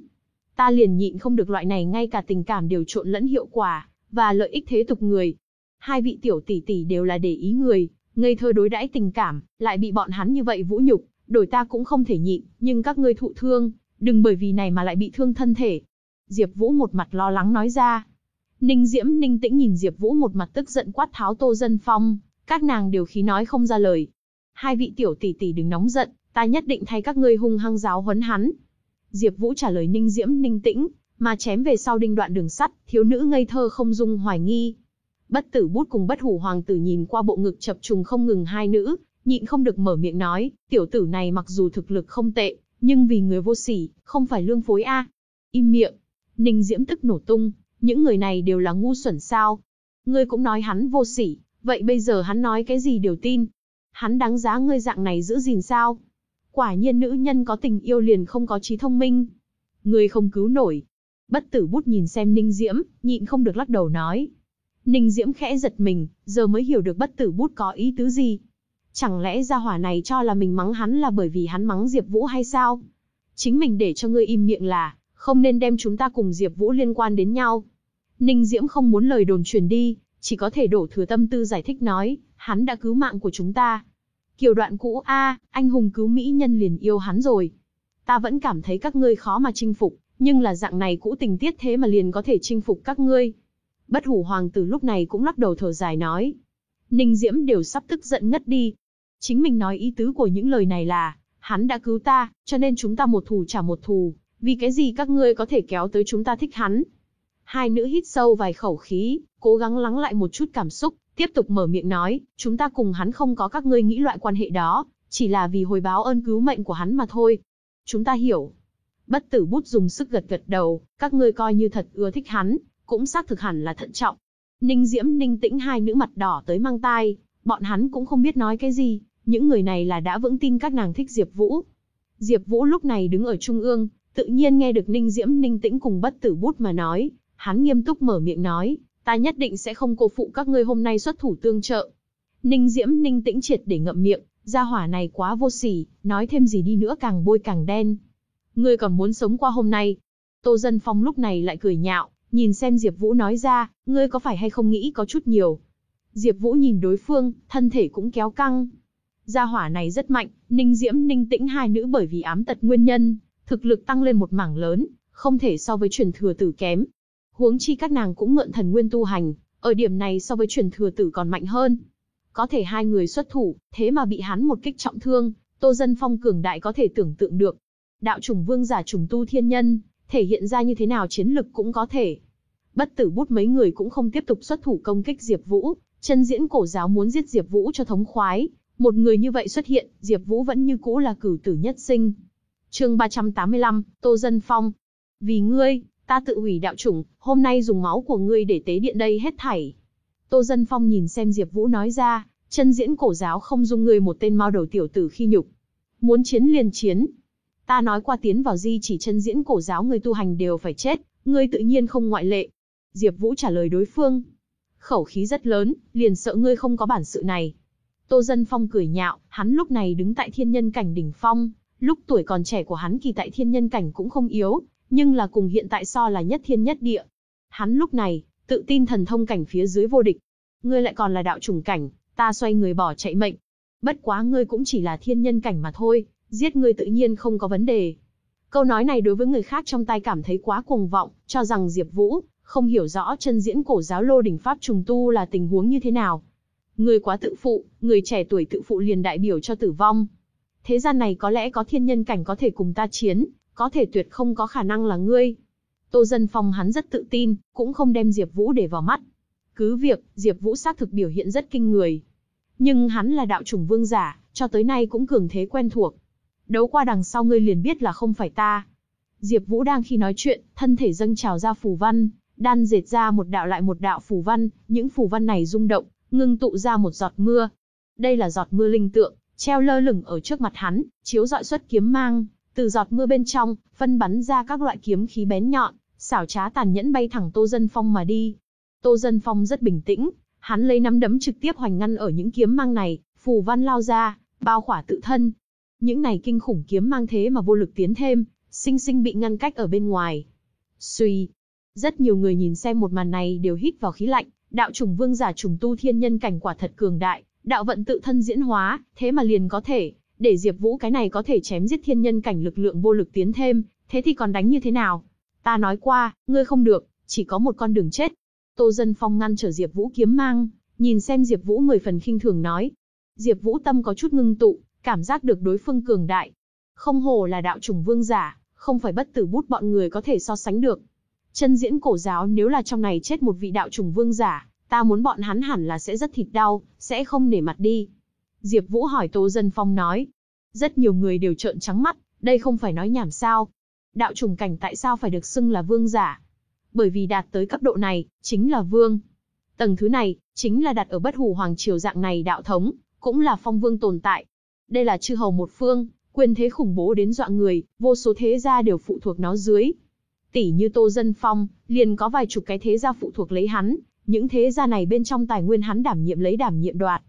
Ta liền nhịn không được loại này ngay cả tình cảm đều trộn lẫn hiệu quả, và lợi ích thế tục người. Hai vị tiểu tỷ tỷ đều là để ý người, ngây thơ đối đãi tình cảm, lại bị bọn hắn như vậy vũ nhục, đổi ta cũng không thể nhịn, nhưng các ngươi thụ thương, đừng bởi vì này mà lại bị thương thân thể. Diệp Vũ một mặt lo lắng nói ra. Ninh Diễm Ninh Tĩnh nhìn Diệp Vũ một mặt tức giận quát tháo Tô Dân Phong, các nàng đều khí nói không ra lời. Hai vị tiểu tỷ tỷ đừng nóng giận, ta nhất định thay các ngươi hung hăng giáo huấn hắn. Diệp Vũ trả lời Ninh Diễm Ninh Tĩnh, mà chém về sau đinh đoạn đường sắt, thiếu nữ ngây thơ không dung hoài nghi. Bất Tử Bút cùng Bất Hủ Hoàng tử nhìn qua bộ ngực chập trùng không ngừng hai nữ, nhịn không được mở miệng nói, tiểu tử này mặc dù thực lực không tệ, nhưng vì người vô sỉ, không phải lương phối a. Im miệng. Ninh Diễm tức nổ tung, những người này đều là ngu xuẩn sao? Ngươi cũng nói hắn vô sỉ, vậy bây giờ hắn nói cái gì đều tin. Hắn đáng giá ngươi dạng này giữ gìn sao? Quả nhiên nữ nhân có tình yêu liền không có trí thông minh. Ngươi không cứu nổi. Bất tử bút nhìn xem Ninh Diễm, nhịn không được lắc đầu nói. Ninh Diễm khẽ giật mình, giờ mới hiểu được bất tử bút có ý tứ gì. Chẳng lẽ gia hỏa này cho là mình mắng hắn là bởi vì hắn mắng Diệp Vũ hay sao? Chính mình để cho ngươi im miệng là, không nên đem chúng ta cùng Diệp Vũ liên quan đến nhau. Ninh Diễm không muốn lời đồn truyền đi, chỉ có thể đổ thừa tâm tư giải thích nói, hắn đã cứu mạng của chúng ta. Kiều đoạn cũ a, anh hùng cứu mỹ nhân liền yêu hắn rồi. Ta vẫn cảm thấy các ngươi khó mà chinh phục, nhưng là dạng này cũ tình tiết thế mà liền có thể chinh phục các ngươi. Bất hủ hoàng tử lúc này cũng lắc đầu thở dài nói. Ninh Diễm đều sắp tức giận ngất đi. Chính mình nói ý tứ của những lời này là, hắn đã cứu ta, cho nên chúng ta một thù trả một thù, vì cái gì các ngươi có thể kéo tới chúng ta thích hắn. Hai nữ hít sâu vài khẩu khí, cố gắng lắng lại một chút cảm xúc, tiếp tục mở miệng nói, chúng ta cùng hắn không có các ngươi nghĩ loại quan hệ đó, chỉ là vì hồi báo ơn cứu mệnh của hắn mà thôi. Chúng ta hiểu. Bất tử bút dùng sức gật gật đầu, các ngươi coi như thật ưa thích hắn, cũng xác thực hẳn là thận trọng. Ninh Diễm ninh tĩnh hai nữ mặt đỏ tới mang tai, bọn hắn cũng không biết nói cái gì, những người này là đã vững tin các nàng thích Diệp Vũ. Diệp Vũ lúc này đứng ở trung ương, tự nhiên nghe được Ninh Diễm ninh tĩnh cùng bất tử bút mà nói, hắn nghiêm túc mở miệng nói, ta nhất định sẽ không cô phụ các ngươi hôm nay xuất thủ tương trợ. Ninh Diễm ninh tĩnh triệt để ngậm miệng, gia hỏa này quá vô sỉ, nói thêm gì đi nữa càng bôi càng đen. Ngươi còn muốn sống qua hôm nay. Tô Dân Phong lúc này lại cười nhạo, nhìn xem Diệp Vũ nói ra, ngươi có phải hay không nghĩ có chút nhiều. Diệp Vũ nhìn đối phương, thân thể cũng kéo căng. Gia hỏa này rất mạnh, Ninh Diễm Ninh Tĩnh hai nữ bởi vì ám tật nguyên nhân, thực lực tăng lên một mảng lớn, không thể so với truyền thừa tử kém. Huống chi các nàng cũng mượn thần nguyên tu hành, ở điểm này so với truyền thừa tử còn mạnh hơn. Có thể hai người xuất thủ, thế mà bị hắn một kích trọng thương, Tô Dân Phong cường đại có thể tưởng tượng được. Đạo trùng vương giả trùng tu thiên nhân, thể hiện ra như thế nào chiến lực cũng có thể. Bất tử bút mấy người cũng không tiếp tục xuất thủ công kích Diệp Vũ, chân diễn cổ giáo muốn giết Diệp Vũ cho thống khoái, một người như vậy xuất hiện, Diệp Vũ vẫn như cũ là cửu tử nhất sinh. Chương 385, Tô Dân Phong. Vì ngươi, ta tự hủy đạo chủng, hôm nay dùng máu của ngươi để tế điện đây hết thảy. Tô Dân Phong nhìn xem Diệp Vũ nói ra, chân diễn cổ giáo không dung ngươi một tên mao đầu tiểu tử khi nhục. Muốn chiến liền chiến. Ta nói qua tiến vào di chỉ chân diễn cổ giáo người tu hành đều phải chết, ngươi tự nhiên không ngoại lệ. Diệp Vũ trả lời đối phương. Khẩu khí rất lớn, liền sợ ngươi không có bản sự này. Tô Dân Phong cười nhạo, hắn lúc này đứng tại thiên nhân cảnh đỉnh phong, lúc tuổi còn trẻ của hắn kỳ tại thiên nhân cảnh cũng không yếu, nhưng là cùng hiện tại so là nhất thiên nhất địa. Hắn lúc này, tự tin thần thông cảnh phía dưới vô địch. Ngươi lại còn là đạo trùng cảnh, ta xoay người bỏ chạy mệnh. Bất quá ngươi cũng chỉ là thiên nhân cảnh mà thôi, giết ngươi tự nhiên không có vấn đề. Câu nói này đối với người khác trong tay cảm thấy quá cuồng vọng, cho rằng Diệp Vũ không hiểu rõ chân diễn cổ giáo lô đỉnh pháp trùng tu là tình huống như thế nào. Người quá tự phụ, người trẻ tuổi tự phụ liền đại biểu cho tử vong. Thế gian này có lẽ có thiên nhân cảnh có thể cùng ta chiến, có thể tuyệt không có khả năng là ngươi. Tô Dân Phong hắn rất tự tin, cũng không đem Diệp Vũ để vào mắt. Cứ việc, Diệp Vũ xác thực biểu hiện rất kinh người. Nhưng hắn là đạo chủng vương giả, cho tới nay cũng cường thế quen thuộc. Đấu qua đằng sau ngươi liền biết là không phải ta. Diệp Vũ đang khi nói chuyện, thân thể dâng trào ra phù văn, đan dệt ra một đạo lại một đạo phù văn, những phù văn này rung động, ngưng tụ ra một giọt mưa. Đây là giọt mưa linh tượng, treo lơ lửng ở trước mặt hắn, chiếu rọi xuất kiếm mang, từ giọt mưa bên trong, phân bắn ra các loại kiếm khí bén nhọn, xảo trá tàn nhẫn bay thẳng Tô Dân Phong mà đi. Tô Dân Phong rất bình tĩnh, hắn lấy nắm đấm trực tiếp hoành ngăn ở những kiếm mang này, phù văn lao ra, bao khỏa tự thân. Những này kinh khủng kiếm mang thế mà vô lực tiến thêm, sinh sinh bị ngăn cách ở bên ngoài. Suy, rất nhiều người nhìn xem một màn này đều hít vào khí lạnh, đạo trùng vương giả trùng tu thiên nhân cảnh quả thật cường đại, đạo vận tự thân diễn hóa, thế mà liền có thể, để Diệp Vũ cái này có thể chém giết thiên nhân cảnh lực lượng vô lực tiến thêm, thế thì còn đánh như thế nào? Ta nói qua, ngươi không được, chỉ có một con đường chết. Tô Dân Phong ngăn trở Diệp Vũ kiếm mang, nhìn xem Diệp Vũ mười phần khinh thường nói. Diệp Vũ tâm có chút ngưng tụ, cảm giác được đối phương cường đại. Không hồ là đạo trùng vương giả, không phải bất tử bút bọn người có thể so sánh được. Chân diễn cổ giáo nếu là trong này chết một vị đạo trùng vương giả, ta muốn bọn hắn hẳn là sẽ rất thịt đau, sẽ không nể mặt đi. Diệp Vũ hỏi Tô Dân Phong nói. Rất nhiều người đều trợn trắng mắt, đây không phải nói nhảm sao. Đạo trùng cảnh tại sao phải được xưng là vương giả? Bởi vì đạt tới cấp độ này, chính là vương. Tầng thứ này, chính là đặt ở bất hủ hoàng triều dạng này đạo thống, cũng là phong vương tồn tại. Đây là chư hầu một phương, quyền thế khủng bố đến dọa người, vô số thế gia đều phụ thuộc nó dưới, Tỷ như Tô Dân Phong, liền có vài chục cái thế gia phụ thuộc lấy hắn, những thế gia này bên trong tài nguyên hắn đảm nhiệm lấy đảm nhiệm đoạt.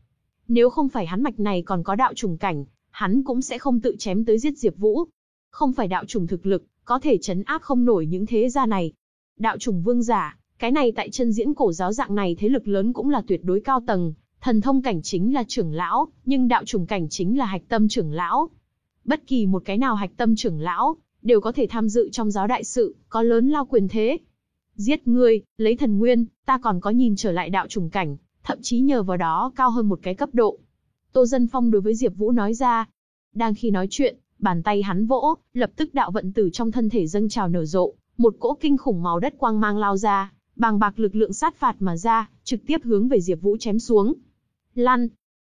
Nếu không phải hắn mạch này còn có đạo trùng cảnh, hắn cũng sẽ không tự chém tới giết Diệp Vũ. Không phải đạo trùng thực lực, có thể chấn áp không nổi những thế gia này. Đạo trùng vương giả, cái này tại chân diễn cổ giáo dạng này thế lực lớn cũng là tuyệt đối cao tầng, Thần thông cảnh chính là trưởng lão, nhưng đạo trùng cảnh chính là hạch tâm trưởng lão. Bất kỳ một cái nào hạch tâm trưởng lão, đều có thể tham dự trong giáo đại sự, có lớn lao quyền thế. Giết ngươi, lấy thần nguyên, ta còn có nhìn trở lại đạo trùng cảnh, thậm chí nhờ vào đó cao hơn một cái cấp độ. Tô Dân Phong đối với Diệp Vũ nói ra. Đang khi nói chuyện, bàn tay hắn vỗ, lập tức đạo vận tử trong thân thể dâng trào nở rộ, một cỗ kinh khủng màu đất quang mang lao ra, bàng bạc lực lượng sát phạt mà ra, trực tiếp hướng về Diệp Vũ chém xuống. Lăn!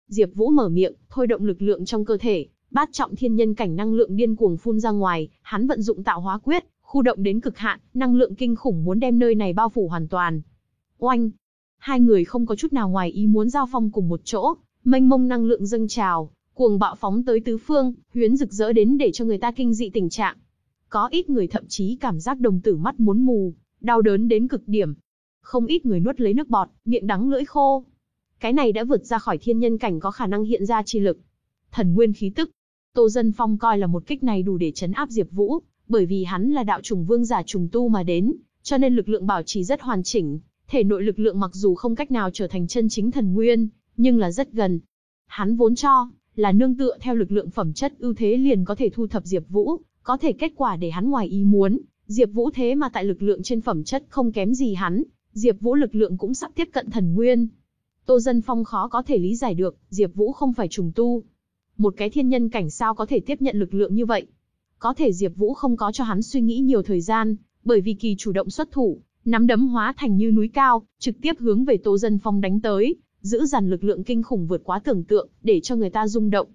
Diệp Vũ mở miệng, thôi động lực lượng trong cơ thể, bát trọng thiên nhân cảnh năng lượng điên cuồng phun ra ngoài, hắn vận dụng tạo hóa quyết, khu động đến cực hạn, năng lượng kinh khủng muốn đem nơi này bao phủ hoàn toàn. Oanh! Hai người không có chút nào ngoài ý muốn giao phong cùng một chỗ, mênh mông năng lượng dâng trào, cuồng bạo phóng tới tứ phương, huyến rực rỡ đến để cho người ta kinh dị tình trạng. Có ít người thậm chí cảm giác đồng tử mắt muốn mù, đau đớn đến cực điểm. Không ít người nuốt lấy nước bọt, miệng đắng lưỡi khô. Cái này đã vượt ra khỏi thiên nhân cảnh có khả năng hiện ra chi lực. Thần nguyên khí tức. Tô Dân Phong coi là một kích này đủ để chấn áp Diệp Vũ, bởi vì hắn là đạo trùng vương giả trùng tu mà đến, cho nên lực lượng bảo trì rất hoàn chỉnh, thể nội lực lượng mặc dù không cách nào trở thành chân chính thần nguyên, nhưng là rất gần. Hắn vốn cho là nương tựa theo lực lượng phẩm chất ưu thế liền có thể thu thập Diệp Vũ, có thể kết quả để hắn ngoài ý muốn, Diệp Vũ thế mà tại lực lượng trên phẩm chất không kém gì hắn, Diệp Vũ lực lượng cũng sắp tiếp cận thần nguyên. Tô Dân Phong khó có thể lý giải được, Diệp Vũ không phải trùng tu. Một cái thiên nhân cảnh sao có thể tiếp nhận lực lượng như vậy? Có thể Diệp Vũ không có cho hắn suy nghĩ nhiều thời gian, bởi vì kỳ chủ động xuất thủ, nắm đấm hóa thành như núi cao, trực tiếp hướng về Tô Dân Phong đánh tới, giữ dàn lực lượng kinh khủng vượt quá tưởng tượng, để cho người ta rung động.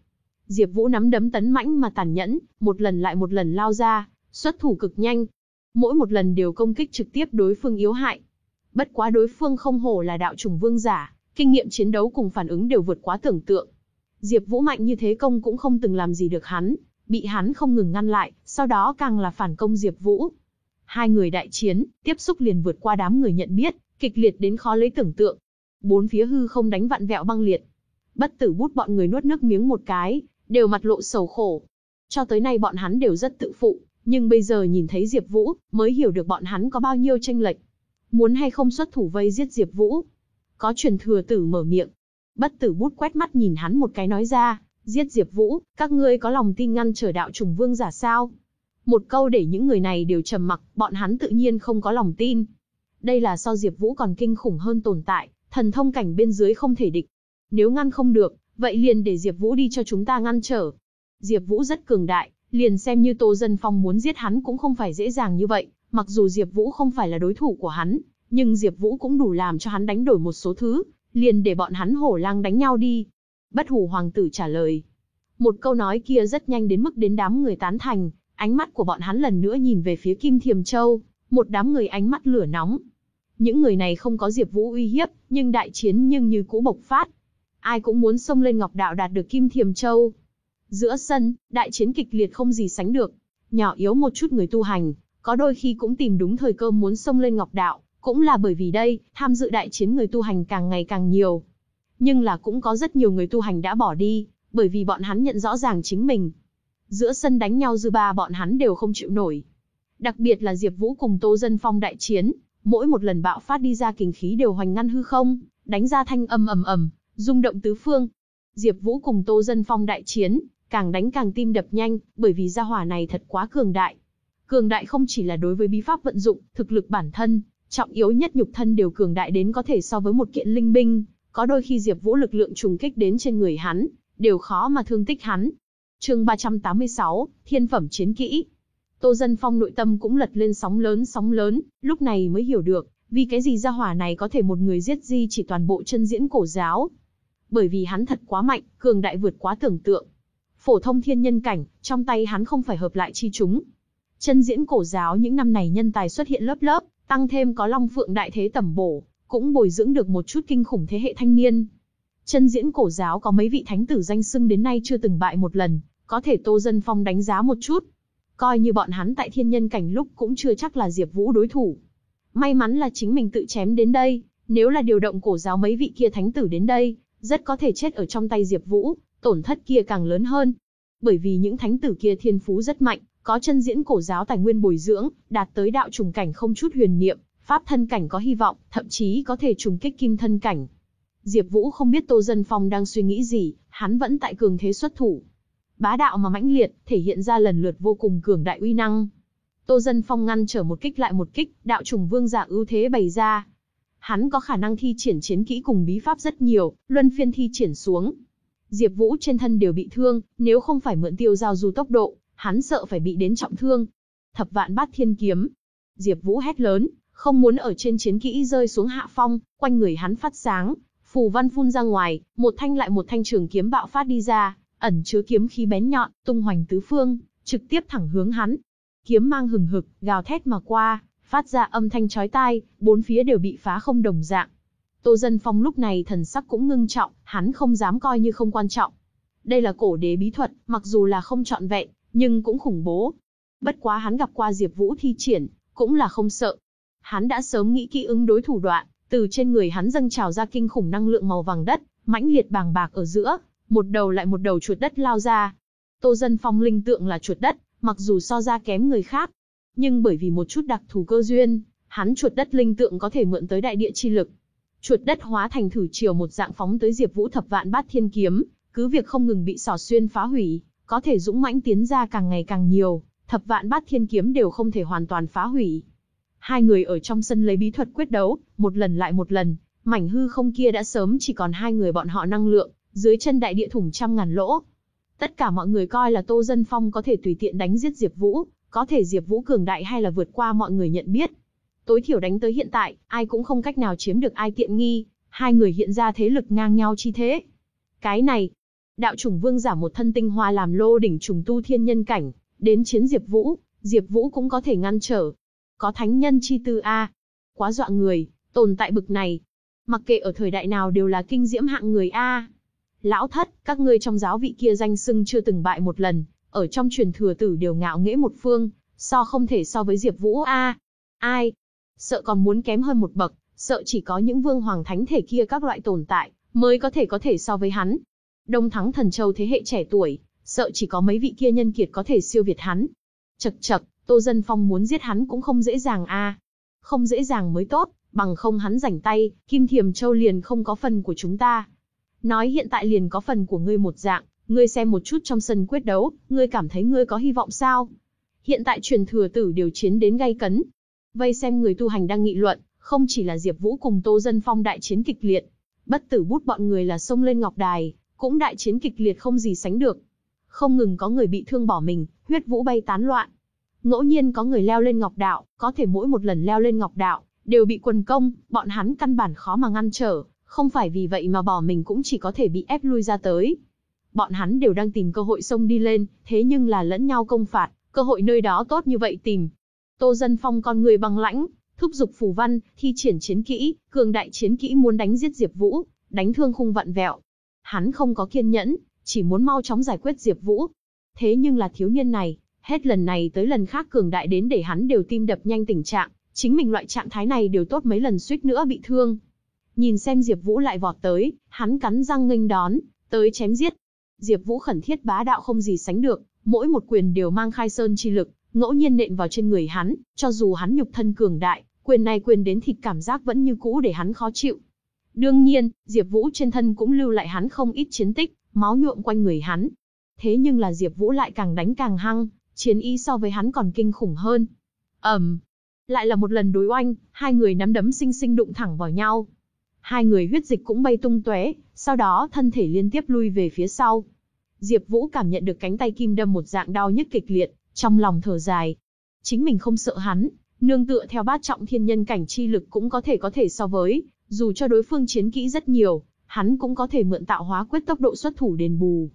Diệp Vũ nắm đấm tấn mãnh mà tàn nhẫn, một lần lại một lần lao ra, xuất thủ cực nhanh. Mỗi một lần đều công kích trực tiếp đối phương yếu hại. Bất quá đối phương không hổ là đạo trùng vương giả, kinh nghiệm chiến đấu cùng phản ứng đều vượt quá tưởng tượng. Diệp Vũ mạnh như thế công cũng không từng làm gì được hắn, bị hắn không ngừng ngăn lại, sau đó càng là phản công Diệp Vũ. Hai người đại chiến, tiếp xúc liền vượt qua đám người nhận biết, kịch liệt đến khó lấy tưởng tượng. Bốn phía hư không đánh vặn vẹo băng liệt. Bất tử bút bọn người nuốt nước miếng một cái, đều mặt lộ sầu khổ. Cho tới nay bọn hắn đều rất tự phụ, nhưng bây giờ nhìn thấy Diệp Vũ, mới hiểu được bọn hắn có bao nhiêu tranh lệch. Muốn hay không xuất thủ vây giết Diệp Vũ? Có truyền thừa tử mở miệng. Bất tử bút quét mắt nhìn hắn một cái nói ra, giết Diệp Vũ, các ngươi có lòng tin ngăn trở đạo trùng vương giả sao? Một câu để những người này đều trầm mặc, bọn hắn tự nhiên không có lòng tin. Đây là so Diệp Vũ còn kinh khủng hơn tồn tại, thần thông cảnh bên dưới không thể địch. Nếu ngăn không được, vậy liền để Diệp Vũ đi cho chúng ta ngăn trở. Diệp Vũ rất cường đại, liền xem như Tô Dân Phong muốn giết hắn cũng không phải dễ dàng như vậy, mặc dù Diệp Vũ không phải là đối thủ của hắn, nhưng Diệp Vũ cũng đủ làm cho hắn đánh đổi một số thứ, liền để bọn hắn hổ lang đánh nhau đi. Bất Hủ hoàng tử trả lời. Một câu nói kia rất nhanh đến mức đến đám người tán thành, ánh mắt của bọn hắn lần nữa nhìn về phía Kim Thiềm Châu, một đám người ánh mắt lửa nóng. Những người này không có Diệp Vũ uy hiếp, nhưng đại chiến nhưng như cũ bộc phát. Ai cũng muốn xông lên Ngọc Đạo đạt được Kim Thiềm Châu. Giữa sân, đại chiến kịch liệt không gì sánh được. Nhỏ yếu một chút người tu hành, có đôi khi cũng tìm đúng thời cơ muốn xông lên Ngọc Đạo, cũng là bởi vì đây, tham dự đại chiến người tu hành càng ngày càng nhiều. Nhưng là cũng có rất nhiều người tu hành đã bỏ đi, bởi vì bọn hắn nhận rõ ràng chính mình. Giữa sân đánh nhau dư ba bọn hắn đều không chịu nổi. Đặc biệt là Diệp Vũ cùng Tô Dân Phong đại chiến, mỗi một lần bạo phát đi ra kình khí đều hoành ngăn hư không, đánh ra thanh âm ầm ầm, rung động tứ phương. Diệp Vũ cùng Tô Dân Phong đại chiến, càng đánh càng tim đập nhanh, bởi vì gia hỏa này thật quá cường đại. Cường đại không chỉ là đối với bí pháp vận dụng, thực lực bản thân, trọng yếu nhất nhục thân đều cường đại đến có thể so với một kiện linh binh, có đôi khi Diệp Vũ lực lượng trùng kích đến trên người hắn, đều khó mà thương tích hắn. Chương 386, Thiên phẩm chiến kỹ. Tô Dân Phong nội tâm cũng lật lên sóng lớn sóng lớn, lúc này mới hiểu được, vì cái gì gia hỏa này có thể một người giết di chỉ toàn bộ chân diễn cổ giáo. Bởi vì hắn thật quá mạnh, cường đại vượt quá tưởng tượng. Phổ thông thiên nhân cảnh, trong tay hắn không phải hợp lại chi chúng. Chân diễn cổ giáo những năm này nhân tài xuất hiện lớp lớp, tăng thêm có Long Phượng đại thế tầm bổ, cũng bồi dưỡng được một chút kinh khủng thế hệ thanh niên. Chân diễn cổ giáo có mấy vị thánh tử danh xưng đến nay chưa từng bại một lần, có thể Tô Dân Phong đánh giá một chút. Coi như bọn hắn tại thiên nhân cảnh lúc cũng chưa chắc là Diệp Vũ đối thủ. May mắn là chính mình tự chém đến đây, nếu là điều động cổ giáo mấy vị kia thánh tử đến đây, rất có thể chết ở trong tay Diệp Vũ, tổn thất kia càng lớn hơn. Bởi vì những thánh tử kia thiên phú rất mạnh, có chân diễn cổ giáo tài nguyên bồi dưỡng, đạt tới đạo trùng cảnh không chút huyền niệm, pháp thân cảnh có hy vọng, thậm chí có thể trùng kích kim thân cảnh. Diệp Vũ không biết Tô Dân Phong đang suy nghĩ gì, hắn vẫn tại cường thế xuất thủ. Bá đạo mà mãnh liệt, thể hiện ra lần lượt vô cùng cường đại uy năng. Tô Dân Phong ngăn trở một kích lại một kích, đạo trùng vương giả ưu thế bày ra. Hắn có khả năng thi triển chiến kỹ cùng bí pháp rất nhiều, luân phiên thi triển xuống. Diệp Vũ trên thân đều bị thương, nếu không phải mượn tiêu giao du tốc độ, hắn sợ phải bị đến trọng thương. Thập vạn bát thiên kiếm. Diệp Vũ hét lớn, không muốn ở trên chiến kỹ rơi xuống hạ phong, quanh người hắn phát sáng, phù văn phun ra ngoài, một thanh lại một thanh trường kiếm bạo phát đi ra, ẩn chứa kiếm khí bén nhọn, tung hoành tứ phương, trực tiếp thẳng hướng hắn. Kiếm mang hừng hực, gào thét mà qua, phát ra âm thanh chói tai, bốn phía đều bị phá không đồng dạng. Tô Dân Phong lúc này thần sắc cũng ngưng trọng, hắn không dám coi như không quan trọng. Đây là cổ đế bí thuật, mặc dù là không trọn vẹn, nhưng cũng khủng bố. Bất quá hắn gặp qua Diệp Vũ thi triển, cũng là không sợ. Hắn đã sớm nghĩ kỹ ứng đối thủ đoạn, từ trên người hắn dâng trào ra kinh khủng năng lượng màu vàng đất, mãnh liệt bàng bạc ở giữa, một đầu lại một đầu chuột đất lao ra. Tô Dân Phong linh tượng là chuột đất, mặc dù so ra kém người khác, nhưng bởi vì một chút đặc thù cơ duyên, hắn chuột đất linh tượng có thể mượn tới đại địa chi lực. Chuột đất hóa thành thử chiều một dạng phóng tới Diệp Vũ thập vạn bát thiên kiếm, cứ việc không ngừng bị sỏ xuyên phá hủy, có thể dũng mãnh tiến ra càng ngày càng nhiều, thập vạn bát thiên kiếm đều không thể hoàn toàn phá hủy. Hai người ở trong sân lấy bí thuật quyết đấu, một lần lại một lần, mảnh hư không kia đã sớm chỉ còn hai người bọn họ năng lượng, dưới chân đại địa thủng trăm ngàn lỗ. Tất cả mọi người coi là Tô Dân Phong có thể tùy tiện đánh giết Diệp Vũ, có thể Diệp Vũ cường đại hay là vượt qua mọi người nhận biết. Tối thiểu đánh tới hiện tại, ai cũng không cách nào chiếm được ai tiện nghi, hai người hiện ra thế lực ngang nhau chi thế. Cái này, đạo chủng vương giả một thân tinh hoa làm lô đỉnh trùng tu thiên nhân cảnh, đến chiến Diệp Vũ, Diệp Vũ cũng có thể ngăn trở. Có thánh nhân chi tư a. Quá dọa người, tồn tại bực này, mặc kệ ở thời đại nào đều là kinh diễm hạng người a. Lão thất, các ngươi trong giáo vị kia danh xưng chưa từng bại một lần, ở trong truyền thừa tử đều ngạo nghễ một phương, so không thể so với Diệp Vũ a. Ai? Sợ còn muốn kém hơn một bậc, sợ chỉ có những vương hoàng thánh thể kia các loại tồn tại mới có thể có thể so với hắn. Đông Thắng Thần Châu thế hệ trẻ tuổi, sợ chỉ có mấy vị kia nhân kiệt có thể siêu việt hắn. Chậc chậc, Tô Dân Phong muốn giết hắn cũng không dễ dàng a. Không dễ dàng mới tốt, bằng không hắn rảnh tay, Kim Thiềm Châu liền không có phần của chúng ta. Nói hiện tại liền có phần của ngươi một dạng, ngươi xem một chút trong sân quyết đấu, ngươi cảm thấy ngươi có hy vọng sao? Hiện tại truyền thừa tử điều chiến đến gay cấn. Vây xem người tu hành đang nghị luận, không chỉ là Diệp Vũ cùng Tô Dân Phong đại chiến kịch liệt, bất tử bút bọn người là xông lên ngọc đài, cũng đại chiến kịch liệt không gì sánh được. Không ngừng có người bị thương bỏ mình, huyết vũ bay tán loạn. Ngẫu nhiên có người leo lên ngọc đạo, có thể mỗi một lần leo lên ngọc đạo, đều bị quần công, bọn hắn căn bản khó mà ngăn trở, không phải vì vậy mà bỏ mình cũng chỉ có thể bị ép lui ra tới. Bọn hắn đều đang tìm cơ hội xông đi lên, thế nhưng là lẫn nhau công phạt, cơ hội nơi đó tốt như vậy tìm. Tô Dân Phong con người băng lãnh, thúc giục phù văn, thi triển chiến kỹ, cường đại chiến kỹ muốn đánh giết Diệp Vũ, đánh thương khung vặn vẹo. Hắn không có kiên nhẫn, chỉ muốn mau chóng giải quyết Diệp Vũ. Thế nhưng là thiếu niên này, hết lần này tới lần khác cường đại đến để hắn đều tim đập nhanh tình trạng, chính mình loại trạng thái này đều tốt mấy lần suýt nữa bị thương. Nhìn xem Diệp Vũ lại vọt tới, hắn cắn răng nghênh đón, tới chém giết. Diệp Vũ khẩn thiết bá đạo không gì sánh được, mỗi một quyền đều mang khai sơn chi lực, ngẫu nhiên nện vào trên người hắn, cho dù hắn nhục thân cường đại, quyền này quyền đến thịt cảm giác vẫn như cũ để hắn khó chịu. Đương nhiên, Diệp Vũ trên thân cũng lưu lại hắn không ít chiến tích, máu nhuộm quanh người hắn. Thế nhưng là Diệp Vũ lại càng đánh càng hăng, chiến ý so với hắn còn kinh khủng hơn. Ầm, lại là một lần đối oanh, hai người nắm đấm sinh sinh đụng thẳng vào nhau. Hai người huyết dịch cũng bay tung tóe, sau đó thân thể liên tiếp lui về phía sau. Diệp Vũ cảm nhận được cánh tay kim đâm một dạng đau nhức kịch liệt, trong lòng thở dài. Chính mình không sợ hắn, nương tựa theo bát trọng thiên nhân cảnh chi lực cũng có thể có thể so với, dù cho đối phương chiến kỹ rất nhiều, hắn cũng có thể mượn tạo hóa quyết tốc độ xuất thủ đền bù.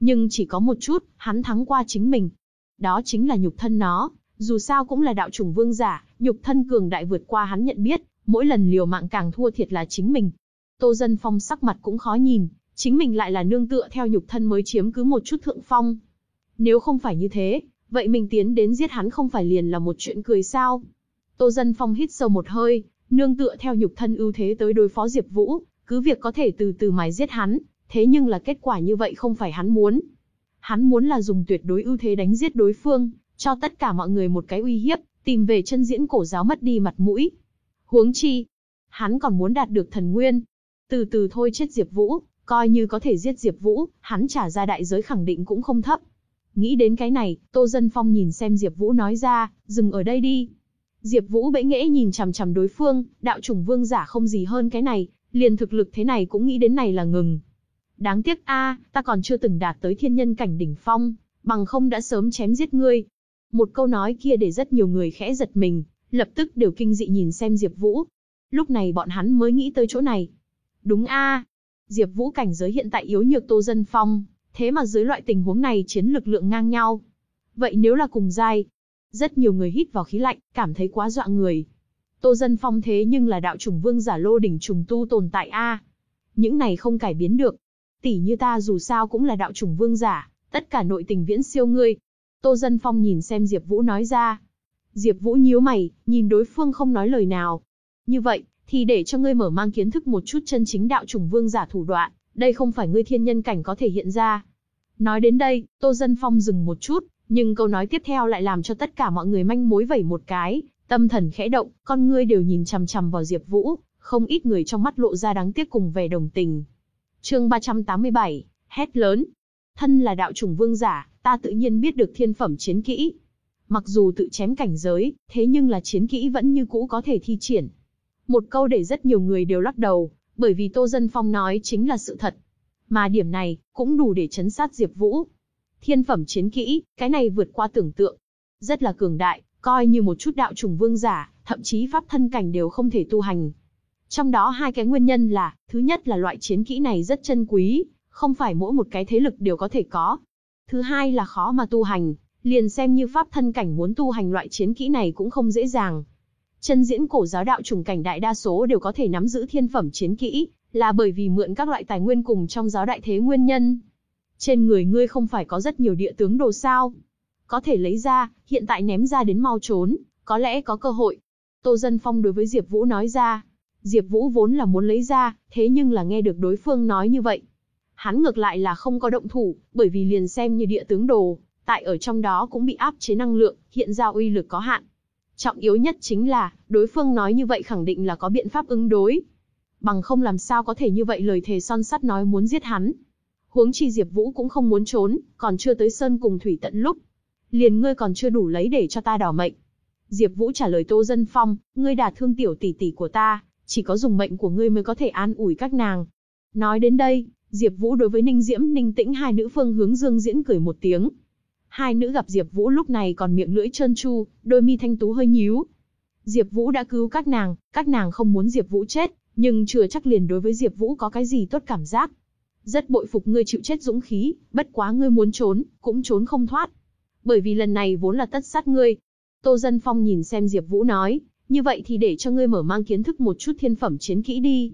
Nhưng chỉ có một chút, hắn thắng qua chính mình. Đó chính là nhục thân nó, dù sao cũng là đạo chủng vương giả, nhục thân cường đại vượt qua hắn nhận biết, mỗi lần liều mạng càng thua thiệt là chính mình. Tô Dân Phong sắc mặt cũng khó nhìn, chính mình lại là nương tựa theo nhục thân mới chiếm cứ một chút thượng phong. Nếu không phải như thế, vậy mình tiến đến giết hắn không phải liền là một chuyện cười sao? Tô Dân Phong hít sâu một hơi, nương tựa theo nhục thân ưu thế tới đối phó Diệp Vũ, cứ việc có thể từ từ mài giết hắn, thế nhưng là kết quả như vậy không phải hắn muốn. Hắn muốn là dùng tuyệt đối ưu thế đánh giết đối phương, cho tất cả mọi người một cái uy hiếp, tìm về chân diễn cổ giáo mất đi mặt mũi. Huống chi, hắn còn muốn đạt được thần nguyên. từ từ thôi chết Diệp Vũ, coi như có thể giết Diệp Vũ, hắn trả ra đại giới khẳng định cũng không thấp. Nghĩ đến cái này, Tô Dân Phong nhìn xem Diệp Vũ nói ra, dừng ở đây đi. Diệp Vũ bẽ nghễ nhìn chằm chằm đối phương, đạo chủng vương giả không gì hơn cái này, liền thực lực thế này cũng nghĩ đến này là ngừng. Đáng tiếc a, ta còn chưa từng đạt tới thiên nhân cảnh đỉnh phong, bằng không đã sớm chém giết ngươi. Một câu nói kia để rất nhiều người khẽ giật mình, lập tức đều kinh dị nhìn xem Diệp Vũ. Lúc này bọn hắn mới nghĩ tới chỗ này. Đúng a, Diệp Vũ cảnh giới hiện tại yếu nhược Tô Dân Phong, thế mà dưới loại tình huống này chiến lực lượng ngang nhau. Vậy nếu là cùng giai, rất nhiều người hít vào khí lạnh, cảm thấy quá dọa người. Tô Dân Phong thế nhưng là đạo chủng vương giả lô đỉnh trùng tu tồn tại a. Những này không cải biến được. Tỷ như ta dù sao cũng là đạo chủng vương giả, tất cả nội tình viễn siêu ngươi. Tô Dân Phong nhìn xem Diệp Vũ nói ra. Diệp Vũ nhíu mày, nhìn đối phương không nói lời nào. Như vậy, thì để cho ngươi mở mang kiến thức một chút chân chính đạo chủng vương giả thủ đoạn, đây không phải ngươi thiên nhân cảnh có thể hiện ra. Nói đến đây, Tô Dân Phong dừng một chút, nhưng câu nói tiếp theo lại làm cho tất cả mọi người manh mối vẩy một cái, tâm thần khẽ động, con ngươi đều nhìn chằm chằm vào Diệp Vũ, không ít người trong mắt lộ ra đáng tiếc cùng vẻ đồng tình. Chương 387, hét lớn. Thân là đạo chủng vương giả, ta tự nhiên biết được thiên phẩm chiến kỹ. Mặc dù tự chém cảnh giới, thế nhưng là chiến kỹ vẫn như cũ có thể thi triển. Một câu để rất nhiều người đều lắc đầu, bởi vì Tô Dân Phong nói chính là sự thật. Mà điểm này, cũng đủ để chấn sát Diệp Vũ. Thiên phẩm chiến kỹ, cái này vượt qua tưởng tượng. Rất là cường đại, coi như một chút đạo trùng vương giả, thậm chí pháp thân cảnh đều không thể tu hành. Trong đó hai cái nguyên nhân là, thứ nhất là loại chiến kỹ này rất chân quý, không phải mỗi một cái thế lực đều có thể có. Thứ hai là khó mà tu hành, liền xem như pháp thân cảnh muốn tu hành loại chiến kỹ này cũng không dễ dàng. Chân diễn cổ giáo đạo trùng cảnh đại đa số đều có thể nắm giữ thiên phẩm chiến kỹ, là bởi vì mượn các loại tài nguyên cùng trong giáo đại thế nguyên nhân. Trên người ngươi không phải có rất nhiều địa tướng đồ sao? Có thể lấy ra, hiện tại ném ra đến mau trốn, có lẽ có cơ hội. Tô Dân Phong đối với Diệp Vũ nói ra. Diệp Vũ vốn là muốn lấy ra, thế nhưng là nghe được đối phương nói như vậy. Hắn ngược lại là không có động thủ, bởi vì liền xem như địa tướng đồ, tại ở trong đó cũng bị áp chế năng lượng, hiện ra uy lực có hạn. Trọng yếu nhất chính là, đối phương nói như vậy khẳng định là có biện pháp ứng đối. Bằng không làm sao có thể như vậy lời thề son sắt nói muốn giết hắn. Huống chi Diệp Vũ cũng không muốn trốn, còn chưa tới sơn cùng thủy tận lúc. Liền ngươi còn chưa đủ lấy để cho ta đỏ mệnh. Diệp Vũ trả lời Tô Dân Phong, ngươi đả thương tiểu tỷ tỷ của ta, chỉ có dùng mệnh của ngươi mới có thể an ủi các nàng. Nói đến đây, Diệp Vũ đối với Ninh Diễm, Ninh Tĩnh hai nữ phương hướng Dương Diễn cười một tiếng, Hai nữ gặp Diệp Vũ lúc này còn miệng lưỡi trơn tru, đôi mi thanh tú hơi nhíu. Diệp Vũ đã cứu các nàng, các nàng không muốn Diệp Vũ chết, nhưng chưa chắc liền đối với Diệp Vũ có cái gì tốt cảm giác. Rất bội phục ngươi chịu chết dũng khí, bất quá ngươi muốn trốn, cũng trốn không thoát. Bởi vì lần này vốn là tất sát ngươi. Tô Dân Phong nhìn xem Diệp Vũ nói, như vậy thì để cho ngươi mở mang kiến thức một chút thiên phẩm chiến kỹ đi.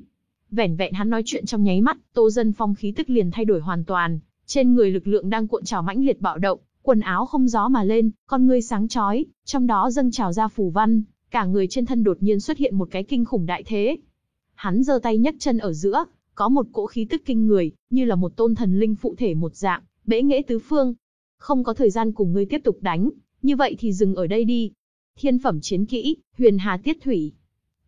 Vẻn vẹn hắn nói chuyện trong nháy mắt, Tô Dân Phong khí tức liền thay đổi hoàn toàn, trên người lực lượng đang cuộn trào mãnh liệt bạo động, quần áo không gió mà lên, con ngươi sáng chói, trong đó dâng trào ra phù văn, cả người trên thân đột nhiên xuất hiện một cái kinh khủng đại thế. Hắn giơ tay nhấc chân ở giữa, có một cỗ khí tức kinh người, như là một tôn thần linh phụ thể một dạng, bẽ nghệ tứ phương. Không có thời gian cùng ngươi tiếp tục đánh, như vậy thì dừng ở đây đi. Thiên phẩm chiến kỹ, Huyền Hà Tiết Thủy.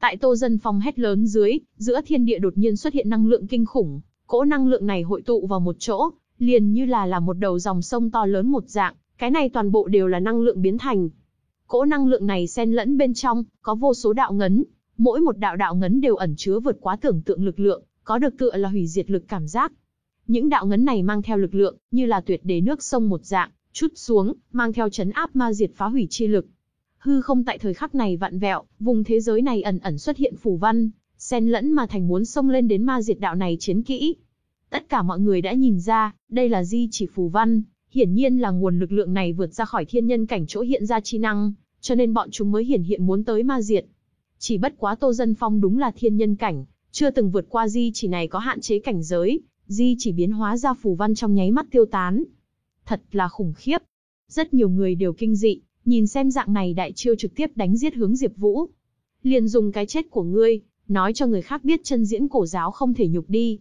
Tại Tô Dân Phong hét lớn dưới, giữa thiên địa đột nhiên xuất hiện năng lượng kinh khủng, cỗ năng lượng này hội tụ vào một chỗ, liền như là là một đầu dòng sông to lớn một dạng, cái này toàn bộ đều là năng lượng biến thành. Cỗ năng lượng này xen lẫn bên trong, có vô số đạo ngấn, mỗi một đạo đạo ngấn đều ẩn chứa vượt quá tưởng tượng lực lượng, có được tựa là hủy diệt lực cảm giác. Những đạo ngấn này mang theo lực lượng, như là tuyệt đế nước sông một dạng, chút xuống, mang theo chấn áp ma diệt phá hủy chi lực. Hư không tại thời khắc này vặn vẹo, vùng thế giới này ẩn ẩn xuất hiện phù văn, xen lẫn mà thành muốn xông lên đến ma diệt đạo này chiến kỹ. Tất cả mọi người đã nhìn ra, đây là di chỉ phù văn, hiển nhiên là nguồn lực lượng này vượt ra khỏi thiên nhân cảnh chỗ hiện ra chi năng, cho nên bọn chúng mới hiển hiện muốn tới ma diệt. Chỉ bất quá Tô Dân Phong đúng là thiên nhân cảnh, chưa từng vượt qua di chỉ này có hạn chế cảnh giới, di chỉ biến hóa ra phù văn trong nháy mắt tiêu tán. Thật là khủng khiếp. Rất nhiều người đều kinh dị, nhìn xem dạng này đại chiêu trực tiếp đánh giết hướng Diệp Vũ. Liền dùng cái chết của ngươi, nói cho người khác biết chân diễn cổ giáo không thể nhục đi.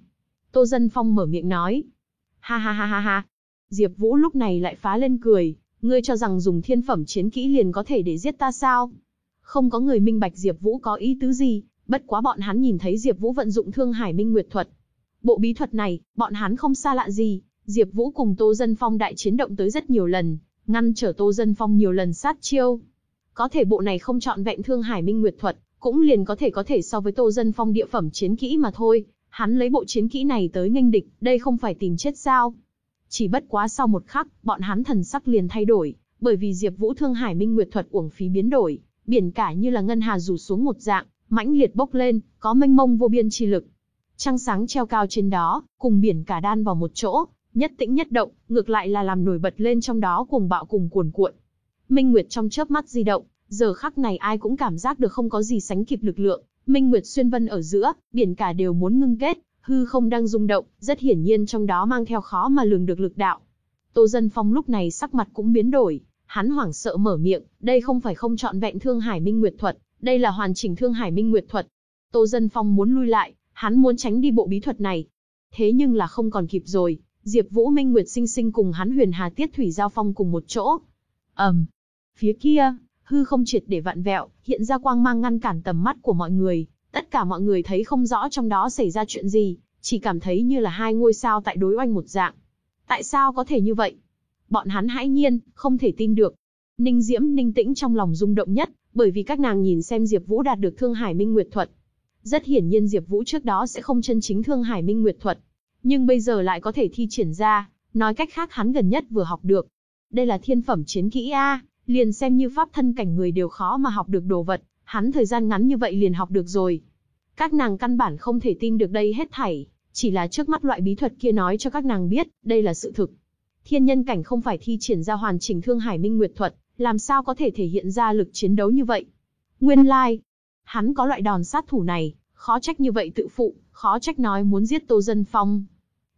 Tô Dân Phong mở miệng nói. Ha ha ha ha ha. Diệp Vũ lúc này lại phá lên cười, ngươi cho rằng dùng thiên phẩm chiến kỹ liền có thể để giết ta sao? Không có người minh bạch Diệp Vũ có ý tứ gì, Bất quá bọn hắn nhìn thấy Diệp Vũ vận dụng Thương Hải Minh Nguyệt thuật. Bộ bí thuật này, bọn hắn không xa lạ gì, Diệp Vũ cùng Tô Dân Phong đại chiến động tới rất nhiều lần, ngăn trở Tô Dân Phong nhiều lần sát chiêu. Có thể bộ này không chọn vẹn Thương Hải Minh Nguyệt thuật, cũng liền có thể có thể so với Tô Dân Phong địa phẩm chiến kỹ mà thôi, hắn lấy bộ chiến kỹ này tới nghênh địch, đây không phải tìm chết sao? Chỉ bất quá sau một khắc, bọn hắn thần sắc liền thay đổi, bởi vì Diệp Vũ Thương Hải Minh Nguyệt thuật uổng phí biến đổi, biển cả như là ngân hà rủ xuống một dạng, mãnh liệt bốc lên, có mênh mông vô biên chi lực. Trăng sáng treo cao trên đó, cùng biển cả đan vào một chỗ, nhất tĩnh nhất động, ngược lại là làm nổi bật lên trong đó cuồng bạo cùng cuồn cuộn. Minh Nguyệt trong chớp mắt di động, giờ khắc này ai cũng cảm giác được không có gì sánh kịp lực lượng, Minh Nguyệt xuyên vân ở giữa, biển cả đều muốn ngưng kết, hư không đang rung động, rất hiển nhiên trong đó mang theo khó mà lường được lực đạo. Tô Dân Phong lúc này sắc mặt cũng biến đổi, hắn hoảng sợ mở miệng, đây không phải không chọn vẹn Thương Hải Minh Nguyệt thuật, đây là hoàn chỉnh Thương Hải Minh Nguyệt thuật. Tô Dân Phong muốn lui lại, hắn muốn tránh đi bộ bí thuật này. Thế nhưng là không còn kịp rồi, Diệp Vũ Minh Nguyệt sinh sinh cùng hắn Huyền Hà Tiết Thủy giao phong cùng một chỗ. Ầm. Um, phía kia, hư không triệt để vặn vẹo, hiện ra quang mang ngăn cản tầm mắt của mọi người, tất cả mọi người thấy không rõ trong đó xảy ra chuyện gì, chỉ cảm thấy như là hai ngôi sao tại đối oanh một dạng. Tại sao có thể như vậy? Bọn hắn hãi nhiên, không thể tin được. Ninh Diễm ninh tĩnh trong lòng rung động nhất, bởi vì các nàng nhìn xem Diệp Vũ đạt được Thương Hải Minh Nguyệt thuật. Rất hiển nhiên Diệp Vũ trước đó sẽ không chân chính Thương Hải Minh Nguyệt thuật, nhưng bây giờ lại có thể thi triển ra, nói cách khác hắn gần nhất vừa học được. Đây là thiên phẩm chiến kỹ a, liền xem như pháp thân cảnh người đều khó mà học được đồ vật, hắn thời gian ngắn như vậy liền học được rồi. Các nàng căn bản không thể tin được đây hết thảy, chỉ là trước mắt loại bí thuật kia nói cho các nàng biết, đây là sự thực. Thiên nhân cảnh không phải thi triển ra hoàn chỉnh Thương Hải Minh Nguyệt thuật, làm sao có thể thể hiện ra lực chiến đấu như vậy? Nguyên lai, like. hắn có loại đòn sát thủ này, khó trách như vậy tự phụ, khó trách nói muốn giết Tô Dân Phong.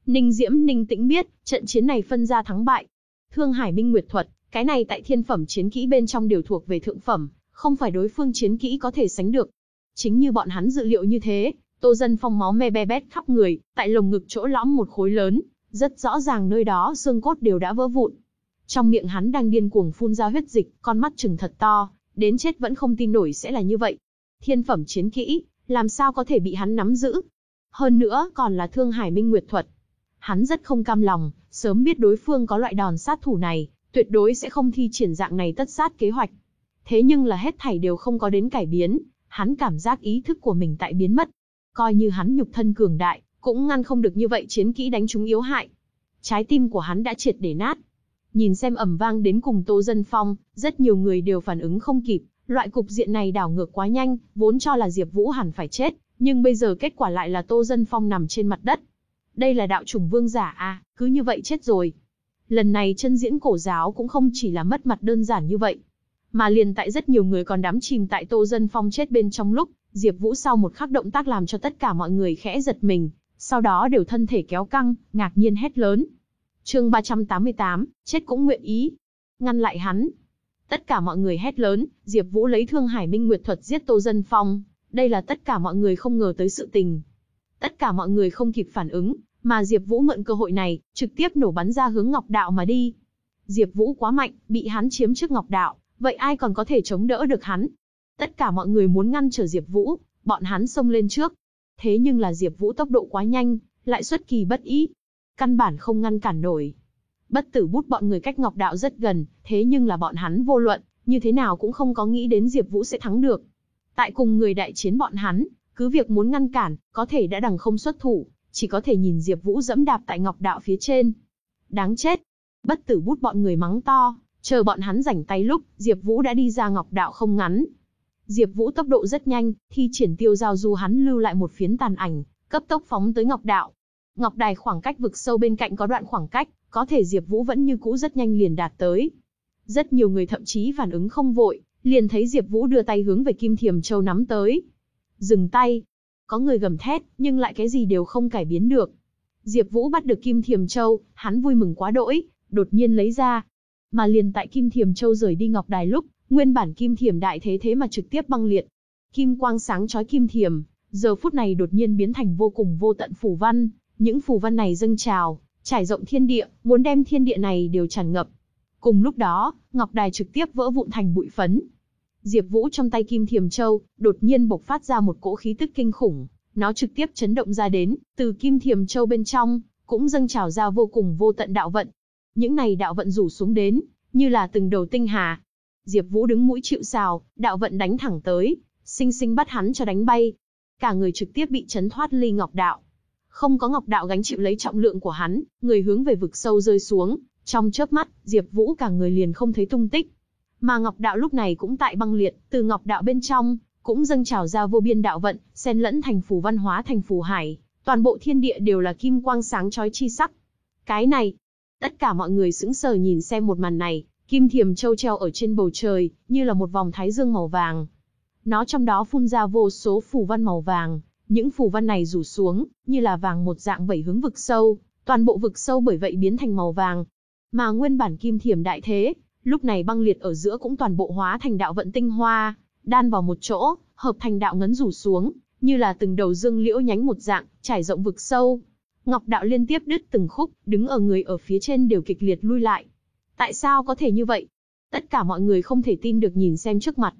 Ninh Diễm Ninh Tĩnh biết, trận chiến này phân ra thắng bại. Thương Hải Minh Nguyệt thuật, cái này tại thiên phẩm chiến kỹ bên trong đều thuộc về thượng phẩm, không phải đối phương chiến kỹ có thể sánh được. Chính như bọn hắn dự liệu như thế, Tô Dân Phong máu me be bét khắp người, tại lồng ngực chỗ lõm một khối lớn, rất rõ ràng nơi đó xương cốt đều đã vỡ vụn. Trong miệng hắn đang điên cuồng phun ra huyết dịch, con mắt trừng thật to, đến chết vẫn không tin nổi sẽ là như vậy. Thiên phẩm chiến kỹ, làm sao có thể bị hắn nắm giữ? Hơn nữa còn là Thương Hải Minh Nguyệt thuật. Hắn rất không cam lòng, sớm biết đối phương có loại đòn sát thủ này, tuyệt đối sẽ không thi triển dạng này tất sát kế hoạch. Thế nhưng là hết thảy đều không có đến cải biến, hắn cảm giác ý thức của mình tại biến mất. Coi như hắn nhục thân cường đại, cũng ngăn không được như vậy chiến kỹ đánh chúng yếu hại. Trái tim của hắn đã triệt để nát. Nhìn xem ầm vang đến cùng Tô Dân Phong, rất nhiều người đều phản ứng không kịp, loại cục diện này đảo ngược quá nhanh, vốn cho là Diệp Vũ hẳn phải chết, nhưng bây giờ kết quả lại là Tô Dân Phong nằm trên mặt đất. Đây là đạo trùng vương giả à, cứ như vậy chết rồi. Lần này chân diễn cổ giáo cũng không chỉ là mất mặt đơn giản như vậy, mà liền tại rất nhiều người còn đắm chìm tại Tô Dân Phong chết bên trong lúc, Diệp Vũ sau một khắc động tác làm cho tất cả mọi người khẽ giật mình, sau đó đều thân thể kéo căng, ngạc nhiên hét lớn. Chương 388, chết cũng nguyện ý. Ngăn lại hắn. Tất cả mọi người hét lớn, Diệp Vũ lấy Thương Hải Minh Nguyệt thuật giết Tô Dân Phong, đây là tất cả mọi người không ngờ tới sự tình. Tất cả mọi người không kịp phản ứng, mà Diệp Vũ mượn cơ hội này, trực tiếp nổ bắn ra hướng Ngọc Đạo mà đi. Diệp Vũ quá mạnh, bị hắn chiếm trước Ngọc Đạo, vậy ai còn có thể chống đỡ được hắn? Tất cả mọi người muốn ngăn trở Diệp Vũ, bọn hắn xông lên trước. Thế nhưng là Diệp Vũ tốc độ quá nhanh, lại xuất kỳ bất ý, căn bản không ngăn cản nổi. Bất Tử Bút bọn người cách Ngọc Đạo rất gần, thế nhưng là bọn hắn vô luận, như thế nào cũng không có nghĩ đến Diệp Vũ sẽ thắng được. Tại cùng người đại chiến bọn hắn, cứ việc muốn ngăn cản, có thể đã đằng không xuất thủ, chỉ có thể nhìn Diệp Vũ dẫm đạp tại Ngọc Đạo phía trên. Đáng chết. Bất Tử Bút bọn người mắng to, chờ bọn hắn rảnh tay lúc, Diệp Vũ đã đi ra Ngọc Đạo không ngắn. Diệp Vũ tốc độ rất nhanh, thi triển tiêu giao du hắn lưu lại một phiến tàn ảnh, cấp tốc phóng tới Ngọc Đạo. Ngọc Đài khoảng cách vực sâu bên cạnh có đoạn khoảng cách, có thể Diệp Vũ vẫn như cũ rất nhanh liền đạt tới. Rất nhiều người thậm chí phản ứng không vội, liền thấy Diệp Vũ đưa tay hướng về Kim Thiềm Châu nắm tới. Dừng tay. Có người gầm thét, nhưng lại cái gì đều không cải biến được. Diệp Vũ bắt được Kim Thiềm Châu, hắn vui mừng quá đỗi, đột nhiên lấy ra. Mà liền tại Kim Thiềm Châu rời đi Ngọc Đài lúc, nguyên bản Kim Thiềm đại thế thế mà trực tiếp băng liệt. Kim quang sáng chói Kim Thiềm, giờ phút này đột nhiên biến thành vô cùng vô tận phù văn, những phù văn này dâng trào, trải rộng thiên địa, muốn đem thiên địa này đều tràn ngập. Cùng lúc đó, Ngọc Đài trực tiếp vỡ vụn thành bụi phấn. Diệp Vũ trong tay Kim Thiềm Châu, đột nhiên bộc phát ra một cỗ khí tức kinh khủng, nó trực tiếp chấn động ra đến, từ Kim Thiềm Châu bên trong, cũng dâng trào ra vô cùng vô tận đạo vận. Những này đạo vận rủ xuống đến, như là từng đầu tinh hà. Diệp Vũ đứng mũi chịu sào, đạo vận đánh thẳng tới, sinh sinh bắt hắn cho đánh bay. Cả người trực tiếp bị chấn thoát ly ngọc đạo. Không có ngọc đạo gánh chịu lấy trọng lượng của hắn, người hướng về vực sâu rơi xuống, trong chớp mắt, Diệp Vũ cả người liền không thấy tung tích. Mà Ngọc Đạo lúc này cũng tại băng liệt, từ Ngọc Đạo bên trong, cũng dâng trào ra vô biên đạo vận, xen lẫn thành phù văn hóa thành phù hải, toàn bộ thiên địa đều là kim quang sáng chói chi sắc. Cái này, tất cả mọi người sững sờ nhìn xem một màn này, kim thiềm châu treo ở trên bầu trời, như là một vòng thái dương màu vàng. Nó trong đó phun ra vô số phù văn màu vàng, những phù văn này rủ xuống, như là vàng một dạng vẩy hướng vực sâu, toàn bộ vực sâu bởi vậy biến thành màu vàng. Mà nguyên bản kim thiềm đại thế, lúc này băng liệt ở giữa cũng toàn bộ hóa thành đạo vận tinh hoa, đan vào một chỗ, hợp thành đạo ngấn rủ xuống, như là từng đầu dương liễu nhánh một dạng, trải rộng vực sâu. Ngọc đạo liên tiếp đứt từng khúc, đứng ở người ở phía trên đều kịch liệt lui lại. Tại sao có thể như vậy? Tất cả mọi người không thể tin được nhìn xem trước mặt.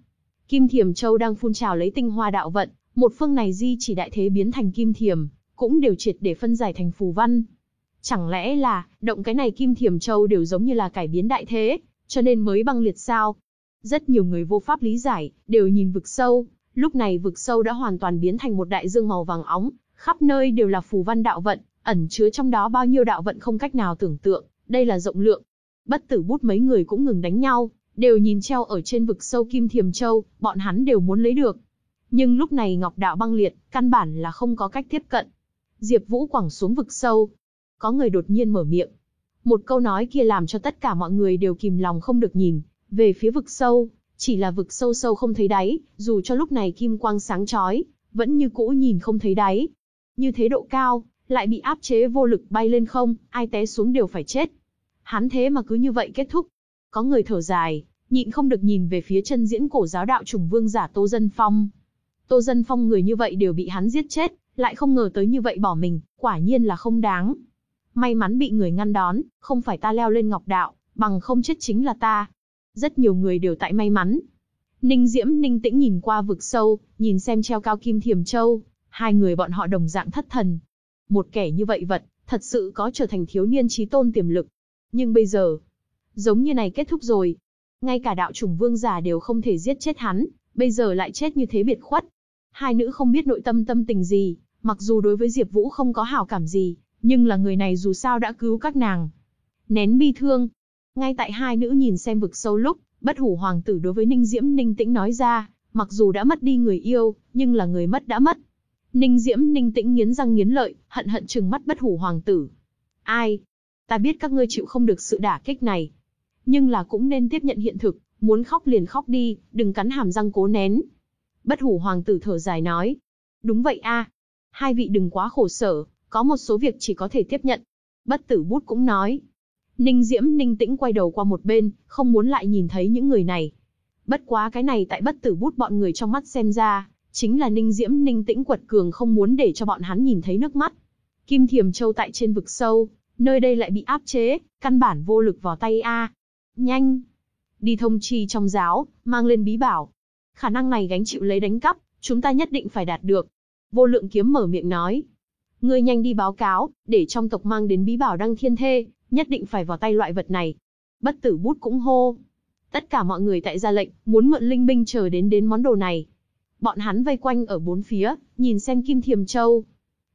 Kim Thiềm Châu đang phun trào lấy tinh hoa đạo vận, một phương này di chỉ đại thế biến thành Kim Thiềm, cũng đều triệt để phân giải thành phù văn. Chẳng lẽ là, động cái này Kim Thiềm Châu đều giống như là cải biến đại thế, cho nên mới băng liệt sao? Rất nhiều người vô pháp lý giải, đều nhìn vực sâu, lúc này vực sâu đã hoàn toàn biến thành một đại dương màu vàng óng, khắp nơi đều là phù văn đạo vận, ẩn chứa trong đó bao nhiêu đạo vận không cách nào tưởng tượng, đây là rộng lượng. Bất tử bút mấy người cũng ngừng đánh nhau, đều nhìn treo ở trên vực sâu Kim Thiềm Châu, bọn hắn đều muốn lấy được. Nhưng lúc này Ngọc Đạo băng liệt, căn bản là không có cách tiếp cận. Diệp Vũ quẳng xuống vực sâu. Có người đột nhiên mở miệng, một câu nói kia làm cho tất cả mọi người đều kìm lòng không được nhìn, về phía vực sâu, chỉ là vực sâu sâu không thấy đáy, dù cho lúc này kim quang sáng chói, vẫn như cũ nhìn không thấy đáy. Như thế độ cao, lại bị áp chế vô lực bay lên không, ai té xuống đều phải chết. Hắn thế mà cứ như vậy kết thúc. Có người thở dài, nhịn không được nhìn về phía chân diễn cổ giáo đạo trùng vương giả Tô Dân Phong. Tô Dân Phong người như vậy đều bị hắn giết chết, lại không ngờ tới như vậy bỏ mình, quả nhiên là không đáng. May mắn bị người ngăn đón, không phải ta leo lên ngọc đạo, bằng không chết chính là ta. Rất nhiều người đều tại may mắn. Ninh Diễm ninh tĩnh nhìn qua vực sâu, nhìn xem treo cao kim thiềm châu, hai người bọn họ đồng dạng thất thần. Một kẻ như vậy vật, thật sự có trở thành thiếu niên trí tôn tiềm lực. Nhưng bây giờ, giống như này kết thúc rồi. Ngay cả đạo trùng vương giả đều không thể giết chết hắn, bây giờ lại chết như thế biệt khuất. Hai nữ không biết nội tâm tâm tình gì, mặc dù đối với Diệp Vũ không có hảo cảm gì, nhưng là người này dù sao đã cứu các nàng. Nén bi thương. Ngay tại hai nữ nhìn xem vực sâu lúc, bất hủ hoàng tử đối với Ninh Diễm Ninh Tĩnh nói ra, mặc dù đã mất đi người yêu, nhưng là người mất đã mất. Ninh Diễm Ninh Tĩnh nghiến răng nghiến lợi, hận hận trừng mắt bất hủ hoàng tử. Ai? Ta biết các ngươi chịu không được sự đả kích này. Nhưng là cũng nên tiếp nhận hiện thực, muốn khóc liền khóc đi, đừng cắn hàm răng cố nén. Bất hủ hoàng tử thở dài nói. Đúng vậy a, Hai vị đừng quá khổ sở, có một số việc chỉ có thể tiếp nhận. Bất tử bút cũng nói. Ninh Diễm ninh tĩnh quay đầu qua một bên, không muốn lại nhìn thấy những người này. Bất quá cái này tại bất tử bút bọn người trong mắt xem ra, chính là Ninh Diễm ninh tĩnh quật cường không muốn để cho bọn hắn nhìn thấy nước mắt. Kim Thiềm Châu tại trên vực sâu, nơi đây lại bị áp chế, căn bản vô lực vào tay A. Nhanh! Đi thông chi trong giáo, mang lên bí bảo. Khả năng này gánh chịu lấy đánh cắp, chúng ta nhất định phải đạt được. Vô lượng kiếm mở miệng nói. Ngươi nhanh đi báo cáo, để trong tộc mang đến bí bảo đăng thiên thê, nhất định phải vào tay loại vật này. Bất tử bút cũng hô. Tất cả mọi người tại ra lệnh, muốn mượn linh binh chờ đến đến món đồ này. Bọn hắn vây quanh ở bốn phía, nhìn xem Kim Thiềm Châu.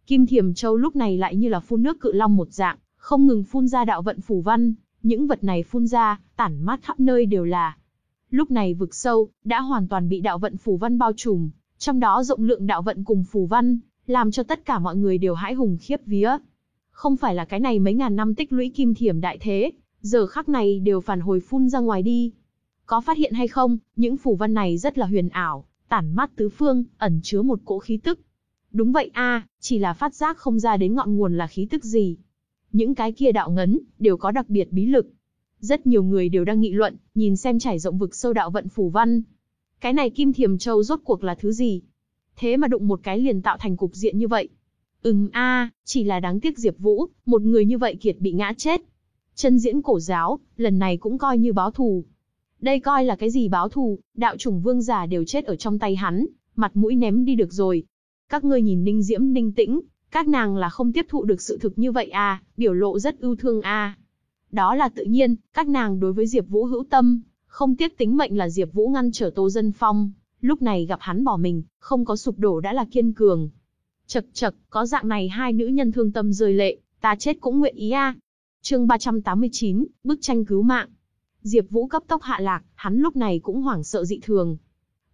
Kim Thiềm Châu lúc này lại như là phun nước cự long một dạng, không ngừng phun ra đạo vận phủ văn. Những vật này phun ra, tản mát khắp nơi đều là. Lúc này vực sâu, đã hoàn toàn bị đạo vận phủ văn bao trùm, trong đó rộng lượng đạo vận cùng phủ văn, làm cho tất cả mọi người đều hãi hùng khiếp vía. Không phải là cái này mấy ngàn năm tích lũy kim thiểm đại thế, giờ khắc này đều phản hồi phun ra ngoài đi. Có phát hiện hay không, những phủ văn này rất là huyền ảo, tản mát tứ phương, ẩn chứa một cỗ khí tức. Đúng vậy a, chỉ là phát giác không ra đến ngọn nguồn là khí tức gì. Những cái kia đạo ngấn, đều có đặc biệt bí lực. Rất nhiều người đều đang nghị luận, nhìn xem trải rộng vực sâu đạo vận phủ văn. Cái này kim thiềm châu rốt cuộc là thứ gì? Thế mà đụng một cái liền tạo thành cục diện như vậy. Ừm a, chỉ là đáng tiếc Diệp Vũ, một người như vậy kiệt bị ngã chết. Chân diễn cổ giáo, lần này cũng coi như báo thù. Đây coi là cái gì báo thù, đạo chủng vương giả đều chết ở trong tay hắn, mặt mũi ném đi được rồi. Các ngươi nhìn Ninh Diễm Ninh Tĩnh, các nàng là không tiếp thụ được sự thực như vậy à, biểu lộ rất ưu thương à. Đó là tự nhiên, các nàng đối với Diệp Vũ hữu tâm, không tiếc tính mệnh là Diệp Vũ ngăn trở Tô Dân Phong, lúc này gặp hắn bỏ mình, không có sụp đổ đã là kiên cường. Chậc chậc, có dạng này hai nữ nhân thương tâm rơi lệ, ta chết cũng nguyện ý a. Chương 389, bức tranh cứu mạng. Diệp Vũ cấp tốc hạ lạc, hắn lúc này cũng hoảng sợ dị thường.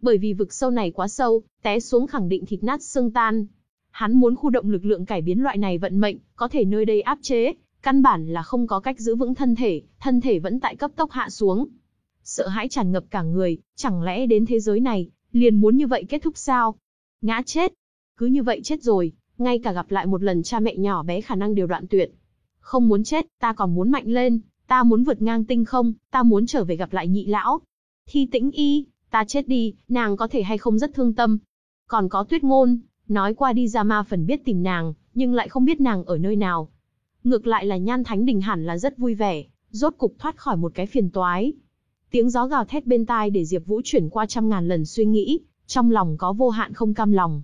Bởi vì vực sâu này quá sâu, té xuống khẳng định thịt nát xương tan. Hắn muốn khu động lực lượng cải biến loại này vận mệnh, có thể nơi đây áp chế, căn bản là không có cách giữ vững thân thể, thân thể vẫn tại cấp tốc hạ xuống. Sợ hãi tràn ngập cả người, chẳng lẽ đến thế giới này, liền muốn như vậy kết thúc sao? Ngã chết. Cứ như vậy chết rồi, ngay cả gặp lại một lần cha mẹ nhỏ bé khả năng đều đoạn tuyệt. Không muốn chết, ta còn muốn mạnh lên, ta muốn vượt ngang tinh không, ta muốn trở về gặp lại nhị lão. Thi tĩnh y, ta chết đi, nàng có thể hay không rất thương tâm. Còn có tuyết ngôn, nói qua đi ra ma phần biết tìm nàng, nhưng lại không biết nàng ở nơi nào. Ngược lại là nhan thánh đình hẳn là rất vui vẻ, rốt cục thoát khỏi một cái phiền toái. Tiếng gió gào thét bên tai để Diệp Vũ chuyển qua trăm ngàn lần suy nghĩ, trong lòng có vô hạn không cam lòng.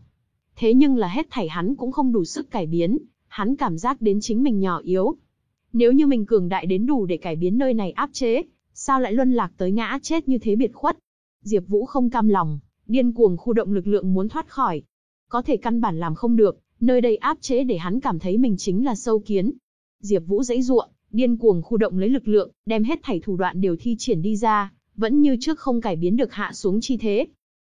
Thế nhưng là hết thảy hắn cũng không đủ sức cải biến, hắn cảm giác đến chính mình nhỏ yếu. Nếu như mình cường đại đến đủ để cải biến nơi này áp chế, sao lại luân lạc tới ngã chết như thế biệt khuất? Diệp Vũ không cam lòng, điên cuồng khu động lực lượng muốn thoát khỏi. Có thể căn bản làm không được, nơi đây áp chế để hắn cảm thấy mình chính là sâu kiến. Diệp Vũ giãy giụa, điên cuồng khu động lấy lực lượng, đem hết thảy thủ đoạn đều thi triển đi ra, vẫn như trước không cải biến được hạ xuống chi thế.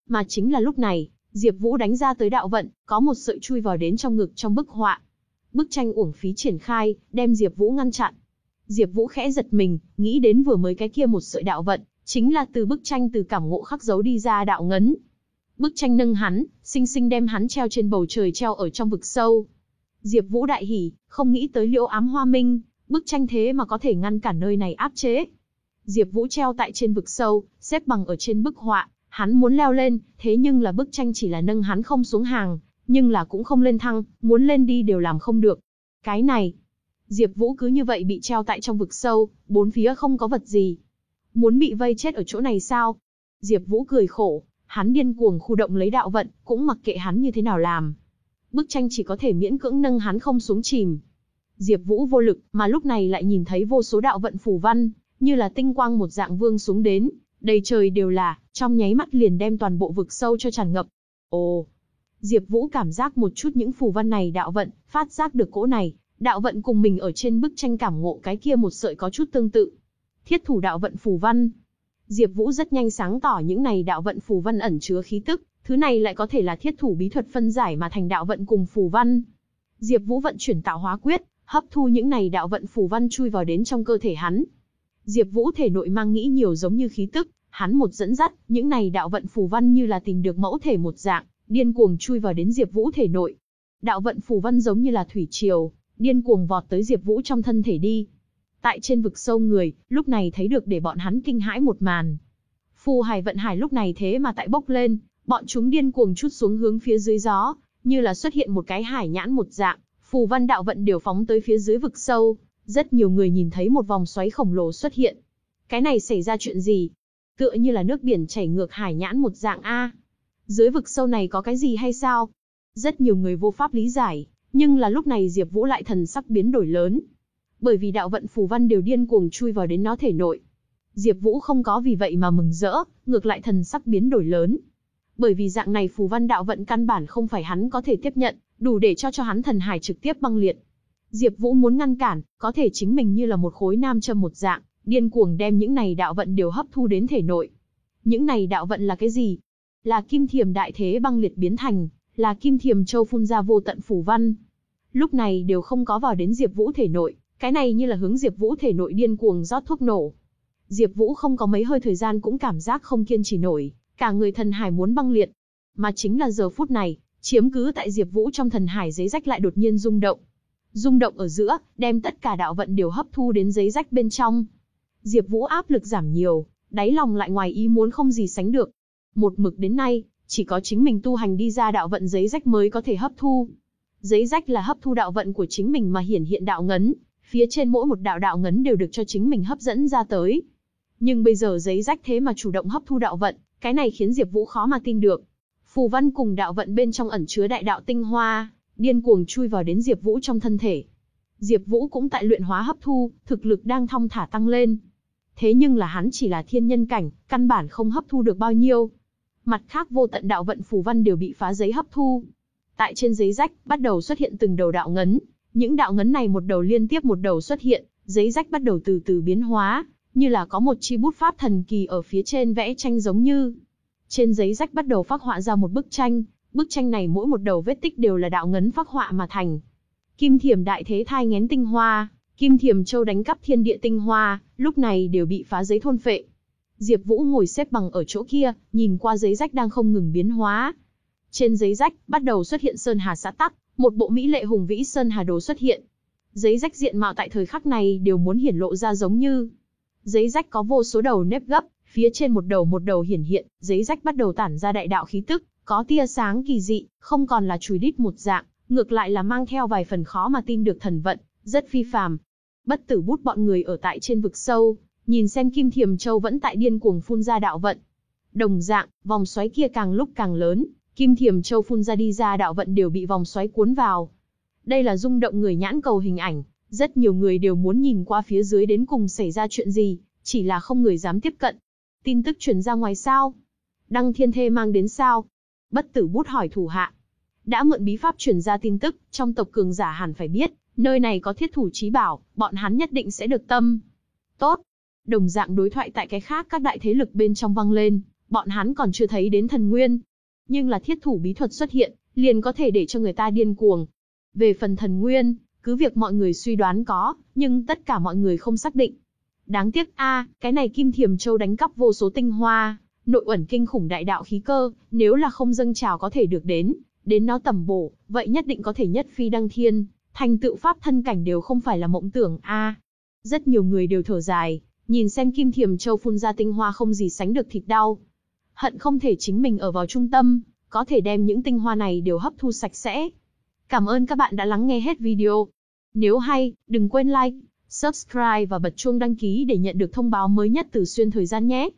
Mà chính là lúc này, Diệp Vũ đánh ra tới đạo vận, có một sợi chui vào đến trong ngực trong bức họa. Bức tranh uổng phí triển khai, đem Diệp Vũ ngăn chặn. Diệp Vũ khẽ giật mình, nghĩ đến vừa mới cái kia một sợi đạo vận, chính là từ bức tranh từ cảm ngộ khắc dấu đi ra đạo ngấn. Bức tranh nâng hắn, sinh sinh đem hắn treo trên bầu trời treo ở trong vực sâu. Diệp Vũ đại hỉ, không nghĩ tới Liễu Ám Hoa Minh, bức tranh thế mà có thể ngăn cản nơi này áp chế. Diệp Vũ treo tại trên vực sâu, xếp bằng ở trên bức họa, hắn muốn leo lên, thế nhưng là bức tranh chỉ là nâng hắn không xuống hàng, nhưng là cũng không lên thăng, muốn lên đi đều làm không được. Cái này, Diệp Vũ cứ như vậy bị treo tại trong vực sâu, bốn phía không có vật gì. Muốn bị vây chết ở chỗ này sao? Diệp Vũ cười khổ, hắn điên cuồng khu động lấy đạo vận, cũng mặc kệ hắn như thế nào làm. Bức tranh chỉ có thể miễn cưỡng nâng hắn không xuống chìm. Diệp Vũ vô lực, mà lúc này lại nhìn thấy vô số đạo vận phù văn, như là tinh quang một dạng vương xuống đến, đầy trời đều là, trong nháy mắt liền đem toàn bộ vực sâu cho tràn ngập. Ồ, Diệp Vũ cảm giác một chút những phù văn này đạo vận, phát giác được cỗ này, đạo vận cùng mình ở trên bức tranh cảm ngộ cái kia một sợi có chút tương tự. Thiết thủ đạo vận phù văn. Diệp Vũ rất nhanh sáng tỏ những này đạo vận phù văn ẩn chứa khí tức, thứ này lại có thể là thiết thủ bí thuật phân giải mà thành đạo vận cùng phù văn. Diệp Vũ vận chuyển tạo hóa quyết, hấp thu những này đạo vận phù văn chui vào đến trong cơ thể hắn. Diệp Vũ thể nội mang nghĩ nhiều giống như khí tức, hắn một dẫn dắt, những này đạo vận phù văn như là tìm được mẫu thể một dạng, điên cuồng chui vào đến Diệp Vũ thể nội. Đạo vận phù văn giống như là thủy triều, điên cuồng vọt tới Diệp Vũ trong thân thể đi. Tại trên vực sâu người, lúc này thấy được để bọn hắn kinh hãi một màn. Phù hải vận hải lúc này thế mà tại bốc lên, bọn chúng điên cuồng chút xuống hướng phía dưới gió, như là xuất hiện một cái hải nhãn một dạng, phù văn đạo vận đều phóng tới phía dưới vực sâu. Rất nhiều người nhìn thấy một vòng xoáy khổng lồ xuất hiện. Cái này xảy ra chuyện gì? Tựa như là nước biển chảy ngược hải nhãn một dạng a. Dưới vực sâu này có cái gì hay sao? Rất nhiều người vô pháp lý giải, nhưng là lúc này Diệp Vũ lại thần sắc biến đổi lớn. Bởi vì đạo vận phù văn đều điên cuồng chui vào đến nó thể nội. Diệp Vũ không có vì vậy mà mừng rỡ, ngược lại thần sắc biến đổi lớn. Bởi vì dạng này phù văn đạo vận căn bản không phải hắn có thể tiếp nhận, đủ để cho cho hắn thần hải trực tiếp băng liệt. Diệp Vũ muốn ngăn cản, có thể chính mình như là một khối nam châm một dạng, điên cuồng đem những này đạo vận đều hấp thu đến thể nội. Những này đạo vận là cái gì? Là kim thiềm đại thế băng liệt biến thành, là kim thiềm châu phun ra vô tận phù văn. Lúc này đều không có vào đến Diệp Vũ thể nội, cái này như là hướng Diệp Vũ thể nội điên cuồng rót thuốc nổ. Diệp Vũ không có mấy hơi thời gian cũng cảm giác không kiên trì nổi, cả người thần hải muốn băng liệt. Mà chính là giờ phút này, chiếm cứ tại Diệp Vũ trong thần hải giấy rách lại đột nhiên rung động. Rung động ở giữa, đem tất cả đạo vận đều hấp thu đến giấy rách bên trong. Diệp Vũ áp lực giảm nhiều, đáy lòng lại ngoài ý muốn không gì sánh được. Một mực đến nay, chỉ có chính mình tu hành đi ra đạo vận giấy rách mới có thể hấp thu. Giấy rách là hấp thu đạo vận của chính mình mà hiển hiện đạo ngấn, phía trên mỗi một đạo đạo ngấn đều được cho chính mình hấp dẫn ra tới. Nhưng bây giờ giấy rách thế mà chủ động hấp thu đạo vận, cái này khiến Diệp Vũ khó mà tin được. Phù văn cùng đạo vận bên trong ẩn chứa đại đạo tinh hoa, điên cuồng chui vào đến Diệp Vũ trong thân thể. Diệp Vũ cũng tại luyện hóa hấp thu, thực lực đang thong thả tăng lên. Thế nhưng là hắn chỉ là thiên nhân cảnh, căn bản không hấp thu được bao nhiêu. Mặt khác vô tận đạo vận phù văn đều bị phá giấy hấp thu. Tại trên giấy rách, bắt đầu xuất hiện từng đầu đạo ngấn, những đạo ngấn này một đầu liên tiếp một đầu xuất hiện, giấy rách bắt đầu từ từ biến hóa, như là có một chi bút pháp thần kỳ ở phía trên vẽ tranh giống như. Trên giấy rách bắt đầu phác họa ra một bức tranh, bức tranh này mỗi một đầu vết tích đều là đạo ngấn phác họa mà thành. Kim thiềm đại thế thai ngén tinh hoa, kim thiềm châu đánh cắp thiên địa tinh hoa, lúc này đều bị phá giấy thôn phệ. Diệp Vũ ngồi xếp bằng ở chỗ kia, nhìn qua giấy rách đang không ngừng biến hóa. Trên giấy rách, bắt đầu xuất hiện sơn hà xã tắc, một bộ mỹ lệ hùng vĩ sơn hà đồ xuất hiện. Giấy rách diện mạo tại thời khắc này đều muốn hiển lộ ra giống như. Giấy rách có vô số đầu nếp gấp, phía trên một đầu một đầu hiển hiện, giấy rách bắt đầu tản ra đại đạo khí tức, có tia sáng kỳ dị, không còn là chùi đít một dạng, ngược lại là mang theo vài phần khó mà tin được thần vận, rất phi phàm. Bất tử bút bọn người ở tại trên vực sâu, nhìn xem Kim Thiềm Châu vẫn tại điên cuồng phun ra đạo vận. Đồng dạng, vòng xoáy kia càng lúc càng lớn, Kim Thiềm Châu phun ra đi ra đạo vận đều bị vòng xoáy cuốn vào. Đây là rung động người nhãn cầu hình ảnh, rất nhiều người đều muốn nhìn qua phía dưới đến cùng xảy ra chuyện gì, chỉ là không người dám tiếp cận. Tin tức truyền ra ngoài sao? Đăng Thiên Thê mang đến sao? Bất tử bút hỏi thủ hạ. Đã mượn bí pháp truyền ra tin tức, trong tộc cường giả hẳn phải biết, nơi này có thiết thủ trí bảo, bọn hắn nhất định sẽ được tâm. Tốt. Đồng dạng đối thoại tại cái khác các đại thế lực bên trong vang lên, bọn hắn còn chưa thấy đến thần nguyên, nhưng là thiết thủ bí thuật xuất hiện, liền có thể để cho người ta điên cuồng. Về phần thần nguyên, cứ việc mọi người suy đoán có, nhưng tất cả mọi người không xác định. Đáng tiếc a, cái này Kim Thiềm Châu đánh cắp vô số tinh hoa, nội ẩn kinh khủng đại đạo khí cơ, nếu là không dâng trào có thể được đến, đến nó tầm bổ, vậy nhất định có thể nhất phi đăng thiên, thành tựu pháp thân cảnh đều không phải là mộng tưởng a. Rất nhiều người đều thở dài, nhìn xem Kim Thiềm Châu phun ra tinh hoa không gì sánh được thịt đau, hận không thể chính mình ở vào trung tâm, có thể đem những tinh hoa này đều hấp thu sạch sẽ. Cảm ơn các bạn đã lắng nghe hết video. Nếu hay, đừng quên like, subscribe và bật chuông đăng ký để nhận được thông báo mới nhất từ xuyên thời gian nhé.